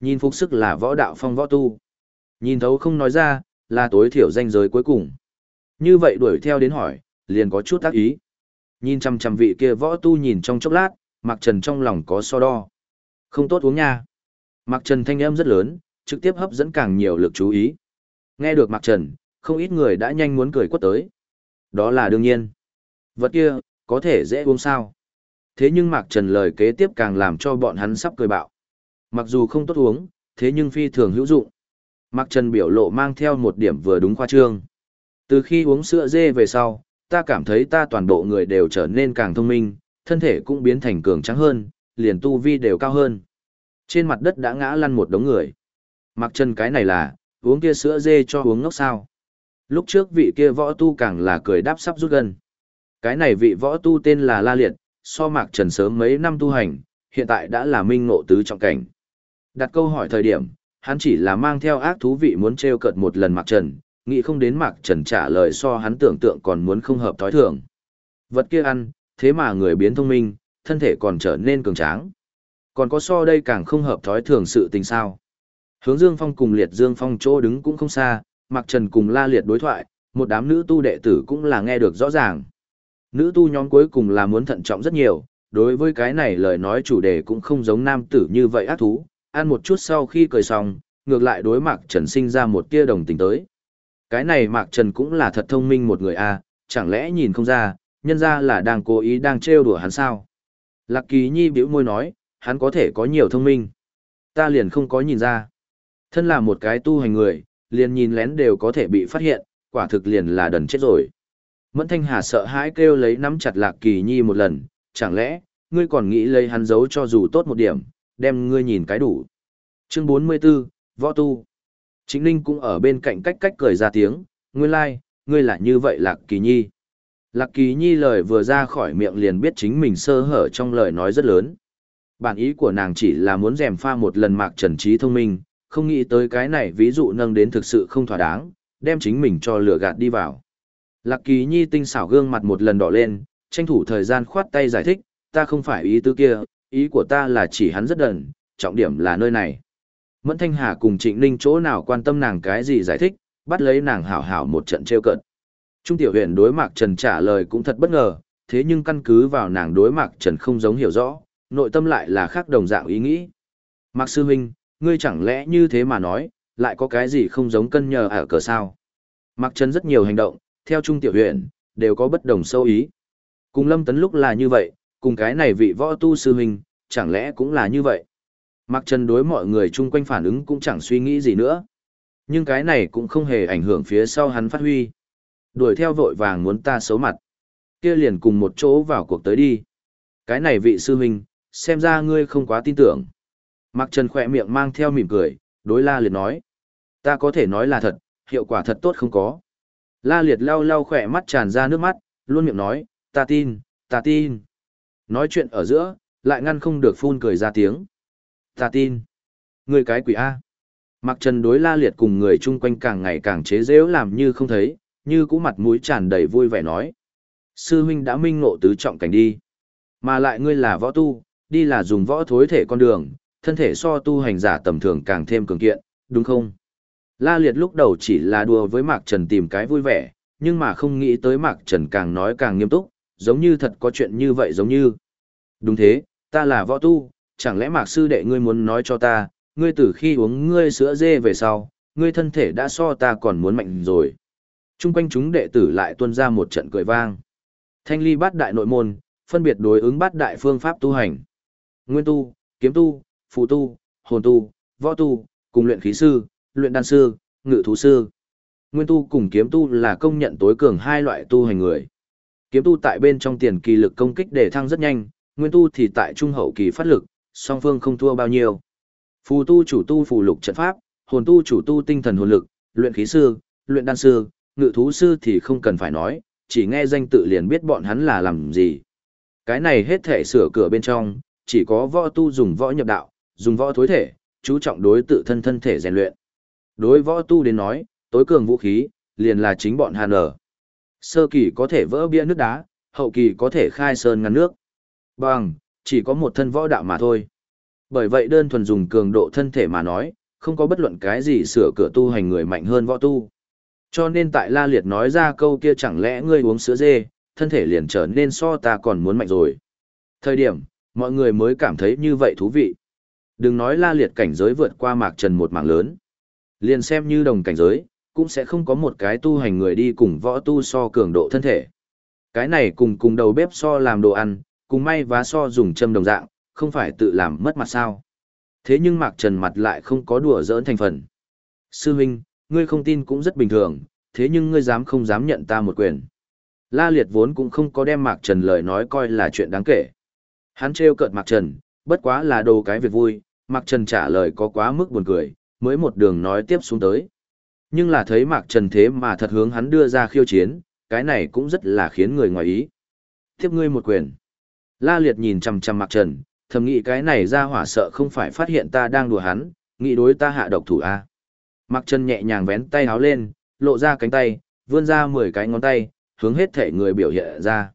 Nhìn phục sức là võ đạo phong võ tu. Nhìn thấu không nói ra, là tối thiểu danh giới cuối cùng. Như vậy đuổi theo đến hỏi, liền có chút tác ý. Nhìn chăm chăm vị kia võ tu nhìn trong chốc lát, Mạc Trần trong lòng có so đo. Không tốt uống nha. Mạc Trần thanh âm rất lớn, trực tiếp hấp dẫn càng nhiều lực chú ý. Nghe được Mạc Trần, không ít người đã nhanh muốn cười quất tới. Đó là đương nhiên. Vật kia, có thể dễ uống sao. Thế nhưng Mạc Trần lời kế tiếp càng làm cho bọn hắn sắp cười bạo. Mặc dù không tốt uống, thế nhưng phi thường hữu dụng. Mạc Trần biểu lộ mang theo một điểm vừa đúng khoa trương. Từ khi uống sữa dê về sau, ta cảm thấy ta toàn bộ người đều trở nên càng thông minh, thân thể cũng biến thành cường trắng hơn, liền tu vi đều cao hơn. Trên mặt đất đã ngã lăn một đống người. Mặc Trần cái này là, uống kia sữa dê cho uống ngốc sao. Lúc trước vị kia võ tu càng là cười đáp sắp rút gần. Cái này vị võ tu tên là La Liệt, so Mạc Trần sớm mấy năm tu hành, hiện tại đã là minh ngộ tứ trọng cảnh. Đặt câu hỏi thời điểm, hắn chỉ là mang theo ác thú vị muốn trêu cợt một lần Mạc Trần, nghĩ không đến Mạc Trần trả lời so hắn tưởng tượng còn muốn không hợp thói thường. Vật kia ăn, thế mà người biến thông minh, thân thể còn trở nên cường tráng. Còn có so đây càng không hợp thói thường sự tình sao. Hướng Dương Phong cùng Liệt Dương Phong chỗ đứng cũng không xa, Mạc Trần cùng La Liệt đối thoại, một đám nữ tu đệ tử cũng là nghe được rõ ràng. Nữ tu nhóm cuối cùng là muốn thận trọng rất nhiều, đối với cái này lời nói chủ đề cũng không giống nam tử như vậy ác thú, ăn một chút sau khi cười xong, ngược lại đối Mạc Trần sinh ra một tia đồng tình tới. Cái này Mạc Trần cũng là thật thông minh một người a, chẳng lẽ nhìn không ra, nhân ra là đang cố ý đang trêu đùa hắn sao? Lạc Kỳ Nhi bĩu môi nói, hắn có thể có nhiều thông minh. Ta liền không có nhìn ra. Thân là một cái tu hành người, liền nhìn lén đều có thể bị phát hiện, quả thực liền là đần chết rồi. Mẫn Thanh Hà sợ hãi kêu lấy nắm chặt Lạc Kỳ Nhi một lần, chẳng lẽ, ngươi còn nghĩ lấy hắn giấu cho dù tốt một điểm, đem ngươi nhìn cái đủ. Chương 44, Võ Tu Chính Ninh cũng ở bên cạnh cách cách cười ra tiếng, nguyên lai, like, ngươi là như vậy Lạc Kỳ Nhi. Lạc Kỳ Nhi lời vừa ra khỏi miệng liền biết chính mình sơ hở trong lời nói rất lớn. Bản ý của nàng chỉ là muốn rèm pha một lần mạc trần trí thông minh, không nghĩ tới cái này ví dụ nâng đến thực sự không thỏa đáng, đem chính mình cho lửa gạt đi vào. Lạc Kỳ Nhi tinh xảo gương mặt một lần đỏ lên, tranh thủ thời gian khoát tay giải thích, ta không phải ý tư kia, ý của ta là chỉ hắn rất đần, trọng điểm là nơi này. Mẫn Thanh Hà cùng Trịnh Ninh chỗ nào quan tâm nàng cái gì giải thích, bắt lấy nàng hảo hảo một trận trêu cợt. Trung tiểu huyền đối Mạc Trần trả lời cũng thật bất ngờ, thế nhưng căn cứ vào nàng đối Mạc Trần không giống hiểu rõ, nội tâm lại là khác đồng dạng ý nghĩ. Mạc Sư Minh, ngươi chẳng lẽ như thế mà nói, lại có cái gì không giống cân nhờ ở cờ sao? Mạc Trần rất nhiều hành động, theo Trung tiểu huyền, đều có bất đồng sâu ý. Cùng Lâm Tấn lúc là như vậy, cùng cái này vị võ tu sư huynh, chẳng lẽ cũng là như vậy? Mạc Trần đối mọi người chung quanh phản ứng cũng chẳng suy nghĩ gì nữa. Nhưng cái này cũng không hề ảnh hưởng phía sau hắn phát huy. Đuổi theo vội vàng muốn ta xấu mặt. Kia liền cùng một chỗ vào cuộc tới đi. Cái này vị sư huynh, xem ra ngươi không quá tin tưởng. Mạc Trần khỏe miệng mang theo mỉm cười, đối La Liệt nói. Ta có thể nói là thật, hiệu quả thật tốt không có. La Liệt lau lau khỏe mắt tràn ra nước mắt, luôn miệng nói, ta tin, ta tin. Nói chuyện ở giữa, lại ngăn không được phun cười ra tiếng. Ta tin. Người cái quỷ A. Mặc Trần đối La Liệt cùng người chung quanh càng ngày càng chế dễu làm như không thấy, như cũ mặt mũi tràn đầy vui vẻ nói. Sư huynh đã minh ngộ tứ trọng cảnh đi. Mà lại ngươi là võ tu, đi là dùng võ thối thể con đường, thân thể so tu hành giả tầm thường càng thêm cường kiện, đúng không? La Liệt lúc đầu chỉ là đùa với Mạc Trần tìm cái vui vẻ, nhưng mà không nghĩ tới Mạc Trần càng nói càng nghiêm túc, giống như thật có chuyện như vậy giống như. Đúng thế, ta là võ tu, chẳng lẽ Mạc Sư đệ ngươi muốn nói cho ta, ngươi từ khi uống ngươi sữa dê về sau, ngươi thân thể đã so ta còn muốn mạnh rồi. Trung quanh chúng đệ tử lại tuôn ra một trận cười vang. Thanh ly bát đại nội môn, phân biệt đối ứng bát đại phương pháp tu hành. Nguyên tu, kiếm tu, phụ tu, hồn tu, võ tu, cùng luyện khí sư, luyện đan sư, ngự thú sư. Nguyên tu cùng kiếm tu là công nhận tối cường hai loại tu hành người. Kiếm tu tại bên trong tiền kỳ lực công kích để thăng rất nhanh, nguyên tu thì tại trung hậu kỳ phát lực, song phương không thua bao nhiêu. Phù tu chủ tu phù lục trận pháp, hồn tu chủ tu tinh thần hồn lực, luyện khí sư, luyện đan sư, ngự thú sư thì không cần phải nói, chỉ nghe danh tự liền biết bọn hắn là làm gì. Cái này hết thể sửa cửa bên trong, chỉ có võ tu dùng võ nhập đạo, dùng võ thối thể, chú trọng đối tự thân thân thể rèn luyện. Đối võ tu đến nói, tối cường vũ khí, liền là chính bọn hàn ở. Sơ kỳ có thể vỡ bia nước đá, hậu kỳ có thể khai sơn ngăn nước. Bằng, chỉ có một thân võ đạo mà thôi. Bởi vậy đơn thuần dùng cường độ thân thể mà nói, không có bất luận cái gì sửa cửa tu hành người mạnh hơn võ tu. Cho nên tại La Liệt nói ra câu kia chẳng lẽ ngươi uống sữa dê, thân thể liền trở nên so ta còn muốn mạnh rồi. Thời điểm, mọi người mới cảm thấy như vậy thú vị. Đừng nói La Liệt cảnh giới vượt qua Mạc Trần một mảng lớn. Liền xem như đồng cảnh giới, cũng sẽ không có một cái tu hành người đi cùng võ tu so cường độ thân thể. Cái này cùng cùng đầu bếp so làm đồ ăn, cùng may vá so dùng châm đồng dạng, không phải tự làm mất mặt sao. Thế nhưng Mạc Trần mặt lại không có đùa giỡn thành phần. Sư huynh, ngươi không tin cũng rất bình thường, thế nhưng ngươi dám không dám nhận ta một quyền. La Liệt vốn cũng không có đem Mạc Trần lời nói coi là chuyện đáng kể. Hắn trêu cợt Mạc Trần, bất quá là đồ cái việc vui, Mạc Trần trả lời có quá mức buồn cười, mới một đường nói tiếp xuống tới. Nhưng là thấy Mạc Trần thế mà thật hướng hắn đưa ra khiêu chiến, cái này cũng rất là khiến người ngoài ý. Tiếp ngươi một quyền. La Liệt nhìn chằm chằm Mạc Trần, thầm nghĩ cái này ra hỏa sợ không phải phát hiện ta đang đùa hắn, nghĩ đối ta hạ độc thủ a. Mạc Trần nhẹ nhàng vén tay áo lên, lộ ra cánh tay, vươn ra 10 cái ngón tay, hướng hết thể người biểu hiện ra.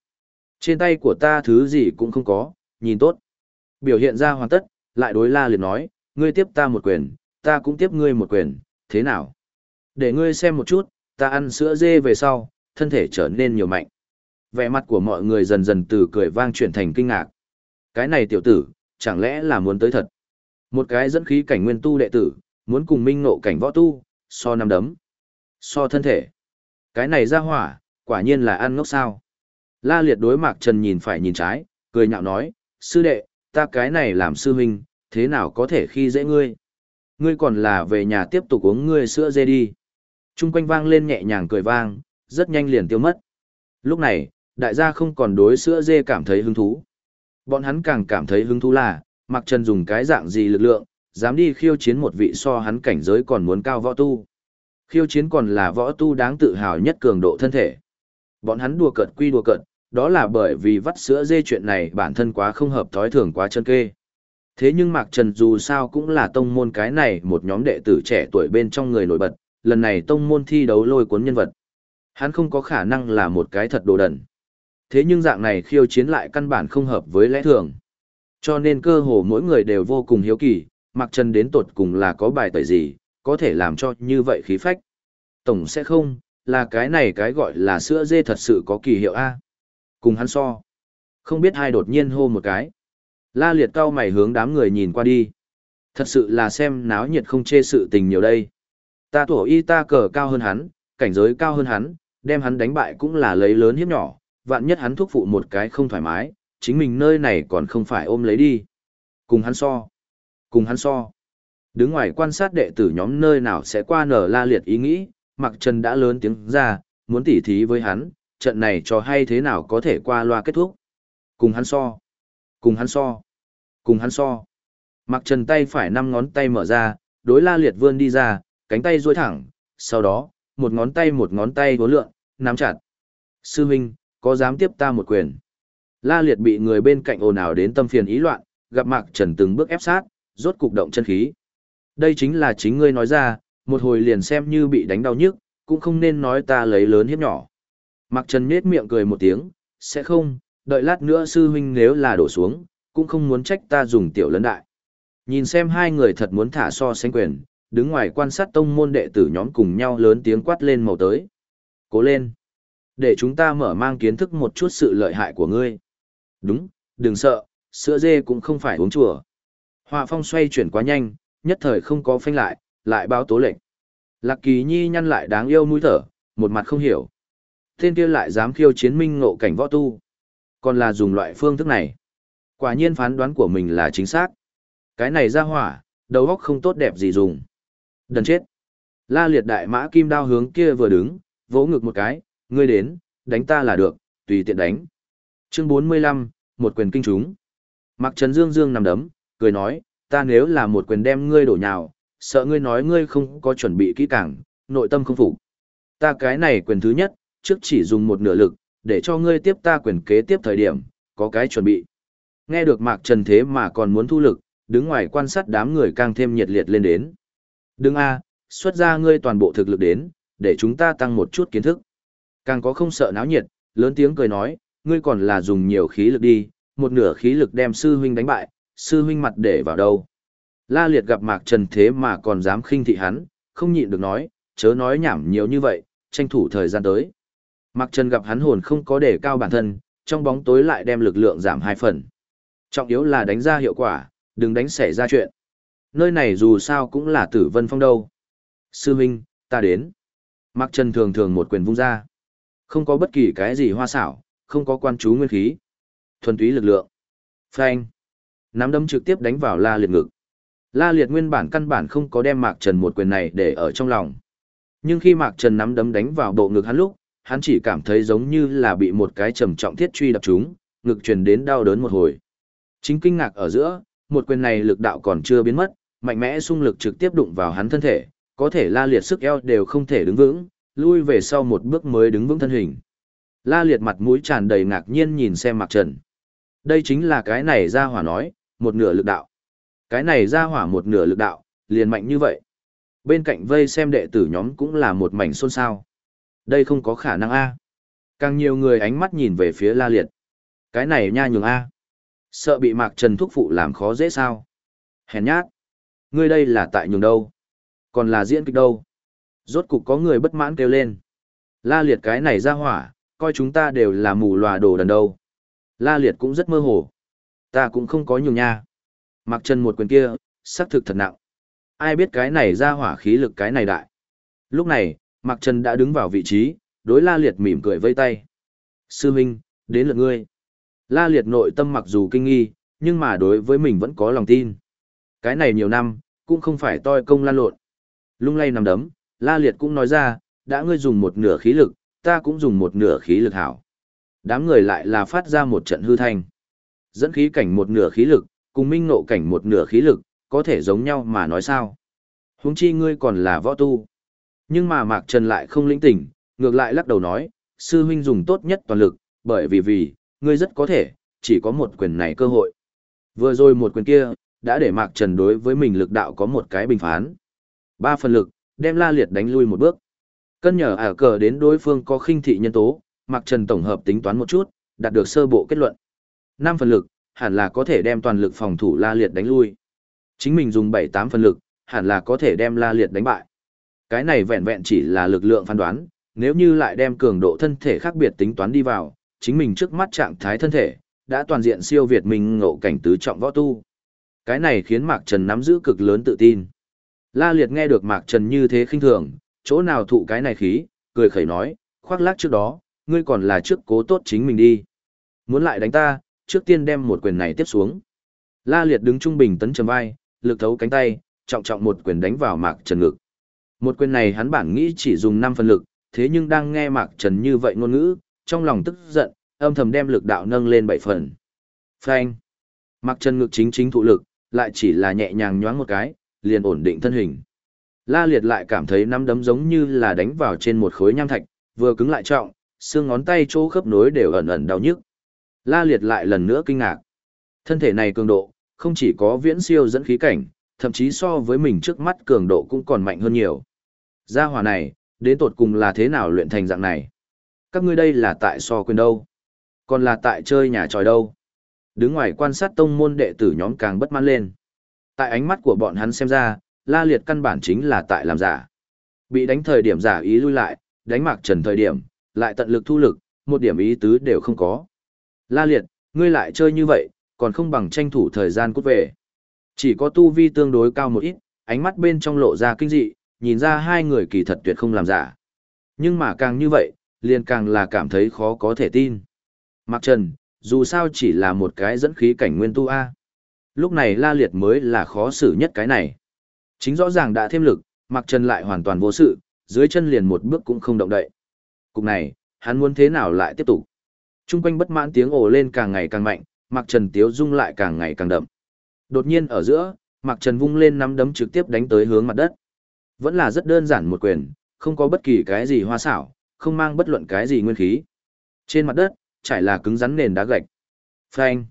Trên tay của ta thứ gì cũng không có, nhìn tốt. Biểu hiện ra hoàn tất, lại đối La Liệt nói, ngươi tiếp ta một quyền, ta cũng tiếp ngươi một quyền, thế nào? Để ngươi xem một chút, ta ăn sữa dê về sau, thân thể trở nên nhiều mạnh. Vẻ mặt của mọi người dần dần từ cười vang chuyển thành kinh ngạc. Cái này tiểu tử, chẳng lẽ là muốn tới thật? Một cái dẫn khí cảnh nguyên tu đệ tử, muốn cùng minh ngộ cảnh võ tu, so năm đấm, so thân thể. Cái này ra hỏa, quả nhiên là ăn ngốc sao. La liệt đối mạc trần nhìn phải nhìn trái, cười nhạo nói, sư đệ, ta cái này làm sư huynh, thế nào có thể khi dễ ngươi? Ngươi còn là về nhà tiếp tục uống ngươi sữa dê đi. Trung quanh vang lên nhẹ nhàng cười vang, rất nhanh liền tiêu mất. Lúc này, đại gia không còn đối sữa dê cảm thấy hứng thú. Bọn hắn càng cảm thấy hứng thú là, Mạc Trần dùng cái dạng gì lực lượng, dám đi khiêu chiến một vị so hắn cảnh giới còn muốn cao võ tu. Khiêu chiến còn là võ tu đáng tự hào nhất cường độ thân thể. Bọn hắn đùa cợt quy đùa cợt, đó là bởi vì vắt sữa dê chuyện này bản thân quá không hợp thói thường quá chân kê. Thế nhưng Mạc Trần dù sao cũng là tông môn cái này một nhóm đệ tử trẻ tuổi bên trong người nổi bật, lần này tông môn thi đấu lôi cuốn nhân vật. Hắn không có khả năng là một cái thật đồ đần. Thế nhưng dạng này khiêu chiến lại căn bản không hợp với lẽ thường. Cho nên cơ hồ mỗi người đều vô cùng hiếu kỳ, mặc chân đến tột cùng là có bài tẩy gì, có thể làm cho như vậy khí phách. Tổng sẽ không, là cái này cái gọi là sữa dê thật sự có kỳ hiệu A. Cùng hắn so. Không biết hai đột nhiên hô một cái. La liệt cao mày hướng đám người nhìn qua đi. Thật sự là xem náo nhiệt không chê sự tình nhiều đây. Ta tổ y ta cờ cao hơn hắn, cảnh giới cao hơn hắn, đem hắn đánh bại cũng là lấy lớn hiếp nhỏ, vạn nhất hắn thúc phụ một cái không thoải mái, chính mình nơi này còn không phải ôm lấy đi. Cùng hắn so. Cùng hắn so. Đứng ngoài quan sát đệ tử nhóm nơi nào sẽ qua nở la liệt ý nghĩ, Mặc Trần đã lớn tiếng ra, muốn tỉ thí với hắn, trận này cho hay thế nào có thể qua loa kết thúc. Cùng hắn so. Cùng hắn so. Cùng hắn so. Mặc Trần tay phải năm ngón tay mở ra, đối la liệt vươn đi ra, cánh tay duỗi thẳng, sau đó, một ngón tay một ngón tay vỗ lượng, nắm chặt. Sư huynh, có dám tiếp ta một quyền? La liệt bị người bên cạnh ồn ào đến tâm phiền ý loạn, gặp Mạc Trần từng bước ép sát, rốt cục động chân khí. Đây chính là chính ngươi nói ra, một hồi liền xem như bị đánh đau nhức, cũng không nên nói ta lấy lớn hiếp nhỏ. Mạc Trần nhếch miệng cười một tiếng, sẽ không, đợi lát nữa sư huynh nếu là đổ xuống, cũng không muốn trách ta dùng tiểu lấn đại. Nhìn xem hai người thật muốn thả so sánh quyền, đứng ngoài quan sát tông môn đệ tử nhóm cùng nhau lớn tiếng quát lên màu tới. Cố lên! Để chúng ta mở mang kiến thức một chút sự lợi hại của ngươi. Đúng, đừng sợ, sữa dê cũng không phải uống chùa. Họa phong xoay chuyển quá nhanh, nhất thời không có phanh lại, lại báo tố lệnh. Lạc kỳ nhi nhăn lại đáng yêu mũi thở, một mặt không hiểu. Tên kia lại dám khiêu chiến minh ngộ cảnh võ tu. Còn là dùng loại phương thức này. Quả nhiên phán đoán của mình là chính xác. Cái này ra hỏa, đầu óc không tốt đẹp gì dùng. Đần chết. La liệt đại mã kim đao hướng kia vừa đứng, vỗ ngực một cái, ngươi đến, đánh ta là được, tùy tiện đánh. Chương 45, một quyền kinh chúng. Mặc Trần Dương Dương nằm đấm, cười nói, ta nếu là một quyền đem ngươi đổ nhào, sợ ngươi nói ngươi không có chuẩn bị kỹ càng, nội tâm không phục. Ta cái này quyền thứ nhất, trước chỉ dùng một nửa lực, để cho ngươi tiếp ta quyền kế tiếp thời điểm, có cái chuẩn bị. Nghe được Mạc Trần thế mà còn muốn thu lực, đứng ngoài quan sát đám người càng thêm nhiệt liệt lên đến. Đừng a, xuất ra ngươi toàn bộ thực lực đến, để chúng ta tăng một chút kiến thức. Càng có không sợ náo nhiệt, lớn tiếng cười nói, ngươi còn là dùng nhiều khí lực đi, một nửa khí lực đem sư huynh đánh bại, sư huynh mặt để vào đâu. La liệt gặp Mạc Trần thế mà còn dám khinh thị hắn, không nhịn được nói, chớ nói nhảm nhiều như vậy, tranh thủ thời gian tới. Mạc Trần gặp hắn hồn không có để cao bản thân, trong bóng tối lại đem lực lượng giảm hai phần. Trọng yếu là đánh ra hiệu quả, đừng đánh xảy ra chuyện. Nơi này dù sao cũng là tử vân phong đâu. Sư Minh, ta đến. Mạc Trần thường thường một quyền vung ra. Không có bất kỳ cái gì hoa xảo, không có quan chú nguyên khí. Thuần túy lực lượng. Phanh. Nắm đấm trực tiếp đánh vào la liệt ngực. La liệt nguyên bản căn bản không có đem Mạc Trần một quyền này để ở trong lòng. Nhưng khi Mạc Trần nắm đấm đánh vào bộ ngực hắn lúc, hắn chỉ cảm thấy giống như là bị một cái trầm trọng thiết truy đập trúng, ngực truyền đến đau đớn một hồi. Chính kinh ngạc ở giữa, một quyền này lực đạo còn chưa biến mất, mạnh mẽ xung lực trực tiếp đụng vào hắn thân thể, có thể la liệt sức eo đều không thể đứng vững, lui về sau một bước mới đứng vững thân hình. La liệt mặt mũi tràn đầy ngạc nhiên nhìn xem Mạc Trần. Đây chính là cái này ra hỏa nói, một nửa lực đạo. Cái này ra hỏa một nửa lực đạo, liền mạnh như vậy. Bên cạnh vây xem đệ tử nhóm cũng là một mảnh xôn xao. Đây không có khả năng A. Càng nhiều người ánh mắt nhìn về phía la liệt. Cái này nha nhường A. Sợ bị Mạc Trần thúc phụ làm khó dễ sao. Hèn nhát. Ngươi đây là tại nhường đâu. Còn là diễn kịch đâu. Rốt cục có người bất mãn kêu lên. La liệt cái này ra hỏa, coi chúng ta đều là mù lòa đồ đần đâu. La liệt cũng rất mơ hồ. Ta cũng không có nhường nha. Mặc chân một quyền kia, sắc thực thật nặng. Ai biết cái này ra hỏa khí lực cái này đại. Lúc này, Mạc Trần đã đứng vào vị trí, đối La Liệt mỉm cười vây tay. Sư Minh, đến lượt ngươi. La Liệt nội tâm mặc dù kinh nghi, nhưng mà đối với mình vẫn có lòng tin. Cái này nhiều năm, cũng không phải toi công lan lộn. Lung lay nằm đấm, La Liệt cũng nói ra, đã ngươi dùng một nửa khí lực, ta cũng dùng một nửa khí lực hảo. Đám người lại là phát ra một trận hư thanh. Dẫn khí cảnh một nửa khí lực, cùng minh nộ cảnh một nửa khí lực, có thể giống nhau mà nói sao. Huống chi ngươi còn là võ tu. Nhưng mà Mạc Trần lại không lĩnh tỉnh, ngược lại lắc đầu nói, sư huynh dùng tốt nhất toàn lực, bởi vì vì, ngươi rất có thể, chỉ có một quyền này cơ hội. Vừa rồi một quyền kia, đã để Mạc Trần đối với mình lực đạo có một cái bình phán. Ba phần lực, đem La Liệt đánh lui một bước. Cân nhờ ả cờ đến đối phương có khinh thị nhân tố, Mạc Trần tổng hợp tính toán một chút, đạt được sơ bộ kết luận. Năm phần lực, hẳn là có thể đem toàn lực phòng thủ La Liệt đánh lui. Chính mình dùng 7-8 phần lực, hẳn là có thể đem La Liệt đánh bại. Cái này vẹn vẹn chỉ là lực lượng phán đoán, nếu như lại đem cường độ thân thể khác biệt tính toán đi vào, chính mình trước mắt trạng thái thân thể, đã toàn diện siêu việt mình ngộ cảnh tứ trọng võ tu. Cái này khiến Mạc Trần nắm giữ cực lớn tự tin. La Liệt nghe được Mạc Trần như thế khinh thường, chỗ nào thụ cái này khí, cười khẩy nói, khoác lác trước đó, ngươi còn là trước cố tốt chính mình đi. Muốn lại đánh ta, trước tiên đem một quyền này tiếp xuống. La Liệt đứng trung bình tấn trầm vai, lực thấu cánh tay, trọng trọng một quyền đánh vào Mạc Trần ngực. Một quyền này hắn bản nghĩ chỉ dùng 5 phần lực, thế nhưng đang nghe Mạc Trần như vậy ngôn ngữ, trong lòng tức giận, âm thầm đem lực đạo nâng lên 7 phần. Phanh. Mạc Trần ngực chính chính thụ lực, lại chỉ là nhẹ nhàng nhoáng một cái, liền ổn định thân hình. La Liệt lại cảm thấy nắm đấm giống như là đánh vào trên một khối nham thạch, vừa cứng lại trọng, xương ngón tay chỗ khớp nối đều ẩn ẩn đau nhức. La Liệt lại lần nữa kinh ngạc. Thân thể này cường độ, không chỉ có viễn siêu dẫn khí cảnh, thậm chí so với mình trước mắt cường độ cũng còn mạnh hơn nhiều. Gia hỏa này, đến tột cùng là thế nào luyện thành dạng này? Các ngươi đây là tại so quyền đâu? Còn là tại chơi nhà tròi đâu? Đứng ngoài quan sát tông môn đệ tử nhóm càng bất mãn lên. Tại ánh mắt của bọn hắn xem ra, La Liệt căn bản chính là tại làm giả. Bị đánh thời điểm giả ý lui lại, đánh Mạc Trần thời điểm, lại tận lực thu lực, một điểm ý tứ đều không có. La Liệt, ngươi lại chơi như vậy, còn không bằng tranh thủ thời gian cút về. Chỉ có tu vi tương đối cao một ít, ánh mắt bên trong lộ ra kinh dị, nhìn ra hai người kỳ thật tuyệt không làm giả. Nhưng mà càng như vậy, liền càng là cảm thấy khó có thể tin. Mạc Trần, dù sao chỉ là một cái dẫn khí cảnh nguyên tu A. Lúc này La Liệt mới là khó xử nhất cái này. Chính rõ ràng đã thêm lực, mặc Trần lại hoàn toàn vô sự, dưới chân liền một bước cũng không động đậy. Cục này, hắn muốn thế nào lại tiếp tục. Trung quanh bất mãn tiếng ồ lên càng ngày càng mạnh, mặc Trần tiếu dung lại càng ngày càng đậm. Đột nhiên ở giữa, mặc Trần vung lên nắm đấm trực tiếp đánh tới hướng mặt đất. Vẫn là rất đơn giản một quyền, không có bất kỳ cái gì hoa xảo, không mang bất luận cái gì nguyên khí. Trên mặt đất, trải là cứng rắn nền đá gạch. Phanh.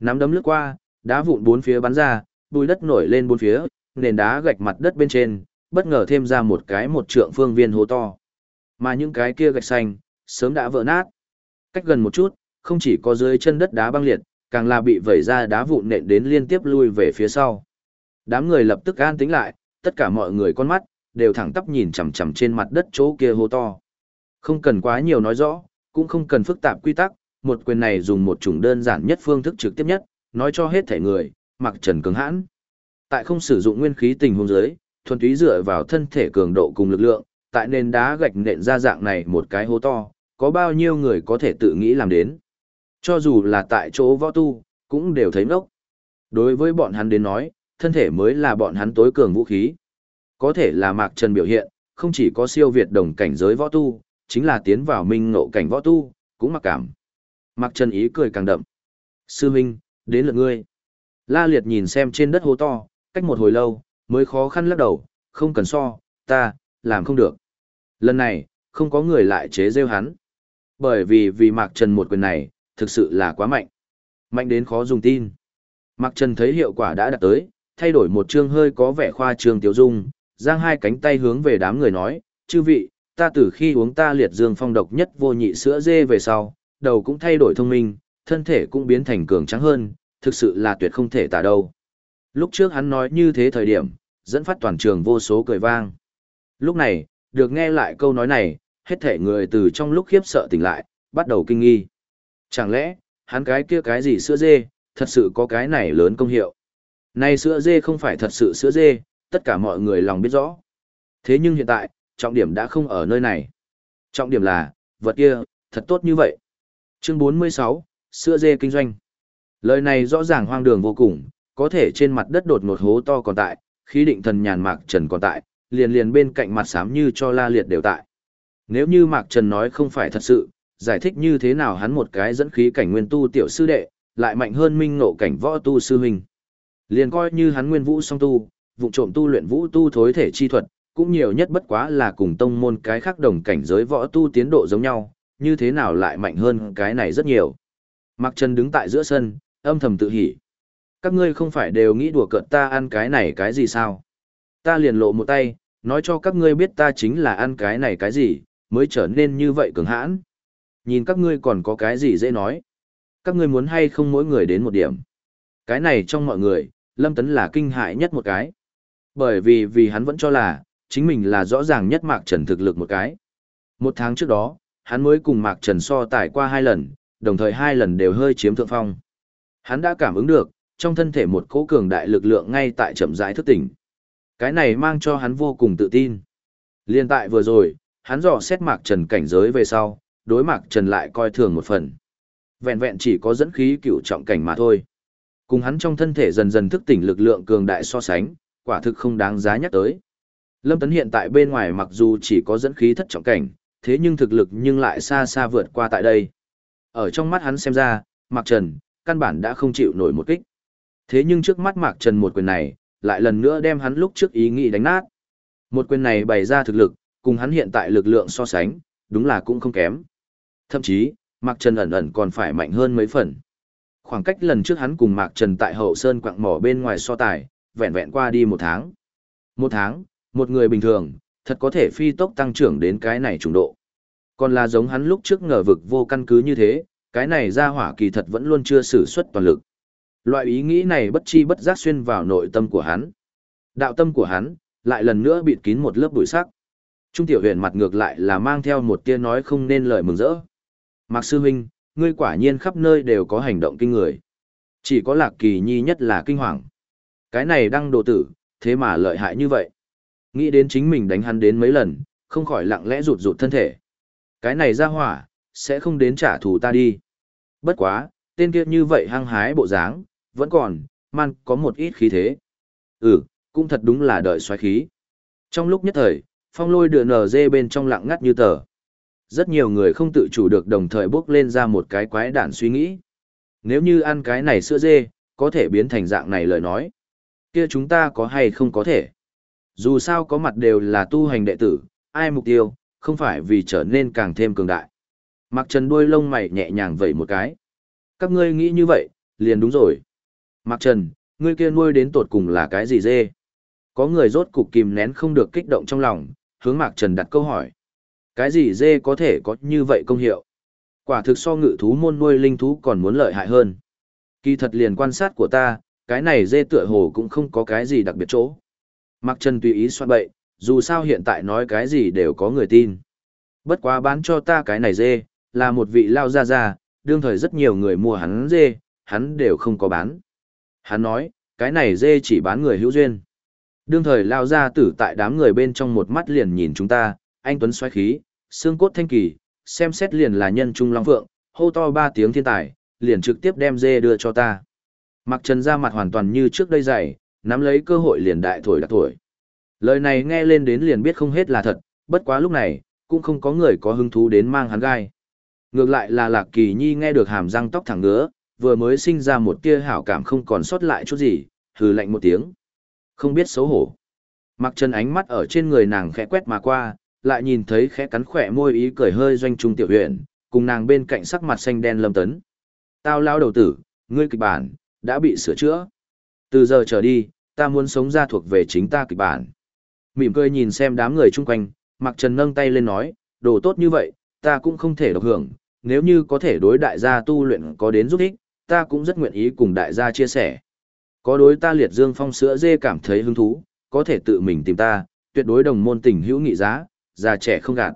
Nắm đấm lướt qua, đá vụn bốn phía bắn ra, bùi đất nổi lên bốn phía, nền đá gạch mặt đất bên trên, bất ngờ thêm ra một cái một trượng phương viên hố to. Mà những cái kia gạch xanh, sớm đã vỡ nát. Cách gần một chút, không chỉ có dưới chân đất đá băng liệt, càng là bị vẩy ra đá vụn nện đến liên tiếp lui về phía sau. Đám người lập tức an tĩnh lại, tất cả mọi người con mắt, đều thẳng tắp nhìn chằm chằm trên mặt đất chỗ kia hố to. Không cần quá nhiều nói rõ, cũng không cần phức tạp quy tắc, một quyền này dùng một chủng đơn giản nhất phương thức trực tiếp nhất, nói cho hết thể người, mặc trần cứng hãn. Tại không sử dụng nguyên khí tình huống dưới, thuần túy dựa vào thân thể cường độ cùng lực lượng, tại nền đá gạch nện ra dạng này một cái hố to, có bao nhiêu người có thể tự nghĩ làm đến. Cho dù là tại chỗ võ tu, cũng đều thấy ngốc. Đối với bọn hắn đến nói, thân thể mới là bọn hắn tối cường vũ khí. Có thể là Mạc Trần biểu hiện, không chỉ có siêu việt đồng cảnh giới võ tu, chính là tiến vào minh ngộ cảnh võ tu, cũng mặc cảm. mặc Trần ý cười càng đậm. Sư Minh, đến lượt ngươi. La Liệt nhìn xem trên đất hố to, cách một hồi lâu, mới khó khăn lắc đầu, không cần so, ta, làm không được. Lần này, không có người lại chế rêu hắn. Bởi vì vì Mạc Trần một quyền này, thực sự là quá mạnh. Mạnh đến khó dùng tin. Mạc Trần thấy hiệu quả đã đạt tới, thay đổi một chương hơi có vẻ khoa trương tiểu dung, giang hai cánh tay hướng về đám người nói, chư vị, ta từ khi uống ta liệt dương phong độc nhất vô nhị sữa dê về sau, đầu cũng thay đổi thông minh, thân thể cũng biến thành cường trắng hơn, thực sự là tuyệt không thể tả đâu. Lúc trước hắn nói như thế thời điểm, dẫn phát toàn trường vô số cười vang. Lúc này, được nghe lại câu nói này, hết thể người từ trong lúc khiếp sợ tỉnh lại, bắt đầu kinh nghi. Chẳng lẽ, hắn cái kia cái gì sữa dê, thật sự có cái này lớn công hiệu. Này sữa dê không phải thật sự sữa dê, tất cả mọi người lòng biết rõ. Thế nhưng hiện tại, trọng điểm đã không ở nơi này. Trọng điểm là, vật kia, thật tốt như vậy. Chương 46, sữa dê kinh doanh. Lời này rõ ràng hoang đường vô cùng, có thể trên mặt đất đột ngột hố to còn tại, khí định thần nhàn mạc trần còn tại, liền liền bên cạnh mặt xám như cho la liệt đều tại. Nếu như mạc trần nói không phải thật sự, giải thích như thế nào hắn một cái dẫn khí cảnh nguyên tu tiểu sư đệ, lại mạnh hơn minh ngộ cảnh võ tu sư huynh. Liền coi như hắn nguyên vũ song tu, vụ trộm tu luyện vũ tu thối thể chi thuật, cũng nhiều nhất bất quá là cùng tông môn cái khác đồng cảnh giới võ tu tiến độ giống nhau, như thế nào lại mạnh hơn cái này rất nhiều. Mạc Trần đứng tại giữa sân, âm thầm tự hỉ. Các ngươi không phải đều nghĩ đùa cợt ta ăn cái này cái gì sao? Ta liền lộ một tay, nói cho các ngươi biết ta chính là ăn cái này cái gì, mới trở nên như vậy cường hãn. Nhìn các ngươi còn có cái gì dễ nói. Các ngươi muốn hay không mỗi người đến một điểm. Cái này trong mọi người, Lâm Tấn là kinh hại nhất một cái. Bởi vì vì hắn vẫn cho là, chính mình là rõ ràng nhất Mạc Trần thực lực một cái. Một tháng trước đó, hắn mới cùng Mạc Trần so tài qua hai lần, đồng thời hai lần đều hơi chiếm thượng phong. Hắn đã cảm ứng được, trong thân thể một cỗ cường đại lực lượng ngay tại chậm rãi thức tỉnh. Cái này mang cho hắn vô cùng tự tin. Liên tại vừa rồi, hắn dò xét Mạc Trần cảnh giới về sau, đối Mạc Trần lại coi thường một phần. Vẹn vẹn chỉ có dẫn khí cựu trọng cảnh mà thôi. Cùng hắn trong thân thể dần dần thức tỉnh lực lượng cường đại so sánh, quả thực không đáng giá nhắc tới. Lâm Tấn hiện tại bên ngoài mặc dù chỉ có dẫn khí thất trọng cảnh, thế nhưng thực lực nhưng lại xa xa vượt qua tại đây. Ở trong mắt hắn xem ra, Mạc Trần, căn bản đã không chịu nổi một kích. Thế nhưng trước mắt Mạc Trần một quyền này, lại lần nữa đem hắn lúc trước ý nghĩ đánh nát. Một quyền này bày ra thực lực, cùng hắn hiện tại lực lượng so sánh, đúng là cũng không kém. Thậm chí, Mạc Trần ẩn ẩn còn phải mạnh hơn mấy phần. Khoảng cách lần trước hắn cùng Mạc Trần tại Hậu Sơn quặng mỏ bên ngoài so tài, vẹn vẹn qua đi một tháng. Một tháng, một người bình thường, thật có thể phi tốc tăng trưởng đến cái này trùng độ. Còn là giống hắn lúc trước ngờ vực vô căn cứ như thế, cái này ra hỏa kỳ thật vẫn luôn chưa sử xuất toàn lực. Loại ý nghĩ này bất chi bất giác xuyên vào nội tâm của hắn. Đạo tâm của hắn, lại lần nữa bịt kín một lớp bụi sắc. Trung tiểu huyền mặt ngược lại là mang theo một tia nói không nên lời mừng rỡ. Mạc sư huynh, ngươi quả nhiên khắp nơi đều có hành động kinh người. Chỉ có lạc kỳ nhi nhất là kinh hoàng. Cái này đăng đồ tử, thế mà lợi hại như vậy. Nghĩ đến chính mình đánh hắn đến mấy lần, không khỏi lặng lẽ rụt rụt thân thể. Cái này ra hỏa, sẽ không đến trả thù ta đi. Bất quá, tên kia như vậy hăng hái bộ dáng, vẫn còn, man có một ít khí thế. Ừ, cũng thật đúng là đợi xoáy khí. Trong lúc nhất thời, phong lôi đưa nở dê bên trong lặng ngắt như tờ. Rất nhiều người không tự chủ được đồng thời bước lên ra một cái quái đản suy nghĩ. Nếu như ăn cái này sữa dê, có thể biến thành dạng này lời nói. kia chúng ta có hay không có thể. Dù sao có mặt đều là tu hành đệ tử, ai mục tiêu, không phải vì trở nên càng thêm cường đại. Mặc trần đuôi lông mày nhẹ nhàng vẩy một cái. Các ngươi nghĩ như vậy, liền đúng rồi. Mặc trần, ngươi kia nuôi đến tột cùng là cái gì dê? Có người rốt cục kìm nén không được kích động trong lòng, hướng Mạc Trần đặt câu hỏi. Cái gì dê có thể có như vậy công hiệu? Quả thực so ngự thú môn nuôi linh thú còn muốn lợi hại hơn. Kỳ thật liền quan sát của ta, cái này dê tựa hồ cũng không có cái gì đặc biệt chỗ. Mặc Trần tùy ý xoan bậy, dù sao hiện tại nói cái gì đều có người tin. Bất quá bán cho ta cái này dê, là một vị lao ra ra, đương thời rất nhiều người mua hắn dê, hắn đều không có bán. Hắn nói, cái này dê chỉ bán người hữu duyên. Đương thời lao ra tử tại đám người bên trong một mắt liền nhìn chúng ta, anh Tuấn xoáy khí, xương cốt thanh kỳ, xem xét liền là nhân trung long phượng, hô to ba tiếng thiên tài, liền trực tiếp đem dê đưa cho ta. Mặc trần ra mặt hoàn toàn như trước đây dày, nắm lấy cơ hội liền đại thổi đặc thổi. Lời này nghe lên đến liền biết không hết là thật, bất quá lúc này, cũng không có người có hứng thú đến mang hắn gai. Ngược lại là Lạc Kỳ Nhi nghe được hàm răng tóc thẳng ngứa, vừa mới sinh ra một tia hảo cảm không còn sót lại chút gì, hừ lạnh một tiếng. Không biết xấu hổ. Mặc chân ánh mắt ở trên người nàng khẽ quét mà qua, lại nhìn thấy khẽ cắn khỏe môi ý cười hơi doanh trung tiểu huyện, cùng nàng bên cạnh sắc mặt xanh đen lâm tấn. Tao lao đầu tử, ngươi kịch bản, đã bị sửa chữa. Từ giờ trở đi, ta muốn sống ra thuộc về chính ta kịch bản. Mỉm cười nhìn xem đám người chung quanh, Mặc Trần nâng tay lên nói, đồ tốt như vậy, ta cũng không thể độc hưởng, nếu như có thể đối đại gia tu luyện có đến giúp ích, ta cũng rất nguyện ý cùng đại gia chia sẻ. Có đối ta liệt dương phong sữa dê cảm thấy hứng thú, có thể tự mình tìm ta, tuyệt đối đồng môn tình hữu nghị giá, già trẻ không gạt.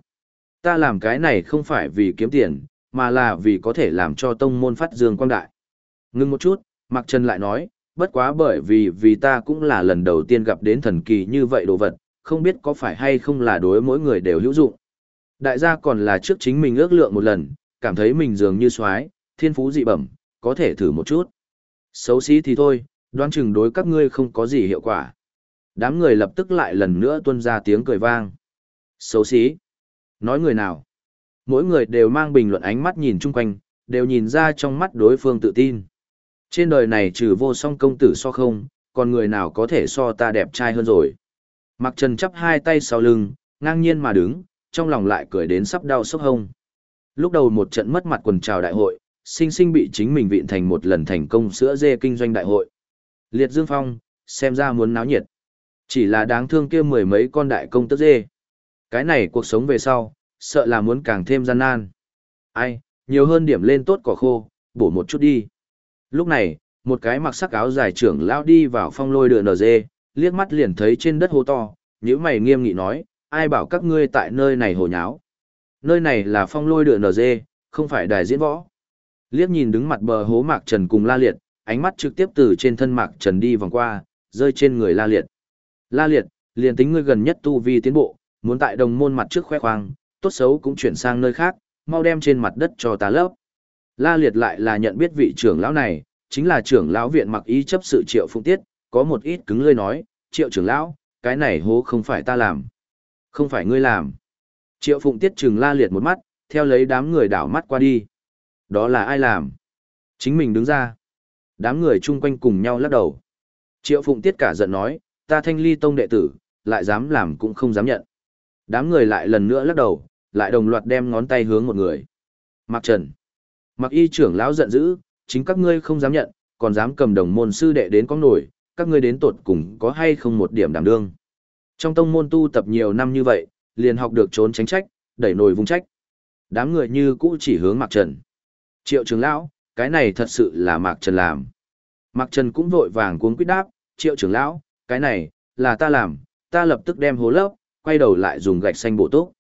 Ta làm cái này không phải vì kiếm tiền, mà là vì có thể làm cho tông môn phát dương quang đại. Ngưng một chút, Mạc Trần lại nói, bất quá bởi vì vì ta cũng là lần đầu tiên gặp đến thần kỳ như vậy đồ vật, không biết có phải hay không là đối mỗi người đều hữu dụng. Đại gia còn là trước chính mình ước lượng một lần, cảm thấy mình dường như soái thiên phú dị bẩm, có thể thử một chút. Xấu xí thì thôi, đoán chừng đối các ngươi không có gì hiệu quả. Đám người lập tức lại lần nữa tuôn ra tiếng cười vang. Xấu xí. Nói người nào? Mỗi người đều mang bình luận ánh mắt nhìn chung quanh, đều nhìn ra trong mắt đối phương tự tin. Trên đời này trừ vô song công tử so không, còn người nào có thể so ta đẹp trai hơn rồi. Mặc trần chắp hai tay sau lưng, ngang nhiên mà đứng, trong lòng lại cười đến sắp đau sốc hông. Lúc đầu một trận mất mặt quần trào đại hội, sinh sinh bị chính mình vịn thành một lần thành công sữa dê kinh doanh đại hội. Liệt Dương Phong, xem ra muốn náo nhiệt. Chỉ là đáng thương kia mười mấy con đại công tức dê. Cái này cuộc sống về sau, sợ là muốn càng thêm gian nan. Ai, nhiều hơn điểm lên tốt cỏ khô, bổ một chút đi. Lúc này, một cái mặc sắc áo dài trưởng lao đi vào phong lôi đường NG, liếc mắt liền thấy trên đất hố to, nhíu mày nghiêm nghị nói, ai bảo các ngươi tại nơi này hồ nháo. Nơi này là phong lôi đường NG, không phải đài diễn võ. Liếc nhìn đứng mặt bờ hố Mạc Trần cùng La Liệt, ánh mắt trực tiếp từ trên thân Mạc Trần đi vòng qua, rơi trên người La Liệt. La Liệt, liền tính ngươi gần nhất tu vi tiến bộ, muốn tại đồng môn mặt trước khoe khoang, tốt xấu cũng chuyển sang nơi khác, mau đem trên mặt đất cho ta lấp. La Liệt lại là nhận biết vị trưởng lão này, chính là trưởng lão viện mặc ý chấp sự Triệu Phụng Tiết, có một ít cứng lưỡi nói, "Triệu trưởng lão, cái này hố không phải ta làm, không phải ngươi làm." Triệu Phụng Tiết trừng La Liệt một mắt, theo lấy đám người đảo mắt qua đi. Đó là ai làm? Chính mình đứng ra. Đám người chung quanh cùng nhau lắc đầu. Triệu Phụng Tiết cả giận nói, ta thanh ly tông đệ tử, lại dám làm cũng không dám nhận. Đám người lại lần nữa lắc đầu, lại đồng loạt đem ngón tay hướng một người. Mạc Trần. Mặc y trưởng lão giận dữ, chính các ngươi không dám nhận, còn dám cầm đồng môn sư đệ đến con nổi, các ngươi đến tột cùng có hay không một điểm đảm đương. Trong tông môn tu tập nhiều năm như vậy, liền học được trốn tránh trách, đẩy nổi vung trách. Đám người như cũ chỉ hướng Mạc Trần. Triệu trưởng lão, cái này thật sự là Mạc Trần làm. Mạc Trần cũng vội vàng cuống quyết đáp, triệu trưởng lão, cái này, là ta làm, ta lập tức đem hố lấp, quay đầu lại dùng gạch xanh bổ túc.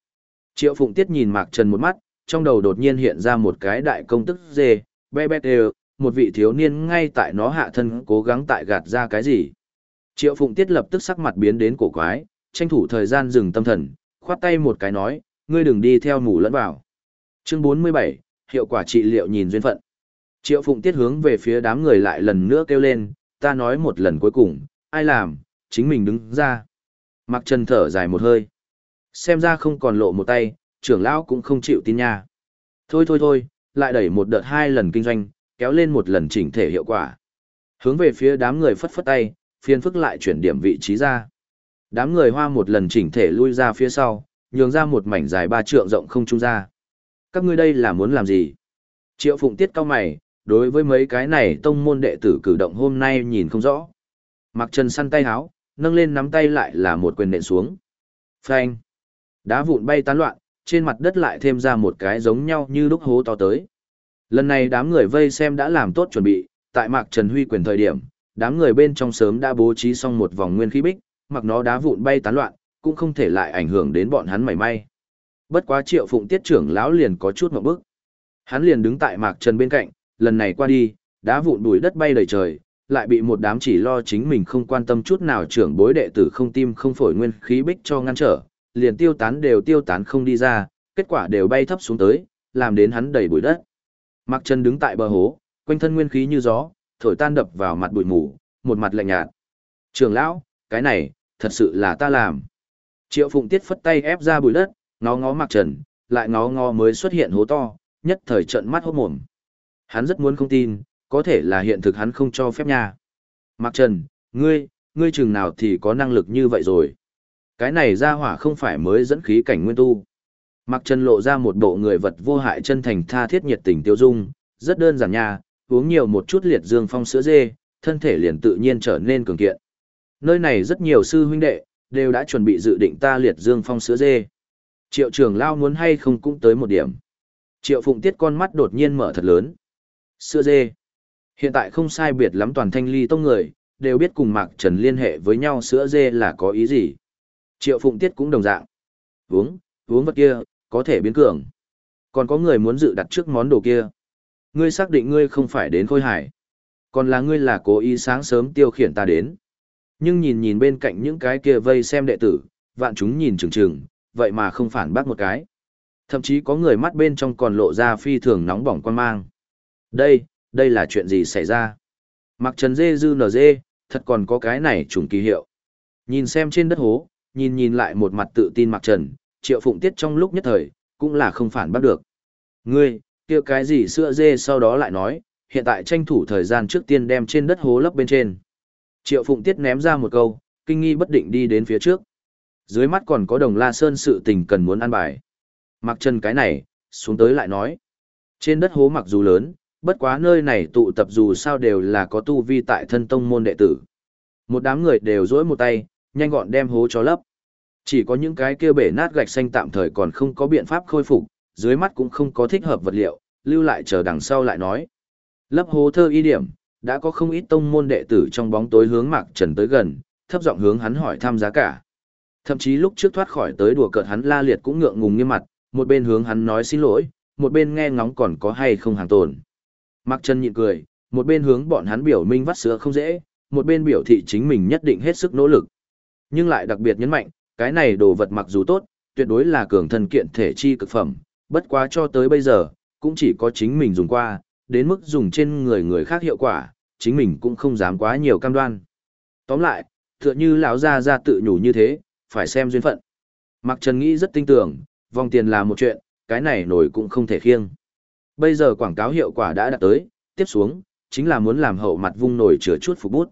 Triệu Phụng Tiết nhìn Mạc Trần một mắt, trong đầu đột nhiên hiện ra một cái đại công tức dê, be be đều, một vị thiếu niên ngay tại nó hạ thân cố gắng tại gạt ra cái gì. Triệu Phụng Tiết lập tức sắc mặt biến đến cổ quái, tranh thủ thời gian dừng tâm thần, khoát tay một cái nói, ngươi đừng đi theo mù lẫn vào. Chương 47, hiệu quả trị liệu nhìn duyên phận. Triệu Phụng Tiết hướng về phía đám người lại lần nữa kêu lên, ta nói một lần cuối cùng, ai làm, chính mình đứng ra. Mặc Trần thở dài một hơi. Xem ra không còn lộ một tay, trưởng lão cũng không chịu tin nha. Thôi thôi thôi, lại đẩy một đợt hai lần kinh doanh, kéo lên một lần chỉnh thể hiệu quả. Hướng về phía đám người phất phất tay, phiên phức lại chuyển điểm vị trí ra. Đám người hoa một lần chỉnh thể lui ra phía sau, nhường ra một mảnh dài ba trượng rộng không trung ra. Các ngươi đây là muốn làm gì? Triệu Phụng Tiết cao mày, đối với mấy cái này tông môn đệ tử cử động hôm nay nhìn không rõ. Mặc Trần săn tay háo, nâng lên nắm tay lại là một quyền nện xuống. Phanh! Đá vụn bay tán loạn, trên mặt đất lại thêm ra một cái giống nhau như lúc hố to tới. Lần này đám người vây xem đã làm tốt chuẩn bị, tại Mạc Trần Huy quyền thời điểm, đám người bên trong sớm đã bố trí xong một vòng nguyên khí bích, mặc nó đá vụn bay tán loạn, cũng không thể lại ảnh hưởng đến bọn hắn mảy may. Bất quá Triệu Phụng Tiết trưởng lão liền có chút ngộp bức. Hắn liền đứng tại Mạc Trần bên cạnh, lần này qua đi, đá vụn bụi đất bay đầy trời, lại bị một đám chỉ lo chính mình không quan tâm chút nào trưởng bối đệ tử không tim không phổi nguyên khí bích cho ngăn trở, liền tiêu tán đều tiêu tán không đi ra, kết quả đều bay thấp xuống tới, làm đến hắn đầy bụi đất. Mạc Trần đứng tại bờ hố, quanh thân nguyên khí như gió, thổi tan đập vào mặt bụi mù, một mặt lạnh nhạt. Trường lão, cái này, thật sự là ta làm. Triệu Phụng Tiết phất tay ép ra bụi đất, ngó ngó Mạc Trần, lại ngó ngó mới xuất hiện hố to, nhất thời trận mắt hốt mồm. Hắn rất muốn không tin, có thể là hiện thực hắn không cho phép nha. Mạc Trần, ngươi, ngươi chừng nào thì có năng lực như vậy rồi. Cái này ra hỏa không phải mới dẫn khí cảnh nguyên tu. mặc Trần lộ ra một bộ người vật vô hại chân thành tha thiết nhiệt tình tiêu dung, rất đơn giản nha, uống nhiều một chút liệt dương phong sữa dê, thân thể liền tự nhiên trở nên cường kiện. Nơi này rất nhiều sư huynh đệ, đều đã chuẩn bị dự định ta liệt dương phong sữa dê. Triệu trưởng lao muốn hay không cũng tới một điểm. Triệu phụng tiết con mắt đột nhiên mở thật lớn. Sữa dê. Hiện tại không sai biệt lắm toàn thanh ly tông người, đều biết cùng Mạc Trần liên hệ với nhau sữa dê là có ý gì. Triệu phụng tiết cũng đồng dạng. Uống, uống vật kia, có thể biến cường. Còn có người muốn dự đặt trước món đồ kia. Ngươi xác định ngươi không phải đến khôi hải. Còn là ngươi là cố ý sáng sớm tiêu khiển ta đến. Nhưng nhìn nhìn bên cạnh những cái kia vây xem đệ tử, vạn chúng nhìn chừng chừng, vậy mà không phản bác một cái. Thậm chí có người mắt bên trong còn lộ ra phi thường nóng bỏng quan mang. Đây, đây là chuyện gì xảy ra? Mặc trần dê dư nở dê, thật còn có cái này trùng kỳ hiệu. Nhìn xem trên đất hố, nhìn nhìn lại một mặt tự tin mặc trần, triệu phụng tiết trong lúc nhất thời, cũng là không phản bác được. Ngươi, kia cái gì sữa dê sau đó lại nói, hiện tại tranh thủ thời gian trước tiên đem trên đất hố lấp bên trên. Triệu phụng tiết ném ra một câu, kinh nghi bất định đi đến phía trước. Dưới mắt còn có đồng la sơn sự tình cần muốn ăn bài. Mặc trần cái này, xuống tới lại nói. Trên đất hố mặc dù lớn, bất quá nơi này tụ tập dù sao đều là có tu vi tại thân tông môn đệ tử. Một đám người đều dỗi một tay, nhanh gọn đem hố cho lấp. Chỉ có những cái kia bể nát gạch xanh tạm thời còn không có biện pháp khôi phục, dưới mắt cũng không có thích hợp vật liệu, lưu lại chờ đằng sau lại nói. Lấp hố thơ y điểm, đã có không ít tông môn đệ tử trong bóng tối hướng Mạc Trần tới gần, thấp giọng hướng hắn hỏi thăm giá cả. Thậm chí lúc trước thoát khỏi tới đùa cợt hắn la liệt cũng ngượng ngùng nghiêm mặt, một bên hướng hắn nói xin lỗi, một bên nghe ngóng còn có hay không hàng tồn. Mạc Trần nhịn cười, một bên hướng bọn hắn biểu minh vắt sữa không dễ, một bên biểu thị chính mình nhất định hết sức nỗ lực. Nhưng lại đặc biệt nhấn mạnh, cái này đồ vật mặc dù tốt, tuyệt đối là cường thân kiện thể chi cực phẩm, bất quá cho tới bây giờ, cũng chỉ có chính mình dùng qua, đến mức dùng trên người người khác hiệu quả, chính mình cũng không dám quá nhiều cam đoan. Tóm lại, tựa như lão gia gia tự nhủ như thế, phải xem duyên phận. Mạc Trần nghĩ rất tin tưởng, vòng tiền là một chuyện, cái này nổi cũng không thể khiêng. Bây giờ quảng cáo hiệu quả đã đạt tới, tiếp xuống, chính là muốn làm hậu mặt vung nổi chứa chút phục bút.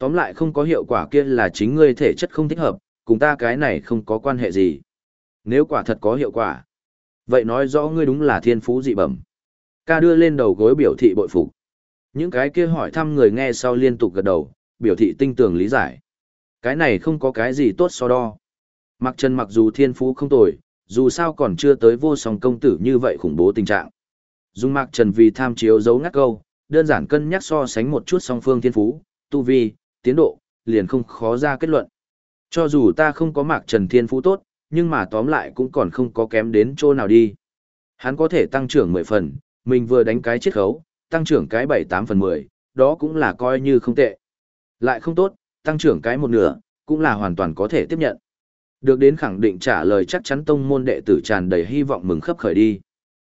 Tóm lại không có hiệu quả kia là chính ngươi thể chất không thích hợp, cùng ta cái này không có quan hệ gì. Nếu quả thật có hiệu quả, vậy nói rõ ngươi đúng là thiên phú dị bẩm. Ca đưa lên đầu gối biểu thị bội phục. Những cái kia hỏi thăm người nghe sau liên tục gật đầu, biểu thị tinh tường lý giải. Cái này không có cái gì tốt so đo. Mặc Trần mặc dù thiên phú không tồi, dù sao còn chưa tới vô song công tử như vậy khủng bố tình trạng. Dung Mạc Trần vì tham chiếu dấu ngắt câu, đơn giản cân nhắc so sánh một chút song phương thiên phú, tu vi, tiến độ, liền không khó ra kết luận. Cho dù ta không có Mạc Trần thiên phú tốt, nhưng mà tóm lại cũng còn không có kém đến chỗ nào đi. Hắn có thể tăng trưởng 10 phần, mình vừa đánh cái chiết khấu, tăng trưởng cái 7-8 phần 10, đó cũng là coi như không tệ. Lại không tốt, tăng trưởng cái một nửa, cũng là hoàn toàn có thể tiếp nhận. Được đến khẳng định trả lời chắc chắn tông môn đệ tử tràn đầy hy vọng mừng khấp khởi đi.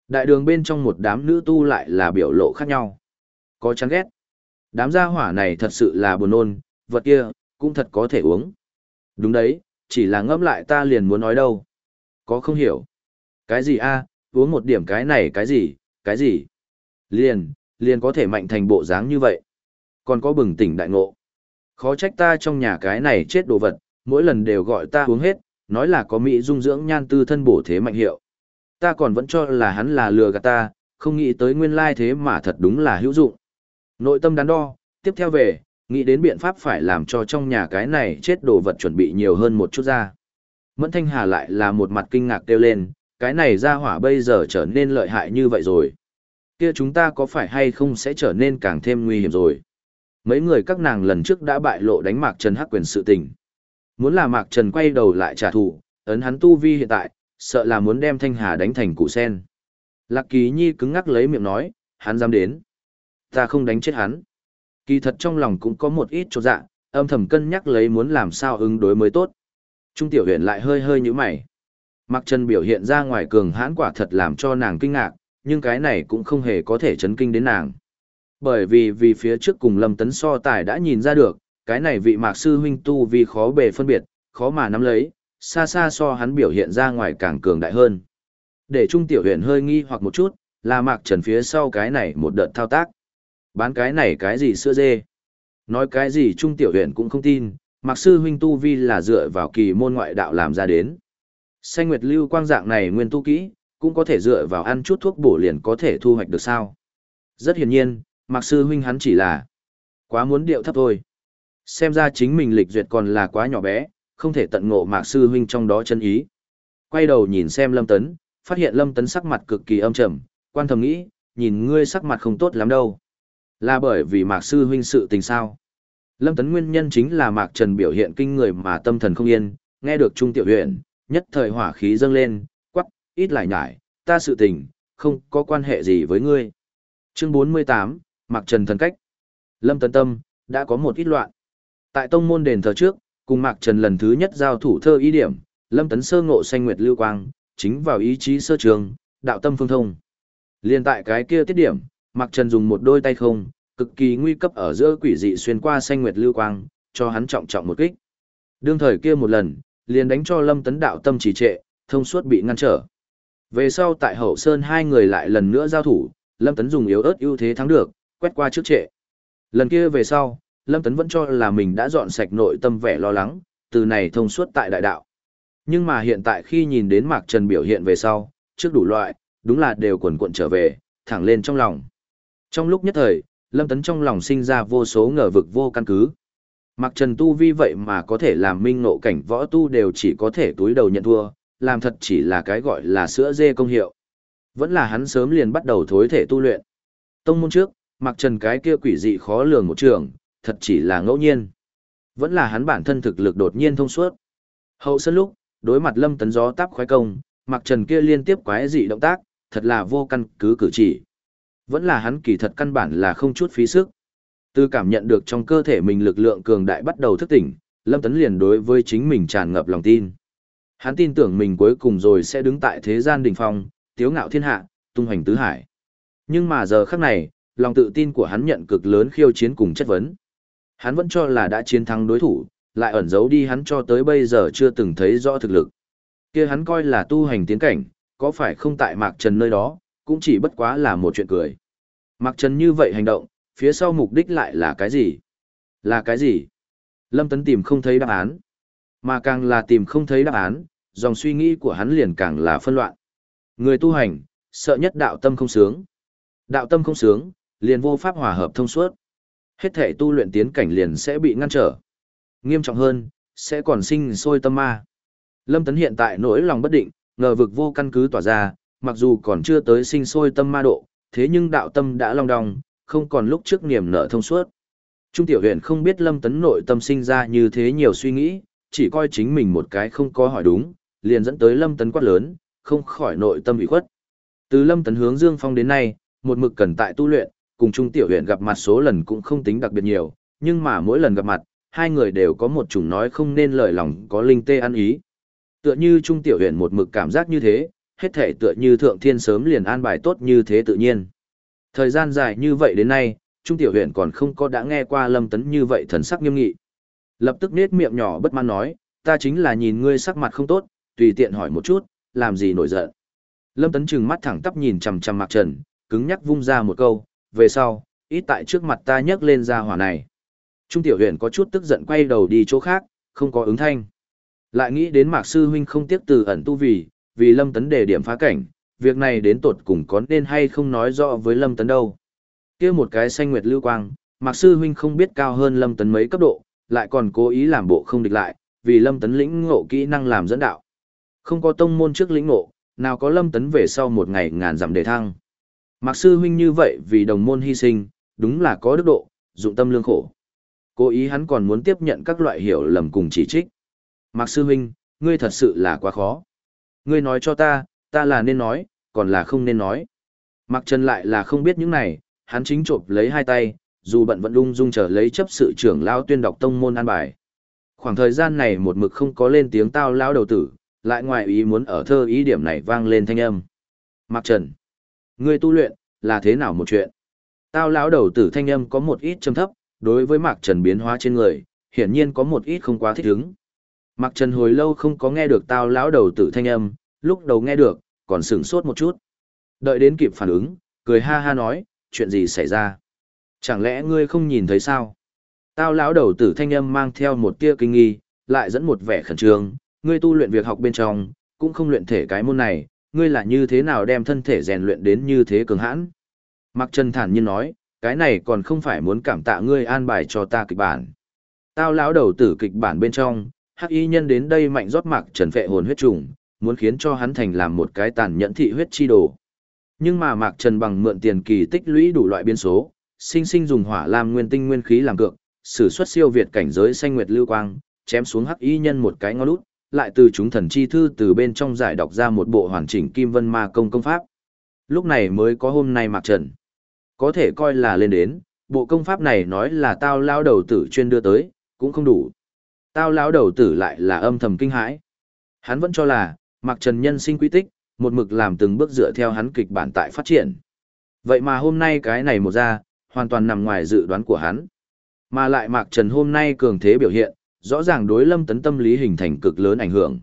Đại đường bên trong một đám nữ tu lại là biểu lộ khác nhau. Có chán ghét. Đám gia hỏa này thật sự là buồn nôn, vật kia, cũng thật có thể uống. Đúng đấy, chỉ là ngẫm lại ta liền muốn nói đâu. Có không hiểu. Cái gì a uống một điểm cái này cái gì, cái gì. Liền, liền có thể mạnh thành bộ dáng như vậy. Còn có bừng tỉnh đại ngộ. Khó trách ta trong nhà cái này chết đồ vật, mỗi lần đều gọi ta uống hết, nói là có mỹ dung dưỡng nhan tư thân bổ thế mạnh hiệu. Ta còn vẫn cho là hắn là lừa gạt ta, không nghĩ tới nguyên lai thế mà thật đúng là hữu dụng. Nội tâm đắn đo, tiếp theo về, nghĩ đến biện pháp phải làm cho trong nhà cái này chết đồ vật chuẩn bị nhiều hơn một chút ra. Mẫn Thanh Hà lại là một mặt kinh ngạc kêu lên, cái này ra hỏa bây giờ trở nên lợi hại như vậy rồi. Kia chúng ta có phải hay không sẽ trở nên càng thêm nguy hiểm rồi. Mấy người các nàng lần trước đã bại lộ đánh Mạc Trần hắc quyền sự tình. Muốn là Mạc Trần quay đầu lại trả thù, ấn hắn tu vi hiện tại, sợ là muốn đem Thanh Hà đánh thành củ sen. Lạc Kỳ Nhi cứng ngắc lấy miệng nói, hắn dám đến. Ta không đánh chết hắn. Kỳ thật trong lòng cũng có một ít chỗ dạ, âm thầm cân nhắc lấy muốn làm sao ứng đối mới tốt. Trung tiểu huyền lại hơi hơi như mày. Mạc Trần biểu hiện ra ngoài cường hãn quả thật làm cho nàng kinh ngạc, nhưng cái này cũng không hề có thể chấn kinh đến nàng. Bởi vì vì phía trước cùng Lâm Tấn so tài đã nhìn ra được, cái này vị Mạc Sư Huynh tu vì khó bề phân biệt, khó mà nắm lấy, xa xa so hắn biểu hiện ra ngoài càng cường đại hơn. Để Trung Tiểu Huyền hơi nghi hoặc một chút, là Mạc Trần phía sau cái này một đợt thao tác. Bán cái này cái gì sữa dê? Nói cái gì Trung Tiểu Huyền cũng không tin, Mạc Sư Huynh Tu Vi là dựa vào kỳ môn ngoại đạo làm ra đến. Xanh Nguyệt Lưu quang dạng này nguyên tu kỹ, cũng có thể dựa vào ăn chút thuốc bổ liền có thể thu hoạch được sao. Rất hiển nhiên, Mạc Sư Huynh hắn chỉ là quá muốn điệu thấp thôi. Xem ra chính mình lịch duyệt còn là quá nhỏ bé, không thể tận ngộ Mạc Sư Huynh trong đó chân ý. Quay đầu nhìn xem Lâm Tấn, phát hiện Lâm Tấn sắc mặt cực kỳ âm trầm, quan thầm nghĩ, nhìn ngươi sắc mặt không tốt lắm đâu. Là bởi vì Mạc Sư Huynh sự tình sao. Lâm Tấn nguyên nhân chính là Mạc Trần biểu hiện kinh người mà tâm thần không yên, nghe được Trung Tiểu huyện, nhất thời hỏa khí dâng lên, quắc, ít lại nhải, ta sự tình, không có quan hệ gì với ngươi. Chương 48, Mạc Trần thần cách. Lâm Tấn Tâm, đã có một ít loạn. Tại tông môn đền thờ trước, cùng Mạc Trần lần thứ nhất giao thủ thơ ý điểm, Lâm Tấn sơ ngộ xanh nguyệt lưu quang, chính vào ý chí sơ trường, đạo tâm phương thông. Liên tại cái kia tiết điểm, Mạc Trần dùng một đôi tay không, cực kỳ nguy cấp ở giữa quỷ dị xuyên qua xanh nguyệt lưu quang, cho hắn trọng trọng một kích. Đương thời kia một lần, liền đánh cho Lâm Tấn đạo tâm trì trệ, thông suốt bị ngăn trở. Về sau tại Hậu Sơn hai người lại lần nữa giao thủ, Lâm Tấn dùng yếu ớt ưu thế thắng được, quét qua trước trệ. Lần kia về sau, Lâm Tấn vẫn cho là mình đã dọn sạch nội tâm vẻ lo lắng, từ này thông suốt tại đại đạo. Nhưng mà hiện tại khi nhìn đến Mạc Trần biểu hiện về sau, trước đủ loại, đúng là đều quần cuộn trở về, thẳng lên trong lòng. Trong lúc nhất thời, Lâm Tấn trong lòng sinh ra vô số ngờ vực vô căn cứ. Mặc Trần tu vi vậy mà có thể làm minh nộ cảnh võ tu đều chỉ có thể túi đầu nhận thua, làm thật chỉ là cái gọi là sữa dê công hiệu. Vẫn là hắn sớm liền bắt đầu thối thể tu luyện. Tông môn trước, Mặc Trần cái kia quỷ dị khó lường một trường, thật chỉ là ngẫu nhiên. Vẫn là hắn bản thân thực lực đột nhiên thông suốt. Hậu sân lúc, đối mặt Lâm Tấn gió táp khoái công, Mặc Trần kia liên tiếp quái dị động tác, thật là vô căn cứ cử chỉ. Vẫn là hắn kỳ thật căn bản là không chút phí sức. Từ cảm nhận được trong cơ thể mình lực lượng cường đại bắt đầu thức tỉnh, Lâm Tấn liền đối với chính mình tràn ngập lòng tin. Hắn tin tưởng mình cuối cùng rồi sẽ đứng tại thế gian đỉnh phong, tiếu ngạo thiên hạ, tung hoành tứ hải. Nhưng mà giờ khắc này, lòng tự tin của hắn nhận cực lớn khiêu chiến cùng chất vấn. Hắn vẫn cho là đã chiến thắng đối thủ, lại ẩn giấu đi hắn cho tới bây giờ chưa từng thấy rõ thực lực. Kia hắn coi là tu hành tiến cảnh, có phải không tại Mạc Trần nơi đó, cũng chỉ bất quá là một chuyện cười. Mạc Trần như vậy hành động, phía sau mục đích lại là cái gì? Là cái gì? Lâm Tấn tìm không thấy đáp án. Mà càng là tìm không thấy đáp án, dòng suy nghĩ của hắn liền càng là phân loạn. Người tu hành, sợ nhất đạo tâm không sướng. Đạo tâm không sướng, liền vô pháp hòa hợp thông suốt. Hết thể tu luyện tiến cảnh liền sẽ bị ngăn trở. Nghiêm trọng hơn, sẽ còn sinh sôi tâm ma. Lâm Tấn hiện tại nỗi lòng bất định, ngờ vực vô căn cứ tỏa ra, mặc dù còn chưa tới sinh sôi tâm ma độ, thế nhưng đạo tâm đã long đong, không còn lúc trước niềm nợ thông suốt. Trung tiểu huyền không biết Lâm Tấn nội tâm sinh ra như thế nhiều suy nghĩ, chỉ coi chính mình một cái không có hỏi đúng, liền dẫn tới Lâm Tấn quát lớn, không khỏi nội tâm bị khuất. Từ Lâm Tấn hướng Dương Phong đến nay, một mực cần tại tu luyện, cùng Trung tiểu huyền gặp mặt số lần cũng không tính đặc biệt nhiều, nhưng mà mỗi lần gặp mặt, hai người đều có một chủng nói không nên lời lòng có linh tê ăn ý. Tựa như Trung tiểu huyền một mực cảm giác như thế, hết thể tựa như thượng thiên sớm liền an bài tốt như thế tự nhiên. Thời gian dài như vậy đến nay, Trung tiểu huyện còn không có đã nghe qua Lâm Tấn như vậy thần sắc nghiêm nghị. Lập tức nết miệng nhỏ bất mãn nói, ta chính là nhìn ngươi sắc mặt không tốt, tùy tiện hỏi một chút, làm gì nổi giận. Lâm Tấn trừng mắt thẳng tắp nhìn chằm chằm Mạc Trần, cứng nhắc vung ra một câu, về sau, ít tại trước mặt ta nhấc lên ra hỏa này. Trung tiểu huyện có chút tức giận quay đầu đi chỗ khác, không có ứng thanh. Lại nghĩ đến Mạc Sư Huynh không tiếc từ ẩn tu vì, vì Lâm Tấn đề điểm phá cảnh, việc này đến tột cùng có nên hay không nói rõ với Lâm Tấn đâu. kia một cái xanh nguyệt lưu quang, Mạc Sư Huynh không biết cao hơn Lâm Tấn mấy cấp độ, lại còn cố ý làm bộ không địch lại, vì Lâm Tấn lĩnh ngộ kỹ năng làm dẫn đạo. Không có tông môn trước lĩnh ngộ, nào có Lâm Tấn về sau một ngày ngàn dặm đề thăng. Mạc sư huynh như vậy vì đồng môn hy sinh, đúng là có đức độ, dụng tâm lương khổ. Cố ý hắn còn muốn tiếp nhận các loại hiểu lầm cùng chỉ trích. Mạc sư huynh, ngươi thật sự là quá khó. Ngươi nói cho ta, ta là nên nói, còn là không nên nói. Mạc Trần lại là không biết những này, hắn chính trộm lấy hai tay, dù bận vẫn lung dung trở lấy chấp sự trưởng lão tuyên đọc tông môn an bài. Khoảng thời gian này một mực không có lên tiếng tao lão đầu tử, lại ngoài ý muốn ở thơ ý điểm này vang lên thanh âm. Mạc Trần, ngươi tu luyện, là thế nào một chuyện? Tao lão đầu tử thanh âm có một ít trầm thấp, đối với Mạc Trần biến hóa trên người, hiển nhiên có một ít không quá thích ứng. Mạc Trần hồi lâu không có nghe được tao lão đầu tử thanh âm, lúc đầu nghe được, còn sửng sốt một chút. Đợi đến kịp phản ứng, cười ha ha nói, chuyện gì xảy ra? Chẳng lẽ ngươi không nhìn thấy sao? Tao lão đầu tử thanh âm mang theo một tia kinh nghi, lại dẫn một vẻ khẩn trương, ngươi tu luyện việc học bên trong, cũng không luyện thể cái môn này, ngươi là như thế nào đem thân thể rèn luyện đến như thế cường hãn? Mạc Trần thản nhiên nói, cái này còn không phải muốn cảm tạ ngươi an bài cho ta kịch bản. Tao lão đầu tử kịch bản bên trong, hắc y nhân đến đây mạnh rót Mạc Trần phệ hồn huyết trùng, muốn khiến cho hắn thành làm một cái tàn nhẫn thị huyết chi đồ. Nhưng mà Mạc Trần bằng mượn tiền kỳ tích lũy đủ loại biến số, sinh sinh dùng hỏa lam nguyên tinh nguyên khí làm cược, sử xuất siêu việt cảnh giới xanh nguyệt lưu quang, chém xuống hắc y nhân một cái ngón út, lại từ chúng thần chi thư từ bên trong giải đọc ra một bộ hoàn chỉnh kim vân ma công công pháp. Lúc này mới có hôm nay Mạc Trần. Có thể coi là lên đến, bộ công pháp này nói là tao lao đầu tử chuyên đưa tới, cũng không đủ. Tao lão đầu tử lại là âm thầm kinh hãi. Hắn vẫn cho là, Mặc Trần nhân sinh quy tích, một mực làm từng bước dựa theo hắn kịch bản tại phát triển. Vậy mà hôm nay cái này một ra, hoàn toàn nằm ngoài dự đoán của hắn. Mà lại Mạc Trần hôm nay cường thế biểu hiện, rõ ràng đối lâm tấn tâm lý hình thành cực lớn ảnh hưởng.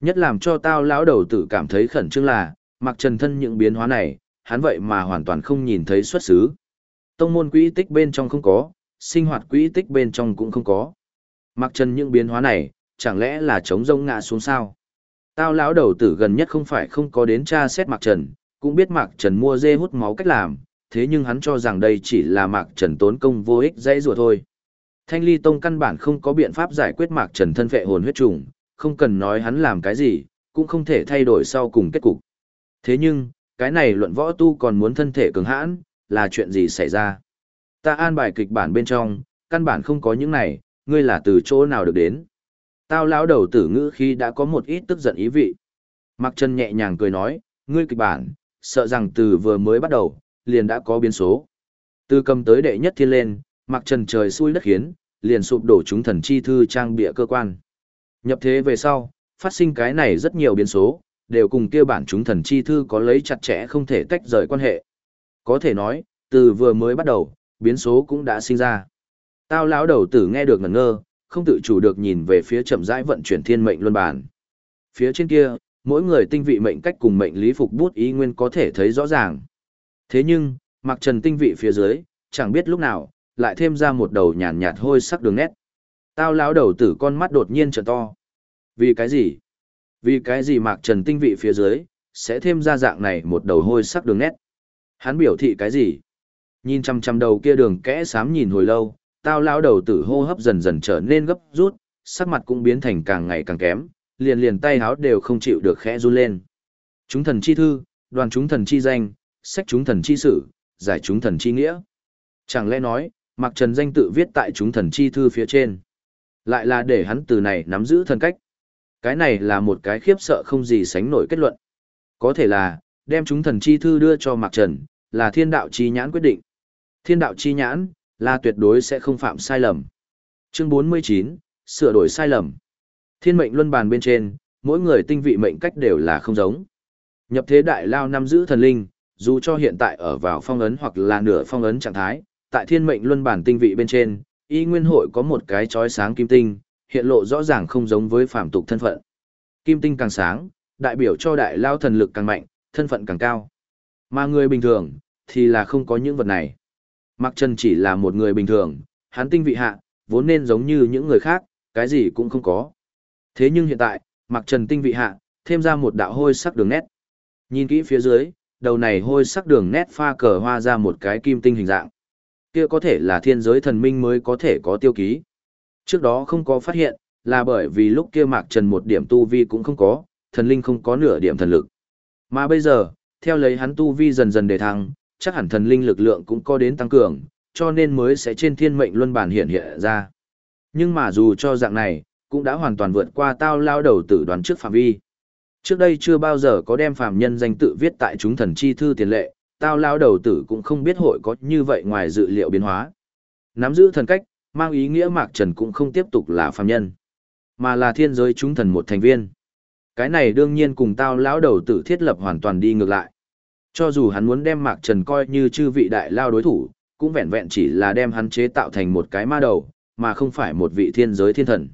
Nhất làm cho tao lão đầu tử cảm thấy khẩn trương là, Mạc Trần thân những biến hóa này, hắn vậy mà hoàn toàn không nhìn thấy xuất xứ. Tông môn quỹ tích bên trong không có, sinh hoạt quỹ tích bên trong cũng không có mặc Trần những biến hóa này, chẳng lẽ là chống rông ngã xuống sao? Tao lão đầu tử gần nhất không phải không có đến tra xét Mạc Trần, cũng biết Mạc Trần mua dê hút máu cách làm, thế nhưng hắn cho rằng đây chỉ là Mạc Trần tốn công vô ích dãy rùa thôi. Thanh Ly Tông căn bản không có biện pháp giải quyết Mạc Trần thân phệ hồn huyết trùng, không cần nói hắn làm cái gì, cũng không thể thay đổi sau cùng kết cục. Thế nhưng, cái này luận võ tu còn muốn thân thể cường hãn, là chuyện gì xảy ra? Ta an bài kịch bản bên trong, căn bản không có những này, ngươi là từ chỗ nào được đến? Tao lão đầu tử ngữ khi đã có một ít tức giận ý vị. Mạc Trần nhẹ nhàng cười nói, ngươi kịch bản, sợ rằng từ vừa mới bắt đầu, liền đã có biến số. Từ cầm tới đệ nhất thiên lên, Mạc Trần trời xui đất khiến, liền sụp đổ chúng thần chi thư trang bịa cơ quan. Nhập thế về sau, phát sinh cái này rất nhiều biến số, đều cùng kia bản chúng thần chi thư có lấy chặt chẽ không thể tách rời quan hệ. Có thể nói, từ vừa mới bắt đầu, biến số cũng đã sinh ra. Tao lão đầu tử nghe được ngẩn ngơ, không tự chủ được nhìn về phía chậm rãi vận chuyển thiên mệnh luân bản. Phía trên kia, mỗi người tinh vị mệnh cách cùng mệnh lý phục bút ý nguyên có thể thấy rõ ràng. Thế nhưng, mặc trần tinh vị phía dưới, chẳng biết lúc nào, lại thêm ra một đầu nhàn nhạt hôi sắc đường nét. Tao lão đầu tử con mắt đột nhiên trở to. Vì cái gì? Vì cái gì mạc trần tinh vị phía dưới, sẽ thêm ra dạng này một đầu hôi sắc đường nét. Hắn biểu thị cái gì? Nhìn chăm chăm đầu kia đường kẽ sám nhìn hồi lâu, tao lão đầu tử hô hấp dần dần trở nên gấp rút, sắc mặt cũng biến thành càng ngày càng kém, liền liền tay háo đều không chịu được khẽ run lên. Chúng thần chi thư, đoàn chúng thần chi danh, sách chúng thần chi sử, giải chúng thần chi nghĩa. Chẳng lẽ nói, Mạc Trần danh tự viết tại chúng thần chi thư phía trên. Lại là để hắn từ này nắm giữ thần cách. Cái này là một cái khiếp sợ không gì sánh nổi kết luận. Có thể là, đem chúng thần chi thư đưa cho Mạc Trần, là thiên đạo chi nhãn quyết định. Thiên đạo chi nhãn, là tuyệt đối sẽ không phạm sai lầm. Chương 49, sửa đổi sai lầm. Thiên mệnh luân bàn bên trên, mỗi người tinh vị mệnh cách đều là không giống. Nhập thế đại lao nắm giữ thần linh, dù cho hiện tại ở vào phong ấn hoặc là nửa phong ấn trạng thái, tại thiên mệnh luân bản tinh vị bên trên, y nguyên hội có một cái chói sáng kim tinh, hiện lộ rõ ràng không giống với phạm tục thân phận. Kim tinh càng sáng, đại biểu cho đại lao thần lực càng mạnh, thân phận càng cao. Mà người bình thường, thì là không có những vật này. Mạc Trần chỉ là một người bình thường, hắn tinh vị hạ, vốn nên giống như những người khác, cái gì cũng không có. Thế nhưng hiện tại, Mạc Trần tinh vị hạ, thêm ra một đạo hôi sắc đường nét. Nhìn kỹ phía dưới, đầu này hôi sắc đường nét pha cờ hoa ra một cái kim tinh hình dạng. Kia có thể là thiên giới thần minh mới có thể có tiêu ký. Trước đó không có phát hiện, là bởi vì lúc kia Mạc Trần một điểm tu vi cũng không có, thần linh không có nửa điểm thần lực. Mà bây giờ, theo lấy hắn tu vi dần dần đề thăng, chắc hẳn thần linh lực lượng cũng có đến tăng cường, cho nên mới sẽ trên thiên mệnh luân bản hiện hiện ra. Nhưng mà dù cho dạng này, cũng đã hoàn toàn vượt qua tao lao đầu tử đoán trước phạm vi. Trước đây chưa bao giờ có đem phàm nhân danh tự viết tại chúng thần chi thư tiền lệ, tao lao đầu tử cũng không biết hội có như vậy ngoài dự liệu biến hóa. Nắm giữ thần cách, mang ý nghĩa Mạc Trần cũng không tiếp tục là phàm nhân, mà là thiên giới chúng thần một thành viên. Cái này đương nhiên cùng tao lão đầu tử thiết lập hoàn toàn đi ngược lại. Cho dù hắn muốn đem Mạc Trần coi như chư vị đại lao đối thủ, cũng vẹn vẹn chỉ là đem hắn chế tạo thành một cái ma đầu, mà không phải một vị thiên giới thiên thần.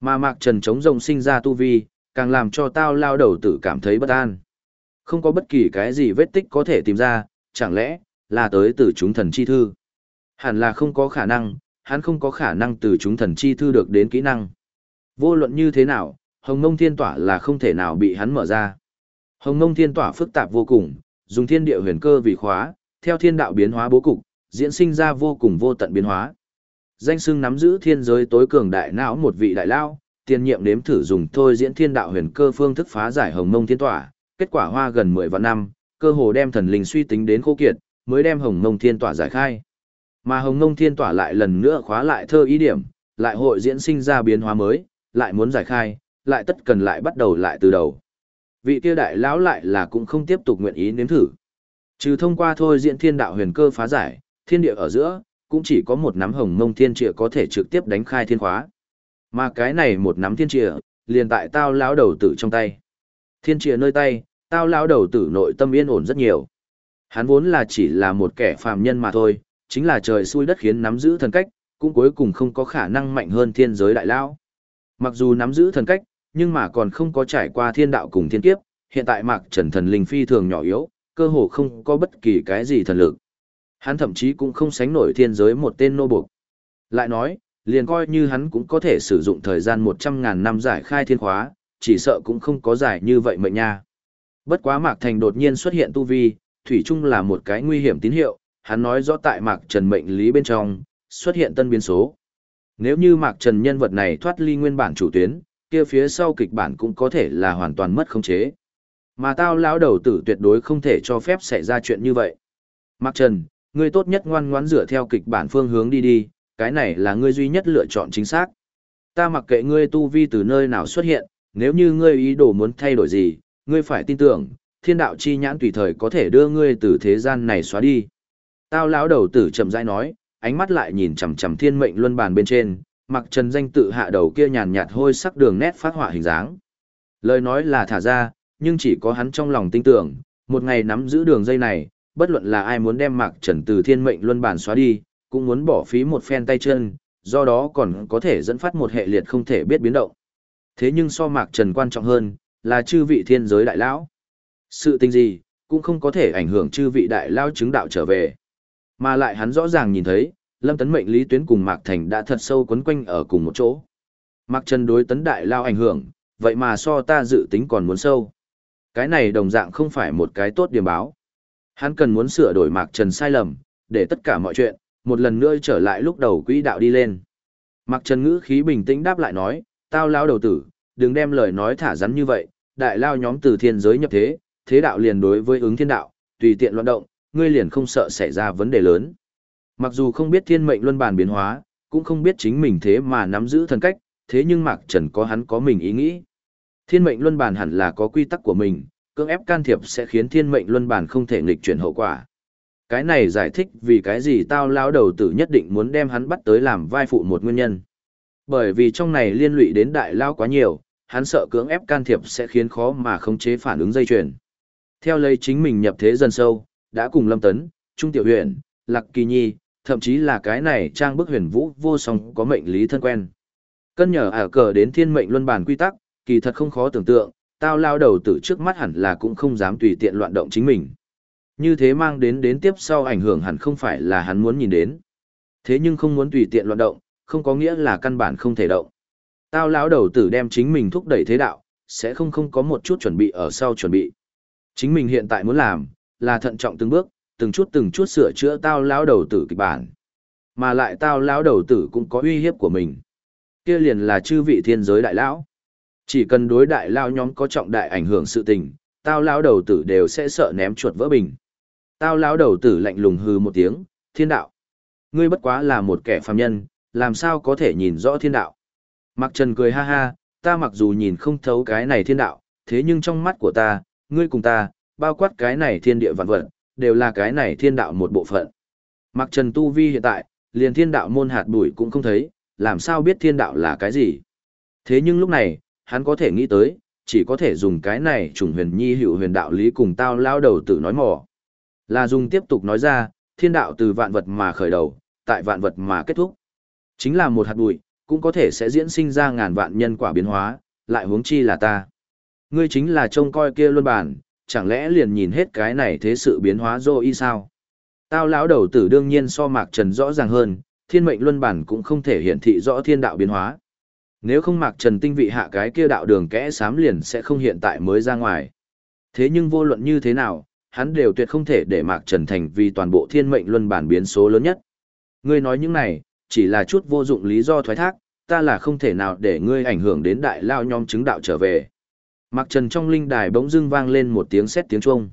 Mà Mạc Trần chống rồng sinh ra tu vi, càng làm cho tao lao đầu tử cảm thấy bất an. Không có bất kỳ cái gì vết tích có thể tìm ra, chẳng lẽ là tới từ chúng thần chi thư. Hẳn là không có khả năng, hắn không có khả năng từ chúng thần chi thư được đến kỹ năng. Vô luận như thế nào, hồng mông thiên tỏa là không thể nào bị hắn mở ra. Hồng mông thiên tỏa phức tạp vô cùng, dùng thiên địa huyền cơ vì khóa, theo thiên đạo biến hóa bố cục, diễn sinh ra vô cùng vô tận biến hóa. Danh xưng nắm giữ thiên giới tối cường đại não một vị đại lao, tiền nhiệm nếm thử dùng thôi diễn thiên đạo huyền cơ phương thức phá giải hồng mông thiên tỏa, kết quả hoa gần 10 vạn năm, cơ hồ đem thần linh suy tính đến khô kiệt, mới đem hồng mông thiên tỏa giải khai. Mà hồng mông thiên tỏa lại lần nữa khóa lại thơ ý điểm, lại hội diễn sinh ra biến hóa mới, lại muốn giải khai, lại tất cần lại bắt đầu lại từ đầu. Vị kia đại lão lại là cũng không tiếp tục nguyện ý nếm thử. Trừ thông qua thôi diễn thiên đạo huyền cơ phá giải, thiên địa ở giữa, cũng chỉ có một nắm hồng mông thiên trịa có thể trực tiếp đánh khai thiên khóa. Mà cái này một nắm thiên trịa, liền tại tao lão đầu tử trong tay. Thiên trịa nơi tay, tao lão đầu tử nội tâm yên ổn rất nhiều. Hắn vốn là chỉ là một kẻ phàm nhân mà thôi, chính là trời xui đất khiến nắm giữ thần cách, cũng cuối cùng không có khả năng mạnh hơn thiên giới đại lão. Mặc dù nắm giữ thần cách, nhưng mà còn không có trải qua thiên đạo cùng thiên kiếp, hiện tại Mạc Trần thần linh phi thường nhỏ yếu, cơ hồ không có bất kỳ cái gì thần lực. Hắn thậm chí cũng không sánh nổi thiên giới một tên nô buộc. Lại nói, liền coi như hắn cũng có thể sử dụng thời gian 100.000 năm giải khai thiên khóa, chỉ sợ cũng không có giải như vậy mệnh nha. Bất quá Mạc Thành đột nhiên xuất hiện tu vi, thủy chung là một cái nguy hiểm tín hiệu, hắn nói rõ tại Mạc Trần mệnh lý bên trong, xuất hiện tân biến số. Nếu như Mạc Trần nhân vật này thoát ly nguyên bản chủ tuyến, kia phía sau kịch bản cũng có thể là hoàn toàn mất khống chế. Mà tao lão đầu tử tuyệt đối không thể cho phép xảy ra chuyện như vậy. Mạc Trần, ngươi tốt nhất ngoan ngoãn dựa theo kịch bản phương hướng đi đi, cái này là ngươi duy nhất lựa chọn chính xác. Ta mặc kệ ngươi tu vi từ nơi nào xuất hiện, nếu như ngươi ý đồ muốn thay đổi gì, ngươi phải tin tưởng, thiên đạo chi nhãn tùy thời có thể đưa ngươi từ thế gian này xóa đi. Tao lão đầu tử chậm rãi nói, ánh mắt lại nhìn chằm chằm thiên mệnh luân bàn bên trên, mặc trần danh tự hạ đầu kia nhàn nhạt hôi sắc đường nét phát họa hình dáng. Lời nói là thả ra, nhưng chỉ có hắn trong lòng tin tưởng, một ngày nắm giữ đường dây này, bất luận là ai muốn đem Mạc Trần từ thiên mệnh luân bản xóa đi, cũng muốn bỏ phí một phen tay chân, do đó còn có thể dẫn phát một hệ liệt không thể biết biến động. Thế nhưng so Mạc Trần quan trọng hơn, là chư vị thiên giới đại lão. Sự tình gì, cũng không có thể ảnh hưởng chư vị đại lão chứng đạo trở về. Mà lại hắn rõ ràng nhìn thấy, Lâm Tấn mệnh lý tuyến cùng Mạc Thành đã thật sâu quấn quanh ở cùng một chỗ. Mạc Trần đối tấn đại lao ảnh hưởng, vậy mà so ta dự tính còn muốn sâu. Cái này đồng dạng không phải một cái tốt điểm báo. Hắn cần muốn sửa đổi Mạc Trần sai lầm, để tất cả mọi chuyện, một lần nữa trở lại lúc đầu quỹ đạo đi lên. Mạc Trần ngữ khí bình tĩnh đáp lại nói, tao lao đầu tử, đừng đem lời nói thả rắn như vậy, đại lao nhóm từ thiên giới nhập thế, thế đạo liền đối với ứng thiên đạo, tùy tiện loạn động, ngươi liền không sợ xảy ra vấn đề lớn. Mặc dù không biết thiên mệnh luân bản biến hóa, cũng không biết chính mình thế mà nắm giữ thần cách, thế nhưng Mạc Trần có hắn có mình ý nghĩ. Thiên mệnh luân bản hẳn là có quy tắc của mình, cưỡng ép can thiệp sẽ khiến thiên mệnh luân bản không thể nghịch chuyển hậu quả. Cái này giải thích vì cái gì tao lão đầu tử nhất định muốn đem hắn bắt tới làm vai phụ một nguyên nhân. Bởi vì trong này liên lụy đến đại lao quá nhiều, hắn sợ cưỡng ép can thiệp sẽ khiến khó mà khống chế phản ứng dây chuyền. Theo lấy chính mình nhập thế dần sâu, đã cùng Lâm Tấn, Trung Tiểu Huyền, Lạc Kỳ Nhi, thậm chí là cái này trang bức huyền vũ vô song có mệnh lý thân quen. Cân nhờ ả cờ đến thiên mệnh luân bản quy tắc, kỳ thật không khó tưởng tượng, tao lao đầu tử trước mắt hẳn là cũng không dám tùy tiện loạn động chính mình. Như thế mang đến đến tiếp sau ảnh hưởng hẳn không phải là hắn muốn nhìn đến. Thế nhưng không muốn tùy tiện loạn động, không có nghĩa là căn bản không thể động. Tao lão đầu tử đem chính mình thúc đẩy thế đạo, sẽ không không có một chút chuẩn bị ở sau chuẩn bị. Chính mình hiện tại muốn làm, là thận trọng từng bước, từng chút từng chút sửa chữa tao lão đầu tử kịch bản. Mà lại tao lão đầu tử cũng có uy hiếp của mình. Kia liền là chư vị thiên giới đại lão. Chỉ cần đối đại lao nhóm có trọng đại ảnh hưởng sự tình, tao lão đầu tử đều sẽ sợ ném chuột vỡ bình. Tao lão đầu tử lạnh lùng hừ một tiếng, thiên đạo. Ngươi bất quá là một kẻ phàm nhân, làm sao có thể nhìn rõ thiên đạo. Mặc trần cười ha ha, ta mặc dù nhìn không thấu cái này thiên đạo, thế nhưng trong mắt của ta, ngươi cùng ta, bao quát cái này thiên địa vạn vật, đều là cái này thiên đạo một bộ phận. Mặc trần tu vi hiện tại, liền thiên đạo môn hạt bụi cũng không thấy, làm sao biết thiên đạo là cái gì. Thế nhưng lúc này, hắn có thể nghĩ tới, chỉ có thể dùng cái này trùng huyền nhi hữu huyền đạo lý cùng tao lao đầu tự nói mò. Là dùng tiếp tục nói ra, thiên đạo từ vạn vật mà khởi đầu, tại vạn vật mà kết thúc. Chính là một hạt bụi, cũng có thể sẽ diễn sinh ra ngàn vạn nhân quả biến hóa, lại huống chi là ta. Ngươi chính là trông coi kia luân bản, chẳng lẽ liền nhìn hết cái này thế sự biến hóa dô y sao? Tao lão đầu tử đương nhiên so mạc trần rõ ràng hơn, thiên mệnh luân bản cũng không thể hiển thị rõ thiên đạo biến hóa. Nếu không mạc trần tinh vị hạ cái kia đạo đường kẽ sám liền sẽ không hiện tại mới ra ngoài. Thế nhưng vô luận như thế nào, hắn đều tuyệt không thể để mạc trần thành vì toàn bộ thiên mệnh luân bản biến số lớn nhất. Ngươi nói những này, chỉ là chút vô dụng lý do thoái thác, ta là không thể nào để ngươi ảnh hưởng đến đại lao nhóm chứng đạo trở về. Mạc Trần trong linh đài bỗng dưng vang lên một tiếng sét tiếng chuông.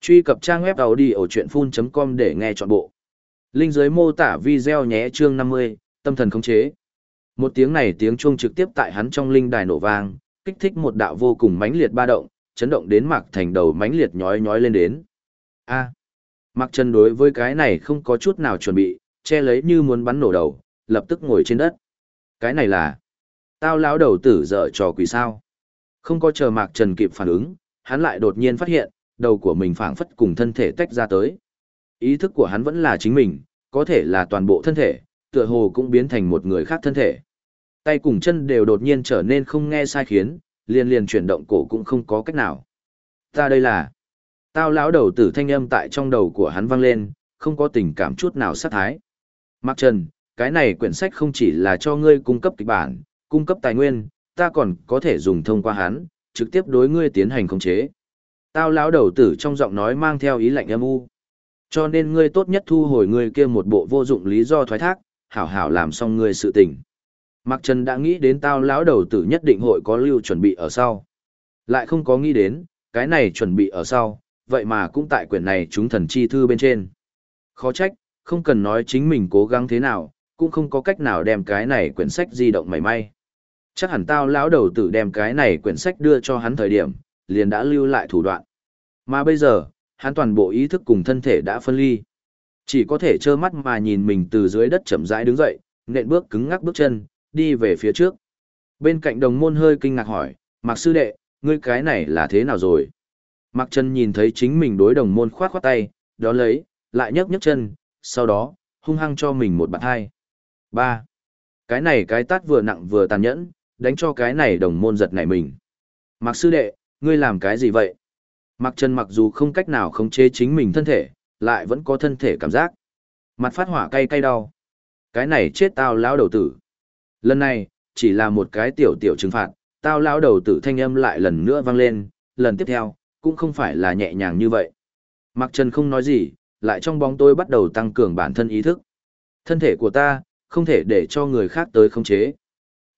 Truy cập trang web đầu đi ở chuyệnfun.com để nghe trọn bộ. Linh dưới mô tả video nhé chương 50, tâm thần khống chế. Một tiếng này tiếng chuông trực tiếp tại hắn trong linh đài nổ vang, kích thích một đạo vô cùng mãnh liệt ba động, chấn động đến Mạc Thành đầu mãnh liệt nhói nhói lên đến. A. Mạc Trần đối với cái này không có chút nào chuẩn bị, che lấy như muốn bắn nổ đầu, lập tức ngồi trên đất. Cái này là, tao lão đầu tử dở trò quỷ sao. Không có chờ Mạc Trần kịp phản ứng, hắn lại đột nhiên phát hiện, đầu của mình phảng phất cùng thân thể tách ra tới. Ý thức của hắn vẫn là chính mình, có thể là toàn bộ thân thể, tựa hồ cũng biến thành một người khác thân thể. Tay cùng chân đều đột nhiên trở nên không nghe sai khiến, liền liền chuyển động cổ cũng không có cách nào. Ta đây là, tao lão đầu tử thanh âm tại trong đầu của hắn vang lên, không có tình cảm chút nào sát thái. Mạc Trần, cái này quyển sách không chỉ là cho ngươi cung cấp kịch bản, cung cấp tài nguyên, ta còn có thể dùng thông qua hắn, trực tiếp đối ngươi tiến hành khống chế. Tao lão đầu tử trong giọng nói mang theo ý lạnh âm u. Cho nên ngươi tốt nhất thu hồi ngươi kia một bộ vô dụng lý do thoái thác, hảo hảo làm xong ngươi sự tình. Mạc Trần đã nghĩ đến tao lão đầu tử nhất định hội có lưu chuẩn bị ở sau. Lại không có nghĩ đến, cái này chuẩn bị ở sau, vậy mà cũng tại quyển này chúng thần chi thư bên trên. Khó trách, không cần nói chính mình cố gắng thế nào, cũng không có cách nào đem cái này quyển sách di động mảy may. Chắc hẳn tao lão đầu tử đem cái này quyển sách đưa cho hắn thời điểm, liền đã lưu lại thủ đoạn. Mà bây giờ, hắn toàn bộ ý thức cùng thân thể đã phân ly. Chỉ có thể trơ mắt mà nhìn mình từ dưới đất chậm rãi đứng dậy, nện bước cứng ngắc bước chân, đi về phía trước. Bên cạnh đồng môn hơi kinh ngạc hỏi, Mạc sư đệ, ngươi cái này là thế nào rồi? Mạc Trần nhìn thấy chính mình đối đồng môn khoát khoát tay, đó lấy, lại nhấc nhấc chân, sau đó, hung hăng cho mình một bạn hai. Ba. Cái này cái tát vừa nặng vừa tàn nhẫn, đánh cho cái này đồng môn giật nảy mình. Mạc sư đệ, ngươi làm cái gì vậy? Mạc Trần mặc dù không cách nào khống chế chính mình thân thể, lại vẫn có thân thể cảm giác. Mặt phát hỏa cay cay đau. Cái này chết tao lão đầu tử. Lần này, chỉ là một cái tiểu tiểu trừng phạt, tao lão đầu tử thanh âm lại lần nữa vang lên, lần tiếp theo, cũng không phải là nhẹ nhàng như vậy. Mạc Trần không nói gì, lại trong bóng tôi bắt đầu tăng cường bản thân ý thức. Thân thể của ta, không thể để cho người khác tới khống chế.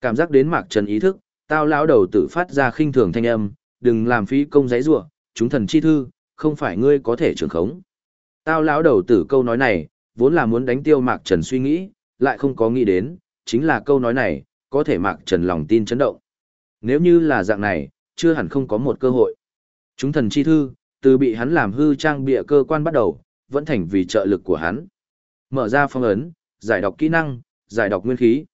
Cảm giác đến Mạc Trần ý thức, tao lão đầu tử phát ra khinh thường thanh âm, đừng làm phí công giấy rủa, chúng thần chi thư, không phải ngươi có thể trưởng khống. Tao lão đầu tử câu nói này, vốn là muốn đánh tiêu Mạc Trần suy nghĩ, lại không có nghĩ đến, chính là câu nói này, có thể Mạc Trần lòng tin chấn động. Nếu như là dạng này, chưa hẳn không có một cơ hội. Chúng thần chi thư, từ bị hắn làm hư trang bịa cơ quan bắt đầu, vẫn thành vì trợ lực của hắn. Mở ra phong ấn, giải đọc kỹ năng, giải đọc nguyên khí.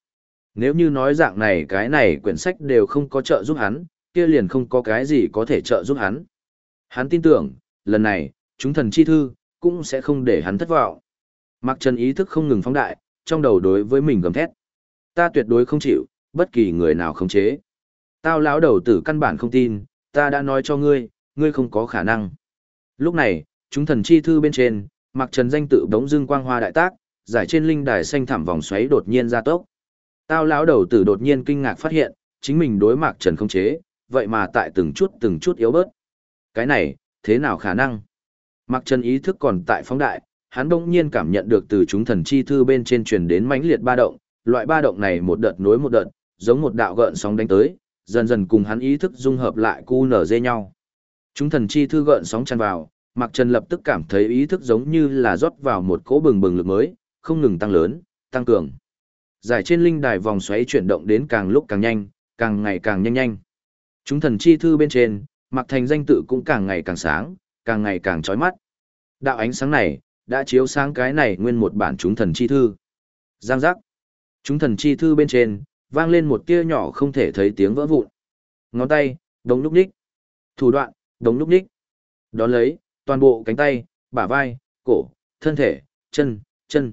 Nếu như nói dạng này cái này quyển sách đều không có trợ giúp hắn, kia liền không có cái gì có thể trợ giúp hắn. Hắn tin tưởng, lần này, chúng thần chi thư, cũng sẽ không để hắn thất vọng. Mặc Trần ý thức không ngừng phóng đại, trong đầu đối với mình gầm thét. Ta tuyệt đối không chịu, bất kỳ người nào không chế. Tao lão đầu tử căn bản không tin, ta đã nói cho ngươi, ngươi không có khả năng. Lúc này, chúng thần chi thư bên trên, Mặc Trần danh tự bỗng dưng quang hoa đại tác, giải trên linh đài xanh thảm vòng xoáy đột nhiên ra tốc. Tao lão đầu tử đột nhiên kinh ngạc phát hiện, chính mình đối Mạc Trần không chế, vậy mà tại từng chút từng chút yếu bớt. Cái này, thế nào khả năng? Mạc Trần ý thức còn tại phóng đại, hắn bỗng nhiên cảm nhận được từ chúng thần chi thư bên trên truyền đến mãnh liệt ba động, loại ba động này một đợt nối một đợt, giống một đạo gợn sóng đánh tới, dần dần cùng hắn ý thức dung hợp lại cu nở dê nhau. Chúng thần chi thư gợn sóng tràn vào, Mạc Trần lập tức cảm thấy ý thức giống như là rót vào một cỗ bừng bừng lực mới, không ngừng tăng lớn, tăng cường. Giải trên linh đài vòng xoáy chuyển động đến càng lúc càng nhanh, càng ngày càng nhanh nhanh. Chúng thần chi thư bên trên, Mạc Thành danh tự cũng càng ngày càng sáng, càng ngày càng chói mắt. Đạo ánh sáng này, đã chiếu sáng cái này nguyên một bản chúng thần chi thư. Giang giác. Chúng thần chi thư bên trên, vang lên một tia nhỏ không thể thấy tiếng vỡ vụn. Ngón tay, đống lúc ních. Thủ đoạn, đống lúc ních. Đón lấy, toàn bộ cánh tay, bả vai, cổ, thân thể, chân, chân.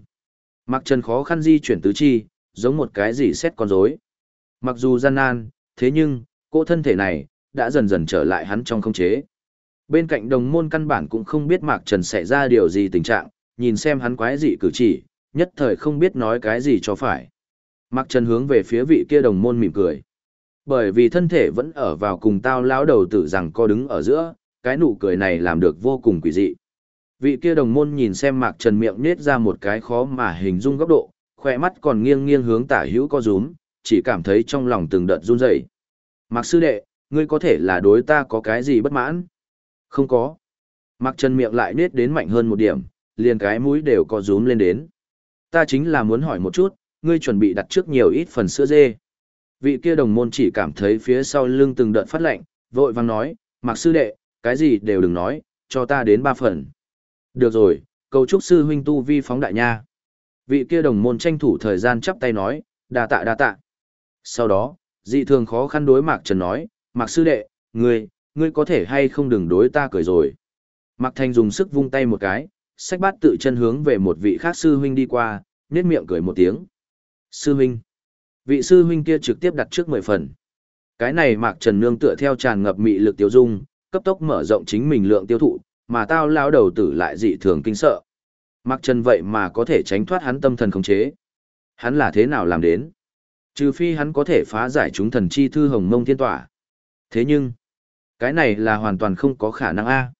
Mặc chân khó khăn di chuyển tứ chi, giống một cái gì xét con rối. Mặc dù gian nan, thế nhưng, cô thân thể này, đã dần dần trở lại hắn trong không chế. Bên cạnh đồng môn căn bản cũng không biết Mạc Trần xảy ra điều gì tình trạng, nhìn xem hắn quái dị cử chỉ, nhất thời không biết nói cái gì cho phải. Mạc Trần hướng về phía vị kia đồng môn mỉm cười. Bởi vì thân thể vẫn ở vào cùng tao lão đầu tử rằng co đứng ở giữa, cái nụ cười này làm được vô cùng quỷ dị. Vị kia đồng môn nhìn xem Mạc Trần miệng nết ra một cái khó mà hình dung góc độ, khỏe mắt còn nghiêng nghiêng hướng tả hữu co rúm, chỉ cảm thấy trong lòng từng đợt run rẩy. Mạc sư đệ, ngươi có thể là đối ta có cái gì bất mãn? Không có. Mạc Trần miệng lại nết đến mạnh hơn một điểm, liền cái mũi đều co rúm lên đến. Ta chính là muốn hỏi một chút, ngươi chuẩn bị đặt trước nhiều ít phần sữa dê. Vị kia đồng môn chỉ cảm thấy phía sau lưng từng đợt phát lạnh, vội vang nói, Mạc sư đệ, cái gì đều đừng nói, cho ta đến ba phần. Được rồi, cầu chúc sư huynh tu vi phóng đại nha. Vị kia đồng môn tranh thủ thời gian chắp tay nói, đa tạ đa tạ. Sau đó, dị thường khó khăn đối Mạc Trần nói, Mạc sư đệ, ngươi, ngươi có thể hay không đừng đối ta cười rồi. Mạc Thanh dùng sức vung tay một cái, sách bát tự chân hướng về một vị khác sư huynh đi qua, nét miệng cười một tiếng. Sư huynh. Vị sư huynh kia trực tiếp đặt trước mười phần. Cái này Mạc Trần nương tựa theo tràn ngập mị lực tiêu dung, cấp tốc mở rộng chính mình lượng tiêu thụ, mà tao lao đầu tử lại dị thường kinh sợ. Mạc Trần vậy mà có thể tránh thoát hắn tâm thần khống chế. Hắn là thế nào làm đến? Trừ phi hắn có thể phá giải chúng thần chi thư hồng mông thiên tỏa. Thế nhưng, cái này là hoàn toàn không có khả năng a.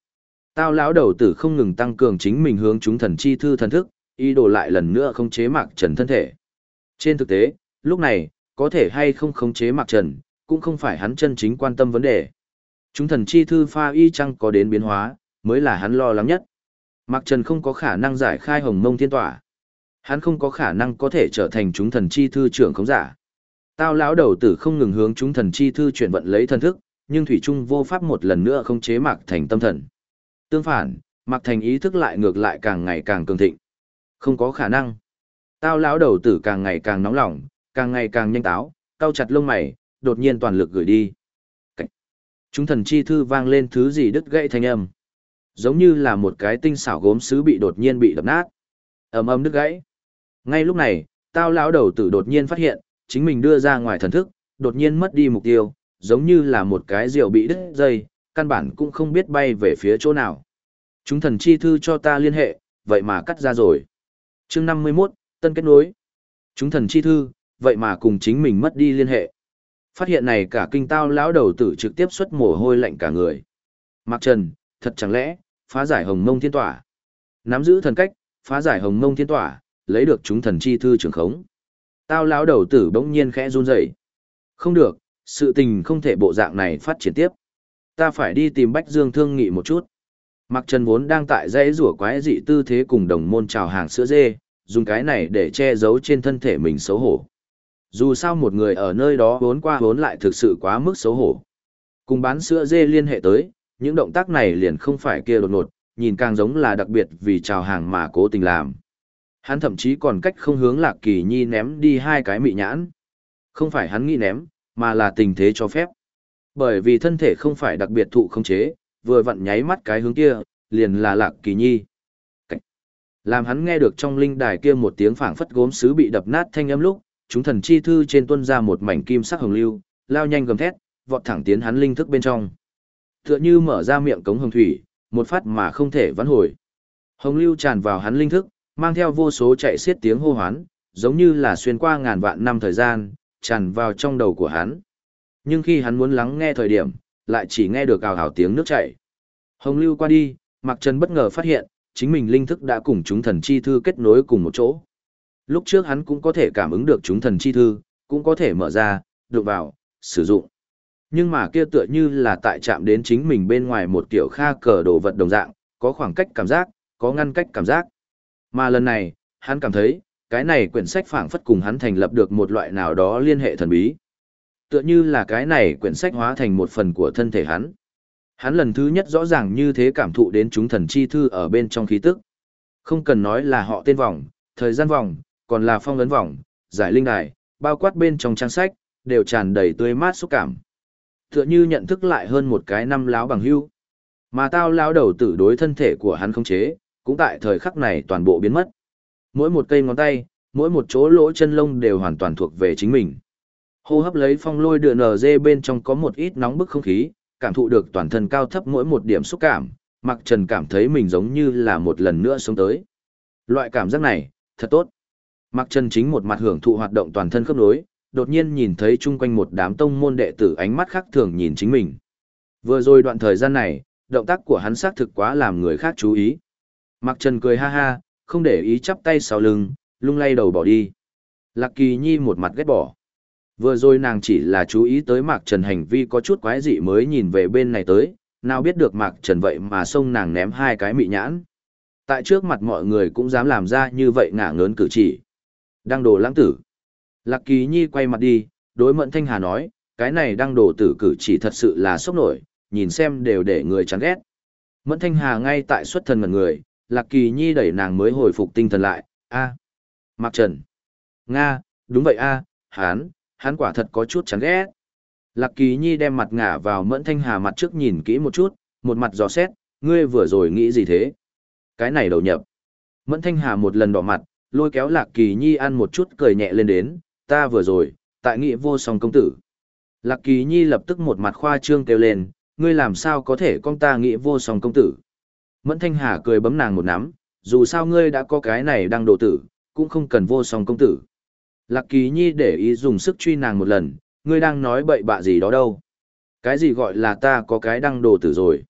Tao lão đầu tử không ngừng tăng cường chính mình hướng chúng thần chi thư thần thức, ý đồ lại lần nữa không chế Mạc Trần thân thể. Trên thực tế, lúc này, có thể hay không khống chế Mạc Trần, cũng không phải hắn chân chính quan tâm vấn đề. Chúng thần chi thư pha y chăng có đến biến hóa, mới là hắn lo lắng nhất. Mạc Trần không có khả năng giải khai hồng mông thiên tỏa. Hắn không có khả năng có thể trở thành chúng thần chi thư trưởng khống giả. Tao lão đầu tử không ngừng hướng chúng thần chi thư chuyển vận lấy thân thức, nhưng thủy trung vô pháp một lần nữa không chế Mạc Thành tâm thần. Tương phản, Mạc Thành ý thức lại ngược lại càng ngày càng cường thịnh. Không có khả năng. Tao lão đầu tử càng ngày càng nóng lòng, càng ngày càng nhanh táo, cau chặt lông mày, đột nhiên toàn lực gửi đi. Cách. Chúng thần chi thư vang lên thứ gì đứt gãy thanh âm. Giống như là một cái tinh xảo gốm sứ bị đột nhiên bị đập nát. ầm ầm đứt gãy. Ngay lúc này, tao lão đầu tử đột nhiên phát hiện, chính mình đưa ra ngoài thần thức, đột nhiên mất đi mục tiêu, giống như là một cái rượu bị đứt dây, căn bản cũng không biết bay về phía chỗ nào. Chúng thần chi thư cho ta liên hệ, vậy mà cắt ra rồi. chương 51, tân kết nối. Chúng thần chi thư, vậy mà cùng chính mình mất đi liên hệ. Phát hiện này cả kinh tao lão đầu tử trực tiếp xuất mồ hôi lạnh cả người. Mạc Trần, thật chẳng lẽ, phá giải hồng mông thiên tỏa. Nắm giữ thần cách, phá giải hồng mông thiên tỏa, lấy được chúng thần chi thư trường khống. Tao lão đầu tử bỗng nhiên khẽ run rẩy. Không được, sự tình không thể bộ dạng này phát triển tiếp. Ta phải đi tìm Bách Dương thương nghị một chút. Mặc Trần vốn đang tại dãy rủa quái dị tư thế cùng đồng môn chào hàng sữa dê, dùng cái này để che giấu trên thân thể mình xấu hổ. Dù sao một người ở nơi đó vốn qua vốn lại thực sự quá mức xấu hổ. Cùng bán sữa dê liên hệ tới, những động tác này liền không phải kia đột ngột, nhìn càng giống là đặc biệt vì chào hàng mà cố tình làm. Hắn thậm chí còn cách không hướng Lạc Kỳ Nhi ném đi hai cái mị nhãn. Không phải hắn nghĩ ném, mà là tình thế cho phép. Bởi vì thân thể không phải đặc biệt thụ không chế, vừa vặn nháy mắt cái hướng kia, liền là Lạc Kỳ Nhi. Cách. Làm hắn nghe được trong linh đài kia một tiếng phảng phất gốm sứ bị đập nát thanh âm lúc, chúng thần chi thư trên tuân ra một mảnh kim sắc hồng lưu, lao nhanh gầm thét, vọt thẳng tiến hắn linh thức bên trong. Tựa như mở ra miệng cống hồng thủy, một phát mà không thể vãn hồi. Hồng lưu tràn vào hắn linh thức, mang theo vô số chạy xiết tiếng hô hoán, giống như là xuyên qua ngàn vạn năm thời gian, tràn vào trong đầu của hắn. Nhưng khi hắn muốn lắng nghe thời điểm, lại chỉ nghe được ào ào tiếng nước chảy. Hồng lưu qua đi, Mạc Trần bất ngờ phát hiện, chính mình linh thức đã cùng chúng thần chi thư kết nối cùng một chỗ. Lúc trước hắn cũng có thể cảm ứng được chúng thần chi thư, cũng có thể mở ra, được vào, sử dụng. Nhưng mà kia tựa như là tại chạm đến chính mình bên ngoài một kiểu kha cờ đồ vật đồng dạng, Có khoảng cách cảm giác, có ngăn cách cảm giác. Mà lần này, hắn cảm thấy, cái này quyển sách phảng phất cùng hắn thành lập được một loại nào đó liên hệ thần bí. Tựa như là cái này quyển sách hóa thành một phần của thân thể hắn. Hắn lần thứ nhất rõ ràng như thế cảm thụ đến chúng thần chi thư ở bên trong khí tức. Không cần nói là họ tên vòng, thời gian vòng, còn là phong ấn vòng, giải linh đài, bao quát bên trong trang sách, đều tràn đầy tươi mát xúc cảm. Tựa như nhận thức lại hơn một cái năm láo bằng hưu. Mà tao lao đầu tử đối thân thể của hắn không chế, cũng tại thời khắc này toàn bộ biến mất. Mỗi một cây ngón tay, mỗi một chỗ lỗ chân lông đều hoàn toàn thuộc về chính mình. Hô hấp lấy phong lôi đưa nở dê bên trong có một ít nóng bức không khí, cảm thụ được toàn thân cao thấp mỗi một điểm xúc cảm, Mặc Trần cảm thấy mình giống như là một lần nữa sống tới. Loại cảm giác này, thật tốt. Mặc Trần chính một mặt hưởng thụ hoạt động toàn thân khớp nối, đột nhiên nhìn thấy chung quanh một đám tông môn đệ tử ánh mắt khác thường nhìn chính mình. Vừa rồi đoạn thời gian này, động tác của hắn xác thực quá làm người khác chú ý. Mặc Trần cười ha ha, không để ý chắp tay sau lưng, lung lay đầu bỏ đi. Lạc Kỳ Nhi một mặt ghét bỏ. Vừa rồi nàng chỉ là chú ý tới Mạc Trần hành vi có chút quái dị mới nhìn về bên này tới, nào biết được Mạc Trần vậy mà xông nàng ném hai cái mị nhãn. Tại trước mặt mọi người cũng dám làm ra như vậy ngả ngớn cử chỉ. Đăng đồ lãng tử. Lạc Kỳ Nhi quay mặt đi, đối Mẫn Thanh Hà nói, cái này đăng đồ tử cử chỉ thật sự là sốc nổi, nhìn xem đều để người chán ghét. Mẫn Thanh Hà ngay tại xuất thần ngẩn người, Lạc Kỳ Nhi đẩy nàng mới hồi phục tinh thần lại, a Mạc Trần. Nga, đúng vậy a hán, hán quả thật có chút chán ghét. Lạc Kỳ Nhi đem mặt ngả vào Mẫn Thanh Hà mặt trước nhìn kỹ một chút, một mặt dò xét, ngươi vừa rồi nghĩ gì thế? Cái này đầu nhập. Mẫn Thanh Hà một lần đỏ mặt, lôi kéo Lạc Kỳ Nhi ăn một chút cười nhẹ lên đến, ta vừa rồi, tại nghị vô song công tử. Lạc Kỳ Nhi lập tức một mặt khoa trương kêu lên, ngươi làm sao có thể con ta nghị vô song công tử. Mẫn Thanh Hà cười bấm nàng một nắm, dù sao ngươi đã có cái này đang độ tử, cũng không cần vô song công tử. Lạc Kỳ Nhi để ý dùng sức truy nàng một lần, ngươi đang nói bậy bạ gì đó đâu. Cái gì gọi là ta có cái đăng đồ tử rồi.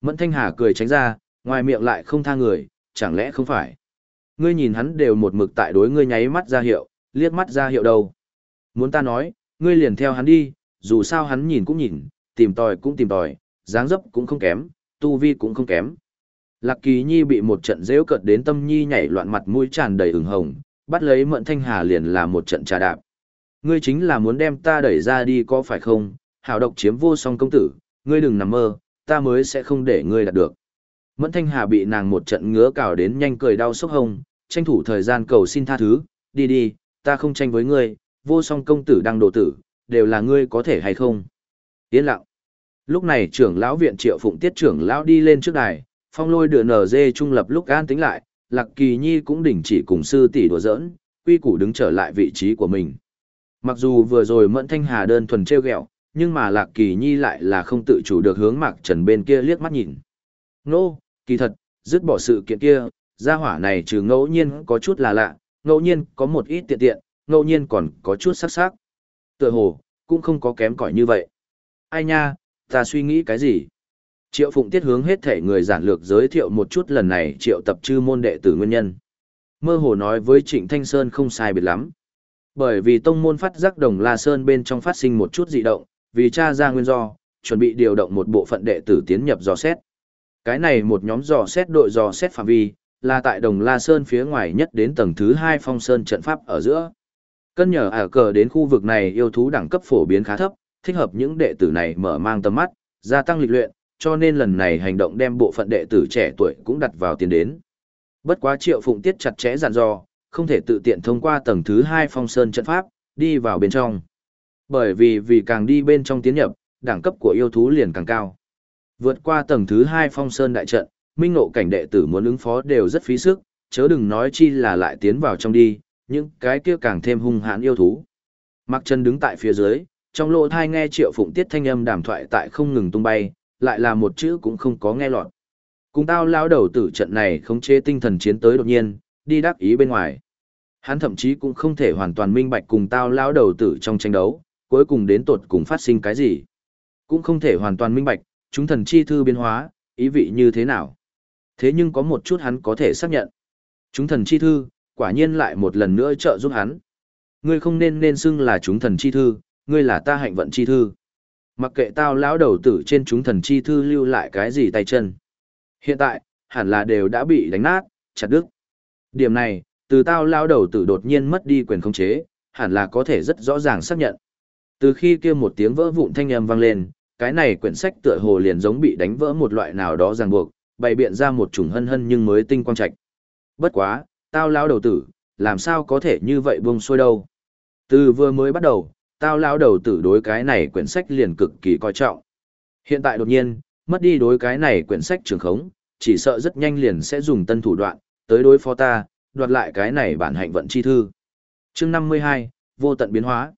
Mẫn Thanh Hà cười tránh ra, ngoài miệng lại không tha người, chẳng lẽ không phải. Ngươi nhìn hắn đều một mực tại đối ngươi nháy mắt ra hiệu, liếc mắt ra hiệu đâu. Muốn ta nói, ngươi liền theo hắn đi, dù sao hắn nhìn cũng nhìn, tìm tòi cũng tìm tòi, dáng dấp cũng không kém, tu vi cũng không kém. Lạc Kỳ Nhi bị một trận dễu cợt đến tâm nhi nhảy loạn mặt mũi tràn đầy ửng hồng, bắt lấy Mẫn Thanh Hà liền là một trận trà đạp. Ngươi chính là muốn đem ta đẩy ra đi có phải không? Hảo độc chiếm vô song công tử, ngươi đừng nằm mơ, ta mới sẽ không để ngươi đạt được. Mẫn Thanh Hà bị nàng một trận ngứa cào đến nhanh cười đau sốc hông, tranh thủ thời gian cầu xin tha thứ, đi đi, ta không tranh với ngươi, vô song công tử đang đồ tử, đều là ngươi có thể hay không. Yên lặng. Lúc này trưởng lão viện triệu phụng tiết trưởng lão đi lên trước đài, phong lôi đưa nở dê trung lập lúc an tính lại, lạc kỳ nhi cũng đình chỉ cùng sư tỷ đùa giỡn, quy củ đứng trở lại vị trí của mình. Mặc dù vừa rồi mẫn thanh hà đơn thuần treo gẹo, nhưng mà lạc kỳ nhi lại là không tự chủ được hướng mạc trần bên kia liếc mắt nhìn. Nô, kỳ thật, dứt bỏ sự kiện kia, gia hỏa này trừ ngẫu nhiên có chút là lạ, ngẫu nhiên có một ít tiện tiện, ngẫu nhiên còn có chút sắc sắc. Tựa hồ, cũng không có kém cỏi như vậy. Ai nha, ta suy nghĩ cái gì? Triệu Phụng Tiết hướng hết thể người giản lược giới thiệu một chút lần này triệu tập chư môn đệ tử nguyên nhân. Mơ hồ nói với Trịnh Thanh Sơn không sai biệt lắm. Bởi vì tông môn phát giác đồng La Sơn bên trong phát sinh một chút dị động, vì cha ra nguyên do, chuẩn bị điều động một bộ phận đệ tử tiến nhập dò xét. Cái này một nhóm dò xét đội dò xét phạm vi, là tại đồng La Sơn phía ngoài nhất đến tầng thứ hai phong sơn trận pháp ở giữa. Cân nhờ ả cờ đến khu vực này yêu thú đẳng cấp phổ biến khá thấp, thích hợp những đệ tử này mở mang tầm mắt, gia tăng lịch luyện, cho nên lần này hành động đem bộ phận đệ tử trẻ tuổi cũng đặt vào tiền đến. Bất quá triệu phụng tiết chặt chẽ dặn dò, không thể tự tiện thông qua tầng thứ hai phong sơn trận pháp, đi vào bên trong. Bởi vì vì càng đi bên trong tiến nhập, đẳng cấp của yêu thú liền càng cao. Vượt qua tầng thứ hai phong sơn đại trận, minh ngộ cảnh đệ tử muốn ứng phó đều rất phí sức, chớ đừng nói chi là lại tiến vào trong đi, những cái kia càng thêm hung hãn yêu thú. Mặc chân đứng tại phía dưới, trong lỗ thai nghe triệu phụng tiết thanh âm đàm thoại tại không ngừng tung bay, lại là một chữ cũng không có nghe lọt. Cùng tao lão đầu tử trận này khống chế tinh thần chiến tới đột nhiên, đi đáp ý bên ngoài. Hắn thậm chí cũng không thể hoàn toàn minh bạch cùng tao lão đầu tử trong tranh đấu, cuối cùng đến tột cùng phát sinh cái gì. Cũng không thể hoàn toàn minh bạch, chúng thần chi thư biến hóa, ý vị như thế nào. Thế nhưng có một chút hắn có thể xác nhận. Chúng thần chi thư, quả nhiên lại một lần nữa trợ giúp hắn. Ngươi không nên nên xưng là chúng thần chi thư, ngươi là ta hạnh vận chi thư. Mặc kệ tao lão đầu tử trên chúng thần chi thư lưu lại cái gì tay chân. Hiện tại, hẳn là đều đã bị đánh nát, chặt đứt. Điểm này, từ tao lão đầu tử đột nhiên mất đi quyền khống chế, hẳn là có thể rất rõ ràng xác nhận. Từ khi kia một tiếng vỡ vụn thanh âm vang lên, cái này quyển sách tựa hồ liền giống bị đánh vỡ một loại nào đó ràng buộc, bày biện ra một chủng hân hân nhưng mới tinh quang trạch. Bất quá, tao lão đầu tử, làm sao có thể như vậy buông xuôi đâu. Từ vừa mới bắt đầu, tao lão đầu tử đối cái này quyển sách liền cực kỳ coi trọng. Hiện tại đột nhiên, mất đi đối cái này quyển sách trường khống, chỉ sợ rất nhanh liền sẽ dùng tân thủ đoạn, tới đối phó ta, đoạt lại cái này bản hạnh vận chi thư. chương 52, vô tận biến hóa.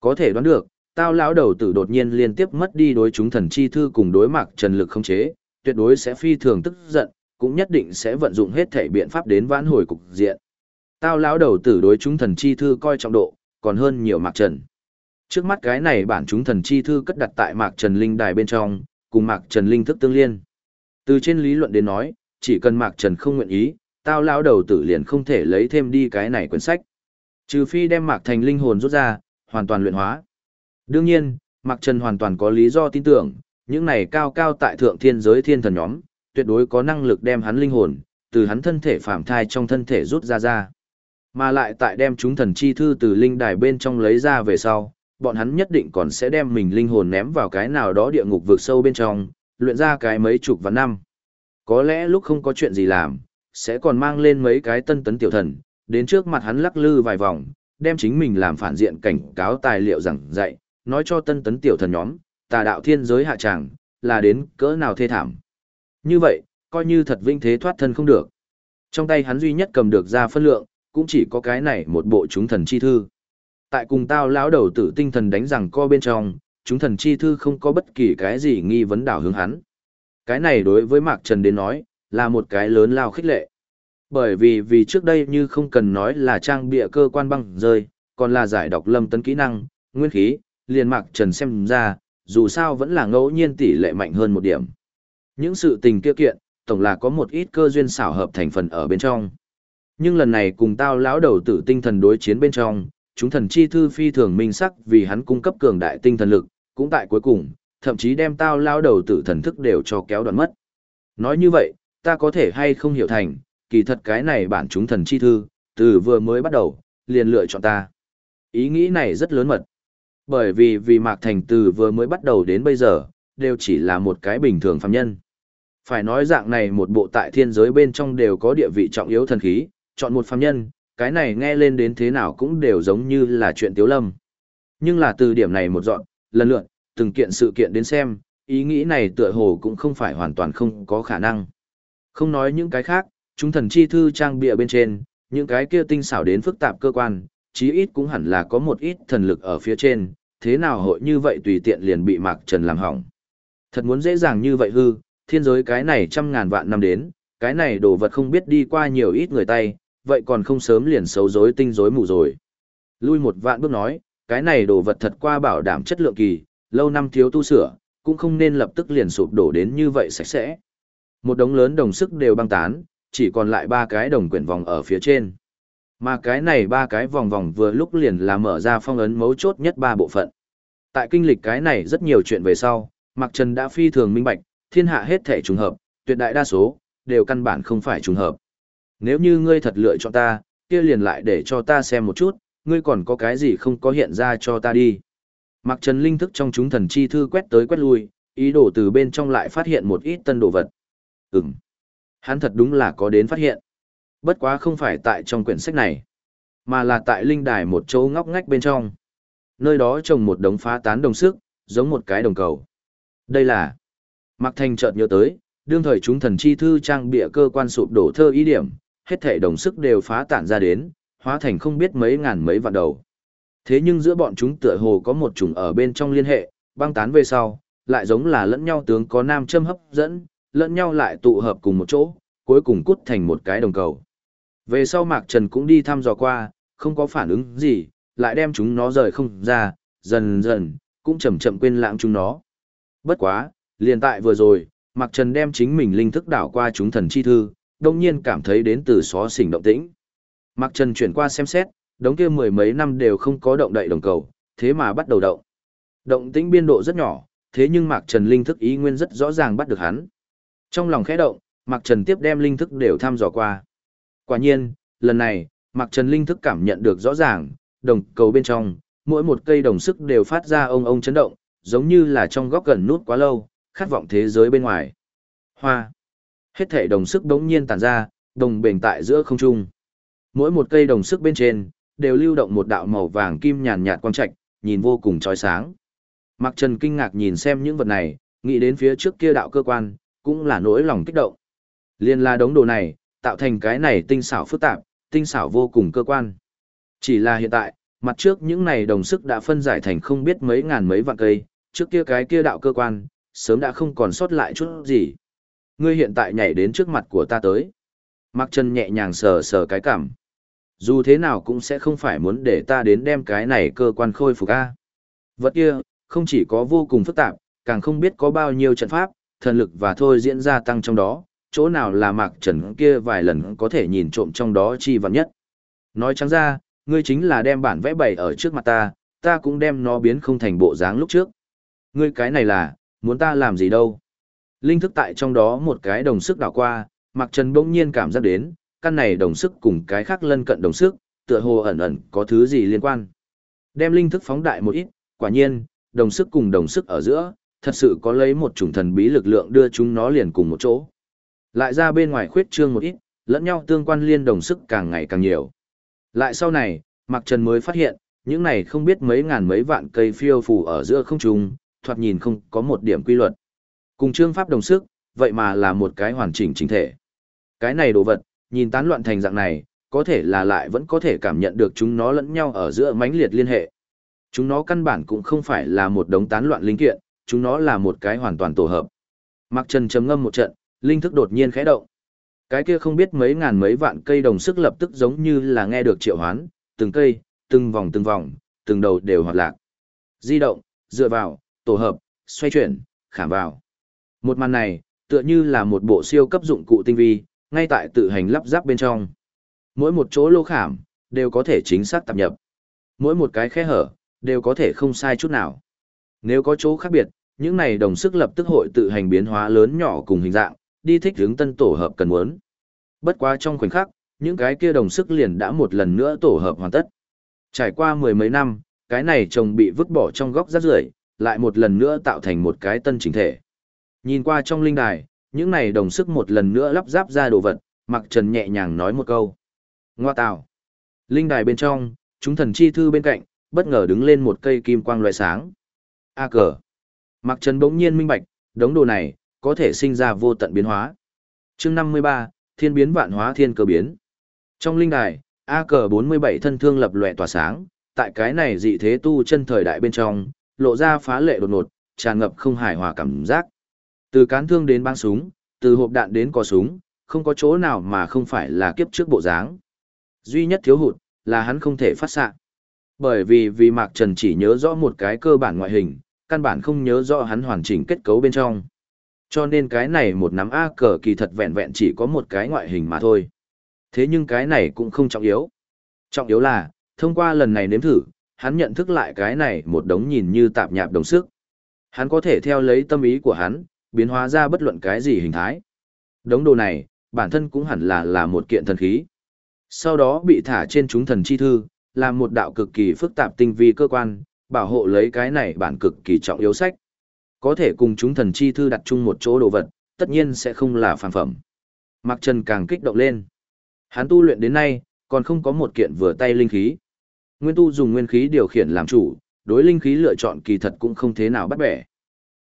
Có thể đoán được, tao lão đầu tử đột nhiên liên tiếp mất đi đối chúng thần chi thư cùng đối mạc trần lực không chế, tuyệt đối sẽ phi thường tức giận, cũng nhất định sẽ vận dụng hết thể biện pháp đến vãn hồi cục diện. Tao lão đầu tử đối chúng thần chi thư coi trọng độ, còn hơn nhiều mạc trần. Trước mắt cái này bản chúng thần chi thư cất đặt tại mạc trần linh đài bên trong, cùng mạc trần linh thức tương liên. Từ trên lý luận đến nói, chỉ cần mạc trần không nguyện ý, tao lão đầu tử liền không thể lấy thêm đi cái này quyển sách. Trừ phi đem mạc thành linh hồn rút ra, hoàn toàn luyện hóa. Đương nhiên, Mạc Trần hoàn toàn có lý do tin tưởng, những này cao cao tại thượng thiên giới thiên thần nhóm, tuyệt đối có năng lực đem hắn linh hồn, từ hắn thân thể phạm thai trong thân thể rút ra ra. Mà lại tại đem chúng thần chi thư từ linh đài bên trong lấy ra về sau, bọn hắn nhất định còn sẽ đem mình linh hồn ném vào cái nào đó địa ngục vực sâu bên trong, luyện ra cái mấy chục vạn năm. Có lẽ lúc không có chuyện gì làm, sẽ còn mang lên mấy cái tân tấn tiểu thần, đến trước mặt hắn lắc lư vài vòng, đem chính mình làm phản diện cảnh cáo tài liệu rằng dạy, nói cho tân tấn tiểu thần nhóm, tà đạo thiên giới hạ tràng, là đến cỡ nào thê thảm. Như vậy, coi như thật vinh thế thoát thân không được. Trong tay hắn duy nhất cầm được ra phân lượng, cũng chỉ có cái này một bộ chúng thần chi thư. Tại cùng tao lão đầu tử tinh thần đánh rằng co bên trong, chúng thần chi thư không có bất kỳ cái gì nghi vấn đảo hướng hắn. Cái này đối với Mạc Trần đến nói, là một cái lớn lao khích lệ. Bởi vì vì trước đây như không cần nói là trang bịa cơ quan băng rơi, còn là giải đọc lâm tấn kỹ năng, nguyên khí, liền Mạc Trần xem ra, dù sao vẫn là ngẫu nhiên tỷ lệ mạnh hơn một điểm. Những sự tình kia kiện, tổng là có một ít cơ duyên xảo hợp thành phần ở bên trong. Nhưng lần này cùng tao lão đầu tử tinh thần đối chiến bên trong, chúng thần chi thư phi thường minh sắc vì hắn cung cấp cường đại tinh thần lực, cũng tại cuối cùng, thậm chí đem tao lão đầu tử thần thức đều cho kéo đoạn mất. Nói như vậy, ta có thể hay không hiểu thành, kỳ thật cái này bản chúng thần chi thư, từ vừa mới bắt đầu, liền lựa chọn ta. Ý nghĩ này rất lớn mật. Bởi vì vì Mạc Thành từ vừa mới bắt đầu đến bây giờ, đều chỉ là một cái bình thường phàm nhân. Phải nói dạng này một bộ tại thiên giới bên trong đều có địa vị trọng yếu thần khí, chọn một phàm nhân, cái này nghe lên đến thế nào cũng đều giống như là chuyện tiếu lâm. Nhưng là từ điểm này một dọn, lần lượt, từng kiện sự kiện đến xem, ý nghĩ này tựa hồ cũng không phải hoàn toàn không có khả năng. Không nói những cái khác, chúng thần chi thư trang bịa bên trên, những cái kia tinh xảo đến phức tạp cơ quan, chí ít cũng hẳn là có một ít thần lực ở phía trên, thế nào hội như vậy tùy tiện liền bị Mạc Trần làm hỏng. Thật muốn dễ dàng như vậy hư, thiên giới cái này trăm ngàn vạn năm đến, cái này đồ vật không biết đi qua nhiều ít người tay, vậy còn không sớm liền xấu rối tinh rối mù rồi. Lui một vạn bước nói, cái này đồ vật thật qua bảo đảm chất lượng kỳ, lâu năm thiếu tu sửa, cũng không nên lập tức liền sụp đổ đến như vậy sạch sẽ. Một đống lớn đồng sức đều băng tán, chỉ còn lại ba cái đồng quyển vòng ở phía trên. Mà cái này ba cái vòng vòng vừa lúc liền là mở ra phong ấn mấu chốt nhất ba bộ phận. Tại kinh lịch cái này rất nhiều chuyện về sau, Mạc Trần đã phi thường minh bạch, thiên hạ hết thể trùng hợp, tuyệt đại đa số, đều căn bản không phải trùng hợp. Nếu như ngươi thật lựa chọn ta, kia liền lại để cho ta xem một chút, ngươi còn có cái gì không có hiện ra cho ta đi. Mạc Trần linh thức trong chúng thần chi thư quét tới quét lui, ý đồ từ bên trong lại phát hiện một ít tân đồ vật. Ừm. Hắn thật đúng là có đến phát hiện. Bất quá không phải tại trong quyển sách này, mà là tại linh đài một chỗ ngóc ngách bên trong. Nơi đó trồng một đống phá tán đồng sức, giống một cái đồng cầu. Đây là... Mạc Thành chợt nhớ tới, đương thời chúng thần chi thư trang bịa cơ quan sụp đổ thơ ý điểm, hết thể đồng sức đều phá tản ra đến, hóa thành không biết mấy ngàn mấy vạn đầu. Thế nhưng giữa bọn chúng tựa hồ có một chủng ở bên trong liên hệ, băng tán về sau, lại giống là lẫn nhau tướng có nam châm hấp dẫn, lẫn nhau lại tụ hợp cùng một chỗ, cuối cùng cút thành một cái đồng cầu. Về sau Mạc Trần cũng đi thăm dò qua, không có phản ứng gì, lại đem chúng nó rời không ra, dần dần, cũng chậm chậm quên lãng chúng nó. Bất quá, liền tại vừa rồi, Mạc Trần đem chính mình linh thức đảo qua chúng thần chi thư, đồng nhiên cảm thấy đến từ xó xỉnh động tĩnh. Mạc Trần chuyển qua xem xét, đống kia mười mấy năm đều không có động đậy đồng cầu, thế mà bắt đầu động. Động tĩnh biên độ rất nhỏ, thế nhưng Mạc Trần linh thức ý nguyên rất rõ ràng bắt được hắn. Trong lòng khẽ động, Mạc Trần tiếp đem linh thức đều thăm dò qua. Quả nhiên, lần này, Mạc Trần linh thức cảm nhận được rõ ràng, đồng cầu bên trong, mỗi một cây đồng sức đều phát ra ông ông chấn động, giống như là trong góc gần nút quá lâu, khát vọng thế giới bên ngoài. Hoa. Hết thể đồng sức đống nhiên tản ra, đồng bền tại giữa không trung. Mỗi một cây đồng sức bên trên, đều lưu động một đạo màu vàng kim nhàn nhạt quang trạch, nhìn vô cùng chói sáng. Mạc Trần kinh ngạc nhìn xem những vật này, nghĩ đến phía trước kia đạo cơ quan, cũng là nỗi lòng kích động. Liên la đống đồ này, tạo thành cái này tinh xảo phức tạp, tinh xảo vô cùng cơ quan. Chỉ là hiện tại, mặt trước những này đồng sức đã phân giải thành không biết mấy ngàn mấy vạn cây, trước kia cái kia đạo cơ quan, sớm đã không còn sót lại chút gì. Ngươi hiện tại nhảy đến trước mặt của ta tới. Mạc Trần nhẹ nhàng sờ sờ cái cảm. Dù thế nào cũng sẽ không phải muốn để ta đến đem cái này cơ quan khôi phục a. Vật kia, không chỉ có vô cùng phức tạp, càng không biết có bao nhiêu trận pháp, thần lực và thôi diễn ra tăng trong đó, chỗ nào là Mạc Trần kia vài lần có thể nhìn trộm trong đó chi vật nhất. Nói trắng ra, ngươi chính là đem bản vẽ bày ở trước mặt ta, ta cũng đem nó biến không thành bộ dáng lúc trước. Ngươi cái này là, muốn ta làm gì đâu. Linh thức tại trong đó một cái đồng sức đảo qua, Mạc Trần bỗng nhiên cảm giác đến, căn này đồng sức cùng cái khác lân cận đồng sức, tựa hồ ẩn ẩn có thứ gì liên quan. Đem linh thức phóng đại một ít, quả nhiên, đồng sức cùng đồng sức ở giữa, thật sự có lấy một chủng thần bí lực lượng đưa chúng nó liền cùng một chỗ. Lại ra bên ngoài khuyết trương một ít, lẫn nhau tương quan liên đồng sức càng ngày càng nhiều. Lại sau này, Mạc Trần mới phát hiện, những này không biết mấy ngàn mấy vạn cây phiêu phù ở giữa không trung, thoạt nhìn không có một điểm quy luật. Cùng trương pháp đồng sức, vậy mà là một cái hoàn chỉnh chính thể. Cái này đồ vật, nhìn tán loạn thành dạng này, có thể là lại vẫn có thể cảm nhận được chúng nó lẫn nhau ở giữa mãnh liệt liên hệ. Chúng nó căn bản cũng không phải là một đống tán loạn linh kiện, chúng nó là một cái hoàn toàn tổ hợp. Mạc Trần trầm ngâm một trận, linh thức đột nhiên khẽ động. Cái kia không biết mấy ngàn mấy vạn cây đồng sức lập tức giống như là nghe được triệu hoán, từng cây, từng vòng từng vòng, từng đầu đều hoạt lạc. Di động, dựa vào, tổ hợp, xoay chuyển, khảm vào. Một màn này, tựa như là một bộ siêu cấp dụng cụ tinh vi, ngay tại tự hành lắp ráp bên trong. Mỗi một chỗ lô khảm, đều có thể chính xác tập nhập. Mỗi một cái khe hở, đều có thể không sai chút nào. Nếu có chỗ khác biệt, những này đồng sức lập tức hội tự hành biến hóa lớn nhỏ cùng hình dạng, đi thích hướng tân tổ hợp cần muốn. Bất quá trong khoảnh khắc, những cái kia đồng sức liền đã một lần nữa tổ hợp hoàn tất. Trải qua mười mấy năm, cái này chồng bị vứt bỏ trong góc rác rưởi, lại một lần nữa tạo thành một cái tân chính thể. Nhìn qua trong linh đài, những này đồng sức một lần nữa lắp ráp ra đồ vật, Mặc Trần nhẹ nhàng nói một câu. Ngoa tạo. Linh đài bên trong, chúng thần chi thư bên cạnh, bất ngờ đứng lên một cây kim quang loại sáng. A cờ. Mặc Trần bỗng nhiên minh bạch, đống đồ này, có thể sinh ra vô tận biến hóa. chương 53, thiên biến vạn hóa thiên cơ biến. Trong linh đài, A cờ 47 thân thương lập lòe tỏa sáng, tại cái này dị thế tu chân thời đại bên trong, lộ ra phá lệ đột ngột, tràn ngập không hài hòa cảm giác. Từ cán thương đến băng súng, từ hộp đạn đến cò súng, không có chỗ nào mà không phải là kiếp trước bộ dáng. Duy nhất thiếu hụt, là hắn không thể phát xạ. Bởi vì vì Mạc Trần chỉ nhớ rõ một cái cơ bản ngoại hình, căn bản không nhớ rõ hắn hoàn chỉnh kết cấu bên trong. Cho nên cái này một nắm A cờ kỳ thật vẹn vẹn chỉ có một cái ngoại hình mà thôi. Thế nhưng cái này cũng không trọng yếu. Trọng yếu là, thông qua lần này nếm thử, hắn nhận thức lại cái này một đống nhìn như tạp nhạp đồng sức. Hắn có thể theo lấy tâm ý của hắn, biến hóa ra bất luận cái gì hình thái. Đống đồ này, bản thân cũng hẳn là là một kiện thần khí. Sau đó bị thả trên chúng thần chi thư, làm một đạo cực kỳ phức tạp tinh vi cơ quan, bảo hộ lấy cái này bản cực kỳ trọng yếu sách. Có thể cùng chúng thần chi thư đặt chung một chỗ đồ vật, tất nhiên sẽ không là phản phẩm. Mạc Trần càng kích động lên. Hắn tu luyện đến nay, còn không có một kiện vừa tay linh khí. Nguyên tu dùng nguyên khí điều khiển làm chủ, đối linh khí lựa chọn kỳ thật cũng không thế nào bắt bẻ.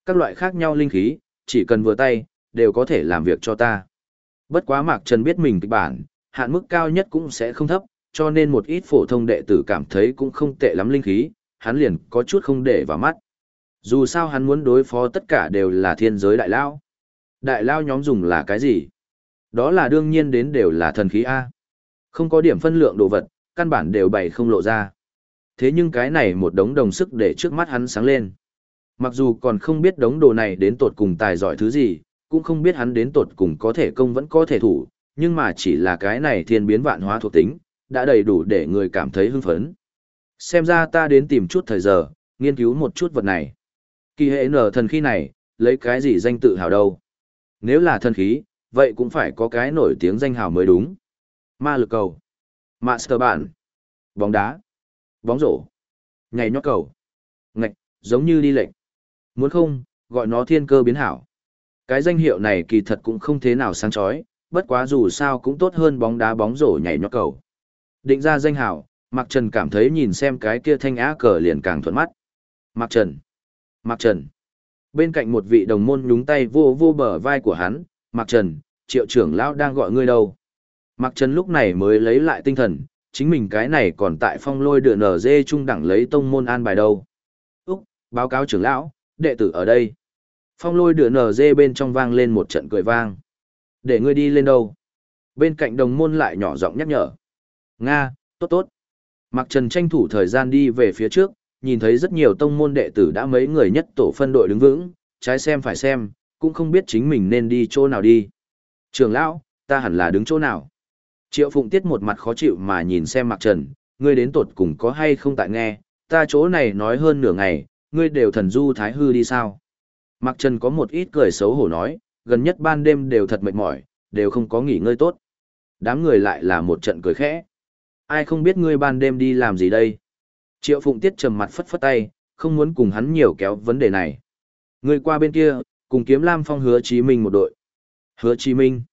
Các loại khác nhau linh khí, chỉ cần vừa tay, đều có thể làm việc cho ta. Bất quá Mạc Trần biết mình kịch bản, hạn mức cao nhất cũng sẽ không thấp, cho nên một ít phổ thông đệ tử cảm thấy cũng không tệ lắm linh khí, hắn liền có chút không để vào mắt. Dù sao hắn muốn đối phó tất cả đều là thiên giới đại lao. Đại lao nhóm dùng là cái gì? Đó là đương nhiên đến đều là thần khí A. Không có điểm phân lượng đồ vật, căn bản đều bày không lộ ra. Thế nhưng cái này một đống đồng sức để trước mắt hắn sáng lên. Mặc dù còn không biết đống đồ này đến tột cùng tài giỏi thứ gì, cũng không biết hắn đến tột cùng có thể công vẫn có thể thủ, nhưng mà chỉ là cái này thiên biến vạn hóa thuộc tính, đã đầy đủ để người cảm thấy hưng phấn. Xem ra ta đến tìm chút thời giờ, nghiên cứu một chút vật này. Kỳ hệ nở thần khí này, lấy cái gì danh tự hào đâu? Nếu là thần khí, vậy cũng phải có cái nổi tiếng danh hào mới đúng. Ma lực cầu, Master bản, bóng đá, bóng rổ, nhảy nhót cầu. Ngạch, giống như đi lệnh. Muốn không, gọi nó thiên cơ biến hảo. Cái danh hiệu này kỳ thật cũng không thế nào sáng chói, bất quá dù sao cũng tốt hơn bóng đá bóng rổ nhảy nhót cầu. Định ra danh hảo, Mạc Trần cảm thấy nhìn xem cái kia thanh á cờ liền càng thuận mắt. Mạc Trần. Mạc Trần. Bên cạnh một vị đồng môn nhúng tay vô vô bờ vai của hắn, Mạc Trần, triệu trưởng lão đang gọi ngươi đâu. Mạc Trần lúc này mới lấy lại tinh thần, chính mình cái này còn tại phong lôi đựa nở dê trung đẳng lấy tông môn an bài đâu. Úc, báo cáo trưởng lão, đệ tử ở đây. Phong lôi đựa nở dê bên trong vang lên một trận cười vang. Để ngươi đi lên đâu? Bên cạnh đồng môn lại nhỏ giọng nhắc nhở. Nga, tốt tốt. Mạc Trần tranh thủ thời gian đi về phía trước, nhìn thấy rất nhiều tông môn đệ tử đã mấy người nhất tổ phân đội đứng vững, trái xem phải xem, cũng không biết chính mình nên đi chỗ nào đi. Trường lão, ta hẳn là đứng chỗ nào? Triệu Phụng Tiết một mặt khó chịu mà nhìn xem Mạc Trần, ngươi đến tột cùng có hay không tại nghe, ta chỗ này nói hơn nửa ngày, ngươi đều thần du thái hư đi sao? Mạc Trần có một ít cười xấu hổ nói, gần nhất ban đêm đều thật mệt mỏi, đều không có nghỉ ngơi tốt. Đám người lại là một trận cười khẽ. Ai không biết ngươi ban đêm đi làm gì đây? Triệu Phụng Tiết trầm mặt phất phất tay, không muốn cùng hắn nhiều kéo vấn đề này. Người qua bên kia, cùng kiếm Lam Phong hứa Chí Minh một đội. Hứa Chí Minh.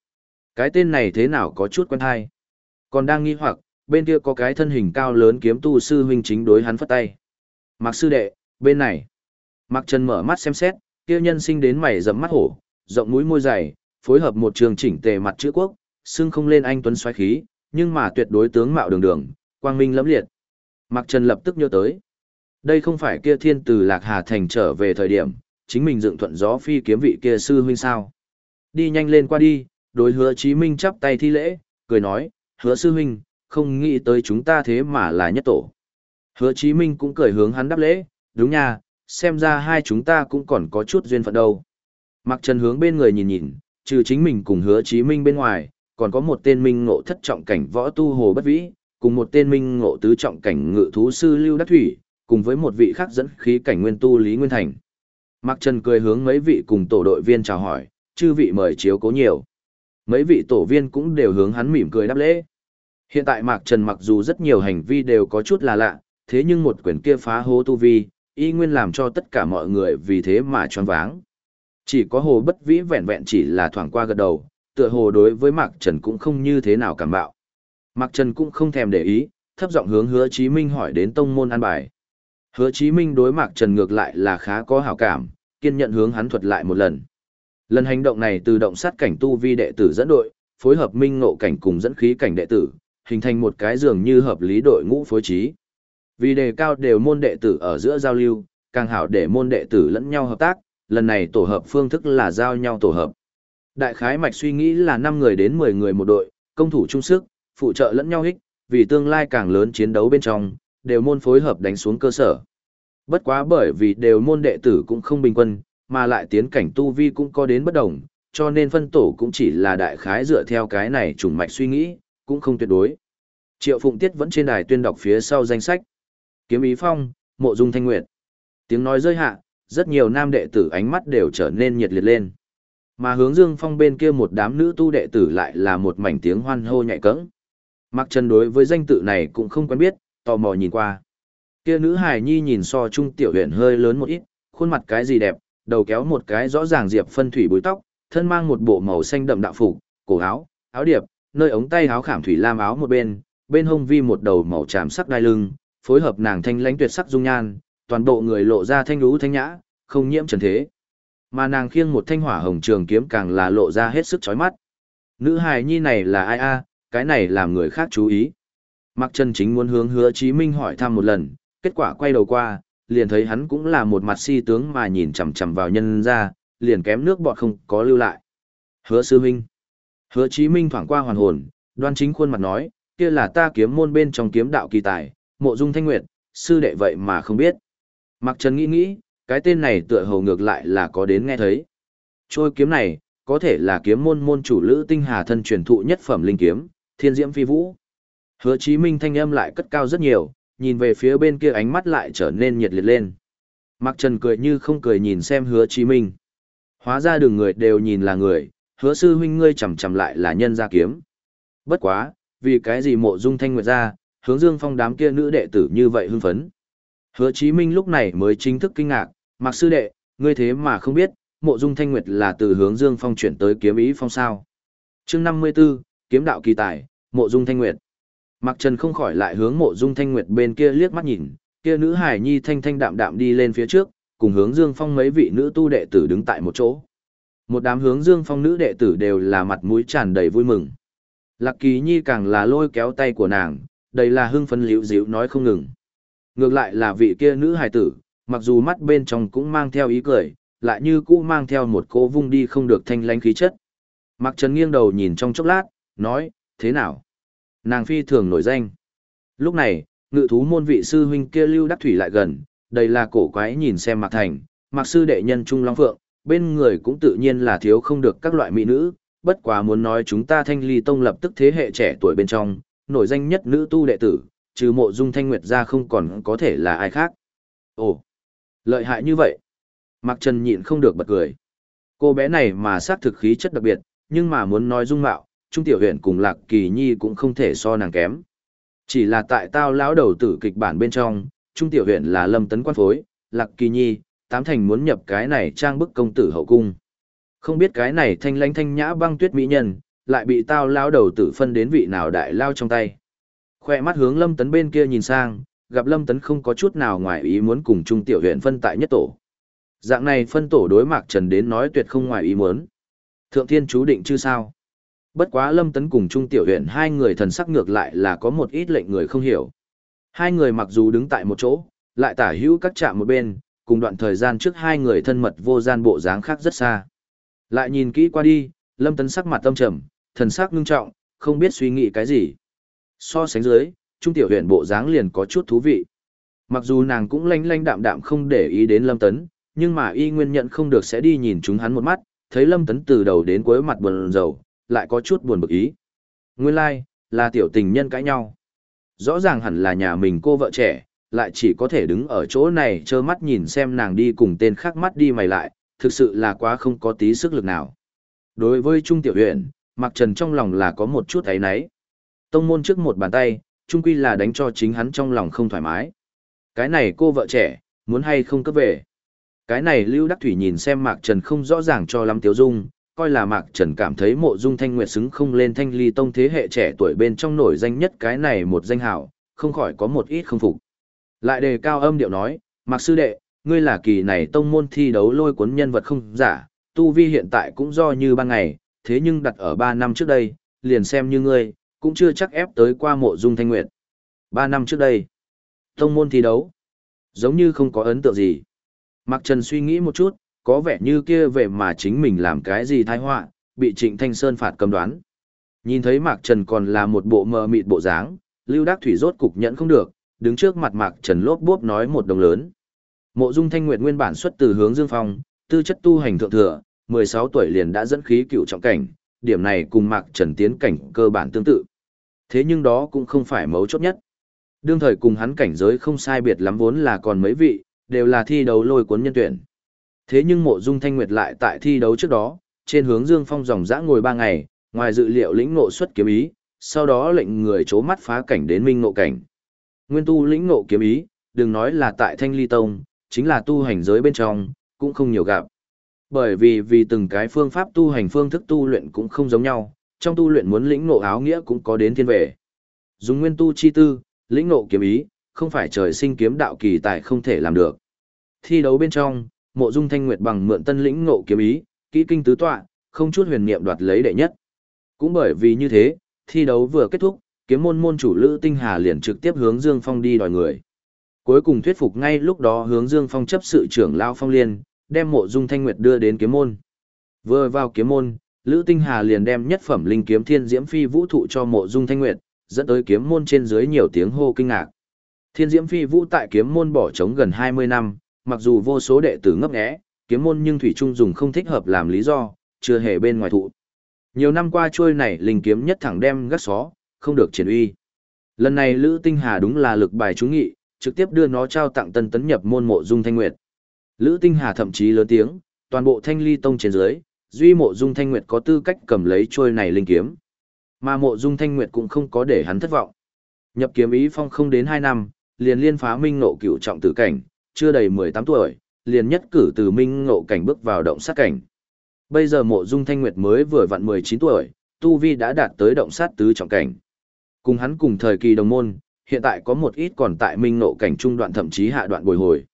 Cái tên này thế nào có chút quen hay? Còn đang nghi hoặc, bên kia có cái thân hình cao lớn kiếm tu sư huynh chính đối hắn phất tay. Mạc sư đệ, bên này. Mạc Trần mở mắt xem xét, kia nhân sinh đến mày rậm mắt hổ, rộng mũi môi dày, phối hợp một trường chỉnh tề mặt chữ quốc, xương không lên anh tuấn xoáy khí, nhưng mà tuyệt đối tướng mạo đường đường, quang minh lẫm liệt. Mạc Trần lập tức nhớ tới. Đây không phải kia thiên từ Lạc Hà Thành trở về thời điểm, chính mình dựng thuận gió phi kiếm vị kia sư huynh sao. Đi nhanh lên qua đi, đối hứa Chí Minh chắp tay thi lễ, cười nói, hứa sư huynh, không nghĩ tới chúng ta thế mà là nhất tổ. Hứa Chí Minh cũng cười hướng hắn đáp lễ, đúng nha, xem ra hai chúng ta cũng còn có chút duyên phận đâu. Mạc Trần hướng bên người nhìn nhìn, trừ chính mình cùng hứa Chí Minh bên ngoài, còn có một tên minh ngộ thất trọng cảnh võ tu hồ bất vĩ, cùng một tên minh ngộ tứ trọng cảnh ngự thú sư Lưu Đắc Thủy, cùng với một vị khác dẫn khí cảnh nguyên tu Lý Nguyên Thành. mạc Trần cười hướng mấy vị cùng tổ đội viên chào hỏi, chư vị mời chiếu cố nhiều. Mấy vị tổ viên cũng đều hướng hắn mỉm cười đáp lễ. Hiện tại Mạc Trần mặc dù rất nhiều hành vi đều có chút là lạ, thế nhưng một quyển kia phá hố tu vi, y nguyên làm cho tất cả mọi người vì thế mà choáng váng. Chỉ có hồ bất vĩ vẹn vẹn chỉ là thoảng qua gật đầu, tựa hồ đối với Mạc Trần cũng không như thế nào cảm bạo. Mạc Trần cũng không thèm để ý, thấp giọng hướng Hứa Chí Minh hỏi đến tông môn an bài. Hứa Chí Minh đối Mạc Trần ngược lại là khá có hảo cảm, kiên nhận hướng hắn thuật lại một lần. Lần hành động này từ động sát cảnh tu vi đệ tử dẫn đội, phối hợp minh ngộ cảnh cùng dẫn khí cảnh đệ tử, hình thành một cái dường như hợp lý đội ngũ phối trí. Vì đề cao đều môn đệ tử ở giữa giao lưu, càng hảo để môn đệ tử lẫn nhau hợp tác, lần này tổ hợp phương thức là giao nhau tổ hợp. Đại khái mạch suy nghĩ là 5 người đến 10 người một đội, công thủ chung sức, phụ trợ lẫn nhau ích, vì tương lai càng lớn chiến đấu bên trong, đều môn phối hợp đánh xuống cơ sở. Bất quá bởi vì đều môn đệ tử cũng không bình quân, mà lại tiến cảnh tu vi cũng có đến bất đồng, cho nên phân tổ cũng chỉ là đại khái dựa theo cái này trùng mạch suy nghĩ, cũng không tuyệt đối. Triệu Phụng Tiết vẫn trên đài tuyên đọc phía sau danh sách. Kiếm Ý Phong, Mộ Dung Thanh Nguyệt. Tiếng nói rơi hạ, rất nhiều nam đệ tử ánh mắt đều trở nên nhiệt liệt lên. Mà hướng Dương Phong bên kia một đám nữ tu đệ tử lại là một mảnh tiếng hoan hô nhạy cẫng. Mặc Trần đối với danh tự này cũng không quen biết, tò mò nhìn qua. Kia nữ hài nhi nhìn so trung tiểu huyện hơi lớn một ít, khuôn mặt cái gì đẹp, đầu kéo một cái rõ ràng diệp phân thủy búi tóc, thân mang một bộ màu xanh đậm đạo phục, cổ áo, áo điệp, nơi ống tay áo khảm thủy lam áo một bên, bên hông vi một đầu màu tràm sắc đai lưng, phối hợp nàng thanh lãnh tuyệt sắc dung nhan, toàn bộ người lộ ra thanh lũ thanh nhã, không nhiễm trần thế. Mà nàng khiêng một thanh hỏa hồng trường kiếm càng là lộ ra hết sức chói mắt. Nữ hài nhi này là ai a, cái này làm người khác chú ý. Mặc Trần chính muốn hướng Hứa Chí Minh hỏi thăm một lần, kết quả quay đầu qua, liền thấy hắn cũng là một mặt si tướng mà nhìn chằm chằm vào nhân ra, liền kém nước bọt không có lưu lại. Hứa sư huynh. Hứa Chí Minh thoảng qua hoàn hồn, đoan chính khuôn mặt nói, kia là ta kiếm môn bên trong kiếm đạo kỳ tài, mộ dung thanh nguyệt, sư đệ vậy mà không biết. Mặc Trần nghĩ nghĩ, cái tên này tựa hồ ngược lại là có đến nghe thấy. Trôi kiếm này, có thể là kiếm môn môn chủ lữ tinh hà thân truyền thụ nhất phẩm linh kiếm, thiên diễm phi vũ. Hứa Chí Minh thanh âm lại cất cao rất nhiều, nhìn về phía bên kia ánh mắt lại trở nên nhiệt liệt lên. Mặc Trần cười như không cười nhìn xem hứa Chí Minh. Hóa ra đường người đều nhìn là người, hứa sư huynh ngươi chầm chầm lại là nhân gia kiếm. Bất quá, vì cái gì mộ dung thanh nguyệt ra, hướng dương phong đám kia nữ đệ tử như vậy hưng phấn. Hứa Chí Minh lúc này mới chính thức kinh ngạc, mặc sư đệ, ngươi thế mà không biết, mộ dung thanh nguyệt là từ hướng dương phong chuyển tới kiếm ý phong sao. chương 54, kiếm đạo kỳ tài, mộ dung thanh nguyệt. Mặc trần không khỏi lại hướng mộ dung thanh nguyệt bên kia liếc mắt nhìn, kia nữ hải nhi thanh thanh đạm đạm đi lên phía trước, cùng hướng dương phong mấy vị nữ tu đệ tử đứng tại một chỗ. Một đám hướng dương phong nữ đệ tử đều là mặt mũi tràn đầy vui mừng. Lạc kỳ nhi càng là lôi kéo tay của nàng, đầy là hưng phấn liễu dịu nói không ngừng. Ngược lại là vị kia nữ hài tử, mặc dù mắt bên trong cũng mang theo ý cười, lại như cũ mang theo một cô vung đi không được thanh lánh khí chất. Mặc trần nghiêng đầu nhìn trong chốc lát, nói, thế nào? Nàng phi thường nổi danh. Lúc này, ngự thú môn vị sư huynh kia lưu đắc thủy lại gần, đây là cổ quái nhìn xem Mạc Thành, Mạc sư đệ nhân Trung Long Phượng, bên người cũng tự nhiên là thiếu không được các loại mỹ nữ, bất quá muốn nói chúng ta thanh ly tông lập tức thế hệ trẻ tuổi bên trong, nổi danh nhất nữ tu đệ tử, trừ mộ dung thanh nguyệt ra không còn có thể là ai khác. Ồ, lợi hại như vậy. Mạc Trần nhịn không được bật cười. Cô bé này mà xác thực khí chất đặc biệt, nhưng mà muốn nói dung mạo, Trung Tiểu huyện cùng Lạc Kỳ Nhi cũng không thể so nàng kém. Chỉ là tại tao lão đầu tử kịch bản bên trong, Trung Tiểu huyện là lâm tấn quan phối, Lạc Kỳ Nhi, tám thành muốn nhập cái này trang bức công tử hậu cung. Không biết cái này thanh lãnh thanh nhã băng tuyết mỹ nhân, lại bị tao lão đầu tử phân đến vị nào đại lao trong tay. Khoe mắt hướng lâm tấn bên kia nhìn sang, gặp lâm tấn không có chút nào ngoài ý muốn cùng trung tiểu huyện phân tại nhất tổ. Dạng này phân tổ đối mạc trần đến nói tuyệt không ngoài ý muốn. Thượng thiên chú định chứ sao. Bất quá lâm tấn cùng trung tiểu Huyền hai người thần sắc ngược lại là có một ít lệnh người không hiểu. Hai người mặc dù đứng tại một chỗ, lại tả hữu các chạm một bên, cùng đoạn thời gian trước hai người thân mật vô gian bộ dáng khác rất xa. Lại nhìn kỹ qua đi, Lâm Tấn sắc mặt tâm trầm, thần sắc ngưng trọng, không biết suy nghĩ cái gì. So sánh dưới, Trung Tiểu Huyền bộ dáng liền có chút thú vị. Mặc dù nàng cũng lanh lanh đạm đạm không để ý đến Lâm Tấn, nhưng mà y nguyên nhận không được sẽ đi nhìn chúng hắn một mắt, thấy Lâm Tấn từ đầu đến cuối mặt buồn rầu, lại có chút buồn bực ý. Nguyên lai, like, là tiểu tình nhân cãi nhau. Rõ ràng hẳn là nhà mình cô vợ trẻ, lại chỉ có thể đứng ở chỗ này trơ mắt nhìn xem nàng đi cùng tên khác mắt đi mày lại, thực sự là quá không có tí sức lực nào. Đối với Trung Tiểu Huyền, Mạc Trần trong lòng là có một chút ấy nấy. Tông môn trước một bàn tay, trung quy là đánh cho chính hắn trong lòng không thoải mái. Cái này cô vợ trẻ, muốn hay không cấp về. Cái này Lưu Đắc Thủy nhìn xem Mạc Trần không rõ ràng cho lắm Tiếu Dung, coi là Mạc Trần cảm thấy mộ dung thanh nguyệt xứng không lên thanh ly tông thế hệ trẻ tuổi bên trong nổi danh nhất cái này một danh hảo, không khỏi có một ít không phục. Lại đề cao âm điệu nói, Mạc Sư Đệ, ngươi là kỳ này tông môn thi đấu lôi cuốn nhân vật không giả, tu vi hiện tại cũng do như ban ngày, thế nhưng đặt ở 3 năm trước đây, liền xem như ngươi, cũng chưa chắc ép tới qua mộ dung thanh nguyệt. 3 năm trước đây, tông môn thi đấu, giống như không có ấn tượng gì. Mạc Trần suy nghĩ một chút, có vẻ như kia về mà chính mình làm cái gì thái họa, bị Trịnh Thanh Sơn phạt cầm đoán. Nhìn thấy Mạc Trần còn là một bộ mờ mịt bộ dáng, Lưu Đắc Thủy rốt cục nhận không được, đứng trước mặt Mạc Trần lốp bốp nói một đồng lớn. Mộ Dung Thanh Nguyệt nguyên bản xuất từ hướng Dương Phong, tư chất tu hành thượng thừa, 16 tuổi liền đã dẫn khí cựu trọng cảnh, điểm này cùng Mạc Trần tiến cảnh cơ bản tương tự. Thế nhưng đó cũng không phải mấu chốt nhất. Đương thời cùng hắn cảnh giới không sai biệt lắm vốn là còn mấy vị, đều là thi đấu lôi cuốn nhân tuyển. Thế nhưng Mộ Dung Thanh Nguyệt lại tại thi đấu trước đó, trên hướng Dương Phong dòng dã ngồi 3 ngày, ngoài dự liệu lĩnh ngộ xuất kiếm ý, sau đó lệnh người chố mắt phá cảnh đến minh ngộ cảnh. Nguyên tu lĩnh ngộ kiếm ý, đừng nói là tại Thanh Ly Tông, chính là tu hành giới bên trong, cũng không nhiều gặp. Bởi vì vì từng cái phương pháp tu hành phương thức tu luyện cũng không giống nhau, trong tu luyện muốn lĩnh ngộ áo nghĩa cũng có đến thiên về. Dùng nguyên tu chi tư, lĩnh ngộ kiếm ý, không phải trời sinh kiếm đạo kỳ tài không thể làm được. Thi đấu bên trong, Mộ Dung Thanh Nguyệt bằng mượn tân lĩnh ngộ kiếm ý, kỹ kinh tứ tọa, không chút huyền niệm đoạt lấy đệ nhất. Cũng bởi vì như thế, thi đấu vừa kết thúc, kiếm môn môn chủ Lữ Tinh Hà liền trực tiếp hướng Dương Phong đi đòi người. Cuối cùng thuyết phục ngay lúc đó hướng Dương Phong chấp sự trưởng Lao Phong Liên, đem mộ dung thanh nguyệt đưa đến kiếm môn. Vừa vào kiếm môn, Lữ Tinh Hà liền đem nhất phẩm linh kiếm thiên diễm phi vũ thụ cho mộ dung thanh nguyệt, dẫn tới kiếm môn trên dưới nhiều tiếng hô kinh ngạc. Thiên diễm phi vũ tại kiếm môn bỏ trống gần 20 năm, mặc dù vô số đệ tử ngấp nghé, kiếm môn nhưng thủy trung dùng không thích hợp làm lý do, chưa hề bên ngoài thụ. Nhiều năm qua trôi này linh kiếm nhất thẳng đem gắt xó, không được triển uy. Lần này Lữ Tinh Hà đúng là lực bài trúng nghị, trực tiếp đưa nó trao tặng tân tấn nhập môn mộ dung thanh nguyệt. Lữ Tinh Hà thậm chí lớn tiếng, toàn bộ thanh ly tông trên dưới, duy mộ dung thanh nguyệt có tư cách cầm lấy trôi này linh kiếm. Mà mộ dung thanh nguyệt cũng không có để hắn thất vọng. Nhập kiếm ý phong không đến 2 năm, liền liên phá minh Nộ cửu trọng tử cảnh, chưa đầy 18 tuổi, liền nhất cử từ minh ngộ cảnh bước vào động sát cảnh. Bây giờ mộ dung thanh nguyệt mới vừa vặn 19 tuổi, tu vi đã đạt tới động sát tứ trọng cảnh. Cùng hắn cùng thời kỳ đồng môn, hiện tại có một ít còn tại minh ngộ cảnh trung đoạn thậm chí hạ đoạn bồi hồi.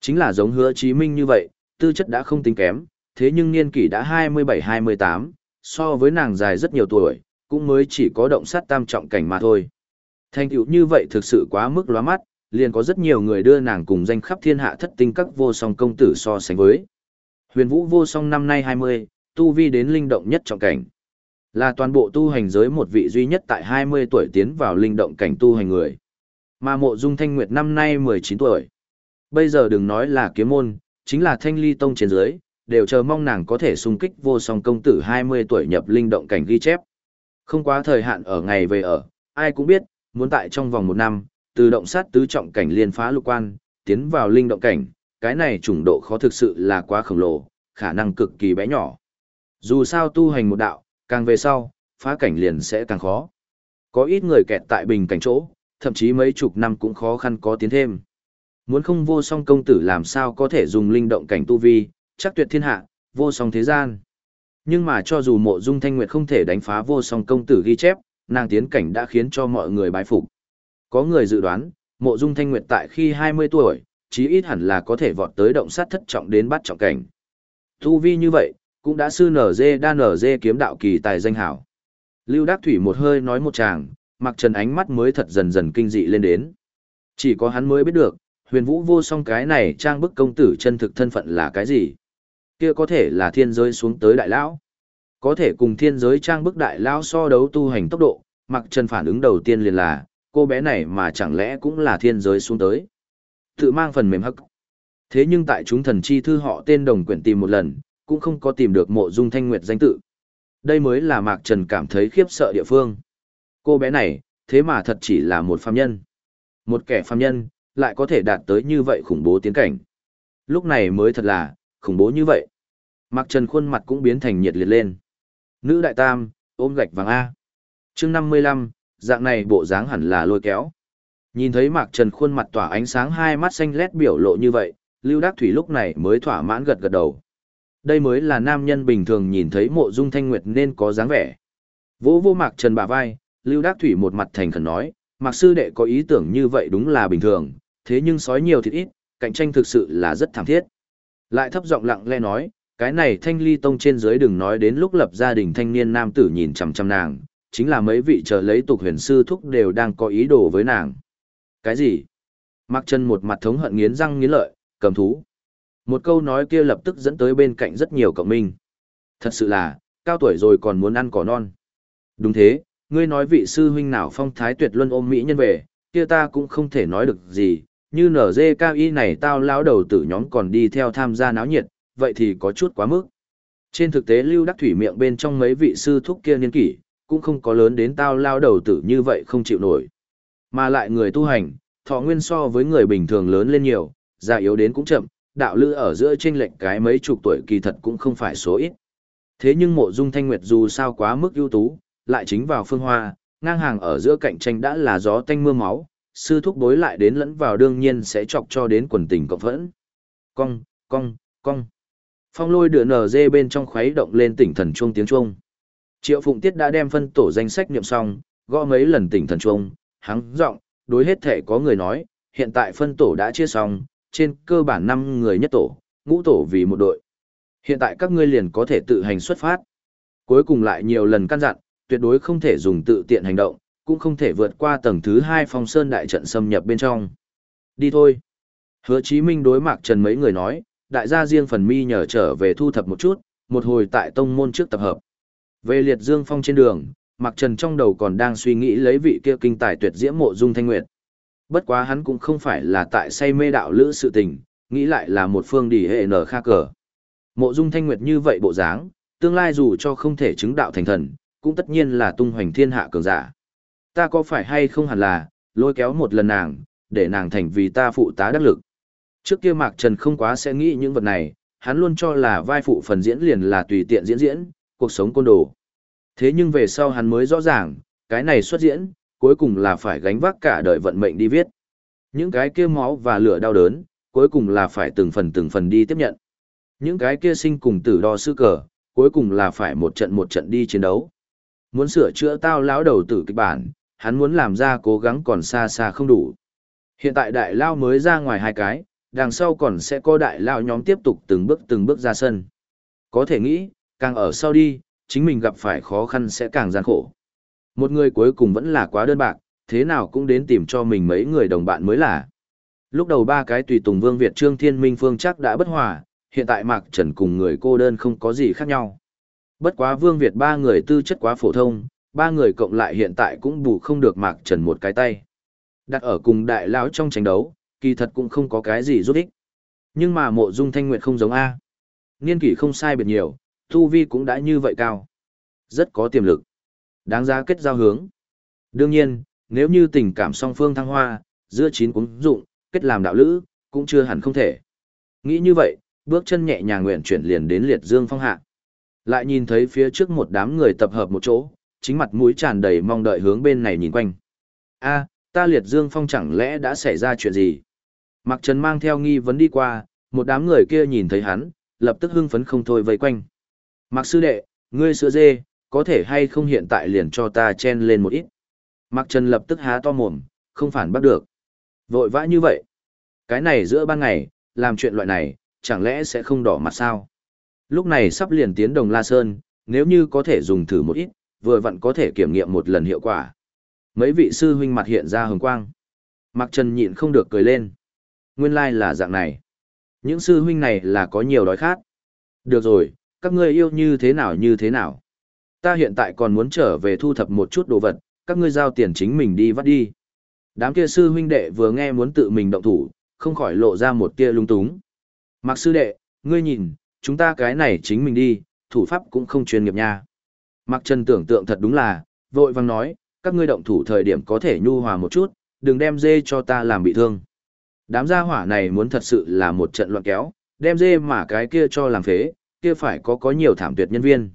Chính là giống hứa chí minh như vậy, tư chất đã không tính kém, thế nhưng niên kỷ đã 27-28, so với nàng dài rất nhiều tuổi, cũng mới chỉ có động sát tam trọng cảnh mà thôi. Thành tựu như vậy thực sự quá mức lóa mắt, liền có rất nhiều người đưa nàng cùng danh khắp thiên hạ thất tinh các vô song công tử so sánh với. Huyền Vũ vô song năm nay 20, tu vi đến linh động nhất trọng cảnh. Là toàn bộ tu hành giới một vị duy nhất tại 20 tuổi tiến vào linh động cảnh tu hành người. Mà mộ dung thanh nguyệt năm nay 19 tuổi. Bây giờ đừng nói là kiếm môn, chính là thanh ly tông trên giới đều chờ mong nàng có thể xung kích vô song công tử 20 tuổi nhập linh động cảnh ghi chép. Không quá thời hạn ở ngày về ở, ai cũng biết, muốn tại trong vòng một năm, từ động sát tứ trọng cảnh liên phá lục quan, tiến vào linh động cảnh, cái này chủng độ khó thực sự là quá khổng lồ, khả năng cực kỳ bé nhỏ. Dù sao tu hành một đạo, càng về sau, phá cảnh liền sẽ càng khó. Có ít người kẹt tại bình cảnh chỗ, thậm chí mấy chục năm cũng khó khăn có tiến thêm. Muốn không vô song công tử làm sao có thể dùng linh động cảnh tu vi, chắc tuyệt thiên hạ, vô song thế gian. Nhưng mà cho dù mộ dung thanh nguyệt không thể đánh phá vô song công tử ghi chép, nàng tiến cảnh đã khiến cho mọi người bái phục. Có người dự đoán, mộ dung thanh nguyệt tại khi 20 tuổi, chí ít hẳn là có thể vọt tới động sát thất trọng đến bắt trọng cảnh. Tu vi như vậy, cũng đã sư nở dê đa nở dê kiếm đạo kỳ tài danh hảo. Lưu Đắc Thủy một hơi nói một tràng, mặc trần ánh mắt mới thật dần dần kinh dị lên đến. Chỉ có hắn mới biết được, huyền vũ vô song cái này trang bức công tử chân thực thân phận là cái gì. Kia có thể là thiên giới xuống tới đại lão. Có thể cùng thiên giới trang bức đại lão so đấu tu hành tốc độ, mặc trần phản ứng đầu tiên liền là, cô bé này mà chẳng lẽ cũng là thiên giới xuống tới. Tự mang phần mềm hắc. Thế nhưng tại chúng thần chi thư họ tên đồng quyển tìm một lần, cũng không có tìm được mộ dung thanh nguyệt danh tự. Đây mới là Mạc Trần cảm thấy khiếp sợ địa phương. Cô bé này, thế mà thật chỉ là một phàm nhân. Một kẻ phàm nhân, lại có thể đạt tới như vậy khủng bố tiến cảnh. Lúc này mới thật là, khủng bố như vậy. Mạc Trần khuôn mặt cũng biến thành nhiệt liệt lên. Nữ đại tam, ôm gạch vàng A. chương 55, dạng này bộ dáng hẳn là lôi kéo. Nhìn thấy Mạc Trần khuôn mặt tỏa ánh sáng hai mắt xanh lét biểu lộ như vậy, Lưu Đắc Thủy lúc này mới thỏa mãn gật gật đầu. Đây mới là nam nhân bình thường nhìn thấy mộ dung thanh nguyệt nên có dáng vẻ. Vỗ vô Mạc Trần bả vai, Lưu Đắc Thủy một mặt thành khẩn nói, Mạc Sư Đệ có ý tưởng như vậy đúng là bình thường, thế nhưng sói nhiều thịt ít, cạnh tranh thực sự là rất thảm thiết. Lại thấp giọng lặng lẽ nói, cái này thanh ly tông trên dưới đừng nói đến lúc lập gia đình thanh niên nam tử nhìn chằm chằm nàng, chính là mấy vị chờ lấy tục huyền sư thúc đều đang có ý đồ với nàng. Cái gì? Mạc Trần một mặt thống hận nghiến răng nghiến lợi, cầm thú. Một câu nói kia lập tức dẫn tới bên cạnh rất nhiều cộng minh. Thật sự là, cao tuổi rồi còn muốn ăn cỏ non. Đúng thế, ngươi nói vị sư huynh nào phong thái tuyệt luân ôm mỹ nhân về, kia ta cũng không thể nói được gì, như nở dê cao y này tao lão đầu tử nhóm còn đi theo tham gia náo nhiệt, vậy thì có chút quá mức. Trên thực tế Lưu Đắc Thủy miệng bên trong mấy vị sư thúc kia niên kỷ, cũng không có lớn đến tao lao đầu tử như vậy không chịu nổi. Mà lại người tu hành, thọ nguyên so với người bình thường lớn lên nhiều, già yếu đến cũng chậm, đạo lữ ở giữa chênh lệnh cái mấy chục tuổi kỳ thật cũng không phải số ít. Thế nhưng mộ dung thanh nguyệt dù sao quá mức ưu tú, lại chính vào phương hoa, ngang hàng ở giữa cạnh tranh đã là gió tanh mưa máu, sư thúc bối lại đến lẫn vào đương nhiên sẽ chọc cho đến quần tình cộng phẫn. Cong, cong, cong. Phong lôi đựa nở dê bên trong khuấy động lên tỉnh thần chuông tiếng chuông. Triệu Phụng Tiết đã đem phân tổ danh sách niệm xong, gõ mấy lần tỉnh thần chuông, hắn giọng, đối hết thể có người nói, hiện tại phân tổ đã chia xong, trên cơ bản 5 người nhất tổ, ngũ tổ vì một đội. Hiện tại các ngươi liền có thể tự hành xuất phát. Cuối cùng lại nhiều lần căn dặn, tuyệt đối không thể dùng tự tiện hành động, cũng không thể vượt qua tầng thứ 2 phong sơn đại trận xâm nhập bên trong. Đi thôi. Hứa Chí Minh đối Mạc Trần mấy người nói, đại gia riêng phần mi nhờ trở về thu thập một chút, một hồi tại tông môn trước tập hợp. Về liệt dương phong trên đường, Mạc Trần trong đầu còn đang suy nghĩ lấy vị kia kinh tài tuyệt diễm mộ dung thanh nguyệt. Bất quá hắn cũng không phải là tại say mê đạo lữ sự tình, nghĩ lại là một phương đi hệ nở kha cờ. Mộ dung thanh nguyệt như vậy bộ dáng, tương lai dù cho không thể chứng đạo thành thần, cũng tất nhiên là tung hoành thiên hạ cường giả. Ta có phải hay không hẳn là, lôi kéo một lần nàng, để nàng thành vì ta phụ tá đắc lực. Trước kia Mạc Trần không quá sẽ nghĩ những vật này, hắn luôn cho là vai phụ phần diễn liền là tùy tiện diễn diễn, cuộc sống côn đồ. Thế nhưng về sau hắn mới rõ ràng, cái này xuất diễn, cuối cùng là phải gánh vác cả đời vận mệnh đi viết. Những cái kia máu và lửa đau đớn, cuối cùng là phải từng phần từng phần đi tiếp nhận. Những cái kia sinh cùng tử đo sư cờ, cuối cùng là phải một trận một trận đi chiến đấu. Muốn sửa chữa tao lão đầu tử kịch bản, hắn muốn làm ra cố gắng còn xa xa không đủ. Hiện tại đại lao mới ra ngoài hai cái, đằng sau còn sẽ có đại lao nhóm tiếp tục từng bước từng bước ra sân. Có thể nghĩ, càng ở sau đi, chính mình gặp phải khó khăn sẽ càng gian khổ. Một người cuối cùng vẫn là quá đơn bạc, thế nào cũng đến tìm cho mình mấy người đồng bạn mới là. Lúc đầu ba cái tùy tùng Vương Việt Trương Thiên Minh Phương chắc đã bất hòa, hiện tại Mạc Trần cùng người cô đơn không có gì khác nhau. Bất quá Vương Việt ba người tư chất quá phổ thông, ba người cộng lại hiện tại cũng bù không được Mạc Trần một cái tay. Đặt ở cùng đại lão trong tranh đấu, kỳ thật cũng không có cái gì giúp ích. Nhưng mà mộ dung thanh nguyệt không giống A. Niên kỷ không sai biệt nhiều, thu vi cũng đã như vậy cao. Rất có tiềm lực. Đáng giá kết giao hướng. Đương nhiên, nếu như tình cảm song phương thăng hoa, giữa chín cũng dụng, kết làm đạo lữ, cũng chưa hẳn không thể. Nghĩ như vậy, bước chân nhẹ nhàng nguyện chuyển liền đến liệt dương phong hạ. Lại nhìn thấy phía trước một đám người tập hợp một chỗ, chính mặt mũi tràn đầy mong đợi hướng bên này nhìn quanh. A, ta liệt dương phong chẳng lẽ đã xảy ra chuyện gì? Mặc Trần mang theo nghi vấn đi qua, một đám người kia nhìn thấy hắn, lập tức hưng phấn không thôi vây quanh. Mặc sư đệ, ngươi sữa dê, có thể hay không hiện tại liền cho ta chen lên một ít. Mặc Trần lập tức há to mồm, không phản bắt được. Vội vã như vậy. Cái này giữa ban ngày, làm chuyện loại này, chẳng lẽ sẽ không đỏ mặt sao? Lúc này sắp liền tiến đồng La Sơn, nếu như có thể dùng thử một ít, vừa vặn có thể kiểm nghiệm một lần hiệu quả. Mấy vị sư huynh mặt hiện ra hồng quang. Mặc Trần nhịn không được cười lên. Nguyên lai like là dạng này. Những sư huynh này là có nhiều đói khát. Được rồi, các ngươi yêu như thế nào như thế nào. Ta hiện tại còn muốn trở về thu thập một chút đồ vật, các ngươi giao tiền chính mình đi vắt đi. Đám kia sư huynh đệ vừa nghe muốn tự mình động thủ, không khỏi lộ ra một tia lung túng. Mặc sư đệ, ngươi nhìn, chúng ta cái này chính mình đi, thủ pháp cũng không chuyên nghiệp nha. Mặc Trần tưởng tượng thật đúng là, vội vàng nói, các ngươi động thủ thời điểm có thể nhu hòa một chút, đừng đem dê cho ta làm bị thương. Đám gia hỏa này muốn thật sự là một trận loạn kéo, đem dê mà cái kia cho làm phế, kia phải có có nhiều thảm tuyệt nhân viên.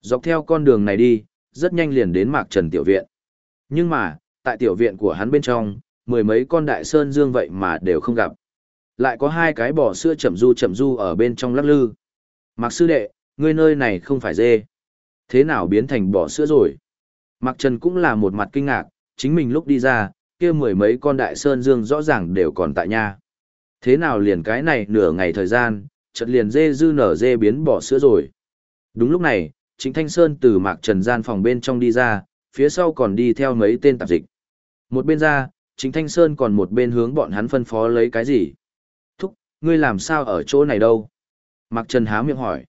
Dọc theo con đường này đi, rất nhanh liền đến Mạc Trần tiểu viện. Nhưng mà, tại tiểu viện của hắn bên trong, mười mấy con đại sơn dương vậy mà đều không gặp. Lại có hai cái bò sữa chậm du chậm du ở bên trong lắc lư. Mạc sư đệ, ngươi nơi này không phải dê. Thế nào biến thành bò sữa rồi? Mạc Trần cũng là một mặt kinh ngạc, chính mình lúc đi ra, kia mười mấy con đại sơn dương rõ ràng đều còn tại nhà. Thế nào liền cái này nửa ngày thời gian, chợt liền dê dư nở dê biến bỏ sữa rồi. Đúng lúc này, Trịnh Thanh Sơn từ Mạc Trần gian phòng bên trong đi ra, phía sau còn đi theo mấy tên tạp dịch. Một bên ra, Trịnh Thanh Sơn còn một bên hướng bọn hắn phân phó lấy cái gì. Thúc, ngươi làm sao ở chỗ này đâu? Mạc Trần há miệng hỏi.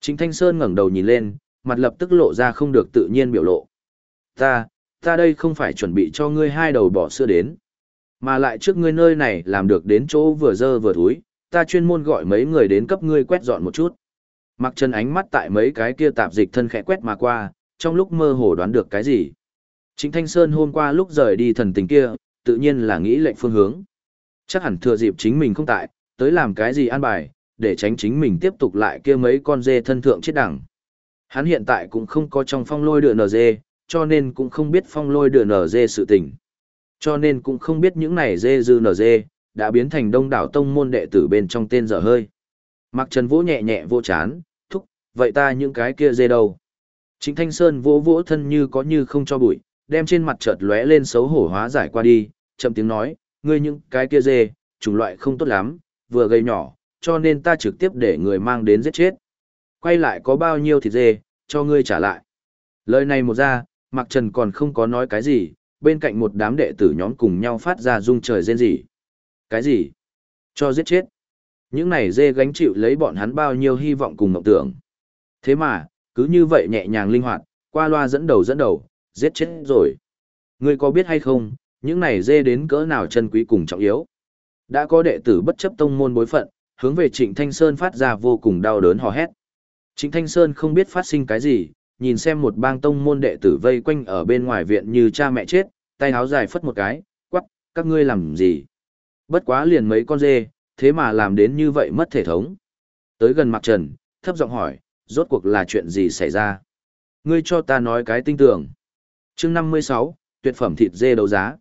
Trịnh Thanh Sơn ngẩng đầu nhìn lên, mặt lập tức lộ ra không được tự nhiên biểu lộ. Ta, ta đây không phải chuẩn bị cho ngươi hai đầu bỏ sữa đến. Mà lại trước ngươi nơi này làm được đến chỗ vừa dơ vừa thúi, ta chuyên môn gọi mấy người đến cấp ngươi quét dọn một chút. Mặc chân ánh mắt tại mấy cái kia tạp dịch thân khẽ quét mà qua, trong lúc mơ hồ đoán được cái gì. Chính Thanh Sơn hôm qua lúc rời đi thần tình kia, tự nhiên là nghĩ lệnh phương hướng. Chắc hẳn thừa dịp chính mình không tại, tới làm cái gì an bài, để tránh chính mình tiếp tục lại kia mấy con dê thân thượng chết đẳng. Hắn hiện tại cũng không có trong phong lôi đựa dê cho nên cũng không biết phong lôi đựa nở dê sự tình. Cho nên cũng không biết những này dê dư nở dê, đã biến thành đông đảo tông môn đệ tử bên trong tên dở hơi. Mặc trần vỗ nhẹ nhẹ vô chán, thúc, vậy ta những cái kia dê đâu? Chính Thanh Sơn vỗ vỗ thân như có như không cho bụi, đem trên mặt chợt lóe lên xấu hổ hóa giải qua đi, chậm tiếng nói, ngươi những cái kia dê, chủng loại không tốt lắm, vừa gây nhỏ, cho nên ta trực tiếp để người mang đến giết chết. Quay lại có bao nhiêu thịt dê, cho ngươi trả lại. Lời này một ra, Mạc Trần còn không có nói cái gì, bên cạnh một đám đệ tử nhóm cùng nhau phát ra rung trời rên rỉ. Cái gì? Cho giết chết. Những này dê gánh chịu lấy bọn hắn bao nhiêu hy vọng cùng mộng tưởng. Thế mà, cứ như vậy nhẹ nhàng linh hoạt, qua loa dẫn đầu dẫn đầu, giết chết rồi. Ngươi có biết hay không, những này dê đến cỡ nào chân quý cùng trọng yếu. Đã có đệ tử bất chấp tông môn bối phận, hướng về Trịnh Thanh Sơn phát ra vô cùng đau đớn hò hét. Trịnh Thanh Sơn không biết phát sinh cái gì, nhìn xem một bang tông môn đệ tử vây quanh ở bên ngoài viện như cha mẹ chết, tay áo dài phất một cái, quắc, các ngươi làm gì? Bất quá liền mấy con dê, thế mà làm đến như vậy mất thể thống. Tới gần Mạc Trần, thấp giọng hỏi, rốt cuộc là chuyện gì xảy ra? Ngươi cho ta nói cái tinh tường. chương 56, tuyệt phẩm thịt dê đấu giá.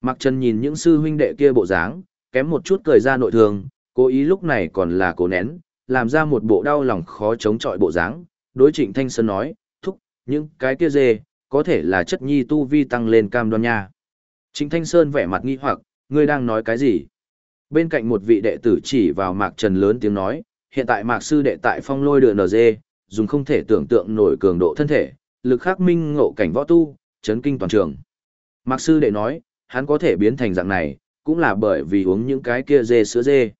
Mạc Trần nhìn những sư huynh đệ kia bộ dáng, kém một chút cười ra nội thường, cố ý lúc này còn là cố nén, làm ra một bộ đau lòng khó chống chọi bộ dáng. Đối trịnh Thanh Sơn nói, thúc, những cái kia dê, có thể là chất nhi tu vi tăng lên cam đoan nha. Trịnh Thanh Sơn vẻ mặt nghi hoặc, ngươi đang nói cái gì? Bên cạnh một vị đệ tử chỉ vào Mạc Trần lớn tiếng nói, hiện tại Mạc Sư đệ tại phong lôi đường NG, dùng không thể tưởng tượng nổi cường độ thân thể, lực khắc minh ngộ cảnh võ tu, chấn kinh toàn trường. Mạc Sư đệ nói, hắn có thể biến thành dạng này, cũng là bởi vì uống những cái kia dê sữa dê.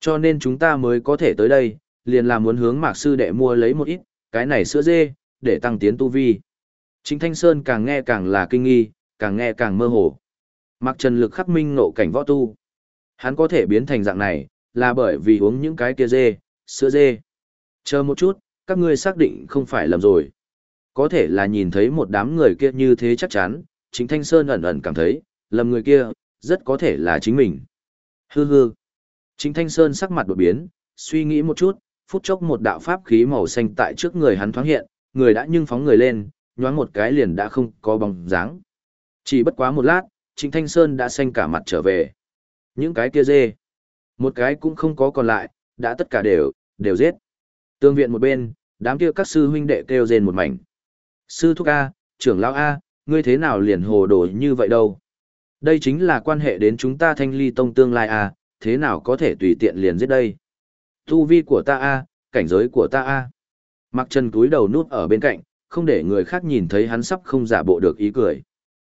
Cho nên chúng ta mới có thể tới đây, liền là muốn hướng Mạc Sư đệ mua lấy một ít, cái này sữa dê, để tăng tiến tu vi. Chính Thanh Sơn càng nghe càng là kinh nghi, càng nghe càng mơ hồ. Mạc Trần lực khắc minh ngộ cảnh võ tu. Hắn có thể biến thành dạng này, là bởi vì uống những cái kia dê, sữa dê. Chờ một chút, các ngươi xác định không phải lầm rồi. Có thể là nhìn thấy một đám người kia như thế chắc chắn, chính Thanh Sơn ẩn ẩn cảm thấy, lầm người kia, rất có thể là chính mình. Hư hư. Chính Thanh Sơn sắc mặt đột biến, suy nghĩ một chút, phút chốc một đạo pháp khí màu xanh tại trước người hắn thoáng hiện, người đã nhưng phóng người lên, nhoáng một cái liền đã không có bóng dáng. Chỉ bất quá một lát, Trịnh Thanh Sơn đã xanh cả mặt trở về. Những cái kia dê, một cái cũng không có còn lại, đã tất cả đều, đều giết. Tương viện một bên, đám kia các sư huynh đệ kêu rên một mảnh. Sư thúc A, trưởng lão A, ngươi thế nào liền hồ đồ như vậy đâu? Đây chính là quan hệ đến chúng ta thanh ly tông tương lai A, thế nào có thể tùy tiện liền giết đây? Tu vi của ta A, cảnh giới của ta A. Mặc chân túi đầu nút ở bên cạnh, không để người khác nhìn thấy hắn sắp không giả bộ được ý cười.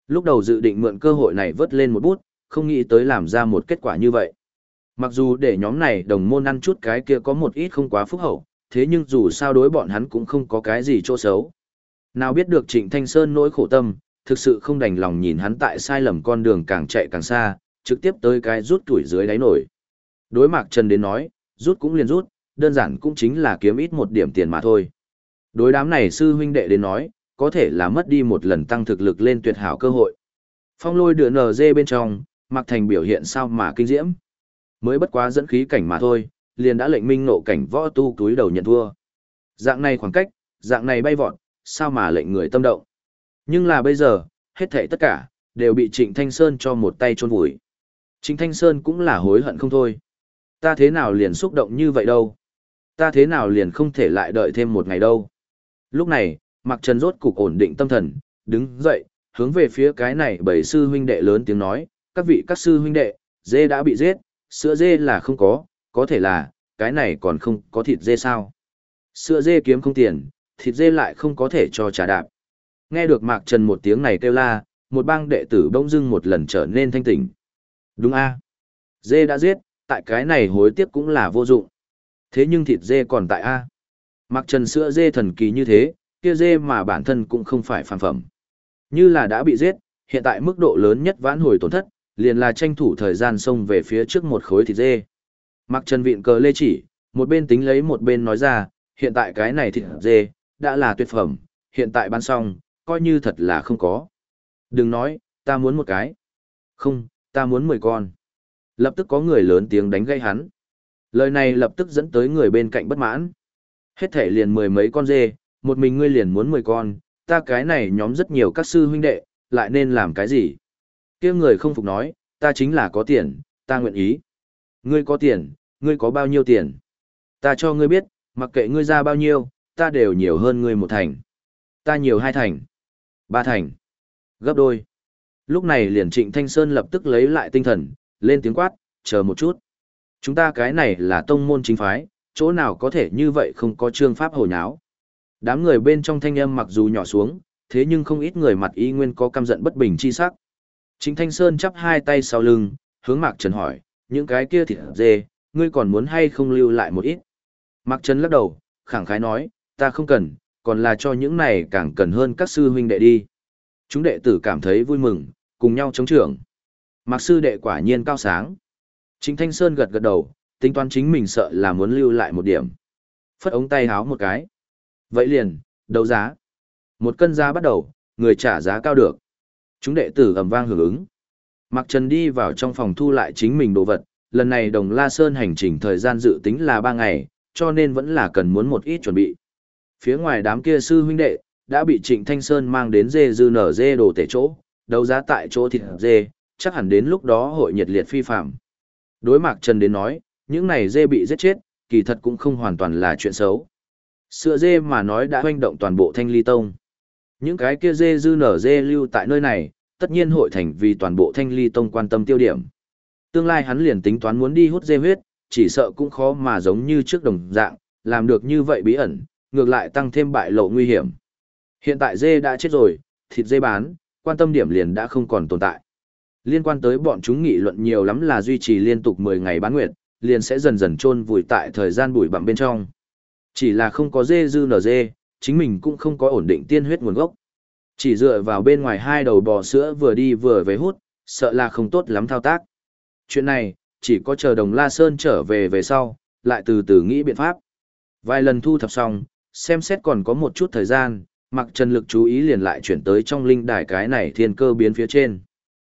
Lúc đầu dự định mượn cơ hội này vớt lên một bút, không nghĩ tới làm ra một kết quả như vậy. Mặc dù để nhóm này đồng môn ăn chút cái kia có một ít không quá phúc hậu, thế nhưng dù sao đối bọn hắn cũng không có cái gì chỗ xấu. Nào biết được Trịnh Thanh Sơn nỗi khổ tâm, thực sự không đành lòng nhìn hắn tại sai lầm con đường càng chạy càng xa, trực tiếp tới cái rút tuổi dưới đáy nổi. Đối Mạc Trần đến nói, rút cũng liền rút, đơn giản cũng chính là kiếm ít một điểm tiền mà thôi. Đối đám này sư huynh đệ đến nói, có thể là mất đi một lần tăng thực lực lên tuyệt hảo cơ hội. Phong lôi đưa NG bên trong, Mạc Thành biểu hiện sao mà kinh diễm. Mới bất quá dẫn khí cảnh mà thôi, liền đã lệnh minh nộ cảnh võ tu túi đầu nhận thua. Dạng này khoảng cách, dạng này bay vọt, sao mà lệnh người tâm động. Nhưng là bây giờ, hết thảy tất cả, đều bị Trịnh Thanh Sơn cho một tay chôn vùi. Trịnh Thanh Sơn cũng là hối hận không thôi. Ta thế nào liền xúc động như vậy đâu? Ta thế nào liền không thể lại đợi thêm một ngày đâu? Lúc này, Mạc Trần rốt cục ổn định tâm thần, đứng dậy, hướng về phía cái này bảy sư huynh đệ lớn tiếng nói, các vị các sư huynh đệ, dê đã bị giết, sữa dê là không có, có thể là, cái này còn không có thịt dê sao. Sữa dê kiếm không tiền, thịt dê lại không có thể cho trả đạp. Nghe được Mạc Trần một tiếng này kêu la, một bang đệ tử bỗng dưng một lần trở nên thanh tỉnh. Đúng a Dê đã giết, tại cái này hối tiếc cũng là vô dụng. Thế nhưng thịt dê còn tại a Mạc Trần sữa dê thần kỳ như thế, kia dê mà bản thân cũng không phải phản phẩm. Như là đã bị giết, hiện tại mức độ lớn nhất vãn hồi tổn thất, liền là tranh thủ thời gian xông về phía trước một khối thịt dê. Mặc Trần Vịn cờ lê chỉ, một bên tính lấy một bên nói ra, hiện tại cái này thịt dê, đã là tuyệt phẩm, hiện tại bán xong, coi như thật là không có. Đừng nói, ta muốn một cái. Không, ta muốn mười con. Lập tức có người lớn tiếng đánh gây hắn. Lời này lập tức dẫn tới người bên cạnh bất mãn. Hết thể liền mười mấy con dê, một mình ngươi liền muốn mười con, ta cái này nhóm rất nhiều các sư huynh đệ, lại nên làm cái gì? kia người không phục nói, ta chính là có tiền, ta nguyện ý. Ngươi có tiền, ngươi có bao nhiêu tiền? Ta cho ngươi biết, mặc kệ ngươi ra bao nhiêu, ta đều nhiều hơn ngươi một thành. Ta nhiều hai thành. Ba thành. Gấp đôi. Lúc này liền trịnh Thanh Sơn lập tức lấy lại tinh thần, lên tiếng quát, chờ một chút. Chúng ta cái này là tông môn chính phái, chỗ nào có thể như vậy không có trương pháp hồi nháo. Đám người bên trong thanh âm mặc dù nhỏ xuống, thế nhưng không ít người mặt y nguyên có căm giận bất bình chi sắc. Chính Thanh Sơn chắp hai tay sau lưng, hướng Mạc Trần hỏi, những cái kia thịt dê, ngươi còn muốn hay không lưu lại một ít? Mạc Trần lắc đầu, khẳng khái nói, ta không cần, còn là cho những này càng cần hơn các sư huynh đệ đi. Chúng đệ tử cảm thấy vui mừng, cùng nhau chống trưởng. Mạc sư đệ quả nhiên cao sáng. Chính Thanh Sơn gật gật đầu, tính toán chính mình sợ là muốn lưu lại một điểm. Phất ống tay háo một cái. Vậy liền, đấu giá. Một cân giá bắt đầu, người trả giá cao được. Chúng đệ tử ầm vang hưởng ứng. Mạc Trần đi vào trong phòng thu lại chính mình đồ vật, lần này Đồng La Sơn hành trình thời gian dự tính là 3 ngày, cho nên vẫn là cần muốn một ít chuẩn bị. Phía ngoài đám kia sư huynh đệ, đã bị Trịnh Thanh Sơn mang đến dê dư nở dê đồ tể chỗ, đấu giá tại chỗ thịt dê, chắc hẳn đến lúc đó hội nhiệt liệt phi phạm. Đối Mạc Trần đến nói, những này dê bị giết chết, kỳ thật cũng không hoàn toàn là chuyện xấu. Sữa dê mà nói đã hoành động toàn bộ thanh ly tông. Những cái kia dê dư nở dê lưu tại nơi này, tất nhiên hội thành vì toàn bộ thanh ly tông quan tâm tiêu điểm. Tương lai hắn liền tính toán muốn đi hút dê huyết, chỉ sợ cũng khó mà giống như trước đồng dạng, làm được như vậy bí ẩn, ngược lại tăng thêm bại lộ nguy hiểm. Hiện tại dê đã chết rồi, thịt dê bán, quan tâm điểm liền đã không còn tồn tại. Liên quan tới bọn chúng nghị luận nhiều lắm là duy trì liên tục 10 ngày bán nguyệt, liền sẽ dần dần chôn vùi tại thời gian bụi bặm bên trong. Chỉ là không có dê dư nở dê, chính mình cũng không có ổn định tiên huyết nguồn gốc. Chỉ dựa vào bên ngoài hai đầu bò sữa vừa đi vừa về hút, sợ là không tốt lắm thao tác. Chuyện này, chỉ có chờ đồng La Sơn trở về về sau, lại từ từ nghĩ biện pháp. Vài lần thu thập xong, xem xét còn có một chút thời gian, mặc trần lực chú ý liền lại chuyển tới trong linh đài cái này thiên cơ biến phía trên.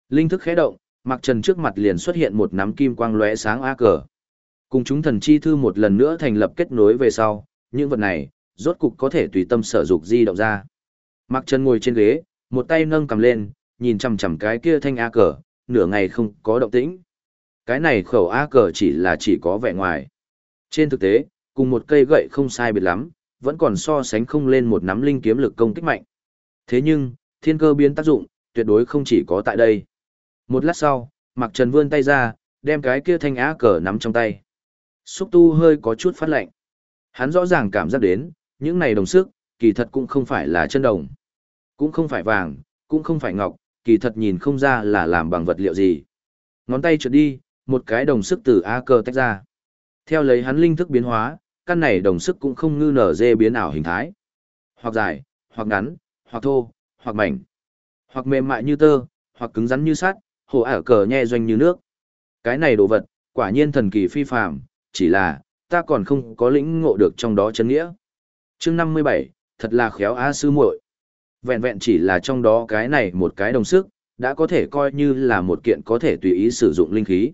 Linh thức khẽ động, mặc trần trước mặt liền xuất hiện một nắm kim quang lóe sáng a cờ. Cùng chúng thần chi thư một lần nữa thành lập kết nối về sau, những vật này, rốt cục có thể tùy tâm sở dục di động ra. Mặc trần ngồi trên ghế, một tay nâng cầm lên, nhìn chằm chằm cái kia thanh a cờ, nửa ngày không có động tĩnh. Cái này khẩu a cờ chỉ là chỉ có vẻ ngoài. Trên thực tế, cùng một cây gậy không sai biệt lắm, vẫn còn so sánh không lên một nắm linh kiếm lực công kích mạnh. Thế nhưng, thiên cơ biến tác dụng, tuyệt đối không chỉ có tại đây. Một lát sau, Mạc Trần vươn tay ra, đem cái kia thanh á cờ nắm trong tay. Xúc tu hơi có chút phát lạnh. Hắn rõ ràng cảm giác đến, những này đồng sức, kỳ thật cũng không phải là chân đồng. Cũng không phải vàng, cũng không phải ngọc, kỳ thật nhìn không ra là làm bằng vật liệu gì. Ngón tay trượt đi, một cái đồng sức từ a cơ tách ra. Theo lấy hắn linh thức biến hóa, căn này đồng sức cũng không ngư nở dê biến ảo hình thái. Hoặc dài, hoặc ngắn, hoặc thô, hoặc mảnh, hoặc mềm mại như tơ, hoặc cứng rắn như sắt, hồ ả cờ nhe doanh như nước. Cái này đồ vật, quả nhiên thần kỳ phi phàm, chỉ là, ta còn không có lĩnh ngộ được trong đó chân nghĩa. chương 57, thật là khéo a sư muội Vẹn vẹn chỉ là trong đó cái này một cái đồng sức, đã có thể coi như là một kiện có thể tùy ý sử dụng linh khí.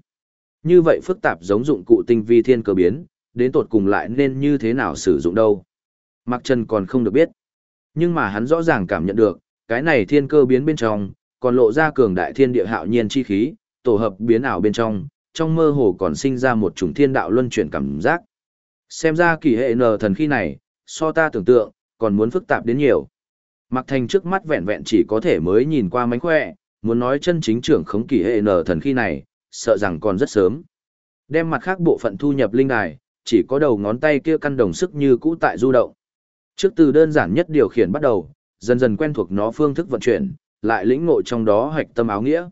Như vậy phức tạp giống dụng cụ tinh vi thiên cơ biến, đến tột cùng lại nên như thế nào sử dụng đâu. Mạc Trần còn không được biết. Nhưng mà hắn rõ ràng cảm nhận được, cái này thiên cơ biến bên trong, còn lộ ra cường đại thiên địa hạo nhiên chi khí, tổ hợp biến ảo bên trong, trong mơ hồ còn sinh ra một chủng thiên đạo luân chuyển cảm giác. Xem ra kỳ hệ nờ thần khí này, so ta tưởng tượng, còn muốn phức tạp đến nhiều. mặc Thành trước mắt vẹn vẹn chỉ có thể mới nhìn qua mánh khỏe, muốn nói chân chính trưởng khống kỳ hệ nờ thần khí này, sợ rằng còn rất sớm. Đem mặt khác bộ phận thu nhập linh đài, chỉ có đầu ngón tay kia căn đồng sức như cũ tại du động. Trước từ đơn giản nhất điều khiển bắt đầu, dần dần quen thuộc nó phương thức vận chuyển, lại lĩnh ngộ trong đó hạch tâm áo nghĩa.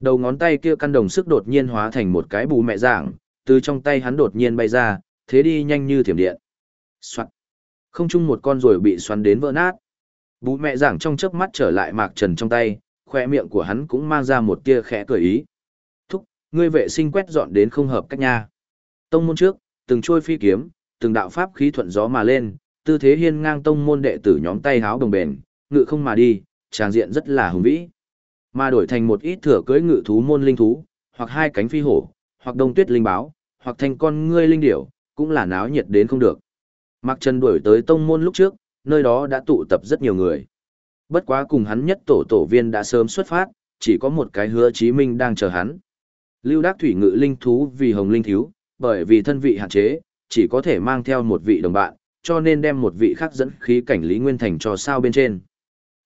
Đầu ngón tay kia căn đồng sức đột nhiên hóa thành một cái bù mẹ dạng từ trong tay hắn đột nhiên bay ra, thế đi nhanh như thiểm điện. Soạn. Không chung một con rồi bị xoắn đến vỡ nát. Bù mẹ dạng trong chớp mắt trở lại mạc trần trong tay, khoe miệng của hắn cũng mang ra một tia khẽ cười ý. Thúc, ngươi vệ sinh quét dọn đến không hợp cách nha. Tông môn trước, từng trôi phi kiếm, từng đạo pháp khí thuận gió mà lên, tư thế hiên ngang tông môn đệ tử nhóm tay háo đồng bền, ngự không mà đi, tràng diện rất là hùng vĩ. Mà đổi thành một ít thừa cưỡi ngự thú môn linh thú, hoặc hai cánh phi hổ, hoặc đông tuyết linh báo, hoặc thành con ngươi linh điểu, cũng là náo nhiệt đến không được. Mặc Trần đuổi tới tông môn lúc trước, nơi đó đã tụ tập rất nhiều người. Bất quá cùng hắn nhất tổ tổ viên đã sớm xuất phát, chỉ có một cái hứa chí minh đang chờ hắn. Lưu Đắc Thủy ngự linh thú vì hồng linh thiếu, bởi vì thân vị hạn chế, chỉ có thể mang theo một vị đồng bạn, cho nên đem một vị khác dẫn khí cảnh Lý Nguyên Thành cho sao bên trên.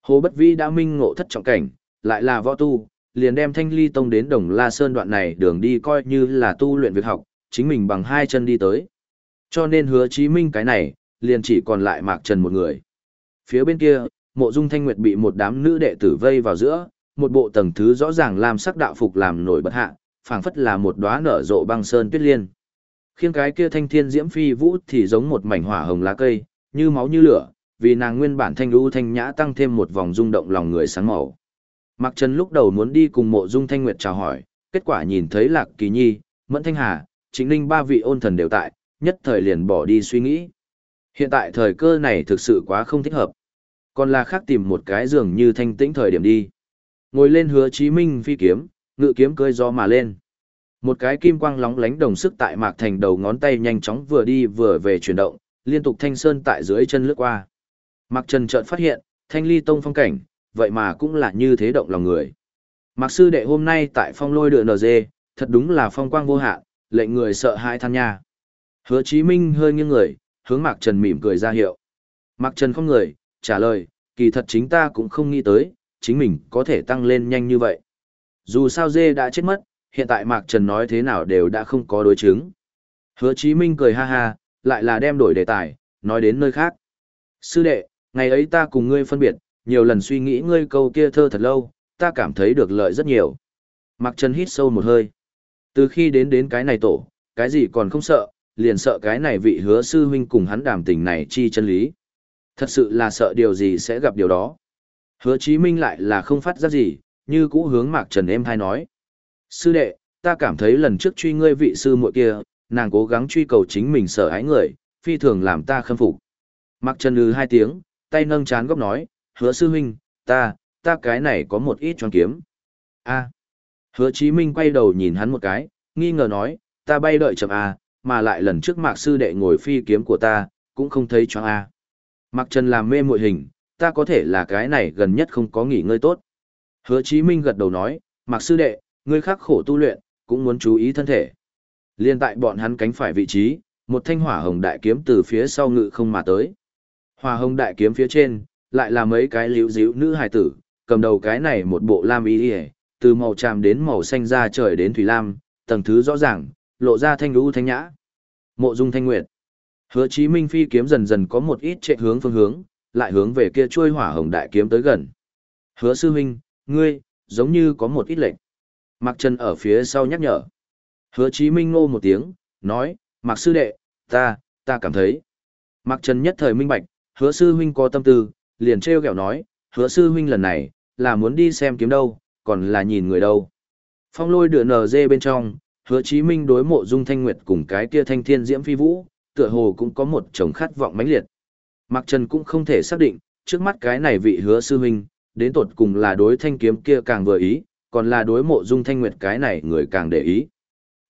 Hồ Bất Vĩ đã minh ngộ thất trọng cảnh, lại là võ tu, liền đem Thanh Ly Tông đến Đồng La Sơn đoạn này đường đi coi như là tu luyện việc học, chính mình bằng hai chân đi tới. Cho nên hứa chí minh cái này, liền chỉ còn lại Mạc Trần một người. Phía bên kia, mộ dung thanh nguyệt bị một đám nữ đệ tử vây vào giữa, một bộ tầng thứ rõ ràng làm sắc đạo phục làm nổi bật hạ, phảng phất là một đóa nở rộ băng sơn tuyết liên. Khiêng cái kia thanh thiên diễm phi vũ thì giống một mảnh hỏa hồng lá cây, như máu như lửa, vì nàng nguyên bản thanh lưu thanh nhã tăng thêm một vòng rung động lòng người sáng màu. Mạc Trần lúc đầu muốn đi cùng mộ dung thanh nguyệt chào hỏi, kết quả nhìn thấy Lạc Kỳ Nhi, Mẫn Thanh Hà, Chính Linh ba vị ôn thần đều tại, nhất thời liền bỏ đi suy nghĩ. Hiện tại thời cơ này thực sự quá không thích hợp. Còn là khác tìm một cái giường như thanh tĩnh thời điểm đi. Ngồi lên hứa chí minh phi kiếm, ngự kiếm cơi gió mà lên. Một cái kim quang lóng lánh đồng sức tại Mạc Thành đầu ngón tay nhanh chóng vừa đi vừa về chuyển động, liên tục thanh sơn tại dưới chân lướt qua. Mạc Trần chợt phát hiện, thanh ly tông phong cảnh, vậy mà cũng là như thế động lòng người. Mạc sư đệ hôm nay tại phong lôi đựa NG, thật đúng là phong quang vô hạn, lệnh người sợ hãi than nha. Hứa Chí Minh hơi nghiêng người, hướng Mạc Trần mỉm cười ra hiệu. Mạc Trần không người, trả lời, kỳ thật chính ta cũng không nghĩ tới, chính mình có thể tăng lên nhanh như vậy. Dù sao dê đã chết mất, hiện tại Mạc Trần nói thế nào đều đã không có đối chứng. Hứa Chí Minh cười ha ha, lại là đem đổi đề tài, nói đến nơi khác. Sư đệ, ngày ấy ta cùng ngươi phân biệt, nhiều lần suy nghĩ ngươi câu kia thơ thật lâu, ta cảm thấy được lợi rất nhiều. Mạc Trần hít sâu một hơi. Từ khi đến đến cái này tổ, cái gì còn không sợ, liền sợ cái này vị hứa sư huynh cùng hắn đàm tình này chi chân lý. Thật sự là sợ điều gì sẽ gặp điều đó. Hứa Chí Minh lại là không phát ra gì, như cũ hướng Mạc Trần em hai nói. Sư đệ, ta cảm thấy lần trước truy ngươi vị sư muội kia, nàng cố gắng truy cầu chính mình sở ái người, phi thường làm ta khâm phục. Mạc Trần ư hai tiếng, tay nâng chán góc nói, hứa sư huynh, ta, ta cái này có một ít choáng kiếm. a Hứa Chí Minh quay đầu nhìn hắn một cái, nghi ngờ nói, ta bay đợi chậm a mà lại lần trước Mạc sư đệ ngồi phi kiếm của ta, cũng không thấy choáng a Mạc Trần làm mê muội hình, ta có thể là cái này gần nhất không có nghỉ ngơi tốt. Hứa Chí Minh gật đầu nói, Mạc sư đệ, ngươi khắc khổ tu luyện, cũng muốn chú ý thân thể. Liên tại bọn hắn cánh phải vị trí, một thanh hỏa hồng đại kiếm từ phía sau ngự không mà tới. Hỏa hồng đại kiếm phía trên, lại là mấy cái liễu díu nữ hài tử, cầm đầu cái này một bộ lam y đi từ màu tràm đến màu xanh ra trời đến thủy lam, tầng thứ rõ ràng, lộ ra thanh lũ thanh nhã. Mộ dung thanh nguyệt. Hứa Chí Minh phi kiếm dần dần có một ít trệ hướng phương hướng, lại hướng về kia chuôi hỏa hồng đại kiếm tới gần. Hứa sư huynh, ngươi, giống như có một ít lệnh. Mạc Trần ở phía sau nhắc nhở. Hứa Chí Minh ngô một tiếng, nói, Mạc sư đệ, ta, ta cảm thấy. Mạc Trần nhất thời minh bạch, hứa sư huynh có tâm tư, liền treo kẹo nói, hứa sư huynh lần này, là muốn đi xem kiếm đâu, còn là nhìn người đâu. Phong lôi đưa nở dê bên trong, hứa Chí Minh đối mộ dung thanh nguyệt cùng cái kia thanh thiên diễm phi vũ, tựa hồ cũng có một chồng khát vọng mãnh liệt. Mạc Trần cũng không thể xác định, trước mắt cái này vị hứa sư huynh, đến tột cùng là đối thanh kiếm kia càng vừa ý, còn là đối mộ dung thanh nguyệt cái này người càng để ý.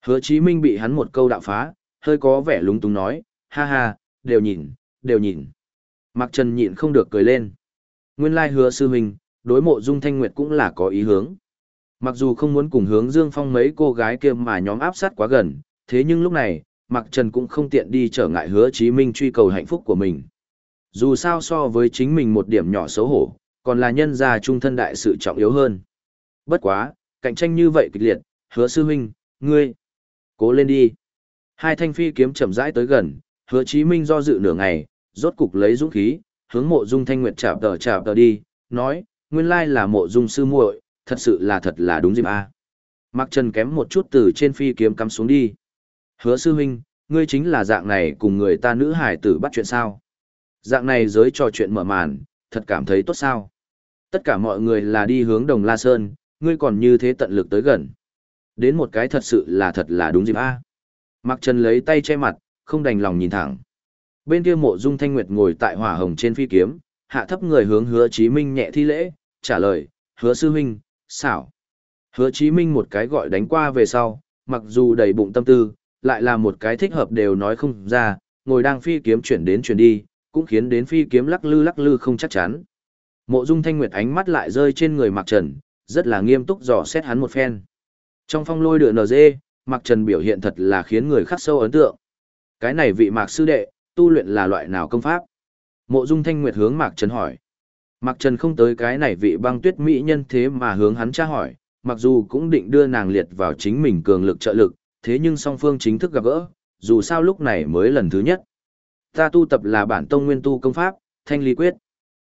Hứa Chí Minh bị hắn một câu đạo phá, hơi có vẻ lúng túng nói, ha ha, đều nhìn, đều nhìn. Mạc Trần nhịn không được cười lên. Nguyên lai hứa sư huynh, đối mộ dung thanh nguyệt cũng là có ý hướng. Mặc dù không muốn cùng hướng Dương Phong mấy cô gái kia mà nhóm áp sát quá gần, thế nhưng lúc này, Mạc Trần cũng không tiện đi trở ngại hứa Chí Minh truy cầu hạnh phúc của mình. Dù sao so với chính mình một điểm nhỏ xấu hổ, còn là nhân gia trung thân đại sự trọng yếu hơn. Bất quá, cạnh tranh như vậy kịch liệt, hứa sư huynh, ngươi, cố lên đi. Hai thanh phi kiếm chậm rãi tới gần, hứa chí minh do dự nửa ngày, rốt cục lấy dũng khí, hướng mộ dung thanh nguyệt chạm tờ chạm tờ đi, nói, nguyên lai là mộ dung sư muội, thật sự là thật là đúng dịp a. À. Mặc Trần kém một chút từ trên phi kiếm cắm xuống đi. Hứa sư huynh, ngươi chính là dạng này cùng người ta nữ hải tử bắt chuyện sao? Dạng này giới trò chuyện mở màn, thật cảm thấy tốt sao? Tất cả mọi người là đi hướng Đồng La Sơn, ngươi còn như thế tận lực tới gần. Đến một cái thật sự là thật là đúng dịp a. À. Mạc Trần lấy tay che mặt, không đành lòng nhìn thẳng. Bên kia mộ dung thanh nguyệt ngồi tại hỏa hồng trên phi kiếm, hạ thấp người hướng hứa chí minh nhẹ thi lễ, trả lời, hứa sư huynh, xảo. Hứa chí minh một cái gọi đánh qua về sau, mặc dù đầy bụng tâm tư, lại là một cái thích hợp đều nói không ra, ngồi đang phi kiếm chuyển đến chuyển đi, cũng khiến đến phi kiếm lắc lư lắc lư không chắc chắn. Mộ Dung Thanh Nguyệt ánh mắt lại rơi trên người Mạc Trần, rất là nghiêm túc dò xét hắn một phen. Trong phong lôi đựa NG, Mạc Trần biểu hiện thật là khiến người khắc sâu ấn tượng. Cái này vị Mạc sư đệ, tu luyện là loại nào công pháp? Mộ Dung Thanh Nguyệt hướng Mạc Trần hỏi. Mạc Trần không tới cái này vị băng tuyết mỹ nhân thế mà hướng hắn tra hỏi, mặc dù cũng định đưa nàng liệt vào chính mình cường lực trợ lực, thế nhưng song phương chính thức gặp gỡ, dù sao lúc này mới lần thứ nhất. Ta tu tập là bản tông nguyên tu công pháp, thanh lý quyết.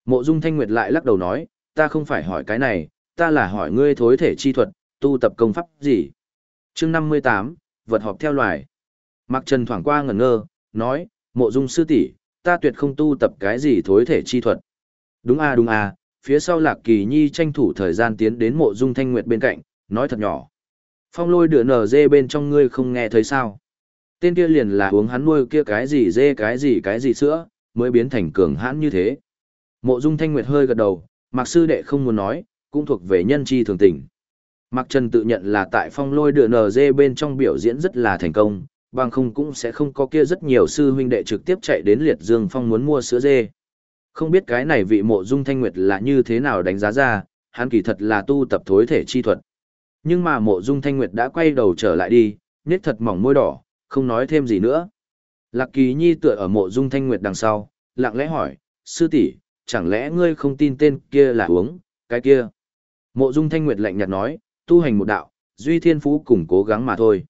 Mộ Dung Thanh Nguyệt lại lắc đầu nói, ta không phải hỏi cái này, ta là hỏi ngươi thối thể chi thuật, tu tập công pháp gì? chương 58, vật họp theo loài. Mặc Trần thoảng qua ngẩn ngơ, nói, mộ dung sư tỷ ta tuyệt không tu tập cái gì thối thể chi thuật. Đúng à đúng à, phía sau Lạc Kỳ Nhi tranh thủ thời gian tiến đến mộ dung thanh nguyệt bên cạnh, nói thật nhỏ. Phong lôi đựa nở dê bên trong ngươi không nghe thấy sao. Tên kia liền là uống hắn nuôi kia cái gì dê cái gì cái gì sữa, mới biến thành cường hãn như thế. Mộ dung thanh nguyệt hơi gật đầu, mặc sư đệ không muốn nói, cũng thuộc về nhân chi thường tình. Mặc Trần tự nhận là tại phong lôi đưa dê bên trong biểu diễn rất là thành công, bằng không cũng sẽ không có kia rất nhiều sư huynh đệ trực tiếp chạy đến liệt dương phong muốn mua sữa dê. Không biết cái này vị mộ dung thanh nguyệt là như thế nào đánh giá ra, hắn kỳ thật là tu tập thối thể chi thuật. Nhưng mà mộ dung thanh nguyệt đã quay đầu trở lại đi, nét thật mỏng môi đỏ, không nói thêm gì nữa. Lạc kỳ nhi tựa ở mộ dung thanh nguyệt đằng sau, lặng lẽ hỏi, sư tỷ, chẳng lẽ ngươi không tin tên kia là uống, cái kia. Mộ dung thanh nguyệt lạnh nhạt nói, tu hành một đạo, duy thiên phú cùng cố gắng mà thôi.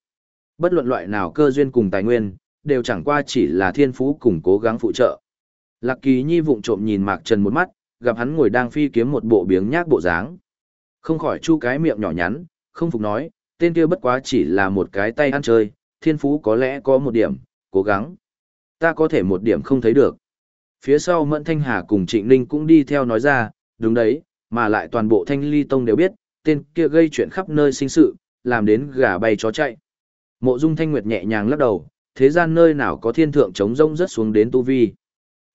Bất luận loại nào cơ duyên cùng tài nguyên, đều chẳng qua chỉ là thiên phú cùng cố gắng phụ trợ. Lạc Kỳ Nhi vụng trộm nhìn Mạc Trần một mắt, gặp hắn ngồi đang phi kiếm một bộ biếng nhác bộ dáng. Không khỏi chu cái miệng nhỏ nhắn, không phục nói, tên kia bất quá chỉ là một cái tay ăn chơi, thiên phú có lẽ có một điểm, cố gắng. Ta có thể một điểm không thấy được. Phía sau Mẫn Thanh Hà cùng Trịnh Ninh cũng đi theo nói ra, đúng đấy, mà lại toàn bộ Thanh Ly Tông đều biết, tên kia gây chuyện khắp nơi sinh sự, làm đến gà bay chó chạy. Mộ Dung Thanh Nguyệt nhẹ nhàng lắc đầu, thế gian nơi nào có thiên thượng chống rông rất xuống đến tu vi.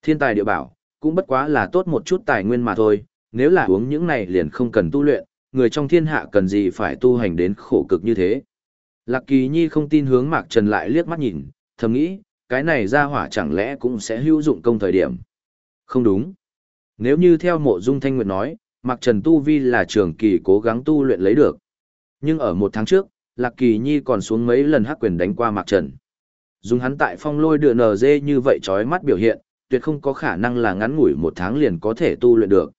Thiên tài địa bảo, cũng bất quá là tốt một chút tài nguyên mà thôi, nếu là uống những này liền không cần tu luyện, người trong thiên hạ cần gì phải tu hành đến khổ cực như thế. Lạc Kỳ Nhi không tin hướng Mạc Trần lại liếc mắt nhìn, thầm nghĩ, cái này ra hỏa chẳng lẽ cũng sẽ hữu dụng công thời điểm. Không đúng. Nếu như theo mộ dung thanh nguyệt nói, Mạc Trần Tu Vi là trường kỳ cố gắng tu luyện lấy được. Nhưng ở một tháng trước, Lạc Kỳ Nhi còn xuống mấy lần hắc quyền đánh qua Mạc Trần. Dùng hắn tại phong lôi đưa nở dê như vậy chói mắt biểu hiện, tuyệt không có khả năng là ngắn ngủi một tháng liền có thể tu luyện được.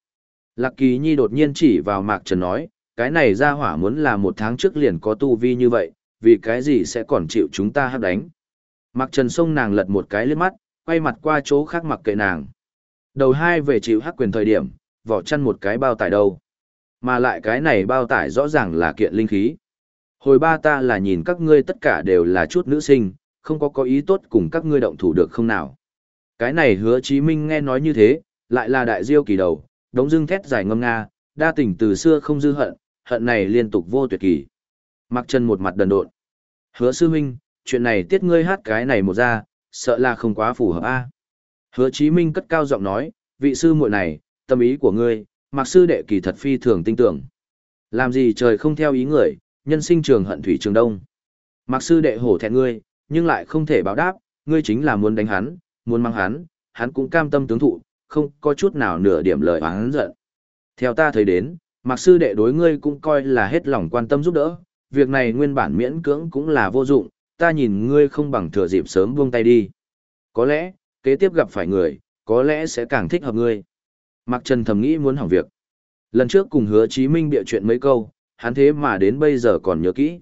Lạc Kỳ Nhi đột nhiên chỉ vào Mạc Trần nói, cái này ra hỏa muốn là một tháng trước liền có tu vi như vậy, vì cái gì sẽ còn chịu chúng ta hắc đánh. Mạc Trần xông nàng lật một cái lên mắt, quay mặt qua chỗ khác mặc kệ nàng. Đầu hai về chịu hắc quyền thời điểm, vỏ chăn một cái bao tải đâu. Mà lại cái này bao tải rõ ràng là kiện linh khí. Hồi ba ta là nhìn các ngươi tất cả đều là chút nữ sinh, không có có ý tốt cùng các ngươi động thủ được không nào. Cái này hứa Chí Minh nghe nói như thế, lại là đại diêu kỳ đầu, đống dưng thét dài ngâm nga, đa tình từ xưa không dư hận, hận này liên tục vô tuyệt kỳ. Mặc chân một mặt đần độn. Hứa sư huynh, chuyện này tiết ngươi hát cái này một ra, sợ là không quá phù hợp a. Hứa Chí Minh cất cao giọng nói, vị sư muội này, tâm ý của ngươi, mặc sư đệ kỳ thật phi thường tinh tưởng. Làm gì trời không theo ý người, nhân sinh trường hận thủy trường đông. Mặc sư đệ hổ thẹn ngươi, nhưng lại không thể báo đáp, ngươi chính là muốn đánh hắn, muốn mang hắn, hắn cũng cam tâm tướng thụ, không có chút nào nửa điểm lời oán giận. Theo ta thấy đến, mặc sư đệ đối ngươi cũng coi là hết lòng quan tâm giúp đỡ, việc này nguyên bản miễn cưỡng cũng là vô dụng, ta nhìn ngươi không bằng thừa dịp sớm buông tay đi. Có lẽ, kế tiếp gặp phải người, có lẽ sẽ càng thích hợp ngươi. Mạc Trần thầm nghĩ muốn hỏng việc. Lần trước cùng hứa Chí Minh bịa chuyện mấy câu, hắn thế mà đến bây giờ còn nhớ kỹ.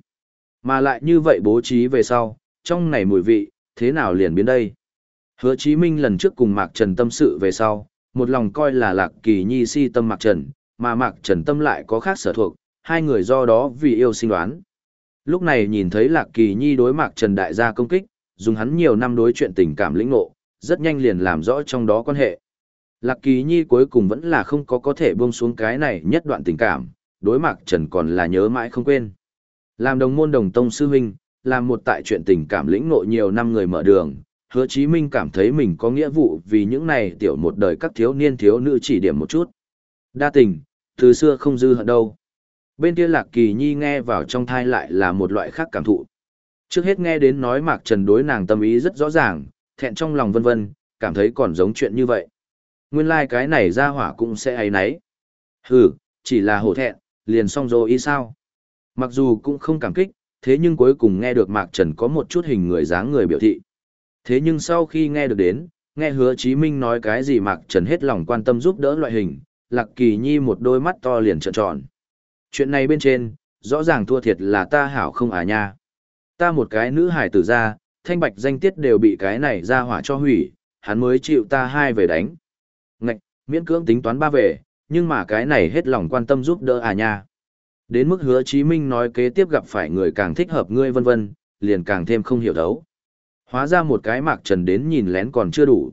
Mà lại như vậy bố trí về sau, trong này mùi vị, thế nào liền biến đây? Hứa Chí Minh lần trước cùng Mạc Trần tâm sự về sau, một lòng coi là Lạc Kỳ Nhi si tâm Mạc Trần, mà Mạc Trần tâm lại có khác sở thuộc, hai người do đó vì yêu sinh đoán. Lúc này nhìn thấy Lạc Kỳ Nhi đối Mạc Trần đại gia công kích, dùng hắn nhiều năm đối chuyện tình cảm lĩnh ngộ, rất nhanh liền làm rõ trong đó quan hệ. Lạc Kỳ Nhi cuối cùng vẫn là không có có thể buông xuống cái này nhất đoạn tình cảm, đối Mạc Trần còn là nhớ mãi không quên. Làm đồng môn đồng tông sư huynh, làm một tại chuyện tình cảm lĩnh ngộ nhiều năm người mở đường, hứa chí minh cảm thấy mình có nghĩa vụ vì những này tiểu một đời các thiếu niên thiếu nữ chỉ điểm một chút. Đa tình, từ xưa không dư hận đâu. Bên kia lạc kỳ nhi nghe vào trong thai lại là một loại khác cảm thụ. Trước hết nghe đến nói mạc trần đối nàng tâm ý rất rõ ràng, thẹn trong lòng vân vân, cảm thấy còn giống chuyện như vậy. Nguyên lai like cái này ra hỏa cũng sẽ ấy nấy. Hừ, chỉ là hổ thẹn, liền xong rồi ý sao. Mặc dù cũng không cảm kích, thế nhưng cuối cùng nghe được Mạc Trần có một chút hình người dáng người biểu thị. Thế nhưng sau khi nghe được đến, nghe hứa Chí Minh nói cái gì Mạc Trần hết lòng quan tâm giúp đỡ loại hình, Lạc Kỳ Nhi một đôi mắt to liền trợn tròn. Chuyện này bên trên, rõ ràng thua thiệt là ta hảo không à nha. Ta một cái nữ hải tử ra, thanh bạch danh tiết đều bị cái này ra hỏa cho hủy, hắn mới chịu ta hai về đánh. Ngạch, miễn cưỡng tính toán ba về, nhưng mà cái này hết lòng quan tâm giúp đỡ à nha. Đến mức hứa Chí Minh nói kế tiếp gặp phải người càng thích hợp ngươi vân vân, liền càng thêm không hiểu đấu Hóa ra một cái mạc trần đến nhìn lén còn chưa đủ.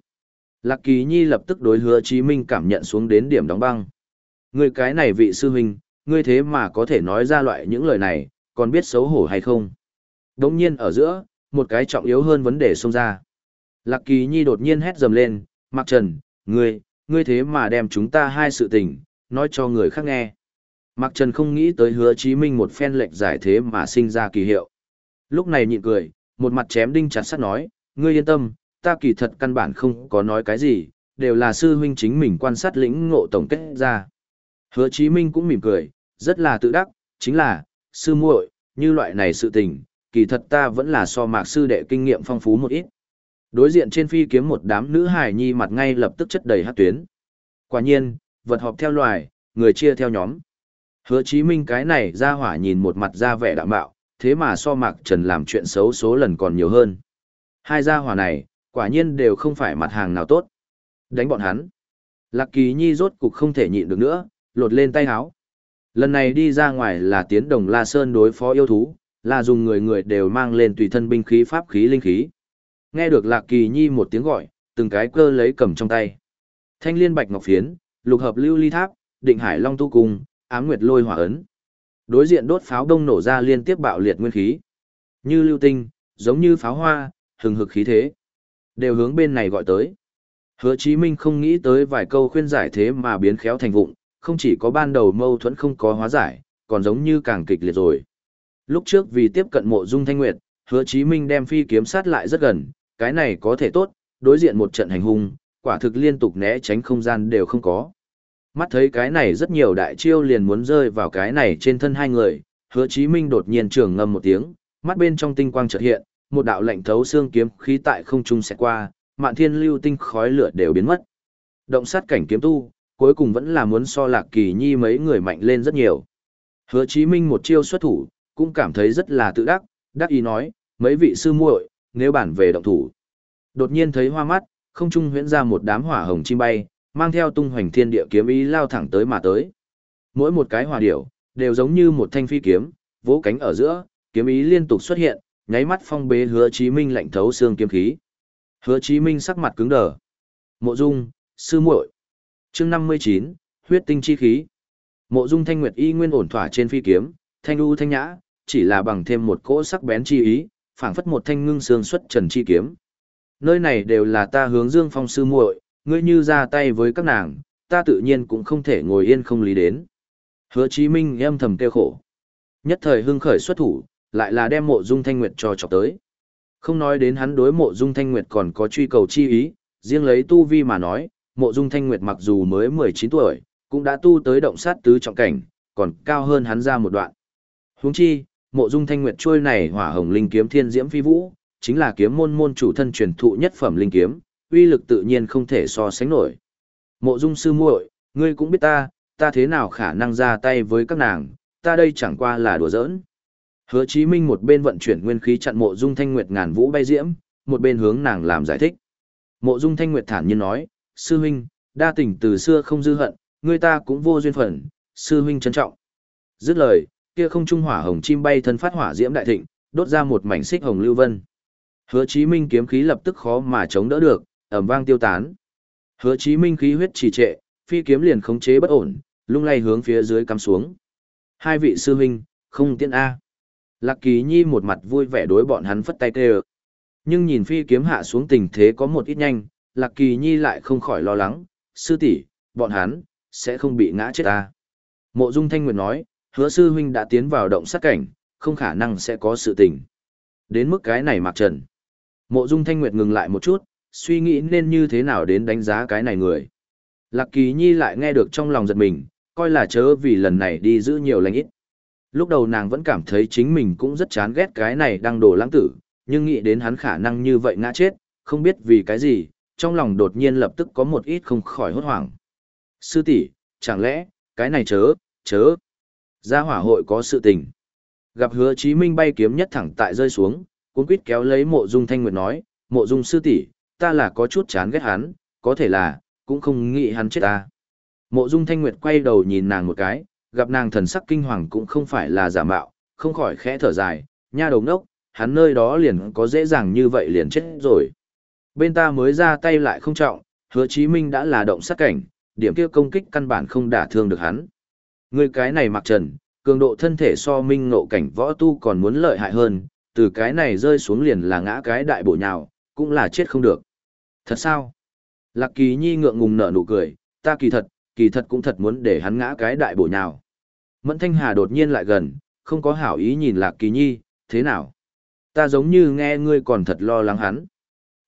Lạc Kỳ Nhi lập tức đối hứa Chí Minh cảm nhận xuống đến điểm đóng băng. Ngươi cái này vị sư huynh, ngươi thế mà có thể nói ra loại những lời này, còn biết xấu hổ hay không? Đống nhiên ở giữa, một cái trọng yếu hơn vấn đề xông ra. Lạc Kỳ Nhi đột nhiên hét dầm lên, Mạc Trần, ngươi, ngươi thế mà đem chúng ta hai sự tình, nói cho người khác nghe. Mạc Trần không nghĩ tới hứa chí minh một phen lệch giải thế mà sinh ra kỳ hiệu. Lúc này nhịn cười, một mặt chém đinh chặt sắt nói, ngươi yên tâm, ta kỳ thật căn bản không có nói cái gì, đều là sư huynh chính mình quan sát lĩnh ngộ tổng kết ra. Hứa chí minh cũng mỉm cười, rất là tự đắc, chính là, sư muội, như loại này sự tình, kỳ thật ta vẫn là so mạc sư đệ kinh nghiệm phong phú một ít. Đối diện trên phi kiếm một đám nữ hài nhi mặt ngay lập tức chất đầy hát tuyến. Quả nhiên, vật họp theo loài, người chia theo nhóm. Hứa Chí Minh cái này ra hỏa nhìn một mặt ra vẻ đạm bạo, thế mà so Mạc Trần làm chuyện xấu số lần còn nhiều hơn. Hai gia hỏa này, quả nhiên đều không phải mặt hàng nào tốt. Đánh bọn hắn. Lạc Kỳ Nhi rốt cục không thể nhịn được nữa, lột lên tay áo. Lần này đi ra ngoài là tiến đồng La Sơn đối phó yêu thú, là dùng người người đều mang lên tùy thân binh khí pháp khí linh khí. Nghe được Lạc Kỳ Nhi một tiếng gọi, từng cái cơ lấy cầm trong tay. Thanh liên bạch ngọc phiến, lục hợp lưu ly tháp, định hải long tu cung, ám nguyệt lôi hỏa ấn. Đối diện đốt pháo đông nổ ra liên tiếp bạo liệt nguyên khí. Như lưu tinh, giống như pháo hoa, hừng hực khí thế. Đều hướng bên này gọi tới. Hứa Chí Minh không nghĩ tới vài câu khuyên giải thế mà biến khéo thành vụng, không chỉ có ban đầu mâu thuẫn không có hóa giải, còn giống như càng kịch liệt rồi. Lúc trước vì tiếp cận mộ dung thanh nguyệt, hứa Chí Minh đem phi kiếm sát lại rất gần, cái này có thể tốt, đối diện một trận hành hung, quả thực liên tục né tránh không gian đều không có. Mắt thấy cái này rất nhiều đại chiêu liền muốn rơi vào cái này trên thân hai người, hứa chí minh đột nhiên trường ngâm một tiếng, mắt bên trong tinh quang chợt hiện, một đạo lệnh thấu xương kiếm khí tại không trung sẽ qua, mạn thiên lưu tinh khói lửa đều biến mất. Động sát cảnh kiếm tu, cuối cùng vẫn là muốn so lạc kỳ nhi mấy người mạnh lên rất nhiều. Hứa chí minh một chiêu xuất thủ, cũng cảm thấy rất là tự đắc, đắc ý nói, mấy vị sư muội, nếu bản về động thủ. Đột nhiên thấy hoa mắt, không trung huyễn ra một đám hỏa hồng chim bay, mang theo tung hoành thiên địa kiếm ý lao thẳng tới mà tới. Mỗi một cái hỏa điểu, đều giống như một thanh phi kiếm, vỗ cánh ở giữa, kiếm ý liên tục xuất hiện, nháy mắt phong bế hứa chí minh lạnh thấu xương kiếm khí. Hứa chí minh sắc mặt cứng đờ. Mộ dung, sư muội. Chương 59, huyết tinh chi khí. Mộ dung thanh nguyệt y nguyên ổn thỏa trên phi kiếm, thanh u thanh nhã, chỉ là bằng thêm một cỗ sắc bén chi ý, phảng phất một thanh ngưng xương xuất trần chi kiếm. Nơi này đều là ta hướng Dương Phong sư muội, ngươi như ra tay với các nàng, ta tự nhiên cũng không thể ngồi yên không lý đến. Hứa Chí Minh âm thầm kêu khổ. Nhất thời hưng khởi xuất thủ, lại là đem mộ dung thanh nguyệt cho chọc tới. Không nói đến hắn đối mộ dung thanh nguyệt còn có truy cầu chi ý, riêng lấy tu vi mà nói, mộ dung thanh nguyệt mặc dù mới 19 tuổi, cũng đã tu tới động sát tứ trọng cảnh, còn cao hơn hắn ra một đoạn. Huống chi, mộ dung thanh nguyệt trôi này hỏa hồng linh kiếm thiên diễm phi vũ, chính là kiếm môn môn chủ thân truyền thụ nhất phẩm linh kiếm, uy lực tự nhiên không thể so sánh nổi. Mộ dung sư muội, ngươi cũng biết ta, ta thế nào khả năng ra tay với các nàng, ta đây chẳng qua là đùa giỡn. Hứa Chí Minh một bên vận chuyển nguyên khí chặn Mộ Dung Thanh Nguyệt ngàn vũ bay diễm, một bên hướng nàng làm giải thích. Mộ Dung Thanh Nguyệt thản nhiên nói, sư huynh, đa tình từ xưa không dư hận, người ta cũng vô duyên phận, sư huynh trân trọng. Dứt lời, kia không trung hỏa hồng chim bay thân phát hỏa diễm đại thịnh, đốt ra một mảnh xích hồng lưu vân. Hứa Chí Minh kiếm khí lập tức khó mà chống đỡ được, ầm vang tiêu tán. Hứa Chí Minh khí huyết trì trệ, phi kiếm liền khống chế bất ổn, lung lay hướng phía dưới cắm xuống. Hai vị sư huynh, không tiện a. Lạc Kỳ Nhi một mặt vui vẻ đối bọn hắn phất tay kêu. Nhưng nhìn phi kiếm hạ xuống tình thế có một ít nhanh, Lạc Kỳ Nhi lại không khỏi lo lắng, sư tỷ, bọn hắn sẽ không bị ngã chết ta. Mộ Dung Thanh Nguyệt nói, hứa sư huynh đã tiến vào động sát cảnh, không khả năng sẽ có sự tình. Đến mức cái này mặc trần. Mộ Dung Thanh Nguyệt ngừng lại một chút, suy nghĩ nên như thế nào đến đánh giá cái này người. Lạc Kỳ Nhi lại nghe được trong lòng giật mình, coi là chớ vì lần này đi giữ nhiều lành ít. Lúc đầu nàng vẫn cảm thấy chính mình cũng rất chán ghét cái này đang đổ lãng tử, nhưng nghĩ đến hắn khả năng như vậy ngã chết, không biết vì cái gì, trong lòng đột nhiên lập tức có một ít không khỏi hốt hoảng. Sư tỷ, chẳng lẽ, cái này chớ, chớ, gia hỏa hội có sự tình. Gặp hứa chí minh bay kiếm nhất thẳng tại rơi xuống, cuốn quýt kéo lấy mộ dung thanh nguyệt nói, mộ dung sư tỷ, ta là có chút chán ghét hắn, có thể là, cũng không nghĩ hắn chết ta. Mộ dung thanh nguyệt quay đầu nhìn nàng một cái, gặp nàng thần sắc kinh hoàng cũng không phải là giả mạo, không khỏi khẽ thở dài, nha đồng đốc, hắn nơi đó liền có dễ dàng như vậy liền chết rồi. Bên ta mới ra tay lại không trọng, hứa chí minh đã là động sát cảnh, điểm kia công kích căn bản không đả thương được hắn. Người cái này mặc trần, cường độ thân thể so minh ngộ cảnh võ tu còn muốn lợi hại hơn, từ cái này rơi xuống liền là ngã cái đại bộ nhào, cũng là chết không được. Thật sao? Lạc kỳ nhi ngượng ngùng nở nụ cười, ta kỳ thật, kỳ thật cũng thật muốn để hắn ngã cái đại bộ nhào. Mẫn Thanh Hà đột nhiên lại gần, không có hảo ý nhìn Lạc Kỳ Nhi, thế nào? Ta giống như nghe ngươi còn thật lo lắng hắn.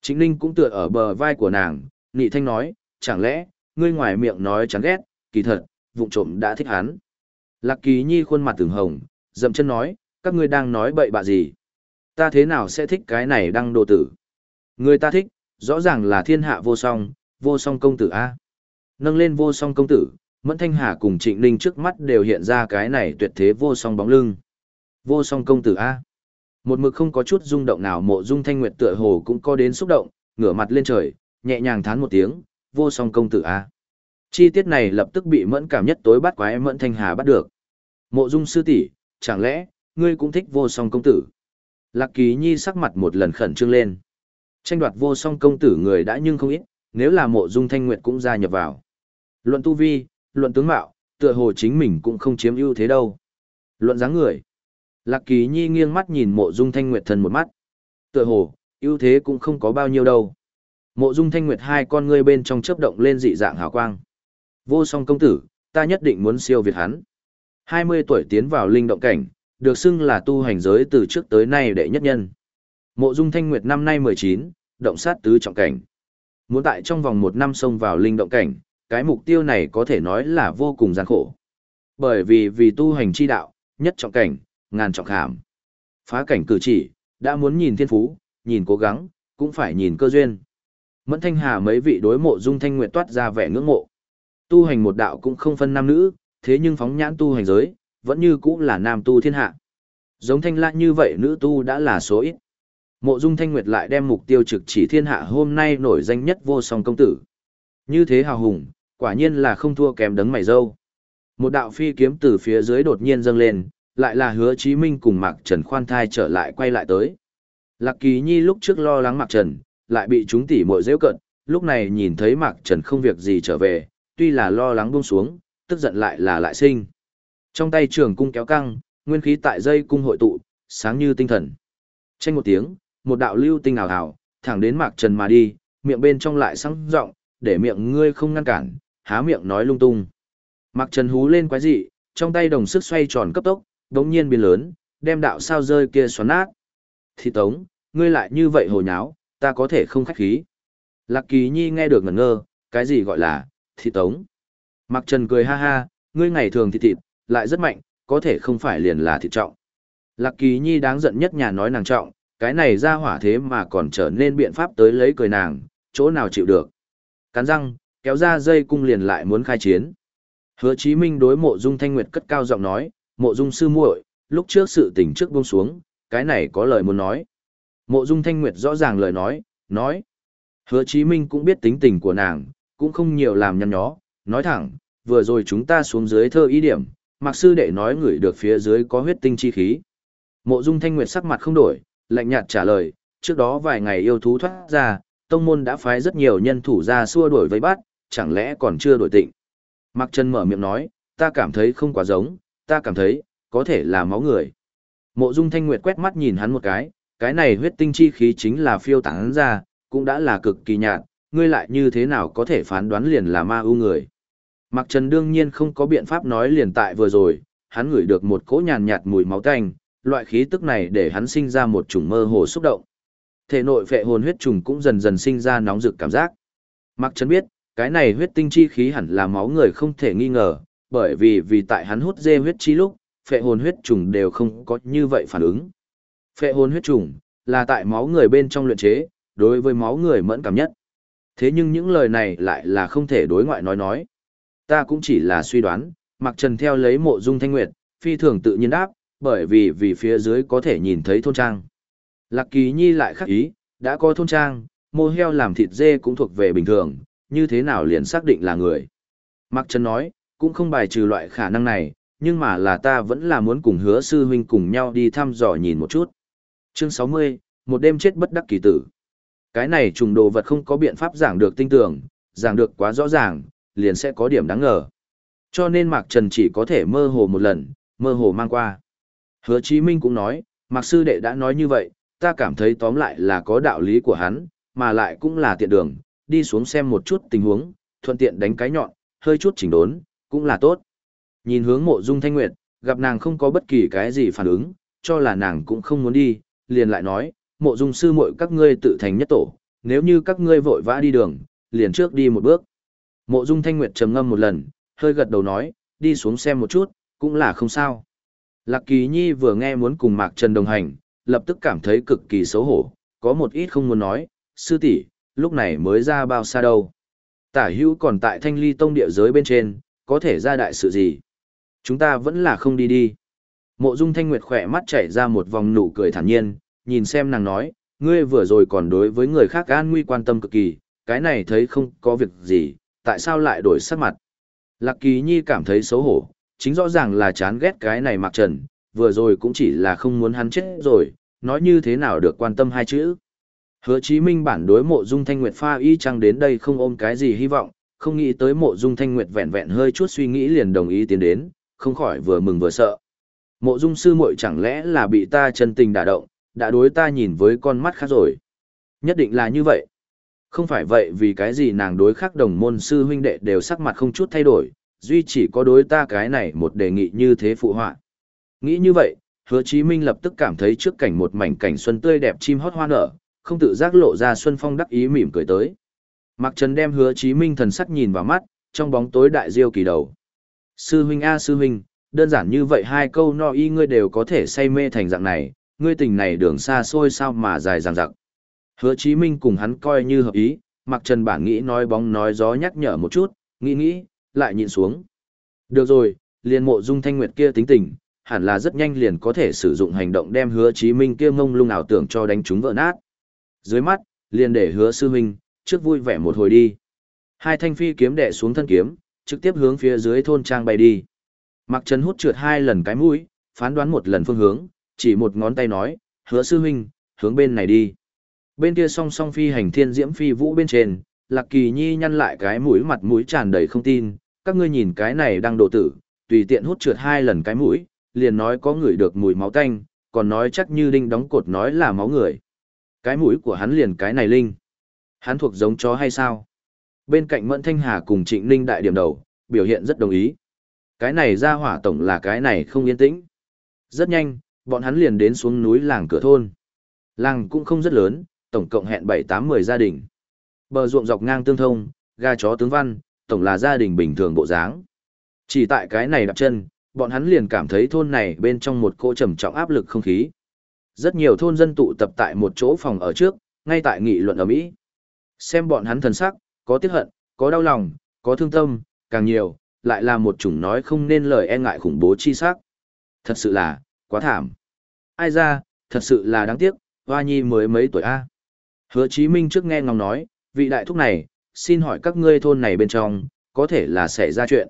Chính Ninh cũng tựa ở bờ vai của nàng, nị thanh nói, chẳng lẽ, ngươi ngoài miệng nói chán ghét, kỳ thật, vụng trộm đã thích hắn. Lạc Kỳ Nhi khuôn mặt từng hồng, dậm chân nói, các ngươi đang nói bậy bạ gì? Ta thế nào sẽ thích cái này đăng đồ tử? Người ta thích, rõ ràng là thiên hạ vô song, vô song công tử A. Nâng lên vô song công tử, Mẫn Thanh Hà cùng Trịnh Ninh trước mắt đều hiện ra cái này tuyệt thế vô song bóng lưng. Vô song công tử A. Một mực không có chút rung động nào mộ dung thanh nguyệt tựa hồ cũng có đến xúc động, ngửa mặt lên trời, nhẹ nhàng thán một tiếng, vô song công tử A. Chi tiết này lập tức bị mẫn cảm nhất tối bắt quái mẫn thanh hà bắt được. Mộ dung sư tỷ, chẳng lẽ, ngươi cũng thích vô song công tử? Lạc kỳ nhi sắc mặt một lần khẩn trương lên. Tranh đoạt vô song công tử người đã nhưng không ít, nếu là mộ dung thanh nguyệt cũng gia nhập vào. Luận tu vi, luận tướng mạo, tựa hồ chính mình cũng không chiếm ưu thế đâu. Luận dáng người. Lạc Kỳ Nhi nghiêng mắt nhìn mộ dung thanh nguyệt thần một mắt. Tựa hồ, ưu thế cũng không có bao nhiêu đâu. Mộ dung thanh nguyệt hai con ngươi bên trong chớp động lên dị dạng hào quang. Vô song công tử, ta nhất định muốn siêu việt hắn. 20 tuổi tiến vào linh động cảnh, được xưng là tu hành giới từ trước tới nay đệ nhất nhân. Mộ dung thanh nguyệt năm nay 19, động sát tứ trọng cảnh. Muốn tại trong vòng một năm xông vào linh động cảnh, cái mục tiêu này có thể nói là vô cùng gian khổ. Bởi vì vì tu hành chi đạo, nhất trọng cảnh, ngàn trọng khảm. Phá cảnh cử chỉ, đã muốn nhìn thiên phú, nhìn cố gắng, cũng phải nhìn cơ duyên. Mẫn Thanh Hà mấy vị đối mộ dung thanh nguyệt toát ra vẻ ngưỡng mộ. Tu hành một đạo cũng không phân nam nữ, thế nhưng phóng nhãn tu hành giới, vẫn như cũng là nam tu thiên hạ. Giống thanh lạ như vậy nữ tu đã là số ít. Mộ dung thanh nguyệt lại đem mục tiêu trực chỉ thiên hạ hôm nay nổi danh nhất vô song công tử. Như thế hào hùng, quả nhiên là không thua kém đấng mày dâu. Một đạo phi kiếm từ phía dưới đột nhiên dâng lên, lại là hứa chí minh cùng Mạc Trần khoan thai trở lại quay lại tới. Lạc Kỳ Nhi lúc trước lo lắng Mạc Trần, lại bị chúng tỉ muội dễ cận, lúc này nhìn thấy Mạc Trần không việc gì trở về, tuy là lo lắng buông xuống, tức giận lại là lại sinh. Trong tay trường cung kéo căng, nguyên khí tại dây cung hội tụ, sáng như tinh thần. Tranh một tiếng, một đạo lưu tinh ảo ảo, thẳng đến Mạc Trần mà đi, miệng bên trong lại sáng rộng, để miệng ngươi không ngăn cản, há miệng nói lung tung. Mạc Trần hú lên quái dị, trong tay đồng sức xoay tròn cấp tốc, đống nhiên biến lớn, đem đạo sao rơi kia xoắn nát. Thị tống, ngươi lại như vậy hồ nháo, ta có thể không khách khí. Lạc Kỳ Nhi nghe được ngẩn ngơ, cái gì gọi là, thị tống. Mạc Trần cười ha ha, ngươi ngày thường thịt thịt, lại rất mạnh, có thể không phải liền là thịt trọng. Lạc Kỳ Nhi đáng giận nhất nhà nói nàng trọng, cái này ra hỏa thế mà còn trở nên biện pháp tới lấy cười nàng, chỗ nào chịu được. Cắn răng, kéo ra dây cung liền lại muốn khai chiến. Hứa Chí Minh đối mộ dung thanh nguyệt cất cao giọng nói, mộ dung sư muội, lúc trước sự tình trước buông xuống, cái này có lời muốn nói. Mộ dung thanh nguyệt rõ ràng lời nói, nói. Hứa Chí Minh cũng biết tính tình của nàng, cũng không nhiều làm nhăn nhó, nói thẳng, vừa rồi chúng ta xuống dưới thơ ý điểm, Mạc sư đệ nói người được phía dưới có huyết tinh chi khí. Mộ Dung Thanh Nguyệt sắc mặt không đổi, lạnh nhạt trả lời, trước đó vài ngày yêu thú thoát ra, tông môn đã phái rất nhiều nhân thủ ra xua đuổi vây bắt, chẳng lẽ còn chưa đổi tịnh. Mạc chân mở miệng nói, ta cảm thấy không quá giống, ta cảm thấy, có thể là máu người. Mộ Dung Thanh Nguyệt quét mắt nhìn hắn một cái, cái này huyết tinh chi khí chính là phiêu tán ra, cũng đã là cực kỳ nhạt, ngươi lại như thế nào có thể phán đoán liền là ma ưu người. Mạc Trần đương nhiên không có biện pháp nói liền tại vừa rồi, hắn ngửi được một cỗ nhàn nhạt mùi máu tanh, loại khí tức này để hắn sinh ra một chủng mơ hồ xúc động. Thể nội phệ hồn huyết trùng cũng dần dần sinh ra nóng rực cảm giác. Mạc Trần biết, cái này huyết tinh chi khí hẳn là máu người không thể nghi ngờ, bởi vì vì tại hắn hút dê huyết chi lúc, phệ hồn huyết trùng đều không có như vậy phản ứng. Phệ hồn huyết trùng là tại máu người bên trong luyện chế, đối với máu người mẫn cảm nhất. Thế nhưng những lời này lại là không thể đối ngoại nói nói. Ta cũng chỉ là suy đoán, Mạc Trần theo lấy mộ dung thanh nguyệt, phi thường tự nhiên đáp, bởi vì vì phía dưới có thể nhìn thấy thôn trang. Lạc Kỳ Nhi lại khắc ý, đã có thôn trang, mô heo làm thịt dê cũng thuộc về bình thường, như thế nào liền xác định là người. Mạc Trần nói, cũng không bài trừ loại khả năng này, nhưng mà là ta vẫn là muốn cùng hứa sư huynh cùng nhau đi thăm dò nhìn một chút. Chương 60, một đêm chết bất đắc kỳ tử. Cái này trùng đồ vật không có biện pháp giảng được tinh tưởng, giảng được quá rõ ràng, liền sẽ có điểm đáng ngờ. Cho nên Mạc Trần chỉ có thể mơ hồ một lần, mơ hồ mang qua. Hứa Chí Minh cũng nói, Mạc Sư Đệ đã nói như vậy, ta cảm thấy tóm lại là có đạo lý của hắn, mà lại cũng là tiện đường, đi xuống xem một chút tình huống, thuận tiện đánh cái nhọn, hơi chút chỉnh đốn, cũng là tốt. Nhìn hướng mộ dung thanh nguyệt, gặp nàng không có bất kỳ cái gì phản ứng, cho là nàng cũng không muốn đi, liền lại nói, mộ dung sư muội các ngươi tự thành nhất tổ, nếu như các ngươi vội vã đi đường, liền trước đi một bước. Mộ dung thanh nguyệt trầm ngâm một lần, hơi gật đầu nói, đi xuống xem một chút, cũng là không sao. Lạc Kỳ Nhi vừa nghe muốn cùng Mạc Trần đồng hành, lập tức cảm thấy cực kỳ xấu hổ, có một ít không muốn nói, sư tỷ, lúc này mới ra bao xa đâu. Tả hữu còn tại thanh ly tông địa giới bên trên, có thể ra đại sự gì. Chúng ta vẫn là không đi đi. Mộ dung thanh nguyệt khỏe mắt chảy ra một vòng nụ cười thản nhiên, nhìn xem nàng nói, ngươi vừa rồi còn đối với người khác an nguy quan tâm cực kỳ, cái này thấy không có việc gì, tại sao lại đổi sắc mặt. Lạc kỳ nhi cảm thấy xấu hổ, chính rõ ràng là chán ghét cái này mặc trần, vừa rồi cũng chỉ là không muốn hắn chết rồi, nói như thế nào được quan tâm hai chữ. Hứa Chí Minh bản đối mộ dung thanh nguyệt pha y chăng đến đây không ôm cái gì hy vọng, không nghĩ tới mộ dung thanh nguyệt vẹn vẹn hơi chút suy nghĩ liền đồng ý tiến đến, không khỏi vừa mừng vừa sợ. Mộ dung sư muội chẳng lẽ là bị ta chân tình đả động, đã đối ta nhìn với con mắt khác rồi. Nhất định là như vậy. Không phải vậy vì cái gì nàng đối khác đồng môn sư huynh đệ đều sắc mặt không chút thay đổi, duy chỉ có đối ta cái này một đề nghị như thế phụ họa. Nghĩ như vậy, hứa chí minh lập tức cảm thấy trước cảnh một mảnh cảnh xuân tươi đẹp chim hót hoa nở, không tự giác lộ ra xuân phong đắc ý mỉm cười tới. Mạc Trần đem hứa chí minh thần sắc nhìn vào mắt, trong bóng tối đại diêu kỳ đầu. Sư huynh A sư huynh, đơn giản như vậy hai câu no y ngươi đều có thể say mê thành dạng này, ngươi tình này đường xa xôi sao mà dài dằng dặc. Hứa Chí Minh cùng hắn coi như hợp ý, Mặc Trần bản nghĩ nói bóng nói gió nhắc nhở một chút, nghĩ nghĩ, lại nhìn xuống. Được rồi, liền mộ dung thanh nguyệt kia tính tình, hẳn là rất nhanh liền có thể sử dụng hành động đem hứa Chí Minh kia ngông lung ảo tưởng cho đánh chúng vỡ nát. Dưới mắt, liền để hứa sư huynh, trước vui vẻ một hồi đi. Hai thanh phi kiếm đè xuống thân kiếm, trực tiếp hướng phía dưới thôn trang bay đi. Mặc Trần hút trượt hai lần cái mũi, phán đoán một lần phương hướng, chỉ một ngón tay nói, hứa sư huynh, hướng bên này đi. Bên kia song song phi hành thiên diễm phi vũ bên trên, Lạc Kỳ Nhi nhăn lại cái mũi mặt mũi tràn đầy không tin, các ngươi nhìn cái này đang độ tử, tùy tiện hút trượt hai lần cái mũi, liền nói có người được mùi máu tanh, còn nói chắc như đinh đóng cột nói là máu người. Cái mũi của hắn liền cái này linh. Hắn thuộc giống chó hay sao? Bên cạnh Mẫn Thanh Hà cùng Trịnh Ninh đại điểm đầu, biểu hiện rất đồng ý. Cái này ra hỏa tổng là cái này không yên tĩnh. Rất nhanh, bọn hắn liền đến xuống núi làng cửa thôn. Làng cũng không rất lớn, tổng cộng hẹn bảy tám mười gia đình. Bờ ruộng dọc ngang tương thông, gà chó tướng văn, tổng là gia đình bình thường bộ dáng. Chỉ tại cái này đặt chân, bọn hắn liền cảm thấy thôn này bên trong một cỗ trầm trọng áp lực không khí. Rất nhiều thôn dân tụ tập tại một chỗ phòng ở trước, ngay tại nghị luận ở Mỹ. Xem bọn hắn thần sắc, có tiếc hận, có đau lòng, có thương tâm, càng nhiều, lại là một chủng nói không nên lời e ngại khủng bố chi sắc. Thật sự là, quá thảm. Ai ra, thật sự là đáng tiếc, Hoa Nhi mới mấy tuổi A. Hứa Chí Minh trước nghe ngóng nói, vị đại thúc này, xin hỏi các ngươi thôn này bên trong, có thể là xảy ra chuyện.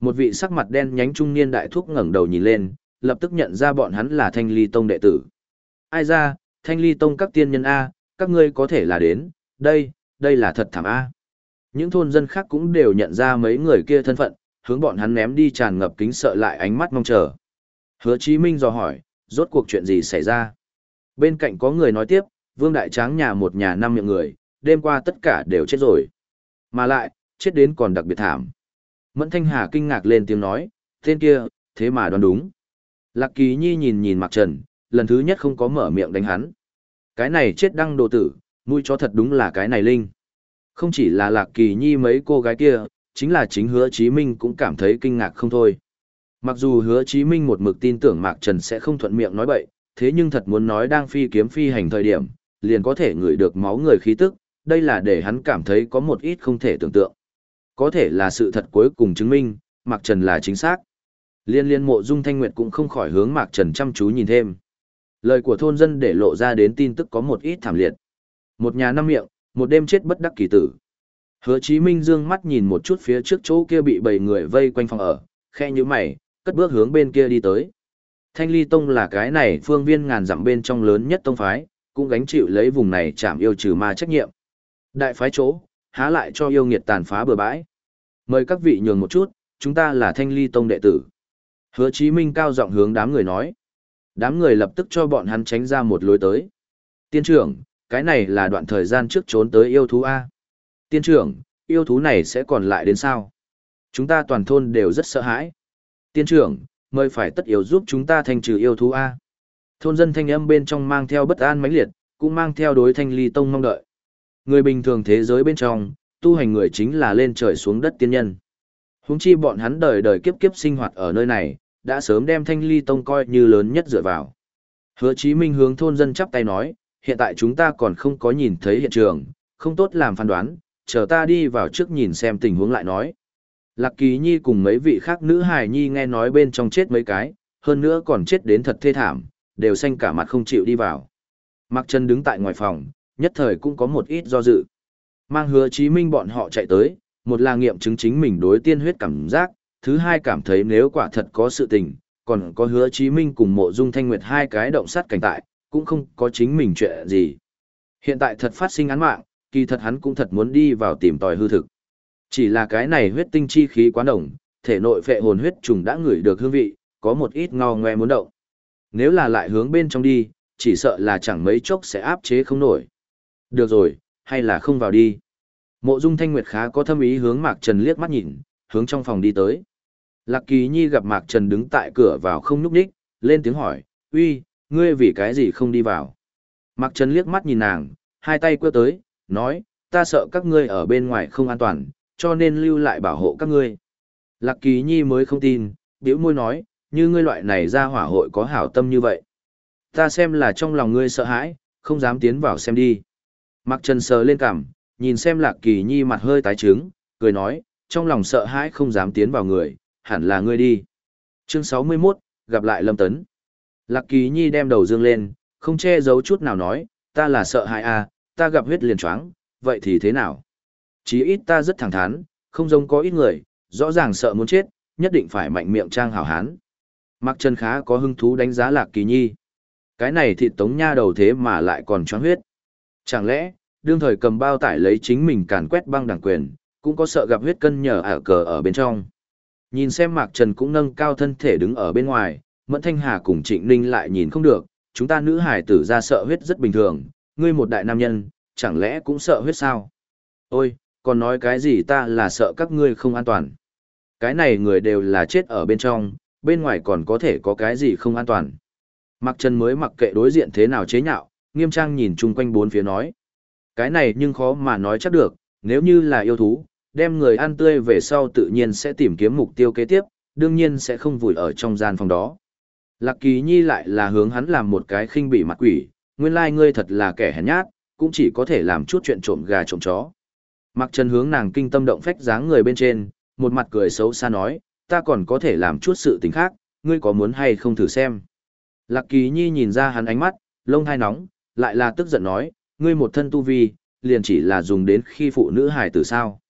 Một vị sắc mặt đen nhánh trung niên đại thúc ngẩng đầu nhìn lên, lập tức nhận ra bọn hắn là Thanh Ly Tông đệ tử. Ai ra, Thanh Ly Tông các tiên nhân A, các ngươi có thể là đến, đây, đây là thật thảm A. Những thôn dân khác cũng đều nhận ra mấy người kia thân phận, hướng bọn hắn ném đi tràn ngập kính sợ lại ánh mắt mong chờ. Hứa Chí Minh dò hỏi, rốt cuộc chuyện gì xảy ra? Bên cạnh có người nói tiếp, Vương Đại Tráng nhà một nhà năm miệng người, đêm qua tất cả đều chết rồi. Mà lại, chết đến còn đặc biệt thảm. Mẫn Thanh Hà kinh ngạc lên tiếng nói, tên kia, thế mà đoán đúng. Lạc Kỳ Nhi nhìn nhìn Mạc Trần, lần thứ nhất không có mở miệng đánh hắn. Cái này chết đăng đồ tử, nuôi chó thật đúng là cái này linh. Không chỉ là Lạc Kỳ Nhi mấy cô gái kia, chính là chính hứa Chí Minh cũng cảm thấy kinh ngạc không thôi. Mặc dù hứa Chí Minh một mực tin tưởng Mạc Trần sẽ không thuận miệng nói bậy, thế nhưng thật muốn nói đang phi kiếm phi hành thời điểm, liền có thể ngửi được máu người khí tức, đây là để hắn cảm thấy có một ít không thể tưởng tượng. Có thể là sự thật cuối cùng chứng minh, Mạc Trần là chính xác. Liên liên mộ dung thanh nguyệt cũng không khỏi hướng Mạc Trần chăm chú nhìn thêm. Lời của thôn dân để lộ ra đến tin tức có một ít thảm liệt. Một nhà năm miệng, một đêm chết bất đắc kỳ tử. Hứa Chí Minh dương mắt nhìn một chút phía trước chỗ kia bị bảy người vây quanh phòng ở, khe như mày, cất bước hướng bên kia đi tới. Thanh Ly Tông là cái này phương viên ngàn dặm bên trong lớn nhất tông phái, cũng gánh chịu lấy vùng này chạm yêu trừ ma trách nhiệm. Đại phái chỗ, há lại cho yêu nghiệt tàn phá bừa bãi. Mời các vị nhường một chút, chúng ta là Thanh Ly Tông đệ tử. Hứa Chí Minh cao giọng hướng đám người nói. Đám người lập tức cho bọn hắn tránh ra một lối tới. Tiên trưởng, cái này là đoạn thời gian trước trốn tới yêu thú A. Tiên trưởng, yêu thú này sẽ còn lại đến sao? Chúng ta toàn thôn đều rất sợ hãi. Tiên trưởng, mời phải tất yếu giúp chúng ta thanh trừ yêu thú A. Thôn dân thanh âm bên trong mang theo bất an mãnh liệt, cũng mang theo đối thanh ly tông mong đợi. Người bình thường thế giới bên trong, tu hành người chính là lên trời xuống đất tiên nhân. Húng chi bọn hắn đời đời kiếp kiếp sinh hoạt ở nơi này, đã sớm đem thanh ly tông coi như lớn nhất dựa vào. Hứa Chí Minh hướng thôn dân chắp tay nói, hiện tại chúng ta còn không có nhìn thấy hiện trường, không tốt làm phán đoán, chờ ta đi vào trước nhìn xem tình huống lại nói. Lạc Kỳ Nhi cùng mấy vị khác nữ hài nhi nghe nói bên trong chết mấy cái, hơn nữa còn chết đến thật thê thảm, đều xanh cả mặt không chịu đi vào. Mặc chân đứng tại ngoài phòng, nhất thời cũng có một ít do dự. Mang hứa chí minh bọn họ chạy tới, một là nghiệm chứng chính mình đối tiên huyết cảm giác, thứ hai cảm thấy nếu quả thật có sự tình, còn có hứa chí minh cùng mộ dung thanh nguyệt hai cái động sát cảnh tại, cũng không có chính mình chuyện gì. Hiện tại thật phát sinh án mạng, kỳ thật hắn cũng thật muốn đi vào tìm tòi hư thực. Chỉ là cái này huyết tinh chi khí quá nồng, thể nội phệ hồn huyết trùng đã ngửi được hương vị, có một ít ngao ngoe muốn động. Nếu là lại hướng bên trong đi, chỉ sợ là chẳng mấy chốc sẽ áp chế không nổi. Được rồi, hay là không vào đi. Mộ Dung Thanh Nguyệt khá có thâm ý hướng Mạc Trần liếc mắt nhìn, hướng trong phòng đi tới. Lạc Kỳ Nhi gặp Mạc Trần đứng tại cửa vào không nhúc nhích, lên tiếng hỏi, uy, ngươi vì cái gì không đi vào? Mạc Trần liếc mắt nhìn nàng, hai tay quơ tới, nói, ta sợ các ngươi ở bên ngoài không an toàn, cho nên lưu lại bảo hộ các ngươi. Lạc Kỳ Nhi mới không tin, biểu môi nói, như ngươi loại này ra hỏa hội có hảo tâm như vậy. Ta xem là trong lòng ngươi sợ hãi, không dám tiến vào xem đi. Mặc Trần sờ lên cằm, nhìn xem Lạc Kỳ Nhi mặt hơi tái trứng, cười nói, trong lòng sợ hãi không dám tiến vào người, hẳn là ngươi đi. Chương 61, gặp lại Lâm Tấn. Lạc Kỳ Nhi đem đầu dương lên, không che giấu chút nào nói, ta là sợ hãi à, ta gặp huyết liền choáng, vậy thì thế nào? Chí ít ta rất thẳng thắn, không giống có ít người, rõ ràng sợ muốn chết, nhất định phải mạnh miệng trang hảo hán. Mạc Trần khá có hứng thú đánh giá Lạc Kỳ Nhi. Cái này thịt tống nha đầu thế mà lại còn choáng huyết. Chẳng lẽ, đương thời cầm bao tải lấy chính mình càn quét băng đảng quyền, cũng có sợ gặp huyết cân nhờ ả cờ ở bên trong. Nhìn xem Mạc Trần cũng nâng cao thân thể đứng ở bên ngoài, Mẫn Thanh Hà cùng Trịnh Ninh lại nhìn không được, chúng ta nữ hải tử ra sợ huyết rất bình thường, ngươi một đại nam nhân, chẳng lẽ cũng sợ huyết sao? Ôi, còn nói cái gì ta là sợ các ngươi không an toàn. Cái này người đều là chết ở bên trong, bên ngoài còn có thể có cái gì không an toàn. Mặc Trần mới mặc kệ đối diện thế nào chế nhạo, nghiêm trang nhìn chung quanh bốn phía nói. Cái này nhưng khó mà nói chắc được, nếu như là yêu thú, đem người ăn tươi về sau tự nhiên sẽ tìm kiếm mục tiêu kế tiếp, đương nhiên sẽ không vùi ở trong gian phòng đó. Lạc Kỳ Nhi lại là hướng hắn làm một cái khinh bị mặt quỷ, nguyên lai ngươi thật là kẻ hèn nhát, cũng chỉ có thể làm chút chuyện trộm gà trộm chó. Mặc Trần hướng nàng kinh tâm động phách dáng người bên trên, một mặt cười xấu xa nói, ta còn có thể làm chút sự tình khác, ngươi có muốn hay không thử xem. Lạc Kỳ Nhi nhìn ra hắn ánh mắt, lông hai nóng, lại là tức giận nói, ngươi một thân tu vi, liền chỉ là dùng đến khi phụ nữ hài tử sao.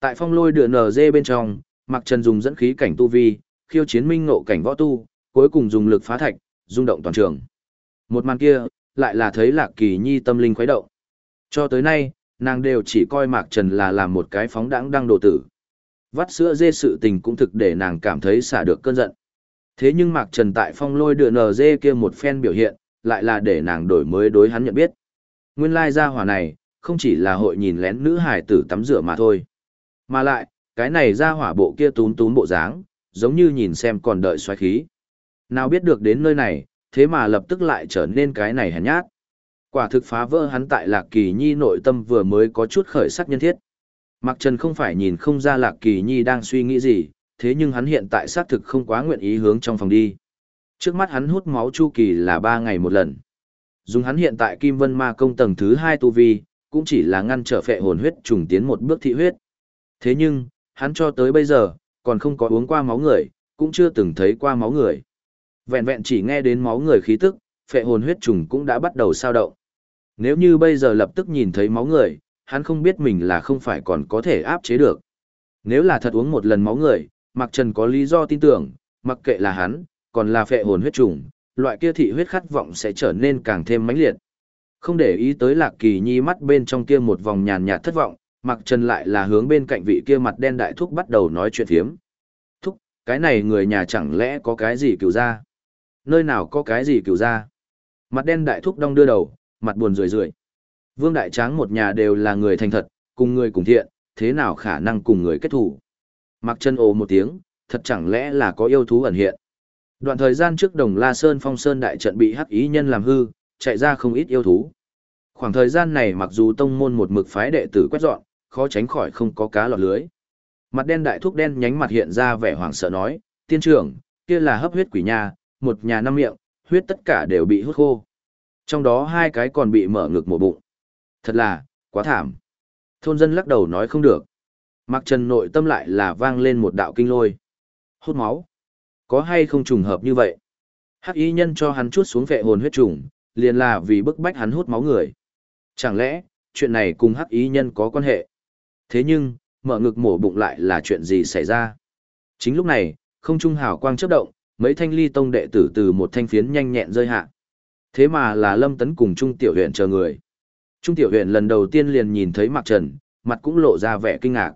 Tại phong lôi đựa nở dê bên trong, Mặc Trần dùng dẫn khí cảnh tu vi, khiêu chiến minh ngộ cảnh võ tu, cuối cùng dùng lực phá thạch, rung động toàn trường. Một màn kia, lại là thấy Lạc Kỳ Nhi tâm linh khuấy động. Cho tới nay, nàng đều chỉ coi Mạc Trần là làm một cái phóng đãng đăng đồ tử. Vắt sữa dê sự tình cũng thực để nàng cảm thấy xả được cơn giận. Thế nhưng Mạc Trần tại phong lôi đưa nờ dê kia một phen biểu hiện, lại là để nàng đổi mới đối hắn nhận biết. Nguyên lai gia hỏa này, không chỉ là hội nhìn lén nữ hải tử tắm rửa mà thôi. Mà lại, cái này gia hỏa bộ kia túm túm bộ dáng, giống như nhìn xem còn đợi xoáy khí. Nào biết được đến nơi này, thế mà lập tức lại trở nên cái này hèn nhát. Quả thực phá vỡ hắn tại Lạc Kỳ Nhi nội tâm vừa mới có chút khởi sắc nhân thiết. Mạc Trần không phải nhìn không ra Lạc Kỳ Nhi đang suy nghĩ gì, thế nhưng hắn hiện tại xác thực không quá nguyện ý hướng trong phòng đi. Trước mắt hắn hút máu chu kỳ là 3 ngày một lần. Dùng hắn hiện tại Kim Vân Ma công tầng thứ 2 tu vi, cũng chỉ là ngăn trở phệ hồn huyết trùng tiến một bước thị huyết. Thế nhưng, hắn cho tới bây giờ, còn không có uống qua máu người, cũng chưa từng thấy qua máu người. Vẹn vẹn chỉ nghe đến máu người khí tức, phệ hồn huyết trùng cũng đã bắt đầu sao động. Nếu như bây giờ lập tức nhìn thấy máu người, hắn không biết mình là không phải còn có thể áp chế được. Nếu là thật uống một lần máu người, Mạc Trần có lý do tin tưởng, mặc kệ là hắn, còn là phệ hồn huyết trùng, loại kia thị huyết khát vọng sẽ trở nên càng thêm mãnh liệt. Không để ý tới Lạc Kỳ Nhi mắt bên trong kia một vòng nhàn nhạt thất vọng, Mạc Trần lại là hướng bên cạnh vị kia mặt đen đại thúc bắt đầu nói chuyện thiếm. Thúc, cái này người nhà chẳng lẽ có cái gì cựu ra? Nơi nào có cái gì cựu ra? Mặt đen đại thúc đong đưa đầu, mặt buồn rười rượi. Vương Đại Tráng một nhà đều là người thành thật, cùng người cùng thiện, thế nào khả năng cùng người kết thủ. Mặc chân ồ một tiếng, thật chẳng lẽ là có yêu thú ẩn hiện. Đoạn thời gian trước Đồng La Sơn Phong Sơn đại trận bị hắc ý nhân làm hư, chạy ra không ít yêu thú. Khoảng thời gian này mặc dù tông môn một mực phái đệ tử quét dọn, khó tránh khỏi không có cá lọt lưới. Mặt đen đại thúc đen nhánh mặt hiện ra vẻ hoảng sợ nói, tiên trưởng, kia là hấp huyết quỷ nha, một nhà năm miệng, huyết tất cả đều bị hút khô. Trong đó hai cái còn bị mở ngực một bụng. Thật là, quá thảm. Thôn dân lắc đầu nói không được. Mặc trần nội tâm lại là vang lên một đạo kinh lôi. Hút máu. Có hay không trùng hợp như vậy? Hắc y nhân cho hắn chút xuống vệ hồn huyết trùng, liền là vì bức bách hắn hút máu người. Chẳng lẽ, chuyện này cùng hắc y nhân có quan hệ? Thế nhưng, mở ngực mổ bụng lại là chuyện gì xảy ra? Chính lúc này, không trung hào quang chớp động, mấy thanh ly tông đệ tử từ một thanh phiến nhanh nhẹn rơi hạ. Thế mà là Lâm Tấn cùng Trung Tiểu huyện chờ người. Trung Tiểu huyện lần đầu tiên liền nhìn thấy Mạc Trần, mặt cũng lộ ra vẻ kinh ngạc.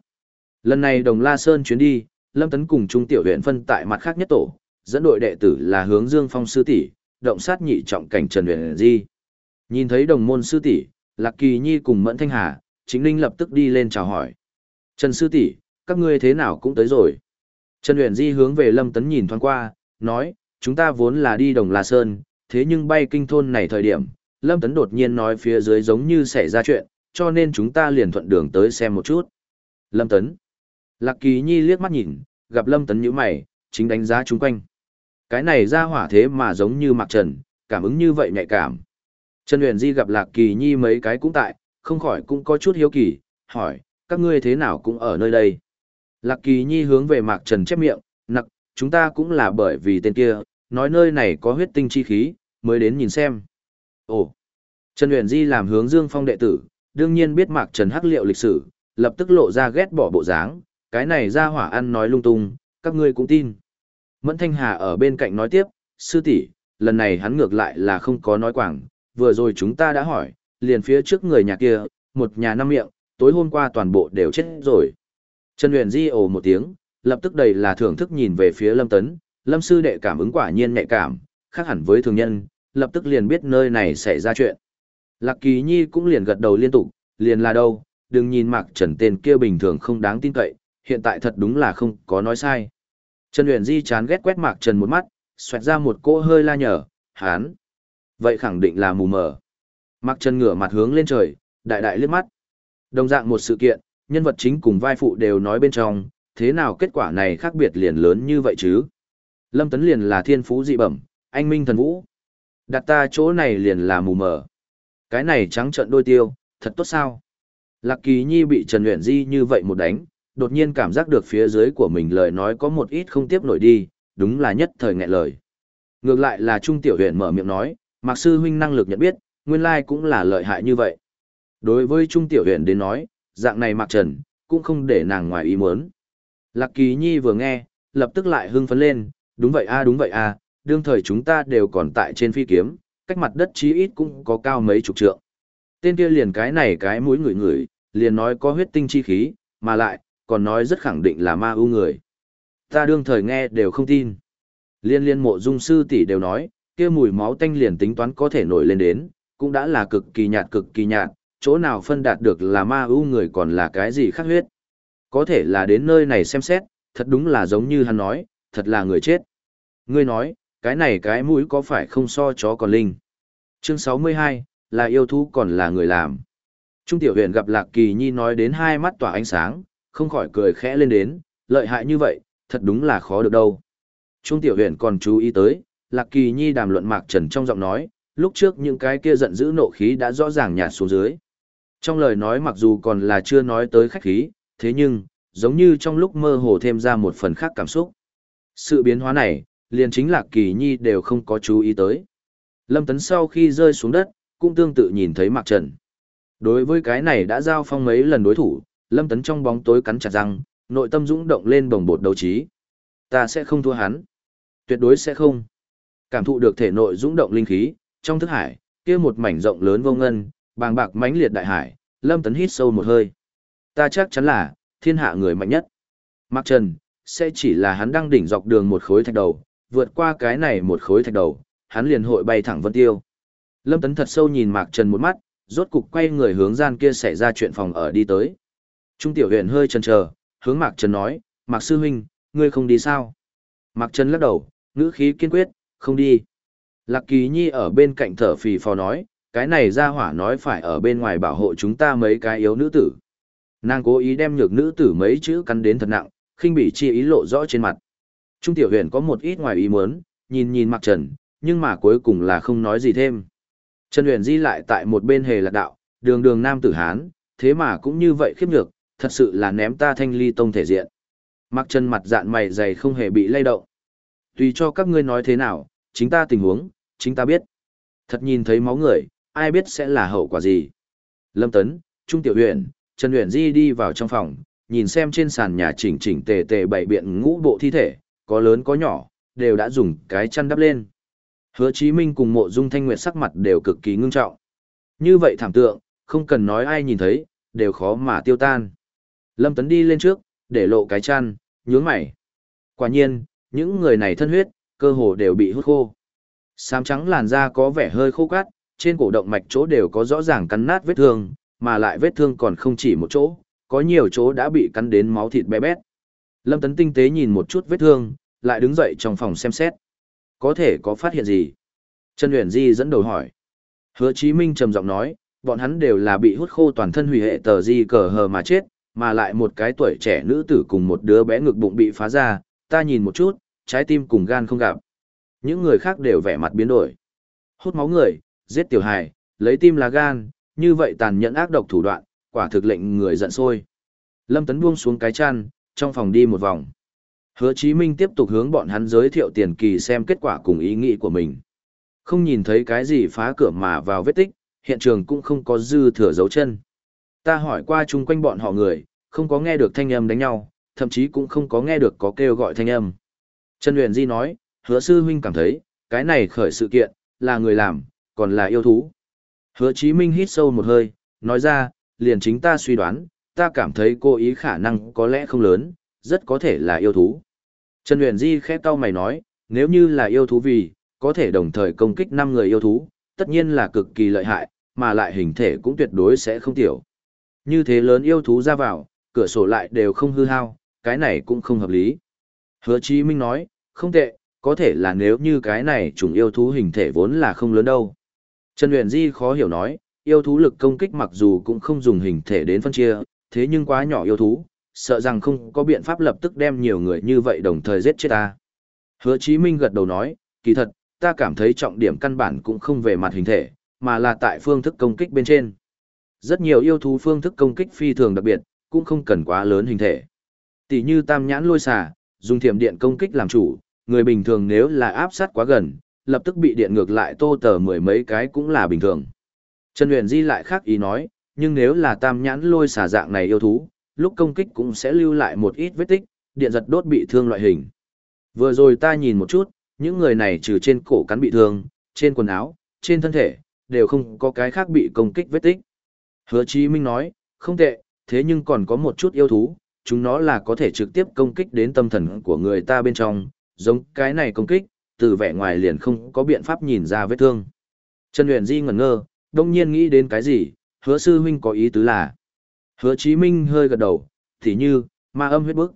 Lần này Đồng La Sơn chuyến đi, Lâm Tấn cùng Trung Tiểu huyện phân tại mặt khác nhất tổ, dẫn đội đệ tử là hướng Dương Phong sư tỷ, động sát nhị trọng cảnh Trần Huyền Di. Nhìn thấy đồng môn sư tỷ, Lạc Kỳ Nhi cùng Mẫn Thanh Hà, Chính Linh lập tức đi lên chào hỏi. Trần sư tỷ, các ngươi thế nào cũng tới rồi. Trần Huyền Di hướng về Lâm Tấn nhìn thoáng qua, nói, chúng ta vốn là đi Đồng La Sơn, thế nhưng bay kinh thôn này thời điểm, Lâm Tấn đột nhiên nói phía dưới giống như xảy ra chuyện, cho nên chúng ta liền thuận đường tới xem một chút. Lâm Tấn. Lạc Kỳ Nhi liếc mắt nhìn, gặp Lâm Tấn nhíu mày, chính đánh giá chung quanh. Cái này ra hỏa thế mà giống như Mạc Trần, cảm ứng như vậy nhạy cảm. Trần Huyền Di gặp Lạc Kỳ Nhi mấy cái cũng tại, không khỏi cũng có chút hiếu kỳ, hỏi, các ngươi thế nào cũng ở nơi đây. Lạc Kỳ Nhi hướng về Mạc Trần chép miệng, chúng ta cũng là bởi vì tên kia, nói nơi này có huyết tinh chi khí, mới đến nhìn xem. Ồ, Trần Huyền Di làm hướng Dương Phong đệ tử, đương nhiên biết Mạc Trần hắc liệu lịch sử, lập tức lộ ra ghét bỏ bộ dáng, cái này ra hỏa ăn nói lung tung, các ngươi cũng tin. Mẫn Thanh Hà ở bên cạnh nói tiếp, sư tỷ, lần này hắn ngược lại là không có nói quảng, vừa rồi chúng ta đã hỏi, liền phía trước người nhà kia, một nhà năm miệng, tối hôm qua toàn bộ đều chết rồi. Trần Huyền Di ồ một tiếng, lập tức đầy là thưởng thức nhìn về phía Lâm Tấn, Lâm sư đệ cảm ứng quả nhiên nhạy cảm, khác hẳn với thường nhân, lập tức liền biết nơi này xảy ra chuyện. Lạc Kỳ Nhi cũng liền gật đầu liên tục, liền là đâu, đừng nhìn Mạc Trần tên kia bình thường không đáng tin cậy, hiện tại thật đúng là không có nói sai. Trần Huyền Di chán ghét quét Mạc Trần một mắt, xoẹt ra một cỗ hơi la nhở, hán. Vậy khẳng định là mù mờ. Mạc Trần ngửa mặt hướng lên trời, đại đại liếc mắt. Đồng dạng một sự kiện, nhân vật chính cùng vai phụ đều nói bên trong, thế nào kết quả này khác biệt liền lớn như vậy chứ? Lâm Tấn liền là thiên phú dị bẩm, anh minh thần vũ. Đặt ta chỗ này liền là mù mờ. Cái này trắng trợn đôi tiêu, thật tốt sao? Lạc Kỳ Nhi bị Trần Uyển Di như vậy một đánh, đột nhiên cảm giác được phía dưới của mình lời nói có một ít không tiếp nổi đi, đúng là nhất thời nghẹn lời. Ngược lại là Trung Tiểu uyển mở miệng nói, Mạc Sư Huynh năng lực nhận biết, nguyên lai cũng là lợi hại như vậy. Đối với Trung Tiểu uyển đến nói, dạng này Mạc Trần, cũng không để nàng ngoài ý muốn. Lạc Kỳ Nhi vừa nghe, lập tức lại hưng phấn lên, đúng vậy a đúng vậy a, đương thời chúng ta đều còn tại trên phi kiếm, cách mặt đất chí ít cũng có cao mấy chục trượng. Tên kia liền cái này cái mũi người người, liền nói có huyết tinh chi khí, mà lại, còn nói rất khẳng định là ma ưu người. Ta đương thời nghe đều không tin. Liên liên mộ dung sư tỷ đều nói, kia mùi máu tanh liền tính toán có thể nổi lên đến, cũng đã là cực kỳ nhạt cực kỳ nhạt, chỗ nào phân đạt được là ma ưu người còn là cái gì khác huyết. Có thể là đến nơi này xem xét, thật đúng là giống như hắn nói, thật là người chết. Ngươi nói, cái này cái mũi có phải không so chó còn linh. Chương 62, là yêu thú còn là người làm. Trung tiểu huyện gặp Lạc Kỳ Nhi nói đến hai mắt tỏa ánh sáng, không khỏi cười khẽ lên đến, lợi hại như vậy, thật đúng là khó được đâu. Trung tiểu huyện còn chú ý tới, Lạc Kỳ Nhi đàm luận Mạc Trần trong giọng nói, lúc trước những cái kia giận dữ nộ khí đã rõ ràng nhạt xuống dưới. Trong lời nói mặc dù còn là chưa nói tới khách khí, thế nhưng, giống như trong lúc mơ hồ thêm ra một phần khác cảm xúc. Sự biến hóa này, liền chính Lạc Kỳ Nhi đều không có chú ý tới. Lâm Tấn sau khi rơi xuống đất, cũng tương tự nhìn thấy Mạc Trần. Đối với cái này đã giao phong mấy lần đối thủ, Lâm Tấn trong bóng tối cắn chặt răng, nội tâm dũng động lên bồng bột đấu trí. Ta sẽ không thua hắn. Tuyệt đối sẽ không. Cảm thụ được thể nội dũng động linh khí, trong thức hải, kia một mảnh rộng lớn vô ngân, bàng bạc mãnh liệt đại hải, Lâm Tấn hít sâu một hơi. Ta chắc chắn là thiên hạ người mạnh nhất. Mạc Trần sẽ chỉ là hắn đang đỉnh dọc đường một khối thạch đầu, vượt qua cái này một khối thạch đầu, hắn liền hội bay thẳng vân tiêu. Lâm Tấn thật sâu nhìn Mạc Trần một mắt, rốt cục quay người hướng gian kia xảy ra chuyện phòng ở đi tới. Trung tiểu huyện hơi chần chờ, hướng Mạc Trần nói, Mạc Sư Huynh, ngươi không đi sao? Mạc Trần lắc đầu, ngữ khí kiên quyết, không đi. Lạc Kỳ Nhi ở bên cạnh thở phì phò nói, cái này ra hỏa nói phải ở bên ngoài bảo hộ chúng ta mấy cái yếu nữ tử. Nàng cố ý đem nhược nữ tử mấy chữ cắn đến thật nặng, khinh bị chi ý lộ rõ trên mặt. Trung tiểu huyền có một ít ngoài ý muốn, nhìn nhìn mặc trần, nhưng mà cuối cùng là không nói gì thêm. Trần huyền di lại tại một bên hề lạc đạo, đường đường nam tử Hán, thế mà cũng như vậy khiếp nhược, thật sự là ném ta thanh ly tông thể diện. Mặc trần mặt dạn mày dày không hề bị lay động. Tùy cho các ngươi nói thế nào, chính ta tình huống, chính ta biết. Thật nhìn thấy máu người, ai biết sẽ là hậu quả gì. Lâm Tấn, Trung Tiểu Huyền, Trần Huyền Di đi vào trong phòng, nhìn xem trên sàn nhà chỉnh chỉnh tề tề bảy biện ngũ bộ thi thể, có lớn có nhỏ, đều đã dùng cái chăn đắp lên. Hứa Chí Minh cùng Mộ Dung Thanh Nguyệt sắc mặt đều cực kỳ ngưng trọng. Như vậy thảm tượng, không cần nói ai nhìn thấy, đều khó mà tiêu tan. Lâm Tấn đi lên trước, để lộ cái chăn, nhướng mày. Quả nhiên, những người này thân huyết, cơ hồ đều bị hút khô. Sám trắng làn da có vẻ hơi khô cát, trên cổ động mạch chỗ đều có rõ ràng cắn nát vết thương, mà lại vết thương còn không chỉ một chỗ, có nhiều chỗ đã bị cắn đến máu thịt bé bét. Lâm Tấn tinh tế nhìn một chút vết thương, lại đứng dậy trong phòng xem xét. Có thể có phát hiện gì? Trần Huyền Di dẫn đầu hỏi. Hứa Chí Minh trầm giọng nói, bọn hắn đều là bị hút khô toàn thân hủy hệ tờ di cờ hờ mà chết, mà lại một cái tuổi trẻ nữ tử cùng một đứa bé ngực bụng bị phá ra, ta nhìn một chút, trái tim cùng gan không gặp. Những người khác đều vẻ mặt biến đổi. Hút máu người, giết tiểu hài, lấy tim là gan, như vậy tàn nhẫn ác độc thủ đoạn, quả thực lệnh người giận sôi. Lâm Tấn buông xuống cái chăn, trong phòng đi một vòng. Hứa Chí Minh tiếp tục hướng bọn hắn giới thiệu tiền kỳ xem kết quả cùng ý nghĩ của mình. Không nhìn thấy cái gì phá cửa mà vào vết tích, hiện trường cũng không có dư thừa dấu chân. Ta hỏi qua chung quanh bọn họ người, không có nghe được thanh âm đánh nhau, thậm chí cũng không có nghe được có kêu gọi thanh âm. Trần Huyền Di nói, hứa sư huynh cảm thấy, cái này khởi sự kiện, là người làm, còn là yêu thú. Hứa Chí Minh hít sâu một hơi, nói ra, liền chính ta suy đoán, ta cảm thấy cô ý khả năng có lẽ không lớn, rất có thể là yêu thú. Trần Huyền Di khẽ cau mày nói, nếu như là yêu thú vì, có thể đồng thời công kích 5 người yêu thú, tất nhiên là cực kỳ lợi hại, mà lại hình thể cũng tuyệt đối sẽ không tiểu. Như thế lớn yêu thú ra vào, cửa sổ lại đều không hư hao, cái này cũng không hợp lý. Hứa Chí Minh nói, không tệ, có thể là nếu như cái này chủng yêu thú hình thể vốn là không lớn đâu. Trần Huyền Di khó hiểu nói, yêu thú lực công kích mặc dù cũng không dùng hình thể đến phân chia, thế nhưng quá nhỏ yêu thú, sợ rằng không có biện pháp lập tức đem nhiều người như vậy đồng thời giết chết ta. Hứa Chí Minh gật đầu nói, kỳ thật, ta cảm thấy trọng điểm căn bản cũng không về mặt hình thể, mà là tại phương thức công kích bên trên. Rất nhiều yêu thú phương thức công kích phi thường đặc biệt, cũng không cần quá lớn hình thể. Tỷ như tam nhãn lôi xà, dùng thiểm điện công kích làm chủ, người bình thường nếu là áp sát quá gần, lập tức bị điện ngược lại tô tờ mười mấy cái cũng là bình thường. Trần Huyền Di lại khác ý nói, nhưng nếu là tam nhãn lôi xà dạng này yêu thú, lúc công kích cũng sẽ lưu lại một ít vết tích, điện giật đốt bị thương loại hình. Vừa rồi ta nhìn một chút, những người này trừ trên cổ cắn bị thương, trên quần áo, trên thân thể, đều không có cái khác bị công kích vết tích. Hứa Chí Minh nói, không tệ, thế nhưng còn có một chút yêu thú, chúng nó là có thể trực tiếp công kích đến tâm thần của người ta bên trong, giống cái này công kích, từ vẻ ngoài liền không có biện pháp nhìn ra vết thương. Trần Huyền Di ngẩn ngơ, đông nhiên nghĩ đến cái gì, hứa sư huynh có ý tứ là. Hứa Chí Minh hơi gật đầu, thì như, ma âm huyết bức.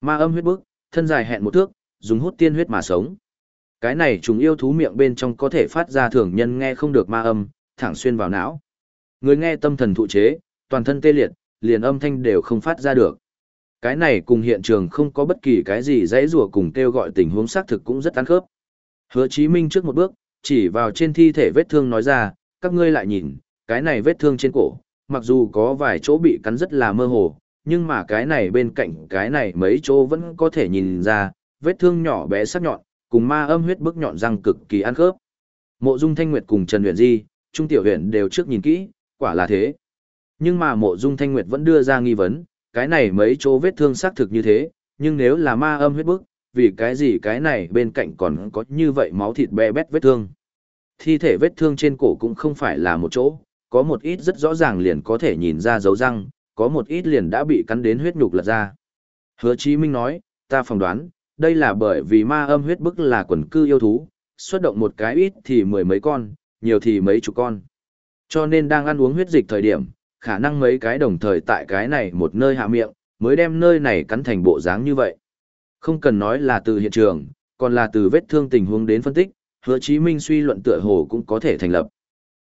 Ma âm huyết bức, thân dài hẹn một thước, dùng hút tiên huyết mà sống. Cái này chúng yêu thú miệng bên trong có thể phát ra thường nhân nghe không được ma âm, thẳng xuyên vào não. Người nghe tâm thần thụ chế, toàn thân tê liệt, liền âm thanh đều không phát ra được. Cái này cùng hiện trường không có bất kỳ cái gì dãy rùa cùng kêu gọi tình huống xác thực cũng rất tán khớp. Hứa Chí Minh trước một bước, chỉ vào trên thi thể vết thương nói ra, các ngươi lại nhìn, cái này vết thương trên cổ, mặc dù có vài chỗ bị cắn rất là mơ hồ, nhưng mà cái này bên cạnh cái này mấy chỗ vẫn có thể nhìn ra, vết thương nhỏ bé sắc nhọn, cùng ma âm huyết bức nhọn răng cực kỳ ăn khớp. Mộ Dung Thanh Nguyệt cùng Trần Huyền Di, Trung Tiểu Huyền đều trước nhìn kỹ, quả là thế. Nhưng mà Mộ Dung Thanh Nguyệt vẫn đưa ra nghi vấn, cái này mấy chỗ vết thương xác thực như thế, nhưng nếu là ma âm huyết bức, vì cái gì cái này bên cạnh còn có như vậy máu thịt bè bét vết thương. Thi thể vết thương trên cổ cũng không phải là một chỗ, có một ít rất rõ ràng liền có thể nhìn ra dấu răng, có một ít liền đã bị cắn đến huyết nhục lật ra. Hứa Chí Minh nói, ta phỏng đoán, đây là bởi vì ma âm huyết bức là quần cư yêu thú, xuất động một cái ít thì mười mấy con, nhiều thì mấy chục con. Cho nên đang ăn uống huyết dịch thời điểm, khả năng mấy cái đồng thời tại cái này một nơi hạ miệng, mới đem nơi này cắn thành bộ dáng như vậy. Không cần nói là từ hiện trường, còn là từ vết thương tình huống đến phân tích, hứa chí minh suy luận tựa hồ cũng có thể thành lập.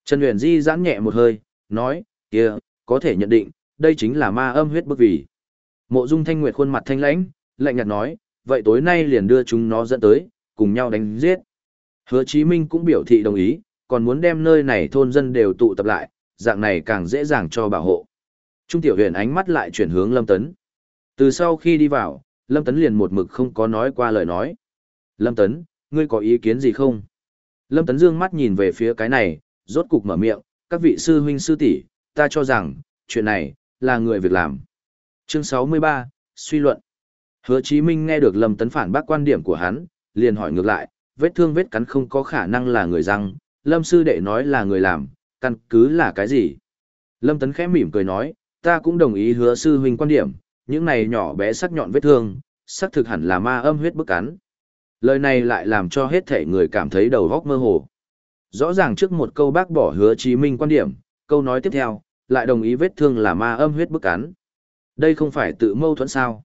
Trần Huyền Di giãn nhẹ một hơi, nói, kia, có thể nhận định, đây chính là ma âm huyết bức vì. Mộ Dung Thanh Nguyệt khuôn mặt thanh lãnh, lạnh nhạt nói, vậy tối nay liền đưa chúng nó dẫn tới, cùng nhau đánh giết. Hứa Chí Minh cũng biểu thị đồng ý, còn muốn đem nơi này thôn dân đều tụ tập lại, dạng này càng dễ dàng cho bảo hộ. Trung Tiểu Huyền ánh mắt lại chuyển hướng Lâm Tấn. Từ sau khi đi vào, Lâm Tấn liền một mực không có nói qua lời nói. Lâm Tấn, ngươi có ý kiến gì không? Lâm Tấn dương mắt nhìn về phía cái này, rốt cục mở miệng, các vị sư huynh sư tỷ, ta cho rằng, chuyện này, là người việc làm. Chương 63, suy luận. Hứa Chí Minh nghe được Lâm Tấn phản bác quan điểm của hắn, liền hỏi ngược lại, vết thương vết cắn không có khả năng là người răng, Lâm sư đệ nói là người làm, căn cứ là cái gì? Lâm Tấn khẽ mỉm cười nói, ta cũng đồng ý hứa sư huynh quan điểm, những này nhỏ bé sắc nhọn vết thương, sắc thực hẳn là ma âm huyết bức cắn. Lời này lại làm cho hết thể người cảm thấy đầu góc mơ hồ. Rõ ràng trước một câu bác bỏ hứa Chí Minh quan điểm, câu nói tiếp theo, lại đồng ý vết thương là ma âm huyết bức cắn. Đây không phải tự mâu thuẫn sao?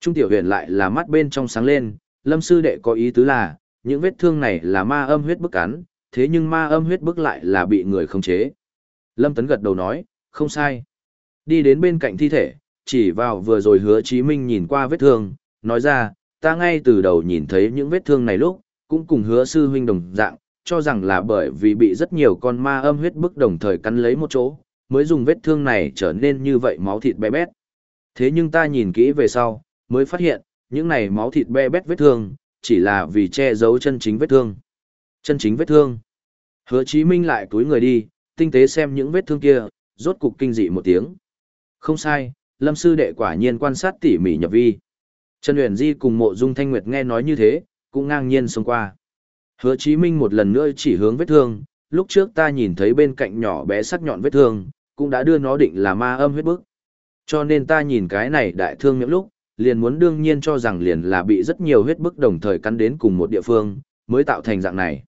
Trung tiểu huyền lại là mắt bên trong sáng lên, lâm sư đệ có ý tứ là, những vết thương này là ma âm huyết bức cắn, thế nhưng ma âm huyết bức lại là bị người khống chế. Lâm Tấn gật đầu nói, không sai. Đi đến bên cạnh thi thể, chỉ vào vừa rồi hứa Chí Minh nhìn qua vết thương, nói ra, ta ngay từ đầu nhìn thấy những vết thương này lúc, cũng cùng hứa sư huynh đồng dạng, cho rằng là bởi vì bị rất nhiều con ma âm huyết bức đồng thời cắn lấy một chỗ, mới dùng vết thương này trở nên như vậy máu thịt bé bét. Thế nhưng ta nhìn kỹ về sau, mới phát hiện, những này máu thịt be bét vết thương, chỉ là vì che giấu chân chính vết thương. Chân chính vết thương. Hứa Chí Minh lại túi người đi, tinh tế xem những vết thương kia, rốt cục kinh dị một tiếng. Không sai, Lâm sư đệ quả nhiên quan sát tỉ mỉ nhập vi. Trần Uyển Di cùng Mộ Dung Thanh Nguyệt nghe nói như thế, cũng ngang nhiên xông qua. Hứa Chí Minh một lần nữa chỉ hướng vết thương, lúc trước ta nhìn thấy bên cạnh nhỏ bé sắc nhọn vết thương, cũng đã đưa nó định là ma âm huyết bức. Cho nên ta nhìn cái này đại thương miệng lúc, liền muốn đương nhiên cho rằng liền là bị rất nhiều huyết bức đồng thời cắn đến cùng một địa phương, mới tạo thành dạng này.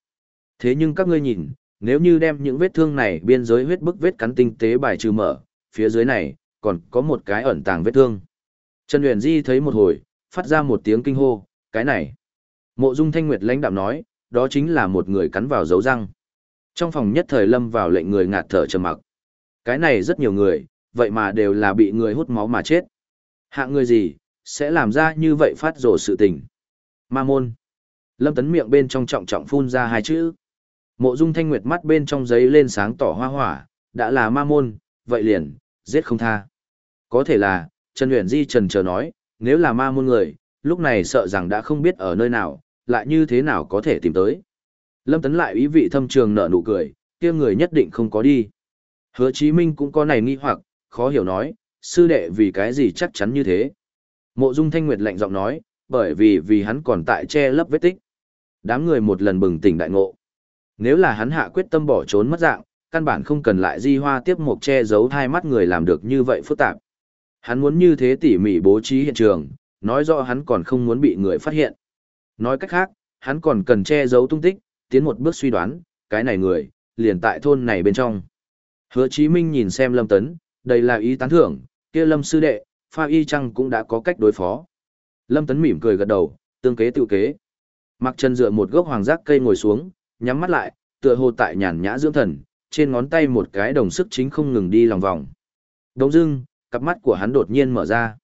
Thế nhưng các ngươi nhìn, nếu như đem những vết thương này biên giới huyết bức vết cắn tinh tế bài trừ mở, phía dưới này, còn có một cái ẩn tàng vết thương. Trần Huyền Di thấy một hồi, phát ra một tiếng kinh hô, cái này. Mộ Dung Thanh Nguyệt lãnh đạm nói, đó chính là một người cắn vào dấu răng. Trong phòng nhất thời lâm vào lệnh người ngạt thở trầm mặc. Cái này rất nhiều người, vậy mà đều là bị người hút máu mà chết. Hạng người gì, sẽ làm ra như vậy phát rồ sự tình. Ma môn. Lâm tấn miệng bên trong trọng trọng phun ra hai chữ. Mộ dung thanh nguyệt mắt bên trong giấy lên sáng tỏ hoa hỏa, đã là ma môn, vậy liền, giết không tha. Có thể là, Trần Huyền Di trần chờ nói, nếu là ma môn người, lúc này sợ rằng đã không biết ở nơi nào, lại như thế nào có thể tìm tới. Lâm Tấn lại ý vị thâm trường nở nụ cười, kia người nhất định không có đi. Hứa Chí Minh cũng có này nghi hoặc, khó hiểu nói, sư đệ vì cái gì chắc chắn như thế. Mộ Dung Thanh Nguyệt lạnh giọng nói, bởi vì vì hắn còn tại che lấp vết tích. Đám người một lần bừng tỉnh đại ngộ. Nếu là hắn hạ quyết tâm bỏ trốn mất dạng, căn bản không cần lại di hoa tiếp mục che giấu hai mắt người làm được như vậy phức tạp. Hắn muốn như thế tỉ mỉ bố trí hiện trường, nói rõ hắn còn không muốn bị người phát hiện. Nói cách khác, hắn còn cần che giấu tung tích, tiến một bước suy đoán, cái này người, liền tại thôn này bên trong. Hứa Chí Minh nhìn xem Lâm Tấn, đây là ý tán thưởng, kia Lâm sư đệ, pha y chăng cũng đã có cách đối phó. Lâm Tấn mỉm cười gật đầu, tương kế tự kế. Mặc chân dựa một gốc hoàng giác cây ngồi xuống, nhắm mắt lại, tựa hồ tại nhàn nhã dưỡng thần, trên ngón tay một cái đồng sức chính không ngừng đi lòng vòng. Đông dưng, cặp mắt của hắn đột nhiên mở ra.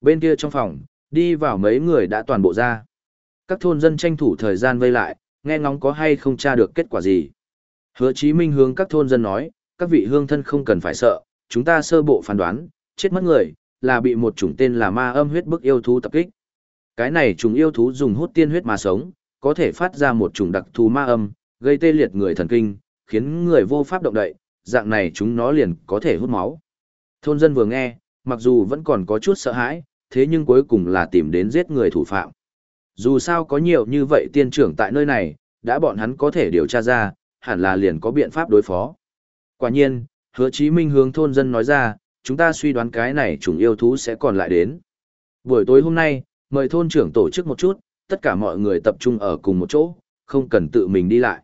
Bên kia trong phòng, đi vào mấy người đã toàn bộ ra. Các thôn dân tranh thủ thời gian vây lại, nghe ngóng có hay không tra được kết quả gì. Hứa Chí Minh hướng các thôn dân nói, các vị hương thân không cần phải sợ, chúng ta sơ bộ phán đoán, chết mất người, là bị một chủng tên là ma âm huyết bức yêu thú tập kích. Cái này trùng yêu thú dùng hút tiên huyết mà sống, có thể phát ra một chủng đặc thù ma âm, gây tê liệt người thần kinh, khiến người vô pháp động đậy, dạng này chúng nó liền có thể hút máu. Thôn dân vừa nghe, mặc dù vẫn còn có chút sợ hãi, thế nhưng cuối cùng là tìm đến giết người thủ phạm. Dù sao có nhiều như vậy tiên trưởng tại nơi này, đã bọn hắn có thể điều tra ra, hẳn là liền có biện pháp đối phó. Quả nhiên, hứa chí minh hướng thôn dân nói ra, chúng ta suy đoán cái này chủng yêu thú sẽ còn lại đến. Buổi tối hôm nay, mời thôn trưởng tổ chức một chút, tất cả mọi người tập trung ở cùng một chỗ, không cần tự mình đi lại.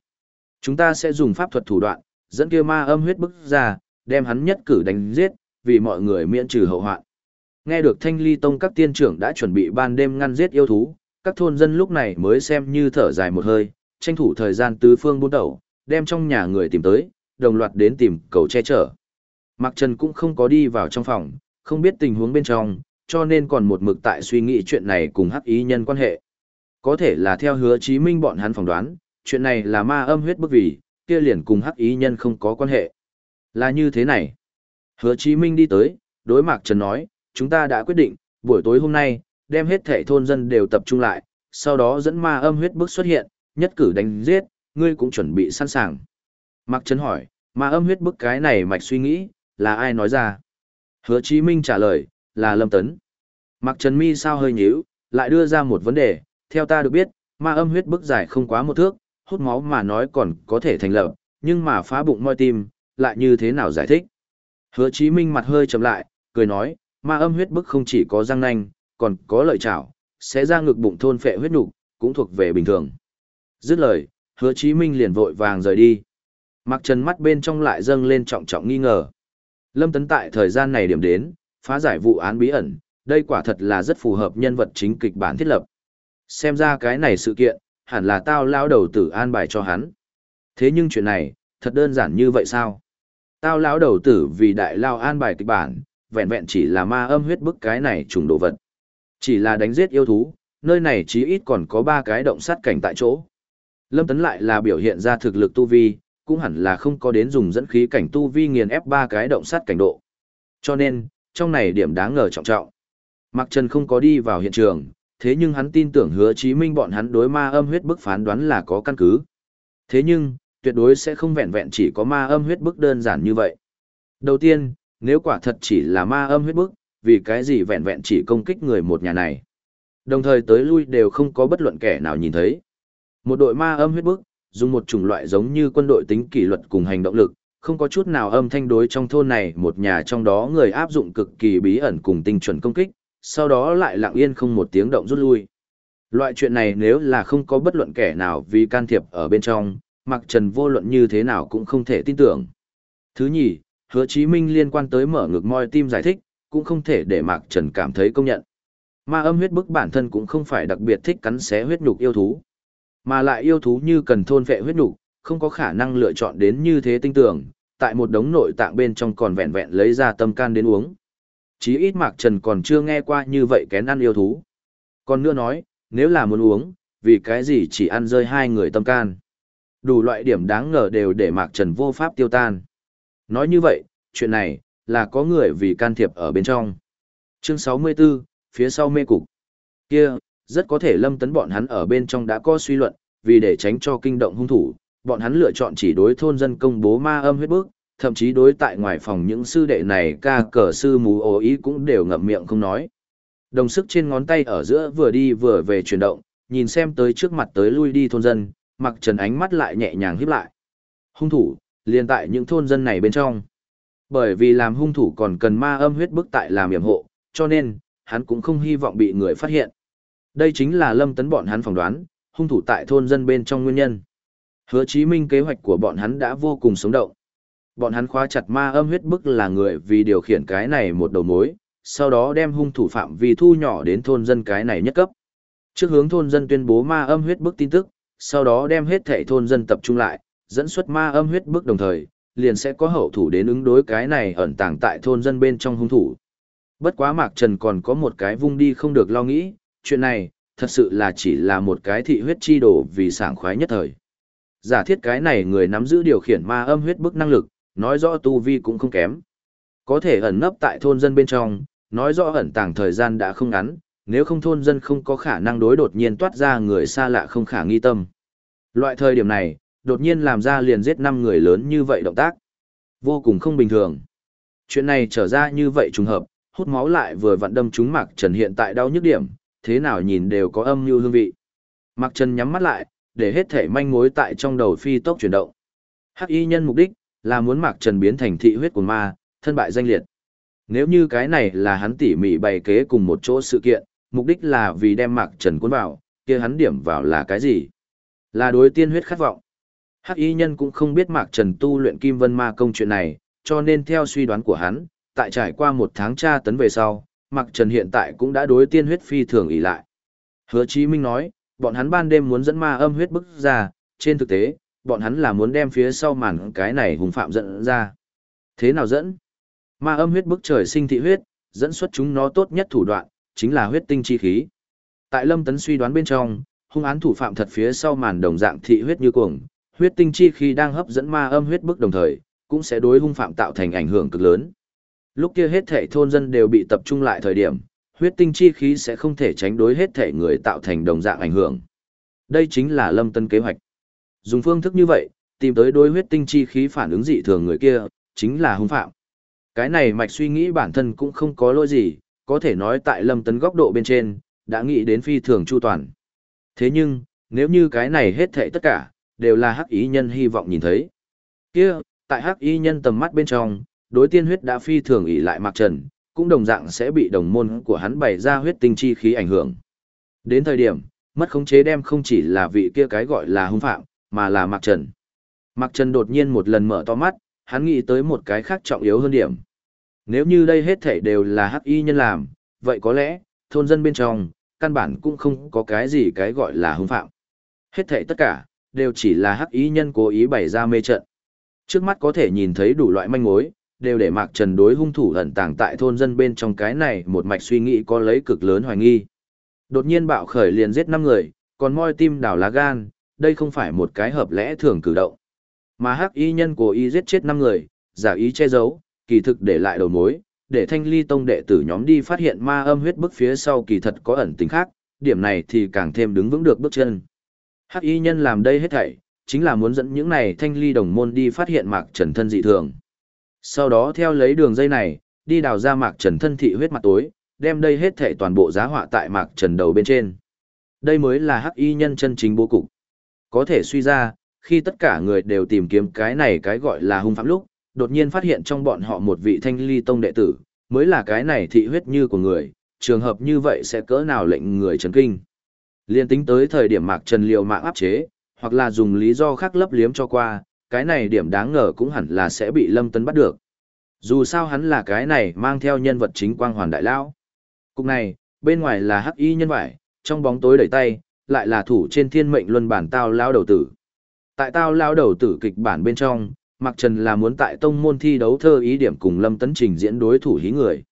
Chúng ta sẽ dùng pháp thuật thủ đoạn, dẫn kia ma âm huyết bức ra, đem hắn nhất cử đánh giết, vì mọi người miễn trừ hậu hoạn. Nghe được Thanh Ly Tông các tiên trưởng đã chuẩn bị ban đêm ngăn giết yêu thú, các thôn dân lúc này mới xem như thở dài một hơi, tranh thủ thời gian tứ phương buôn đầu, đem trong nhà người tìm tới, đồng loạt đến tìm cầu che chở. Mạc Trần cũng không có đi vào trong phòng, không biết tình huống bên trong, cho nên còn một mực tại suy nghĩ chuyện này cùng hắc ý nhân quan hệ. Có thể là theo hứa chí minh bọn hắn phỏng đoán, chuyện này là ma âm huyết bức vì, kia liền cùng hắc ý nhân không có quan hệ. Là như thế này. Hứa chí minh đi tới, đối Mạc Trần nói, chúng ta đã quyết định, buổi tối hôm nay, đem hết thể thôn dân đều tập trung lại, sau đó dẫn ma âm huyết bức xuất hiện, nhất cử đánh giết, ngươi cũng chuẩn bị sẵn sàng. Mạc trần hỏi, ma âm huyết bức cái này mạch suy nghĩ, là ai nói ra? Hứa Chí Minh trả lời, là Lâm Tấn. Mạc Trần Mi sao hơi nhíu, lại đưa ra một vấn đề, theo ta được biết, ma âm huyết bức dài không quá một thước, hút máu mà nói còn có thể thành lập, nhưng mà phá bụng moi tim, lại như thế nào giải thích? Hứa Chí Minh mặt hơi trầm lại, cười nói, ma âm huyết bức không chỉ có răng nanh, còn có lợi chảo, sẽ ra ngực bụng thôn phệ huyết nục, cũng thuộc về bình thường. Dứt lời, hứa chí minh liền vội vàng rời đi. Mặc trần mắt bên trong lại dâng lên trọng trọng nghi ngờ. Lâm Tấn tại thời gian này điểm đến, phá giải vụ án bí ẩn, đây quả thật là rất phù hợp nhân vật chính kịch bản thiết lập. Xem ra cái này sự kiện, hẳn là tao lao đầu tử an bài cho hắn. Thế nhưng chuyện này, thật đơn giản như vậy sao? Tao lão đầu tử vì đại lao an bài kịch bản, vẹn vẹn chỉ là ma âm huyết bức cái này trùng đồ vật. Chỉ là đánh giết yêu thú, nơi này chí ít còn có ba cái động sát cảnh tại chỗ. Lâm Tấn lại là biểu hiện ra thực lực tu vi, cũng hẳn là không có đến dùng dẫn khí cảnh tu vi nghiền ép ba cái động sát cảnh độ. Cho nên, trong này điểm đáng ngờ trọng trọng. Mạc Trần không có đi vào hiện trường, thế nhưng hắn tin tưởng hứa chí minh bọn hắn đối ma âm huyết bức phán đoán là có căn cứ. Thế nhưng, tuyệt đối sẽ không vẹn vẹn chỉ có ma âm huyết bức đơn giản như vậy. Đầu tiên, nếu quả thật chỉ là ma âm huyết bức, vì cái gì vẹn vẹn chỉ công kích người một nhà này. Đồng thời tới lui đều không có bất luận kẻ nào nhìn thấy. Một đội ma âm huyết bức, dùng một chủng loại giống như quân đội tính kỷ luật cùng hành động lực, không có chút nào âm thanh đối trong thôn này một nhà trong đó người áp dụng cực kỳ bí ẩn cùng tinh chuẩn công kích, sau đó lại lặng yên không một tiếng động rút lui. Loại chuyện này nếu là không có bất luận kẻ nào vì can thiệp ở bên trong, mặc trần vô luận như thế nào cũng không thể tin tưởng. Thứ nhì, hứa chí minh liên quan tới mở ngực moi tim giải thích, cũng không thể để Mạc Trần cảm thấy công nhận. Ma âm huyết bức bản thân cũng không phải đặc biệt thích cắn xé huyết nhục yêu thú, mà lại yêu thú như cần thôn vệ huyết nhục, không có khả năng lựa chọn đến như thế tinh tưởng, tại một đống nội tạng bên trong còn vẹn vẹn lấy ra tâm can đến uống. Chí ít Mạc Trần còn chưa nghe qua như vậy kén ăn yêu thú. Còn nữa nói, nếu là muốn uống, vì cái gì chỉ ăn rơi hai người tâm can. Đủ loại điểm đáng ngờ đều để Mạc Trần vô pháp tiêu tan. Nói như vậy, chuyện này, là có người vì can thiệp ở bên trong. Chương 64, phía sau mê cục. Kia, rất có thể lâm tấn bọn hắn ở bên trong đã có suy luận, vì để tránh cho kinh động hung thủ, bọn hắn lựa chọn chỉ đối thôn dân công bố ma âm huyết bước, thậm chí đối tại ngoài phòng những sư đệ này ca cờ sư mù ô ý cũng đều ngậm miệng không nói. Đồng sức trên ngón tay ở giữa vừa đi vừa về chuyển động, nhìn xem tới trước mặt tới lui đi thôn dân, mặc trần ánh mắt lại nhẹ nhàng híp lại. Hung thủ, liền tại những thôn dân này bên trong. Bởi vì làm hung thủ còn cần ma âm huyết bức tại làm yểm hộ, cho nên, hắn cũng không hy vọng bị người phát hiện. Đây chính là lâm tấn bọn hắn phỏng đoán, hung thủ tại thôn dân bên trong nguyên nhân. Hứa chí minh kế hoạch của bọn hắn đã vô cùng sống động. Bọn hắn khóa chặt ma âm huyết bức là người vì điều khiển cái này một đầu mối, sau đó đem hung thủ phạm vi thu nhỏ đến thôn dân cái này nhất cấp. Trước hướng thôn dân tuyên bố ma âm huyết bức tin tức, sau đó đem hết thảy thôn dân tập trung lại, dẫn xuất ma âm huyết bức đồng thời, liền sẽ có hậu thủ đến ứng đối cái này ẩn tàng tại thôn dân bên trong hung thủ. Bất quá Mạc Trần còn có một cái vung đi không được lo nghĩ, chuyện này, thật sự là chỉ là một cái thị huyết chi đổ vì sảng khoái nhất thời. Giả thiết cái này người nắm giữ điều khiển ma âm huyết bức năng lực, nói rõ tu vi cũng không kém. Có thể ẩn nấp tại thôn dân bên trong, nói rõ ẩn tàng thời gian đã không ngắn, nếu không thôn dân không có khả năng đối đột nhiên toát ra người xa lạ không khả nghi tâm. Loại thời điểm này, đột nhiên làm ra liền giết năm người lớn như vậy động tác. Vô cùng không bình thường. Chuyện này trở ra như vậy trùng hợp, hút máu lại vừa vặn đâm trúng Mạc Trần hiện tại đau nhức điểm, thế nào nhìn đều có âm như hương vị. Mạc Trần nhắm mắt lại, để hết thể manh mối tại trong đầu phi tốc chuyển động. Hắc y nhân mục đích là muốn Mạc Trần biến thành thị huyết của ma, thân bại danh liệt. Nếu như cái này là hắn tỉ mỉ bày kế cùng một chỗ sự kiện, mục đích là vì đem Mạc Trần cuốn vào, kia hắn điểm vào là cái gì? Là đối tiên huyết khát vọng. Hắc y nhân cũng không biết Mạc Trần tu luyện Kim Vân Ma công chuyện này, cho nên theo suy đoán của hắn, tại trải qua một tháng tra tấn về sau, Mạc Trần hiện tại cũng đã đối tiên huyết phi thường ỷ lại. Hứa Chí Minh nói, bọn hắn ban đêm muốn dẫn ma âm huyết bức ra, trên thực tế, bọn hắn là muốn đem phía sau màn cái này hùng phạm dẫn ra. Thế nào dẫn? Ma âm huyết bức trời sinh thị huyết, dẫn xuất chúng nó tốt nhất thủ đoạn, chính là huyết tinh chi khí. Tại Lâm Tấn suy đoán bên trong, hung án thủ phạm thật phía sau màn đồng dạng thị huyết như cuồng, huyết tinh chi khí đang hấp dẫn ma âm huyết bức đồng thời, cũng sẽ đối hung phạm tạo thành ảnh hưởng cực lớn. Lúc kia hết thể thôn dân đều bị tập trung lại thời điểm, huyết tinh chi khí sẽ không thể tránh đối hết thể người tạo thành đồng dạng ảnh hưởng. Đây chính là lâm tấn kế hoạch. Dùng phương thức như vậy, tìm tới đối huyết tinh chi khí phản ứng dị thường người kia, chính là hung phạm. Cái này mạch suy nghĩ bản thân cũng không có lỗi gì, có thể nói tại lâm tấn góc độ bên trên, đã nghĩ đến phi thường chu toàn. Thế nhưng, nếu như cái này hết thệ tất cả, đều là hắc ý nhân hy vọng nhìn thấy. kia tại hắc ý nhân tầm mắt bên trong, đối tiên huyết đã phi thường ỷ lại mặc trần, cũng đồng dạng sẽ bị đồng môn của hắn bày ra huyết tinh chi khí ảnh hưởng. Đến thời điểm, mất khống chế đem không chỉ là vị kia cái gọi là hung phạm, mà là mặc trần. Mặc trần đột nhiên một lần mở to mắt, hắn nghĩ tới một cái khác trọng yếu hơn điểm. Nếu như đây hết thảy đều là hắc y nhân làm, vậy có lẽ, thôn dân bên trong, căn bản cũng không có cái gì cái gọi là hung phạm. Hết thảy tất cả, đều chỉ là hắc y nhân cố ý bày ra mê trận. Trước mắt có thể nhìn thấy đủ loại manh mối, đều để Mạc Trần đối hung thủ ẩn tàng tại thôn dân bên trong cái này một mạch suy nghĩ có lấy cực lớn hoài nghi. Đột nhiên bạo khởi liền giết 5 người, còn moi tim đảo lá gan, đây không phải một cái hợp lẽ thường cử động. Mà hắc y nhân cố ý giết chết 5 người, giả ý che giấu, kỳ thực để lại đầu mối, để thanh ly tông đệ tử nhóm đi phát hiện ma âm huyết bức phía sau kỳ thật có ẩn tình khác, điểm này thì càng thêm đứng vững được bước chân. Hắc y nhân làm đây hết thảy, chính là muốn dẫn những này thanh ly đồng môn đi phát hiện mạc trần thân dị thường. Sau đó theo lấy đường dây này, đi đào ra mạc trần thân thị huyết mặt tối, đem đây hết thảy toàn bộ giá họa tại mạc trần đầu bên trên. Đây mới là hắc y nhân chân chính bố cục. Có thể suy ra, khi tất cả người đều tìm kiếm cái này cái gọi là hung phạm lúc, đột nhiên phát hiện trong bọn họ một vị thanh ly tông đệ tử, mới là cái này thị huyết như của người, trường hợp như vậy sẽ cỡ nào lệnh người chấn kinh. Liên tính tới thời điểm mạc trần liều mạng áp chế, hoặc là dùng lý do khác lấp liếm cho qua, cái này điểm đáng ngờ cũng hẳn là sẽ bị lâm tấn bắt được. Dù sao hắn là cái này mang theo nhân vật chính quang hoàn đại lão. Cục này, bên ngoài là hắc y nhân vải, trong bóng tối đẩy tay, lại là thủ trên thiên mệnh luân bản tao lao đầu tử. Tại tao lao đầu tử kịch bản bên trong, Mạc Trần là muốn tại tông môn thi đấu thơ ý điểm cùng Lâm Tấn Trình diễn đối thủ hí người.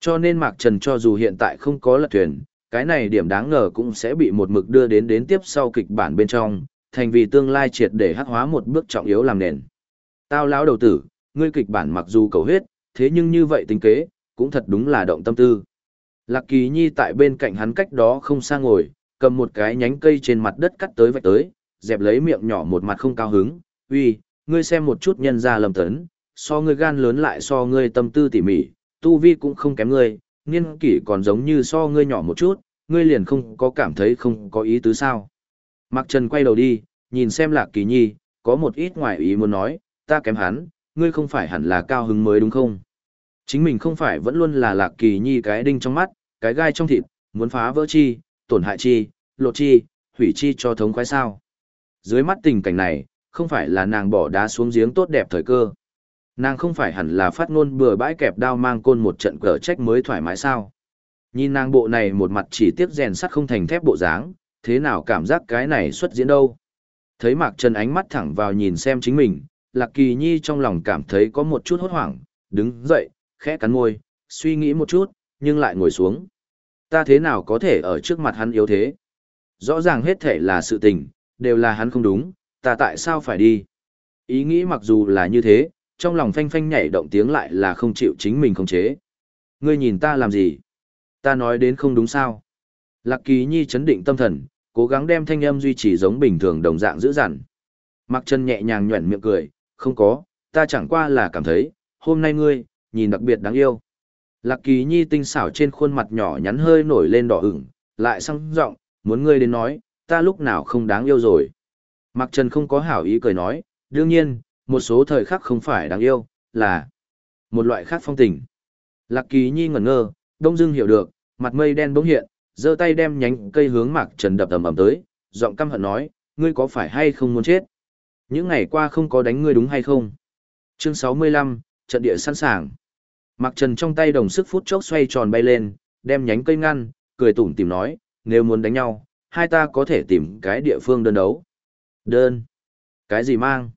Cho nên Mạc Trần cho dù hiện tại không có lật thuyền, cái này điểm đáng ngờ cũng sẽ bị một mực đưa đến đến tiếp sau kịch bản bên trong, thành vì tương lai triệt để hắc hóa một bước trọng yếu làm nền. Tao lão đầu tử, ngươi kịch bản mặc dù cầu huyết, thế nhưng như vậy tính kế, cũng thật đúng là động tâm tư. Lạc Kỳ Nhi tại bên cạnh hắn cách đó không xa ngồi, cầm một cái nhánh cây trên mặt đất cắt tới vạch tới, dẹp lấy miệng nhỏ một mặt không cao hứng, uy, ngươi xem một chút nhân ra lầm tấn, so ngươi gan lớn lại so ngươi tâm tư tỉ mỉ, tu vi cũng không kém ngươi, nghiên kỷ còn giống như so ngươi nhỏ một chút, ngươi liền không có cảm thấy không có ý tứ sao. Mạc Trần quay đầu đi, nhìn xem Lạc Kỳ Nhi, có một ít ngoài ý muốn nói, ta kém hắn, ngươi không phải hẳn là cao hứng mới đúng không? Chính mình không phải vẫn luôn là Lạc Kỳ Nhi cái đinh trong mắt, cái gai trong thịt, muốn phá vỡ chi, tổn hại chi, lột chi, hủy chi cho thống khoái sao. Dưới mắt tình cảnh này, không phải là nàng bỏ đá xuống giếng tốt đẹp thời cơ. Nàng không phải hẳn là phát ngôn bừa bãi kẹp đao mang côn một trận cờ trách mới thoải mái sao. Nhìn nàng bộ này một mặt chỉ tiếc rèn sắt không thành thép bộ dáng, thế nào cảm giác cái này xuất diễn đâu. Thấy Mạc Trần ánh mắt thẳng vào nhìn xem chính mình, Lạc Kỳ Nhi trong lòng cảm thấy có một chút hốt hoảng, đứng dậy, khẽ cắn môi, suy nghĩ một chút, nhưng lại ngồi xuống. Ta thế nào có thể ở trước mặt hắn yếu thế? Rõ ràng hết thể là sự tình, đều là hắn không đúng, ta tại sao phải đi? Ý nghĩ mặc dù là như thế, trong lòng phanh phanh nhảy động tiếng lại là không chịu chính mình khống chế. Ngươi nhìn ta làm gì? Ta nói đến không đúng sao? Lạc Kỳ Nhi chấn định tâm thần, cố gắng đem thanh âm duy trì giống bình thường đồng dạng giữ dằn. Mặc chân nhẹ nhàng nhuẩn miệng cười, không có, ta chẳng qua là cảm thấy, hôm nay ngươi, nhìn đặc biệt đáng yêu. Lạc Kỳ Nhi tinh xảo trên khuôn mặt nhỏ nhắn hơi nổi lên đỏ ửng, lại sang giọng, muốn ngươi đến nói, ta lúc nào không đáng yêu rồi. Mặc Trần không có hảo ý cười nói, đương nhiên, một số thời khắc không phải đáng yêu, là một loại khác phong tình. Lạc Kỳ Nhi ngẩn ngơ, đông dưng hiểu được, mặt mây đen bỗng hiện, giơ tay đem nhánh cây hướng Mạc Trần đập ầm ầm tới, giọng căm hận nói, ngươi có phải hay không muốn chết? Những ngày qua không có đánh ngươi đúng hay không? Chương 65, trận địa sẵn sàng. Mạc Trần trong tay đồng sức phút chốc xoay tròn bay lên, đem nhánh cây ngăn, cười tủm tìm nói, nếu muốn đánh nhau, hai ta có thể tìm cái địa phương đơn đấu. Đơn? Cái gì mang?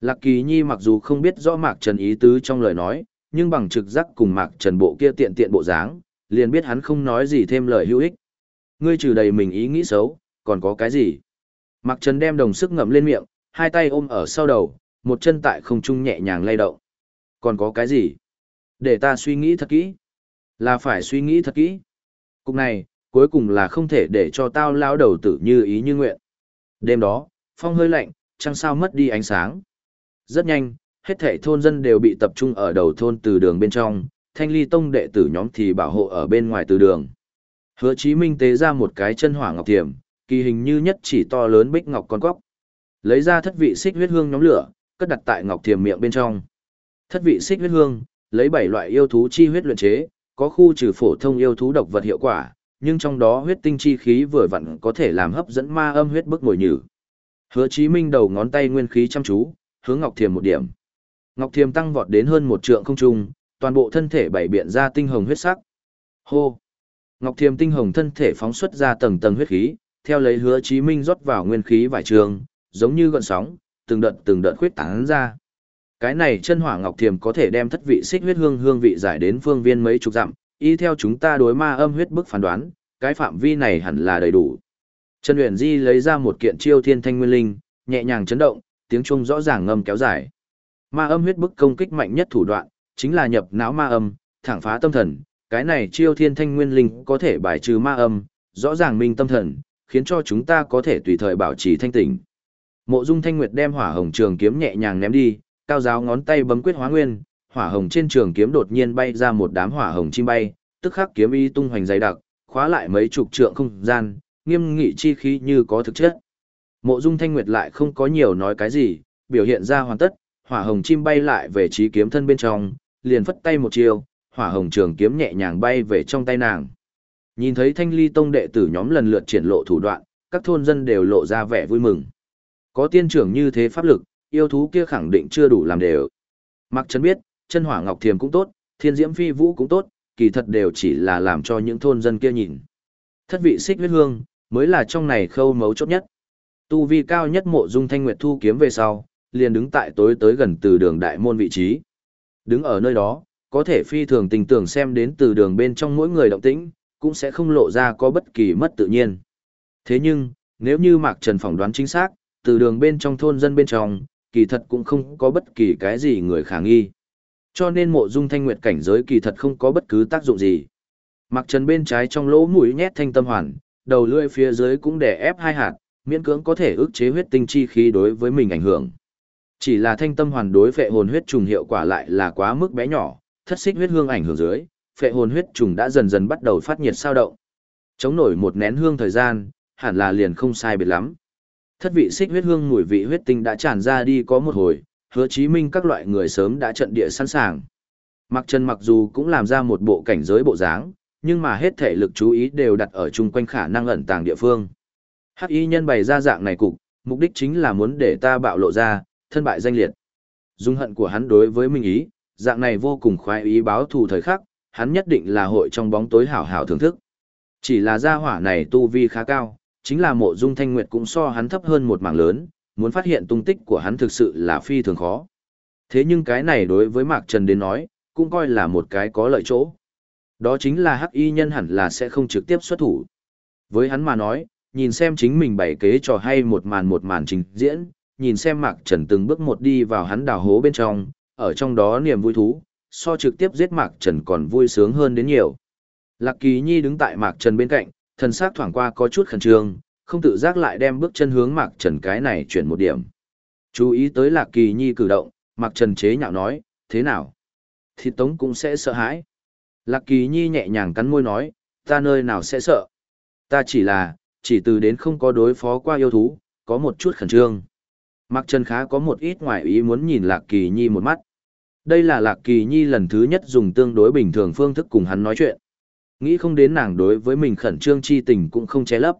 Lạc Kỳ Nhi mặc dù không biết rõ Mạc Trần ý tứ trong lời nói, nhưng bằng trực giác cùng Mạc Trần bộ kia tiện tiện bộ dáng, liền biết hắn không nói gì thêm lời hữu ích. Ngươi trừ đầy mình ý nghĩ xấu, còn có cái gì? Mạc Trần đem đồng sức ngậm lên miệng, hai tay ôm ở sau đầu, một chân tại không trung nhẹ nhàng lay động. Còn có cái gì? Để ta suy nghĩ thật kỹ. Là phải suy nghĩ thật kỹ. Cục này, cuối cùng là không thể để cho tao lao đầu tử như ý như nguyện. Đêm đó, phong hơi lạnh, trăng sao mất đi ánh sáng. Rất nhanh, hết thảy thôn dân đều bị tập trung ở đầu thôn từ đường bên trong, thanh ly tông đệ tử nhóm thì bảo hộ ở bên ngoài từ đường. Hứa Chí Minh tế ra một cái chân hỏa ngọc thiểm, kỳ hình như nhất chỉ to lớn bích ngọc con cóc. Lấy ra thất vị xích huyết hương nhóm lửa, cất đặt tại ngọc thiểm miệng bên trong. Thất vị xích huyết hương, lấy bảy loại yêu thú chi huyết luyện chế, có khu trừ phổ thông yêu thú độc vật hiệu quả, nhưng trong đó huyết tinh chi khí vừa vặn có thể làm hấp dẫn ma âm huyết bức ngồi nhử. Hứa Chí Minh đầu ngón tay nguyên khí chăm chú, hướng Ngọc Thiềm một điểm. Ngọc Thiềm tăng vọt đến hơn một trượng không trung, toàn bộ thân thể bảy biện ra tinh hồng huyết sắc. Hô! Ngọc Thiềm tinh hồng thân thể phóng xuất ra tầng tầng huyết khí, theo lấy Hứa Chí Minh rót vào nguyên khí vải trường, giống như gợn sóng, từng đợt từng đợt khuyết tán ra. Cái này chân hỏa ngọc thiềm có thể đem thất vị xích huyết hương hương vị giải đến phương viên mấy chục dặm, y theo chúng ta đối ma âm huyết bức phán đoán, cái phạm vi này hẳn là đầy đủ. Trần Uyển Di lấy ra một kiện chiêu thiên thanh nguyên linh, nhẹ nhàng chấn động, tiếng trung rõ ràng ngâm kéo dài. Ma âm huyết bức công kích mạnh nhất thủ đoạn, chính là nhập não ma âm, thẳng phá tâm thần, cái này chiêu thiên thanh nguyên linh có thể bài trừ ma âm, rõ ràng minh tâm thần, khiến cho chúng ta có thể tùy thời bảo trì thanh tỉnh. Mộ Dung Thanh Nguyệt đem hỏa hồng trường kiếm nhẹ nhàng ném đi, cao giáo ngón tay bấm quyết hóa nguyên, hỏa hồng trên trường kiếm đột nhiên bay ra một đám hỏa hồng chim bay, tức khắc kiếm y tung hoành dày đặc, khóa lại mấy chục trượng không gian, nghiêm nghị chi khí như có thực chất. Mộ Dung Thanh Nguyệt lại không có nhiều nói cái gì, biểu hiện ra hoàn tất, hỏa hồng chim bay lại về trí kiếm thân bên trong, liền phất tay một chiều, hỏa hồng trường kiếm nhẹ nhàng bay về trong tay nàng. Nhìn thấy Thanh Ly Tông đệ tử nhóm lần lượt triển lộ thủ đoạn, các thôn dân đều lộ ra vẻ vui mừng. Có tiên trưởng như thế pháp lực, yêu thú kia khẳng định chưa đủ làm đều. Mặc chân biết, chân hỏa ngọc thiềm cũng tốt, thiên diễm phi vũ cũng tốt, kỳ thật đều chỉ là làm cho những thôn dân kia nhìn. Thất vị xích huyết hương, mới là trong này khâu mấu chốt nhất. Tu vi cao nhất mộ dung thanh nguyệt thu kiếm về sau, liền đứng tại tối tới gần từ đường đại môn vị trí. Đứng ở nơi đó, có thể phi thường tình tưởng xem đến từ đường bên trong mỗi người động tĩnh, cũng sẽ không lộ ra có bất kỳ mất tự nhiên. Thế nhưng, nếu như Mạc Trần phỏng đoán chính xác, từ đường bên trong thôn dân bên trong, kỳ thật cũng không có bất kỳ cái gì người khả nghi. Cho nên mộ dung thanh nguyệt cảnh giới kỳ thật không có bất cứ tác dụng gì. Mặc trần bên trái trong lỗ mũi nhét thanh tâm hoàn, đầu lưỡi phía dưới cũng để ép hai hạt, miễn cưỡng có thể ức chế huyết tinh chi khí đối với mình ảnh hưởng. Chỉ là thanh tâm hoàn đối phệ hồn huyết trùng hiệu quả lại là quá mức bé nhỏ, thất xích huyết hương ảnh hưởng dưới, phệ hồn huyết trùng đã dần dần bắt đầu phát nhiệt sao động. Chống nổi một nén hương thời gian, hẳn là liền không sai biệt lắm. Thất vị xích huyết hương mùi vị huyết tinh đã tràn ra đi có một hồi, hứa chí minh các loại người sớm đã trận địa sẵn sàng. Mặc Trần mặc dù cũng làm ra một bộ cảnh giới bộ dáng, nhưng mà hết thể lực chú ý đều đặt ở chung quanh khả năng ẩn tàng địa phương. Hắc y nhân bày ra dạng này cục, mục đích chính là muốn để ta bạo lộ ra, thân bại danh liệt. Dung hận của hắn đối với Minh ý, dạng này vô cùng khoái ý báo thù thời khắc, hắn nhất định là hội trong bóng tối hảo hảo thưởng thức. Chỉ là gia hỏa này tu vi khá cao, chính là mộ dung thanh nguyệt cũng so hắn thấp hơn một mảng lớn, muốn phát hiện tung tích của hắn thực sự là phi thường khó. Thế nhưng cái này đối với Mạc Trần đến nói, cũng coi là một cái có lợi chỗ. Đó chính là hắc y nhân hẳn là sẽ không trực tiếp xuất thủ. Với hắn mà nói, nhìn xem chính mình bày kế trò hay một màn một màn trình diễn, nhìn xem Mạc Trần từng bước một đi vào hắn đào hố bên trong, ở trong đó niềm vui thú, so trực tiếp giết Mạc Trần còn vui sướng hơn đến nhiều. Lạc Kỳ Nhi đứng tại Mạc Trần bên cạnh, thần sắc thoảng qua có chút khẩn trương, không tự giác lại đem bước chân hướng Mạc Trần cái này chuyển một điểm. Chú ý tới Lạc Kỳ Nhi cử động, Mạc Trần chế nhạo nói, thế nào? Thì tống cũng sẽ sợ hãi. Lạc Kỳ Nhi nhẹ nhàng cắn môi nói, ta nơi nào sẽ sợ? Ta chỉ là, chỉ từ đến không có đối phó qua yêu thú, có một chút khẩn trương. Mạc Trần khá có một ít ngoại ý muốn nhìn Lạc Kỳ Nhi một mắt. Đây là Lạc Kỳ Nhi lần thứ nhất dùng tương đối bình thường phương thức cùng hắn nói chuyện. Nghĩ không đến nàng đối với mình khẩn trương chi tình cũng không che lấp.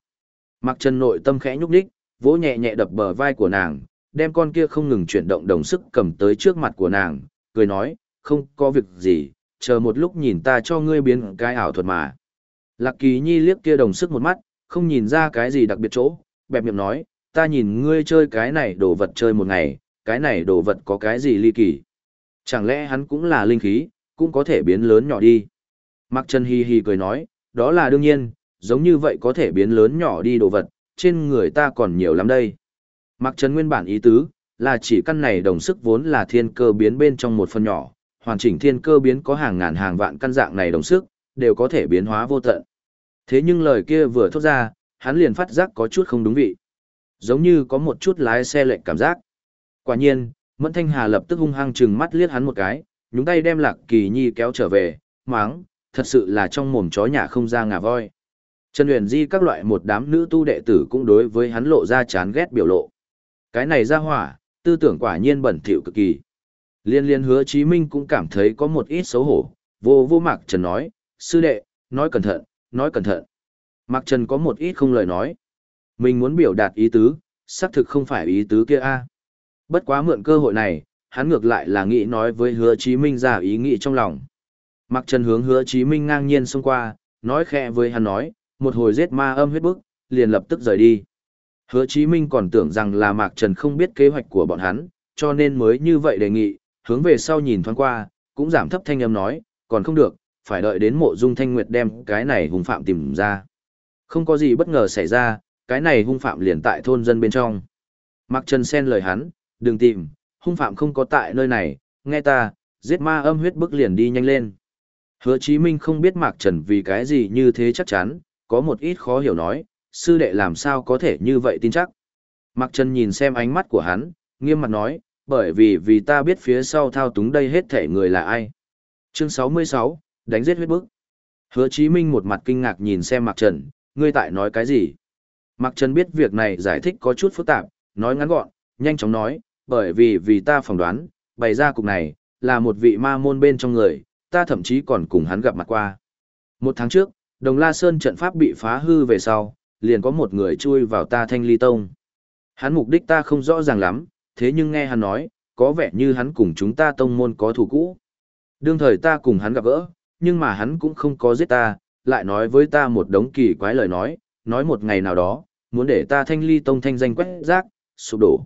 Mặc Trần nội tâm khẽ nhúc nhích, vỗ nhẹ nhẹ đập bờ vai của nàng, đem con kia không ngừng chuyển động đồng sức cầm tới trước mặt của nàng, cười nói, không có việc gì, chờ một lúc nhìn ta cho ngươi biến cái ảo thuật mà. Lạc Kỳ Nhi liếc kia đồng sức một mắt, không nhìn ra cái gì đặc biệt chỗ, bẹp miệng nói, ta nhìn ngươi chơi cái này đồ vật chơi một ngày, cái này đồ vật có cái gì ly kỳ. Chẳng lẽ hắn cũng là linh khí, cũng có thể biến lớn nhỏ đi. Mạc Trần hi hi cười nói, đó là đương nhiên, giống như vậy có thể biến lớn nhỏ đi đồ vật, trên người ta còn nhiều lắm đây. Mạc Trần nguyên bản ý tứ, là chỉ căn này đồng sức vốn là thiên cơ biến bên trong một phần nhỏ, hoàn chỉnh thiên cơ biến có hàng ngàn hàng vạn căn dạng này đồng sức, đều có thể biến hóa vô tận. Thế nhưng lời kia vừa thốt ra, hắn liền phát giác có chút không đúng vị. Giống như có một chút lái xe lệnh cảm giác. Quả nhiên, Mẫn Thanh Hà lập tức hung hăng trừng mắt liếc hắn một cái, nhúng tay đem Lạc Kỳ Nhi kéo trở về, máng, thật sự là trong mồm chó nhà không ra ngà voi. Trần Huyền Di các loại một đám nữ tu đệ tử cũng đối với hắn lộ ra chán ghét biểu lộ. Cái này ra hỏa, tư tưởng quả nhiên bẩn thỉu cực kỳ. Liên liên hứa Chí Minh cũng cảm thấy có một ít xấu hổ, vô vô Mạc Trần nói, sư đệ, nói cẩn thận, nói cẩn thận. Mạc Trần có một ít không lời nói. Mình muốn biểu đạt ý tứ, xác thực không phải ý tứ kia a. Bất quá mượn cơ hội này, hắn ngược lại là nghĩ nói với hứa Chí Minh ra ý nghĩ trong lòng. Mạc Trần hướng hứa Chí Minh ngang nhiên xông qua, nói khẽ với hắn nói, một hồi giết ma âm huyết bức, liền lập tức rời đi. Hứa Chí Minh còn tưởng rằng là Mạc Trần không biết kế hoạch của bọn hắn, cho nên mới như vậy đề nghị, hướng về sau nhìn thoáng qua, cũng giảm thấp thanh âm nói, còn không được, phải đợi đến mộ dung thanh nguyệt đem cái này hung phạm tìm ra. Không có gì bất ngờ xảy ra, cái này hung phạm liền tại thôn dân bên trong. Mạc Trần xen lời hắn, đừng tìm, hung phạm không có tại nơi này, nghe ta, giết ma âm huyết bức liền đi nhanh lên. Hứa Chí Minh không biết Mạc Trần vì cái gì như thế chắc chắn, có một ít khó hiểu nói, sư đệ làm sao có thể như vậy tin chắc. Mạc Trần nhìn xem ánh mắt của hắn, nghiêm mặt nói, bởi vì vì ta biết phía sau thao túng đây hết thể người là ai. Chương 66, đánh giết huyết bức. Hứa Chí Minh một mặt kinh ngạc nhìn xem Mạc Trần, ngươi tại nói cái gì? Mạc Trần biết việc này giải thích có chút phức tạp, nói ngắn gọn, nhanh chóng nói, bởi vì vì ta phỏng đoán, bày ra cục này, là một vị ma môn bên trong người, ta thậm chí còn cùng hắn gặp mặt qua. Một tháng trước, Đồng La Sơn trận pháp bị phá hư về sau, liền có một người chui vào ta thanh ly tông. Hắn mục đích ta không rõ ràng lắm, thế nhưng nghe hắn nói, có vẻ như hắn cùng chúng ta tông môn có thù cũ. Đương thời ta cùng hắn gặp gỡ, nhưng mà hắn cũng không có giết ta, lại nói với ta một đống kỳ quái lời nói, nói một ngày nào đó, muốn để ta thanh ly tông thanh danh quét rác, sụp đổ.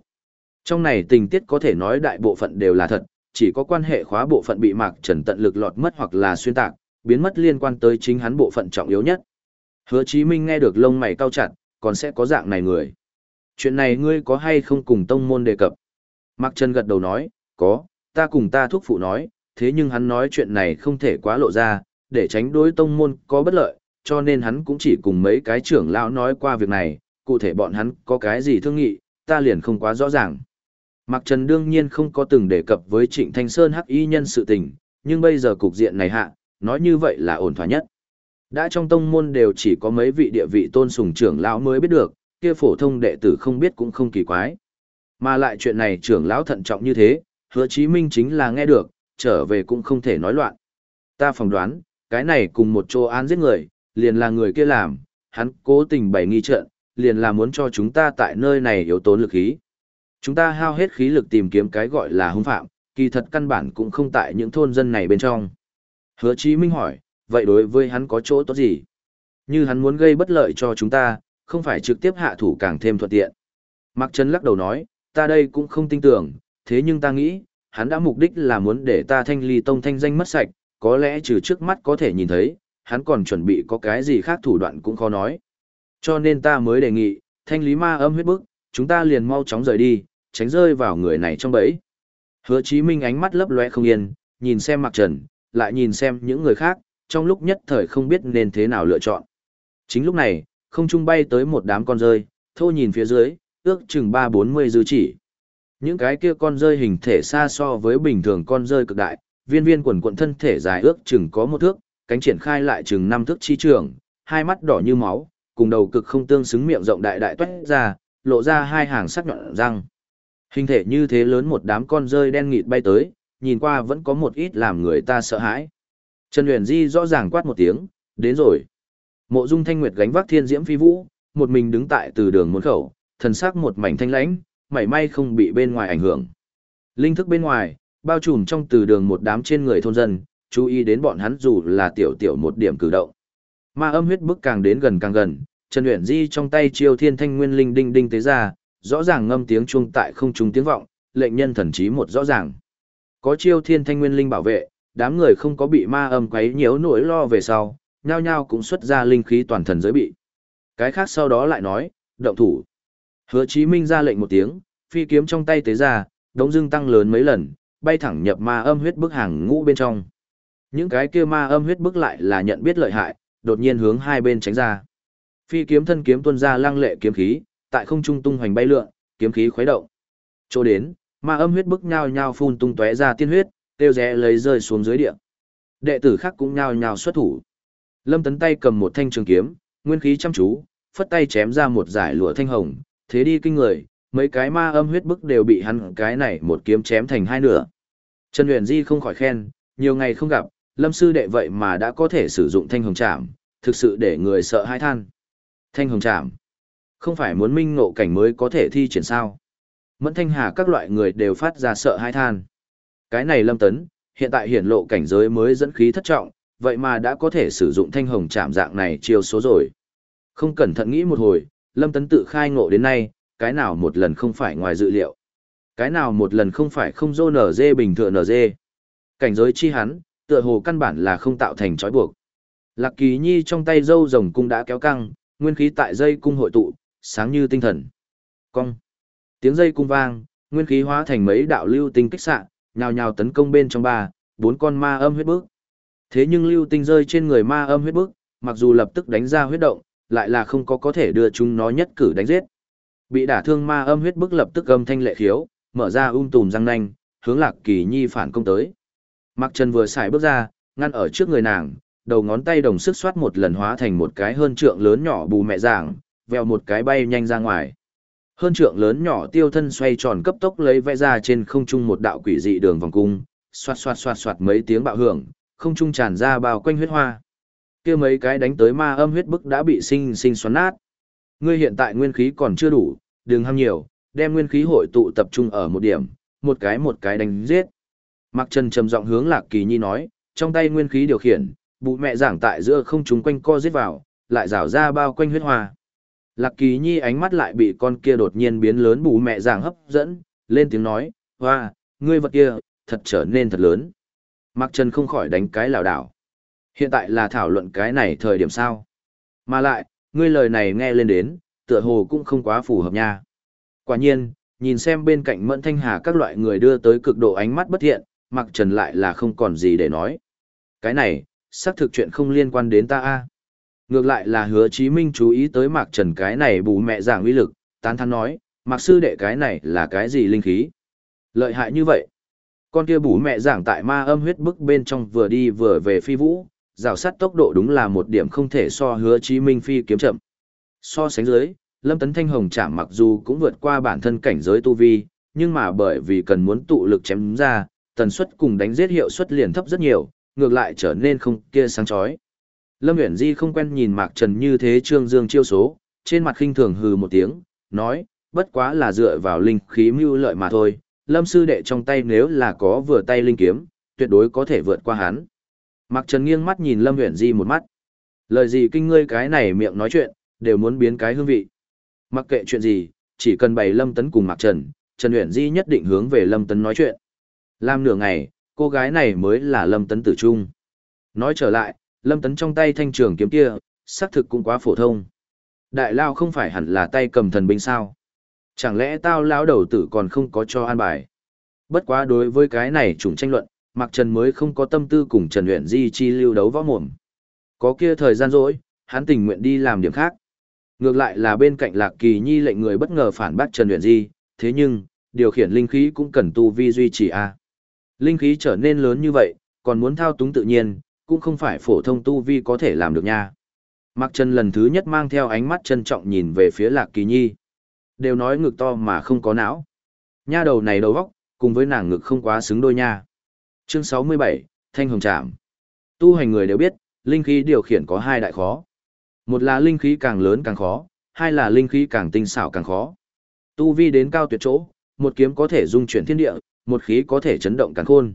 Trong này tình tiết có thể nói đại bộ phận đều là thật, chỉ có quan hệ khóa bộ phận bị Mạc Trần tận lực lọt mất hoặc là xuyên tạc, biến mất liên quan tới chính hắn bộ phận trọng yếu nhất. Hứa Chí Minh nghe được lông mày cau chặt, còn sẽ có dạng này người. Chuyện này ngươi có hay không cùng tông môn đề cập? Mạc Trần gật đầu nói, có, ta cùng ta thúc phụ nói, thế nhưng hắn nói chuyện này không thể quá lộ ra, để tránh đối tông môn có bất lợi, cho nên hắn cũng chỉ cùng mấy cái trưởng lão nói qua việc này, cụ thể bọn hắn có cái gì thương nghị, ta liền không quá rõ ràng. Mạc Trần đương nhiên không có từng đề cập với Trịnh Thanh Sơn hắc y nhân sự tình, nhưng bây giờ cục diện này hạ, nói như vậy là ổn thỏa nhất. Đã trong tông môn đều chỉ có mấy vị địa vị tôn sùng trưởng lão mới biết được, kia phổ thông đệ tử không biết cũng không kỳ quái. Mà lại chuyện này trưởng lão thận trọng như thế, hứa chí minh chính là nghe được, trở về cũng không thể nói loạn. Ta phỏng đoán, cái này cùng một chỗ án giết người, liền là người kia làm, hắn cố tình bày nghi trận, liền là muốn cho chúng ta tại nơi này yếu tốn lực khí. Chúng ta hao hết khí lực tìm kiếm cái gọi là hung phạm, kỳ thật căn bản cũng không tại những thôn dân này bên trong. Hứa Chí Minh hỏi, vậy đối với hắn có chỗ tốt gì? Như hắn muốn gây bất lợi cho chúng ta, không phải trực tiếp hạ thủ càng thêm thuận tiện. Mạc Trấn lắc đầu nói, ta đây cũng không tin tưởng, thế nhưng ta nghĩ, hắn đã mục đích là muốn để ta thanh ly tông thanh danh mất sạch, có lẽ trừ trước mắt có thể nhìn thấy, hắn còn chuẩn bị có cái gì khác thủ đoạn cũng khó nói. Cho nên ta mới đề nghị, thanh lý ma âm huyết bức, chúng ta liền mau chóng rời đi, tránh rơi vào người này trong bẫy. Hứa Chí Minh ánh mắt lấp lóe không yên, nhìn xem Mạc Trần, lại nhìn xem những người khác, trong lúc nhất thời không biết nên thế nào lựa chọn. Chính lúc này, không trung bay tới một đám con rơi, thô nhìn phía dưới, ước chừng 3-40 dư chỉ. Những cái kia con rơi hình thể xa so với bình thường con rơi cực đại, viên viên quần quận thân thể dài ước chừng có một thước, cánh triển khai lại chừng năm thước chi trường, hai mắt đỏ như máu, cùng đầu cực không tương xứng miệng rộng đại đại toét ra, lộ ra hai hàng sắc nhọn răng. Hình thể như thế lớn một đám con rơi đen nghịt bay tới, nhìn qua vẫn có một ít làm người ta sợ hãi. Trần Huyền Di rõ ràng quát một tiếng, đến rồi. Mộ Dung Thanh Nguyệt gánh vác thiên diễm phi vũ, một mình đứng tại từ đường môn khẩu, thần sắc một mảnh thanh lãnh, mảy may không bị bên ngoài ảnh hưởng. Linh thức bên ngoài, bao trùm trong từ đường một đám trên người thôn dân, chú ý đến bọn hắn dù là tiểu tiểu một điểm cử động. Ma âm huyết bức càng đến gần càng gần, Trần Uyển Di trong tay chiêu thiên thanh nguyên linh đinh đinh tế ra, rõ ràng ngâm tiếng chuông tại không trung tiếng vọng, lệnh nhân thần trí một rõ ràng. Có chiêu thiên thanh nguyên linh bảo vệ, đám người không có bị ma âm quấy nhiễu nỗi lo về sau, nhao nhao cũng xuất ra linh khí toàn thần giới bị. Cái khác sau đó lại nói, động thủ. Hứa Chí Minh ra lệnh một tiếng, phi kiếm trong tay tế ra, đống dương tăng lớn mấy lần, bay thẳng nhập ma âm huyết bức hàng ngũ bên trong. Những cái kia ma âm huyết bức lại là nhận biết lợi hại, đột nhiên hướng hai bên tránh ra. Phi kiếm thân kiếm tuôn ra lăng lệ kiếm khí, tại không trung tung hoành bay lượn, kiếm khí khuấy động. Chỗ đến, ma âm huyết bức nhao nhao phun tung tóe ra tiên huyết, tiêu rẽ lấy rơi xuống dưới địa. Đệ tử khác cũng nhao nhao xuất thủ. Lâm Tấn tay cầm một thanh trường kiếm, nguyên khí chăm chú, phất tay chém ra một giải lụa thanh hồng, thế đi kinh người, mấy cái ma âm huyết bức đều bị hắn cái này một kiếm chém thành hai nửa. Trần Huyền Di không khỏi khen, nhiều ngày không gặp, Lâm sư đệ vậy mà đã có thể sử dụng thanh hồng trảm, thực sự để người sợ hãi than. Thanh hồng trảm, không phải muốn minh ngộ cảnh mới có thể thi triển sao? Mẫn Thanh Hà các loại người đều phát ra sợ hãi than. Cái này Lâm Tấn, hiện tại hiển lộ cảnh giới mới dẫn khí thất trọng, vậy mà đã có thể sử dụng thanh hồng chạm dạng này chiêu số rồi. Không cẩn thận nghĩ một hồi, Lâm Tấn tự khai ngộ đến nay, cái nào một lần không phải ngoài dự liệu. Cái nào một lần không phải không dô nở dê bình thường nở dê. Cảnh giới chi hắn, tựa hồ căn bản là không tạo thành trói buộc. Lạc Kỳ Nhi trong tay dâu rồng cung đã kéo căng, nguyên khí tại dây cung hội tụ, sáng như tinh thần. Cong. Tiếng dây cung vang, nguyên khí hóa thành mấy đạo lưu tinh kích xạ, nhào nhào tấn công bên trong ba, bốn con ma âm huyết bức. Thế nhưng lưu tinh rơi trên người ma âm huyết bức, mặc dù lập tức đánh ra huyết động, lại là không có có thể đưa chúng nó nhất cử đánh giết. Bị đả thương ma âm huyết bức lập tức âm thanh lệ khiếu, mở ra um tùm răng nanh, hướng Lạc Kỳ Nhi phản công tới. Mặc Trần vừa xài bước ra, ngăn ở trước người nàng, đầu ngón tay đồng sức xoát một lần hóa thành một cái hơn trượng lớn nhỏ bù mẹ dạng vèo một cái bay nhanh ra ngoài. Hơn trượng lớn nhỏ tiêu thân xoay tròn cấp tốc lấy vẽ ra trên không trung một đạo quỷ dị đường vòng cung, xoát xoát xoát xoát mấy tiếng bạo hưởng, không trung tràn ra bao quanh huyết hoa. Kia mấy cái đánh tới ma âm huyết bức đã bị sinh sinh xoắn nát. Ngươi hiện tại nguyên khí còn chưa đủ, đừng ham nhiều, đem nguyên khí hội tụ tập trung ở một điểm, một cái một cái đánh giết. Mạc Trần trầm giọng hướng Lạc Kỳ Nhi nói, trong tay nguyên khí điều khiển, bụ mẹ giảng tại giữa không trung quanh co giết vào, lại rảo ra bao quanh huyết hoa. Lạc Kỳ Nhi ánh mắt lại bị con kia đột nhiên biến lớn bù mẹ giảng hấp dẫn, lên tiếng nói, hoa, ngươi vật kia, thật trở nên thật lớn. Mạc Trần không khỏi đánh cái lảo đảo. Hiện tại là thảo luận cái này thời điểm sao. Mà lại, ngươi lời này nghe lên đến, tựa hồ cũng không quá phù hợp nha. Quả nhiên, nhìn xem bên cạnh Mẫn Thanh Hà các loại người đưa tới cực độ ánh mắt bất thiện, Mạc Trần lại là không còn gì để nói. Cái này, xác thực chuyện không liên quan đến ta a. Ngược lại là hứa Chí Minh chú ý tới Mạc Trần cái này bù mẹ giảng uy lực, tán thán nói, Mạc sư đệ cái này là cái gì linh khí? Lợi hại như vậy. Con kia bù mẹ giảng tại ma âm huyết bức bên trong vừa đi vừa về phi vũ, rào sắt tốc độ đúng là một điểm không thể so hứa Chí Minh phi kiếm chậm. So sánh dưới, Lâm Tấn Thanh Hồng chạm mặc dù cũng vượt qua bản thân cảnh giới tu vi, nhưng mà bởi vì cần muốn tụ lực chém ra, tần suất cùng đánh giết hiệu suất liền thấp rất nhiều, ngược lại trở nên không kia sáng chói. Lâm Uyển Di không quen nhìn Mạc Trần như thế trương dương chiêu số, trên mặt khinh thường hừ một tiếng, nói, bất quá là dựa vào linh khí mưu lợi mà thôi, Lâm sư đệ trong tay nếu là có vừa tay linh kiếm, tuyệt đối có thể vượt qua hắn. Mạc Trần nghiêng mắt nhìn Lâm Uyển Di một mắt. Lời gì kinh ngươi cái này miệng nói chuyện, đều muốn biến cái hương vị. Mặc kệ chuyện gì, chỉ cần bày Lâm Tấn cùng Mạc Trần, Trần Uyển Di nhất định hướng về Lâm Tấn nói chuyện. Làm nửa ngày, cô gái này mới là Lâm Tấn tử trung. Nói trở lại, Lâm Tấn trong tay thanh trường kiếm kia, xác thực cũng quá phổ thông. Đại lao không phải hẳn là tay cầm thần binh sao? Chẳng lẽ tao lão đầu tử còn không có cho an bài? Bất quá đối với cái này chủng tranh luận, Mạc Trần mới không có tâm tư cùng Trần luyện Di chi lưu đấu võ mồm. Có kia thời gian rỗi, hắn tình nguyện đi làm điểm khác. Ngược lại là bên cạnh Lạc Kỳ Nhi lệnh người bất ngờ phản bác Trần luyện Di, thế nhưng, điều khiển linh khí cũng cần tu vi duy trì a. À. Linh khí trở nên lớn như vậy, còn muốn thao túng tự nhiên, cũng không phải phổ thông tu vi có thể làm được nha. Mạc Trần lần thứ nhất mang theo ánh mắt trân trọng nhìn về phía Lạc Kỳ Nhi. Đều nói ngực to mà không có não. Nha đầu này đầu vóc, cùng với nàng ngực không quá xứng đôi nha. Chương 67, Thanh Hồng Trạm. Tu hành người đều biết, linh khí điều khiển có hai đại khó. Một là linh khí càng lớn càng khó, hai là linh khí càng tinh xảo càng khó. Tu vi đến cao tuyệt chỗ, một kiếm có thể dung chuyển thiên địa, một khí có thể chấn động càn khôn.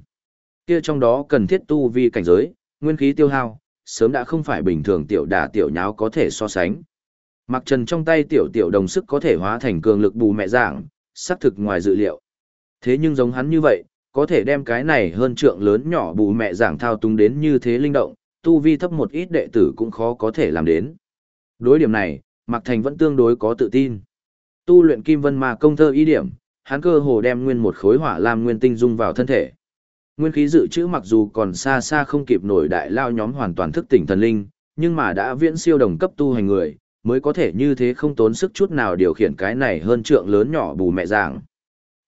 Kia trong đó cần thiết tu vi cảnh giới, nguyên khí tiêu hao, sớm đã không phải bình thường tiểu đả tiểu nháo có thể so sánh. Mặc trần trong tay tiểu tiểu đồng sức có thể hóa thành cường lực bù mẹ dạng, xác thực ngoài dự liệu. Thế nhưng giống hắn như vậy, có thể đem cái này hơn trượng lớn nhỏ bù mẹ dạng thao túng đến như thế linh động, tu vi thấp một ít đệ tử cũng khó có thể làm đến. Đối điểm này, Mạc Thành vẫn tương đối có tự tin. Tu luyện kim vân ma công thơ ý điểm, hắn cơ hồ đem nguyên một khối hỏa lam nguyên tinh dung vào thân thể. Nguyên khí dự trữ mặc dù còn xa xa không kịp nổi đại lao nhóm hoàn toàn thức tỉnh thần linh, nhưng mà đã viễn siêu đồng cấp tu hành người, mới có thể như thế không tốn sức chút nào điều khiển cái này hơn trượng lớn nhỏ bù mẹ giảng.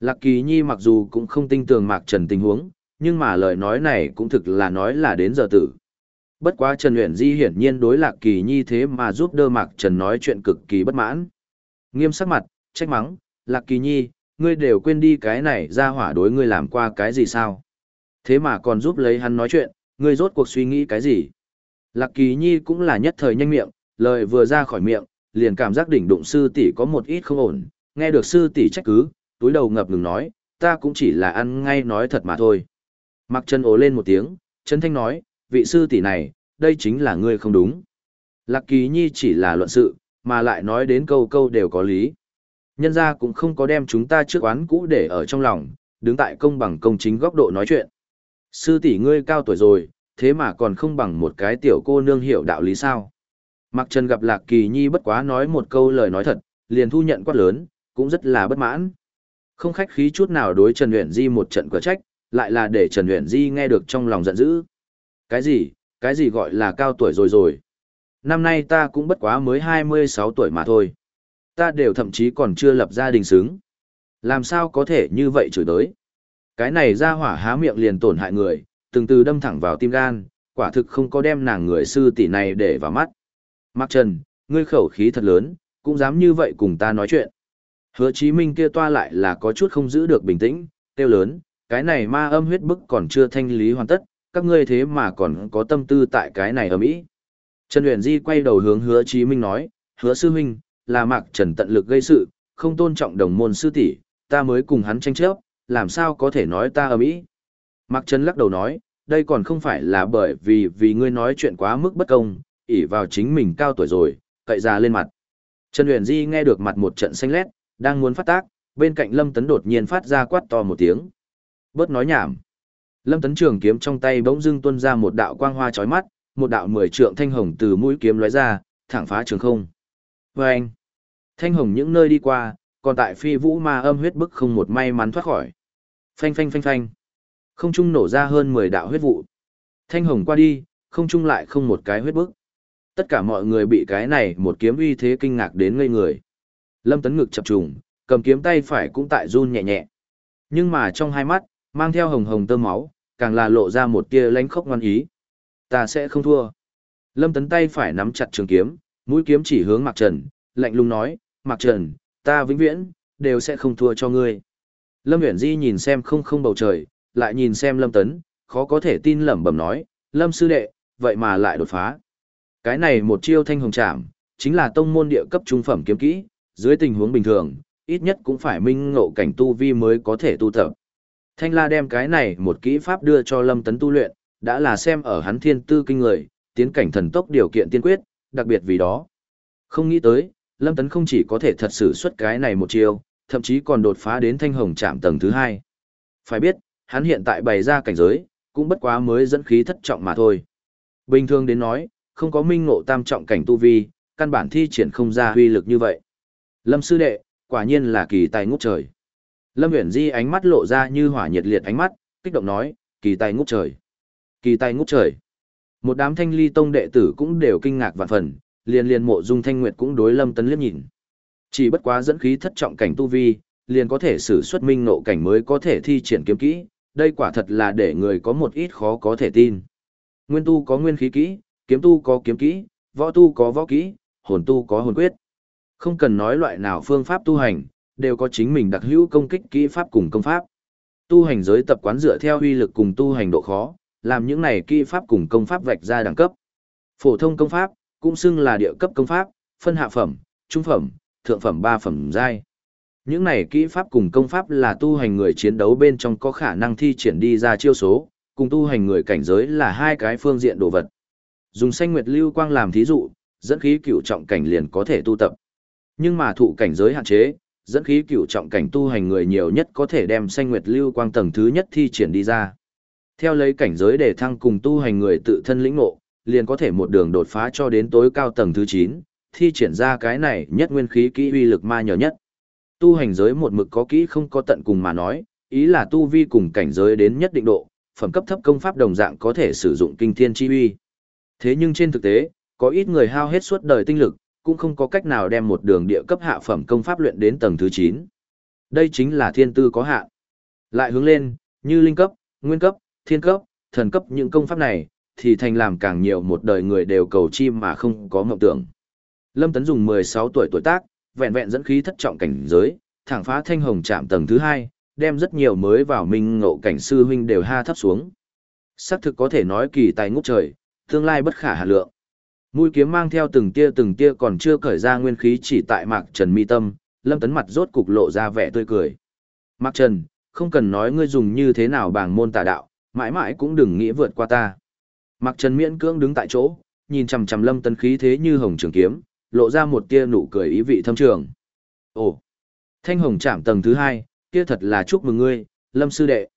Lạc Kỳ Nhi mặc dù cũng không tin tường Mạc Trần tình huống, nhưng mà lời nói này cũng thực là nói là đến giờ tử. Bất quá Trần Uyển Di hiển nhiên đối Lạc Kỳ Nhi thế mà giúp đỡ Mạc Trần nói chuyện cực kỳ bất mãn. Nghiêm sắc mặt, trách mắng, Lạc Kỳ Nhi, ngươi đều quên đi cái này ra hỏa đối ngươi làm qua cái gì sao? Thế mà còn giúp lấy hắn nói chuyện, ngươi rốt cuộc suy nghĩ cái gì? Lạc Kỳ Nhi cũng là nhất thời nhanh miệng, lời vừa ra khỏi miệng, liền cảm giác đỉnh đụng sư tỷ có một ít không ổn, nghe được sư tỷ trách cứ, túi đầu ngập ngừng nói, ta cũng chỉ là ăn ngay nói thật mà thôi. Mặc chân ố lên một tiếng, chân thanh nói, vị sư tỷ này, đây chính là ngươi không đúng. Lạc Kỳ Nhi chỉ là luận sự, mà lại nói đến câu câu đều có lý. Nhân gia cũng không có đem chúng ta trước oán cũ để ở trong lòng, đứng tại công bằng công chính góc độ nói chuyện. Sư tỷ ngươi cao tuổi rồi, thế mà còn không bằng một cái tiểu cô nương hiểu đạo lý sao. Mặc Trần gặp Lạc Kỳ Nhi bất quá nói một câu lời nói thật, liền thu nhận quát lớn, cũng rất là bất mãn. Không khách khí chút nào đối Trần Uyển Di một trận cửa trách, lại là để Trần Uyển Di nghe được trong lòng giận dữ. Cái gì, cái gì gọi là cao tuổi rồi rồi. Năm nay ta cũng bất quá mới 26 tuổi mà thôi. Ta đều thậm chí còn chưa lập gia đình xứng. Làm sao có thể như vậy chửi tới. Cái này ra hỏa há miệng liền tổn hại người, từng từ đâm thẳng vào tim gan, quả thực không có đem nàng người sư tỷ này để vào mắt. Mạc Trần, ngươi khẩu khí thật lớn, cũng dám như vậy cùng ta nói chuyện. Hứa Chí Minh kia toa lại là có chút không giữ được bình tĩnh, tiêu lớn, cái này ma âm huyết bức còn chưa thanh lý hoàn tất, các ngươi thế mà còn có tâm tư tại cái này ở Mỹ. Trần Huyền Di quay đầu hướng hứa Chí Minh nói, hứa sư huynh, là Mạc Trần tận lực gây sự, không tôn trọng đồng môn sư tỷ, ta mới cùng hắn tranh chấp, làm sao có thể nói ta ở Mỹ. Mạc Trần lắc đầu nói, đây còn không phải là bởi vì vì ngươi nói chuyện quá mức bất công, ỷ vào chính mình cao tuổi rồi, cậy ra lên mặt. Trần Huyền Di nghe được mặt một trận xanh lét, đang muốn phát tác, bên cạnh Lâm Tấn đột nhiên phát ra quát to một tiếng. Bớt nói nhảm. Lâm Tấn trường kiếm trong tay bỗng dưng tuôn ra một đạo quang hoa chói mắt, một đạo mười trượng thanh hồng từ mũi kiếm lóe ra, thẳng phá trường không. Vâng! Thanh hồng những nơi đi qua, còn tại phi vũ ma âm huyết bức không một may mắn thoát khỏi. Phanh phanh phanh phanh. Không trung nổ ra hơn 10 đạo huyết vụ. Thanh hồng qua đi, không trung lại không một cái huyết bức. Tất cả mọi người bị cái này một kiếm uy thế kinh ngạc đến ngây người. Lâm Tấn ngực chập trùng, cầm kiếm tay phải cũng tại run nhẹ nhẹ. Nhưng mà trong hai mắt, mang theo hồng hồng tơ máu, càng là lộ ra một tia lánh khốc ngoan ý. Ta sẽ không thua. Lâm Tấn tay phải nắm chặt trường kiếm, mũi kiếm chỉ hướng Mạc Trần, lạnh lùng nói, Mạc Trần, ta vĩnh viễn, đều sẽ không thua cho ngươi. Lâm Uyển Di nhìn xem không không bầu trời, lại nhìn xem Lâm Tấn, khó có thể tin lẩm bẩm nói, Lâm sư đệ, vậy mà lại đột phá. Cái này một chiêu thanh hồng trảm, chính là tông môn địa cấp trung phẩm kiếm kỹ, dưới tình huống bình thường, ít nhất cũng phải minh ngộ cảnh tu vi mới có thể tu tập. Thanh La đem cái này một kỹ pháp đưa cho Lâm Tấn tu luyện, đã là xem ở hắn thiên tư kinh người, tiến cảnh thần tốc điều kiện tiên quyết, đặc biệt vì đó. Không nghĩ tới, Lâm Tấn không chỉ có thể thật sự xuất cái này một chiêu, thậm chí còn đột phá đến thanh hồng trạm tầng thứ hai. Phải biết, hắn hiện tại bày ra cảnh giới, cũng bất quá mới dẫn khí thất trọng mà thôi. Bình thường đến nói, không có minh ngộ tam trọng cảnh tu vi, căn bản thi triển không ra huy lực như vậy. Lâm sư đệ, quả nhiên là kỳ tài ngút trời. Lâm Uyển Di ánh mắt lộ ra như hỏa nhiệt liệt ánh mắt, kích động nói, kỳ tài ngút trời. Kỳ tài ngút trời. Một đám thanh ly tông đệ tử cũng đều kinh ngạc vạn phần, liền liền mộ dung thanh nguyệt cũng đối lâm tấn liếc nhìn. Chỉ bất quá dẫn khí thất trọng cảnh tu vi, liền có thể sử xuất minh nộ cảnh mới có thể thi triển kiếm kỹ, đây quả thật là để người có một ít khó có thể tin. Nguyên tu có nguyên khí kỹ, kiếm tu có kiếm kỹ, võ tu có võ kỹ, hồn tu có hồn quyết. Không cần nói loại nào phương pháp tu hành, đều có chính mình đặc hữu công kích kỹ pháp cùng công pháp. Tu hành giới tập quán dựa theo uy lực cùng tu hành độ khó, làm những này kỹ pháp cùng công pháp vạch ra đẳng cấp. Phổ thông công pháp, cũng xưng là địa cấp công pháp, phân hạ phẩm, trung phẩm, thượng phẩm ba phẩm giai. Những này kỹ pháp cùng công pháp là tu hành người chiến đấu bên trong có khả năng thi triển đi ra chiêu số, cùng tu hành người cảnh giới là hai cái phương diện đồ vật. Dùng xanh nguyệt lưu quang làm thí dụ, dẫn khí cửu trọng cảnh liền có thể tu tập. Nhưng mà thụ cảnh giới hạn chế, dẫn khí cửu trọng cảnh tu hành người nhiều nhất có thể đem sanh nguyệt lưu quang tầng thứ nhất thi triển đi ra. Theo lấy cảnh giới để thăng cùng tu hành người tự thân lĩnh ngộ, liền có thể một đường đột phá cho đến tối cao tầng thứ 9, thi triển ra cái này nhất nguyên khí kỹ uy lực ma nhờ nhất. Tu hành giới một mực có kỹ không có tận cùng mà nói, ý là tu vi cùng cảnh giới đến nhất định độ, phẩm cấp thấp công pháp đồng dạng có thể sử dụng kinh thiên chi uy. Thế nhưng trên thực tế, có ít người hao hết suốt đời tinh lực, cũng không có cách nào đem một đường địa cấp hạ phẩm công pháp luyện đến tầng thứ 9. Đây chính là thiên tư có hạn. Lại hướng lên, như linh cấp, nguyên cấp, thiên cấp, thần cấp những công pháp này, thì thành làm càng nhiều một đời người đều cầu chim mà không có mộng tưởng. Lâm Tấn dùng 16 tuổi tuổi tác, vẹn vẹn dẫn khí thất trọng cảnh giới, thẳng phá thanh hồng chạm tầng thứ 2, đem rất nhiều mới vào minh ngộ cảnh sư huynh đều ha thấp xuống. Sắc thực có thể nói kỳ tài ngút trời, tương lai bất khả hà lượng. Mũi kiếm mang theo từng tia từng tia còn chưa cởi ra nguyên khí chỉ tại Mạc Trần mi tâm, Lâm Tấn mặt rốt cục lộ ra vẻ tươi cười. Mạc Trần, không cần nói ngươi dùng như thế nào bảng môn tà đạo, mãi mãi cũng đừng nghĩ vượt qua ta. Mạc Trần miễn cưỡng đứng tại chỗ, nhìn chằm chằm Lâm Tấn khí thế như hồng trường kiếm, lộ ra một tia nụ cười ý vị thâm trường. Ồ, thanh hồng chạm tầng thứ hai, kia thật là chúc mừng ngươi, Lâm sư đệ.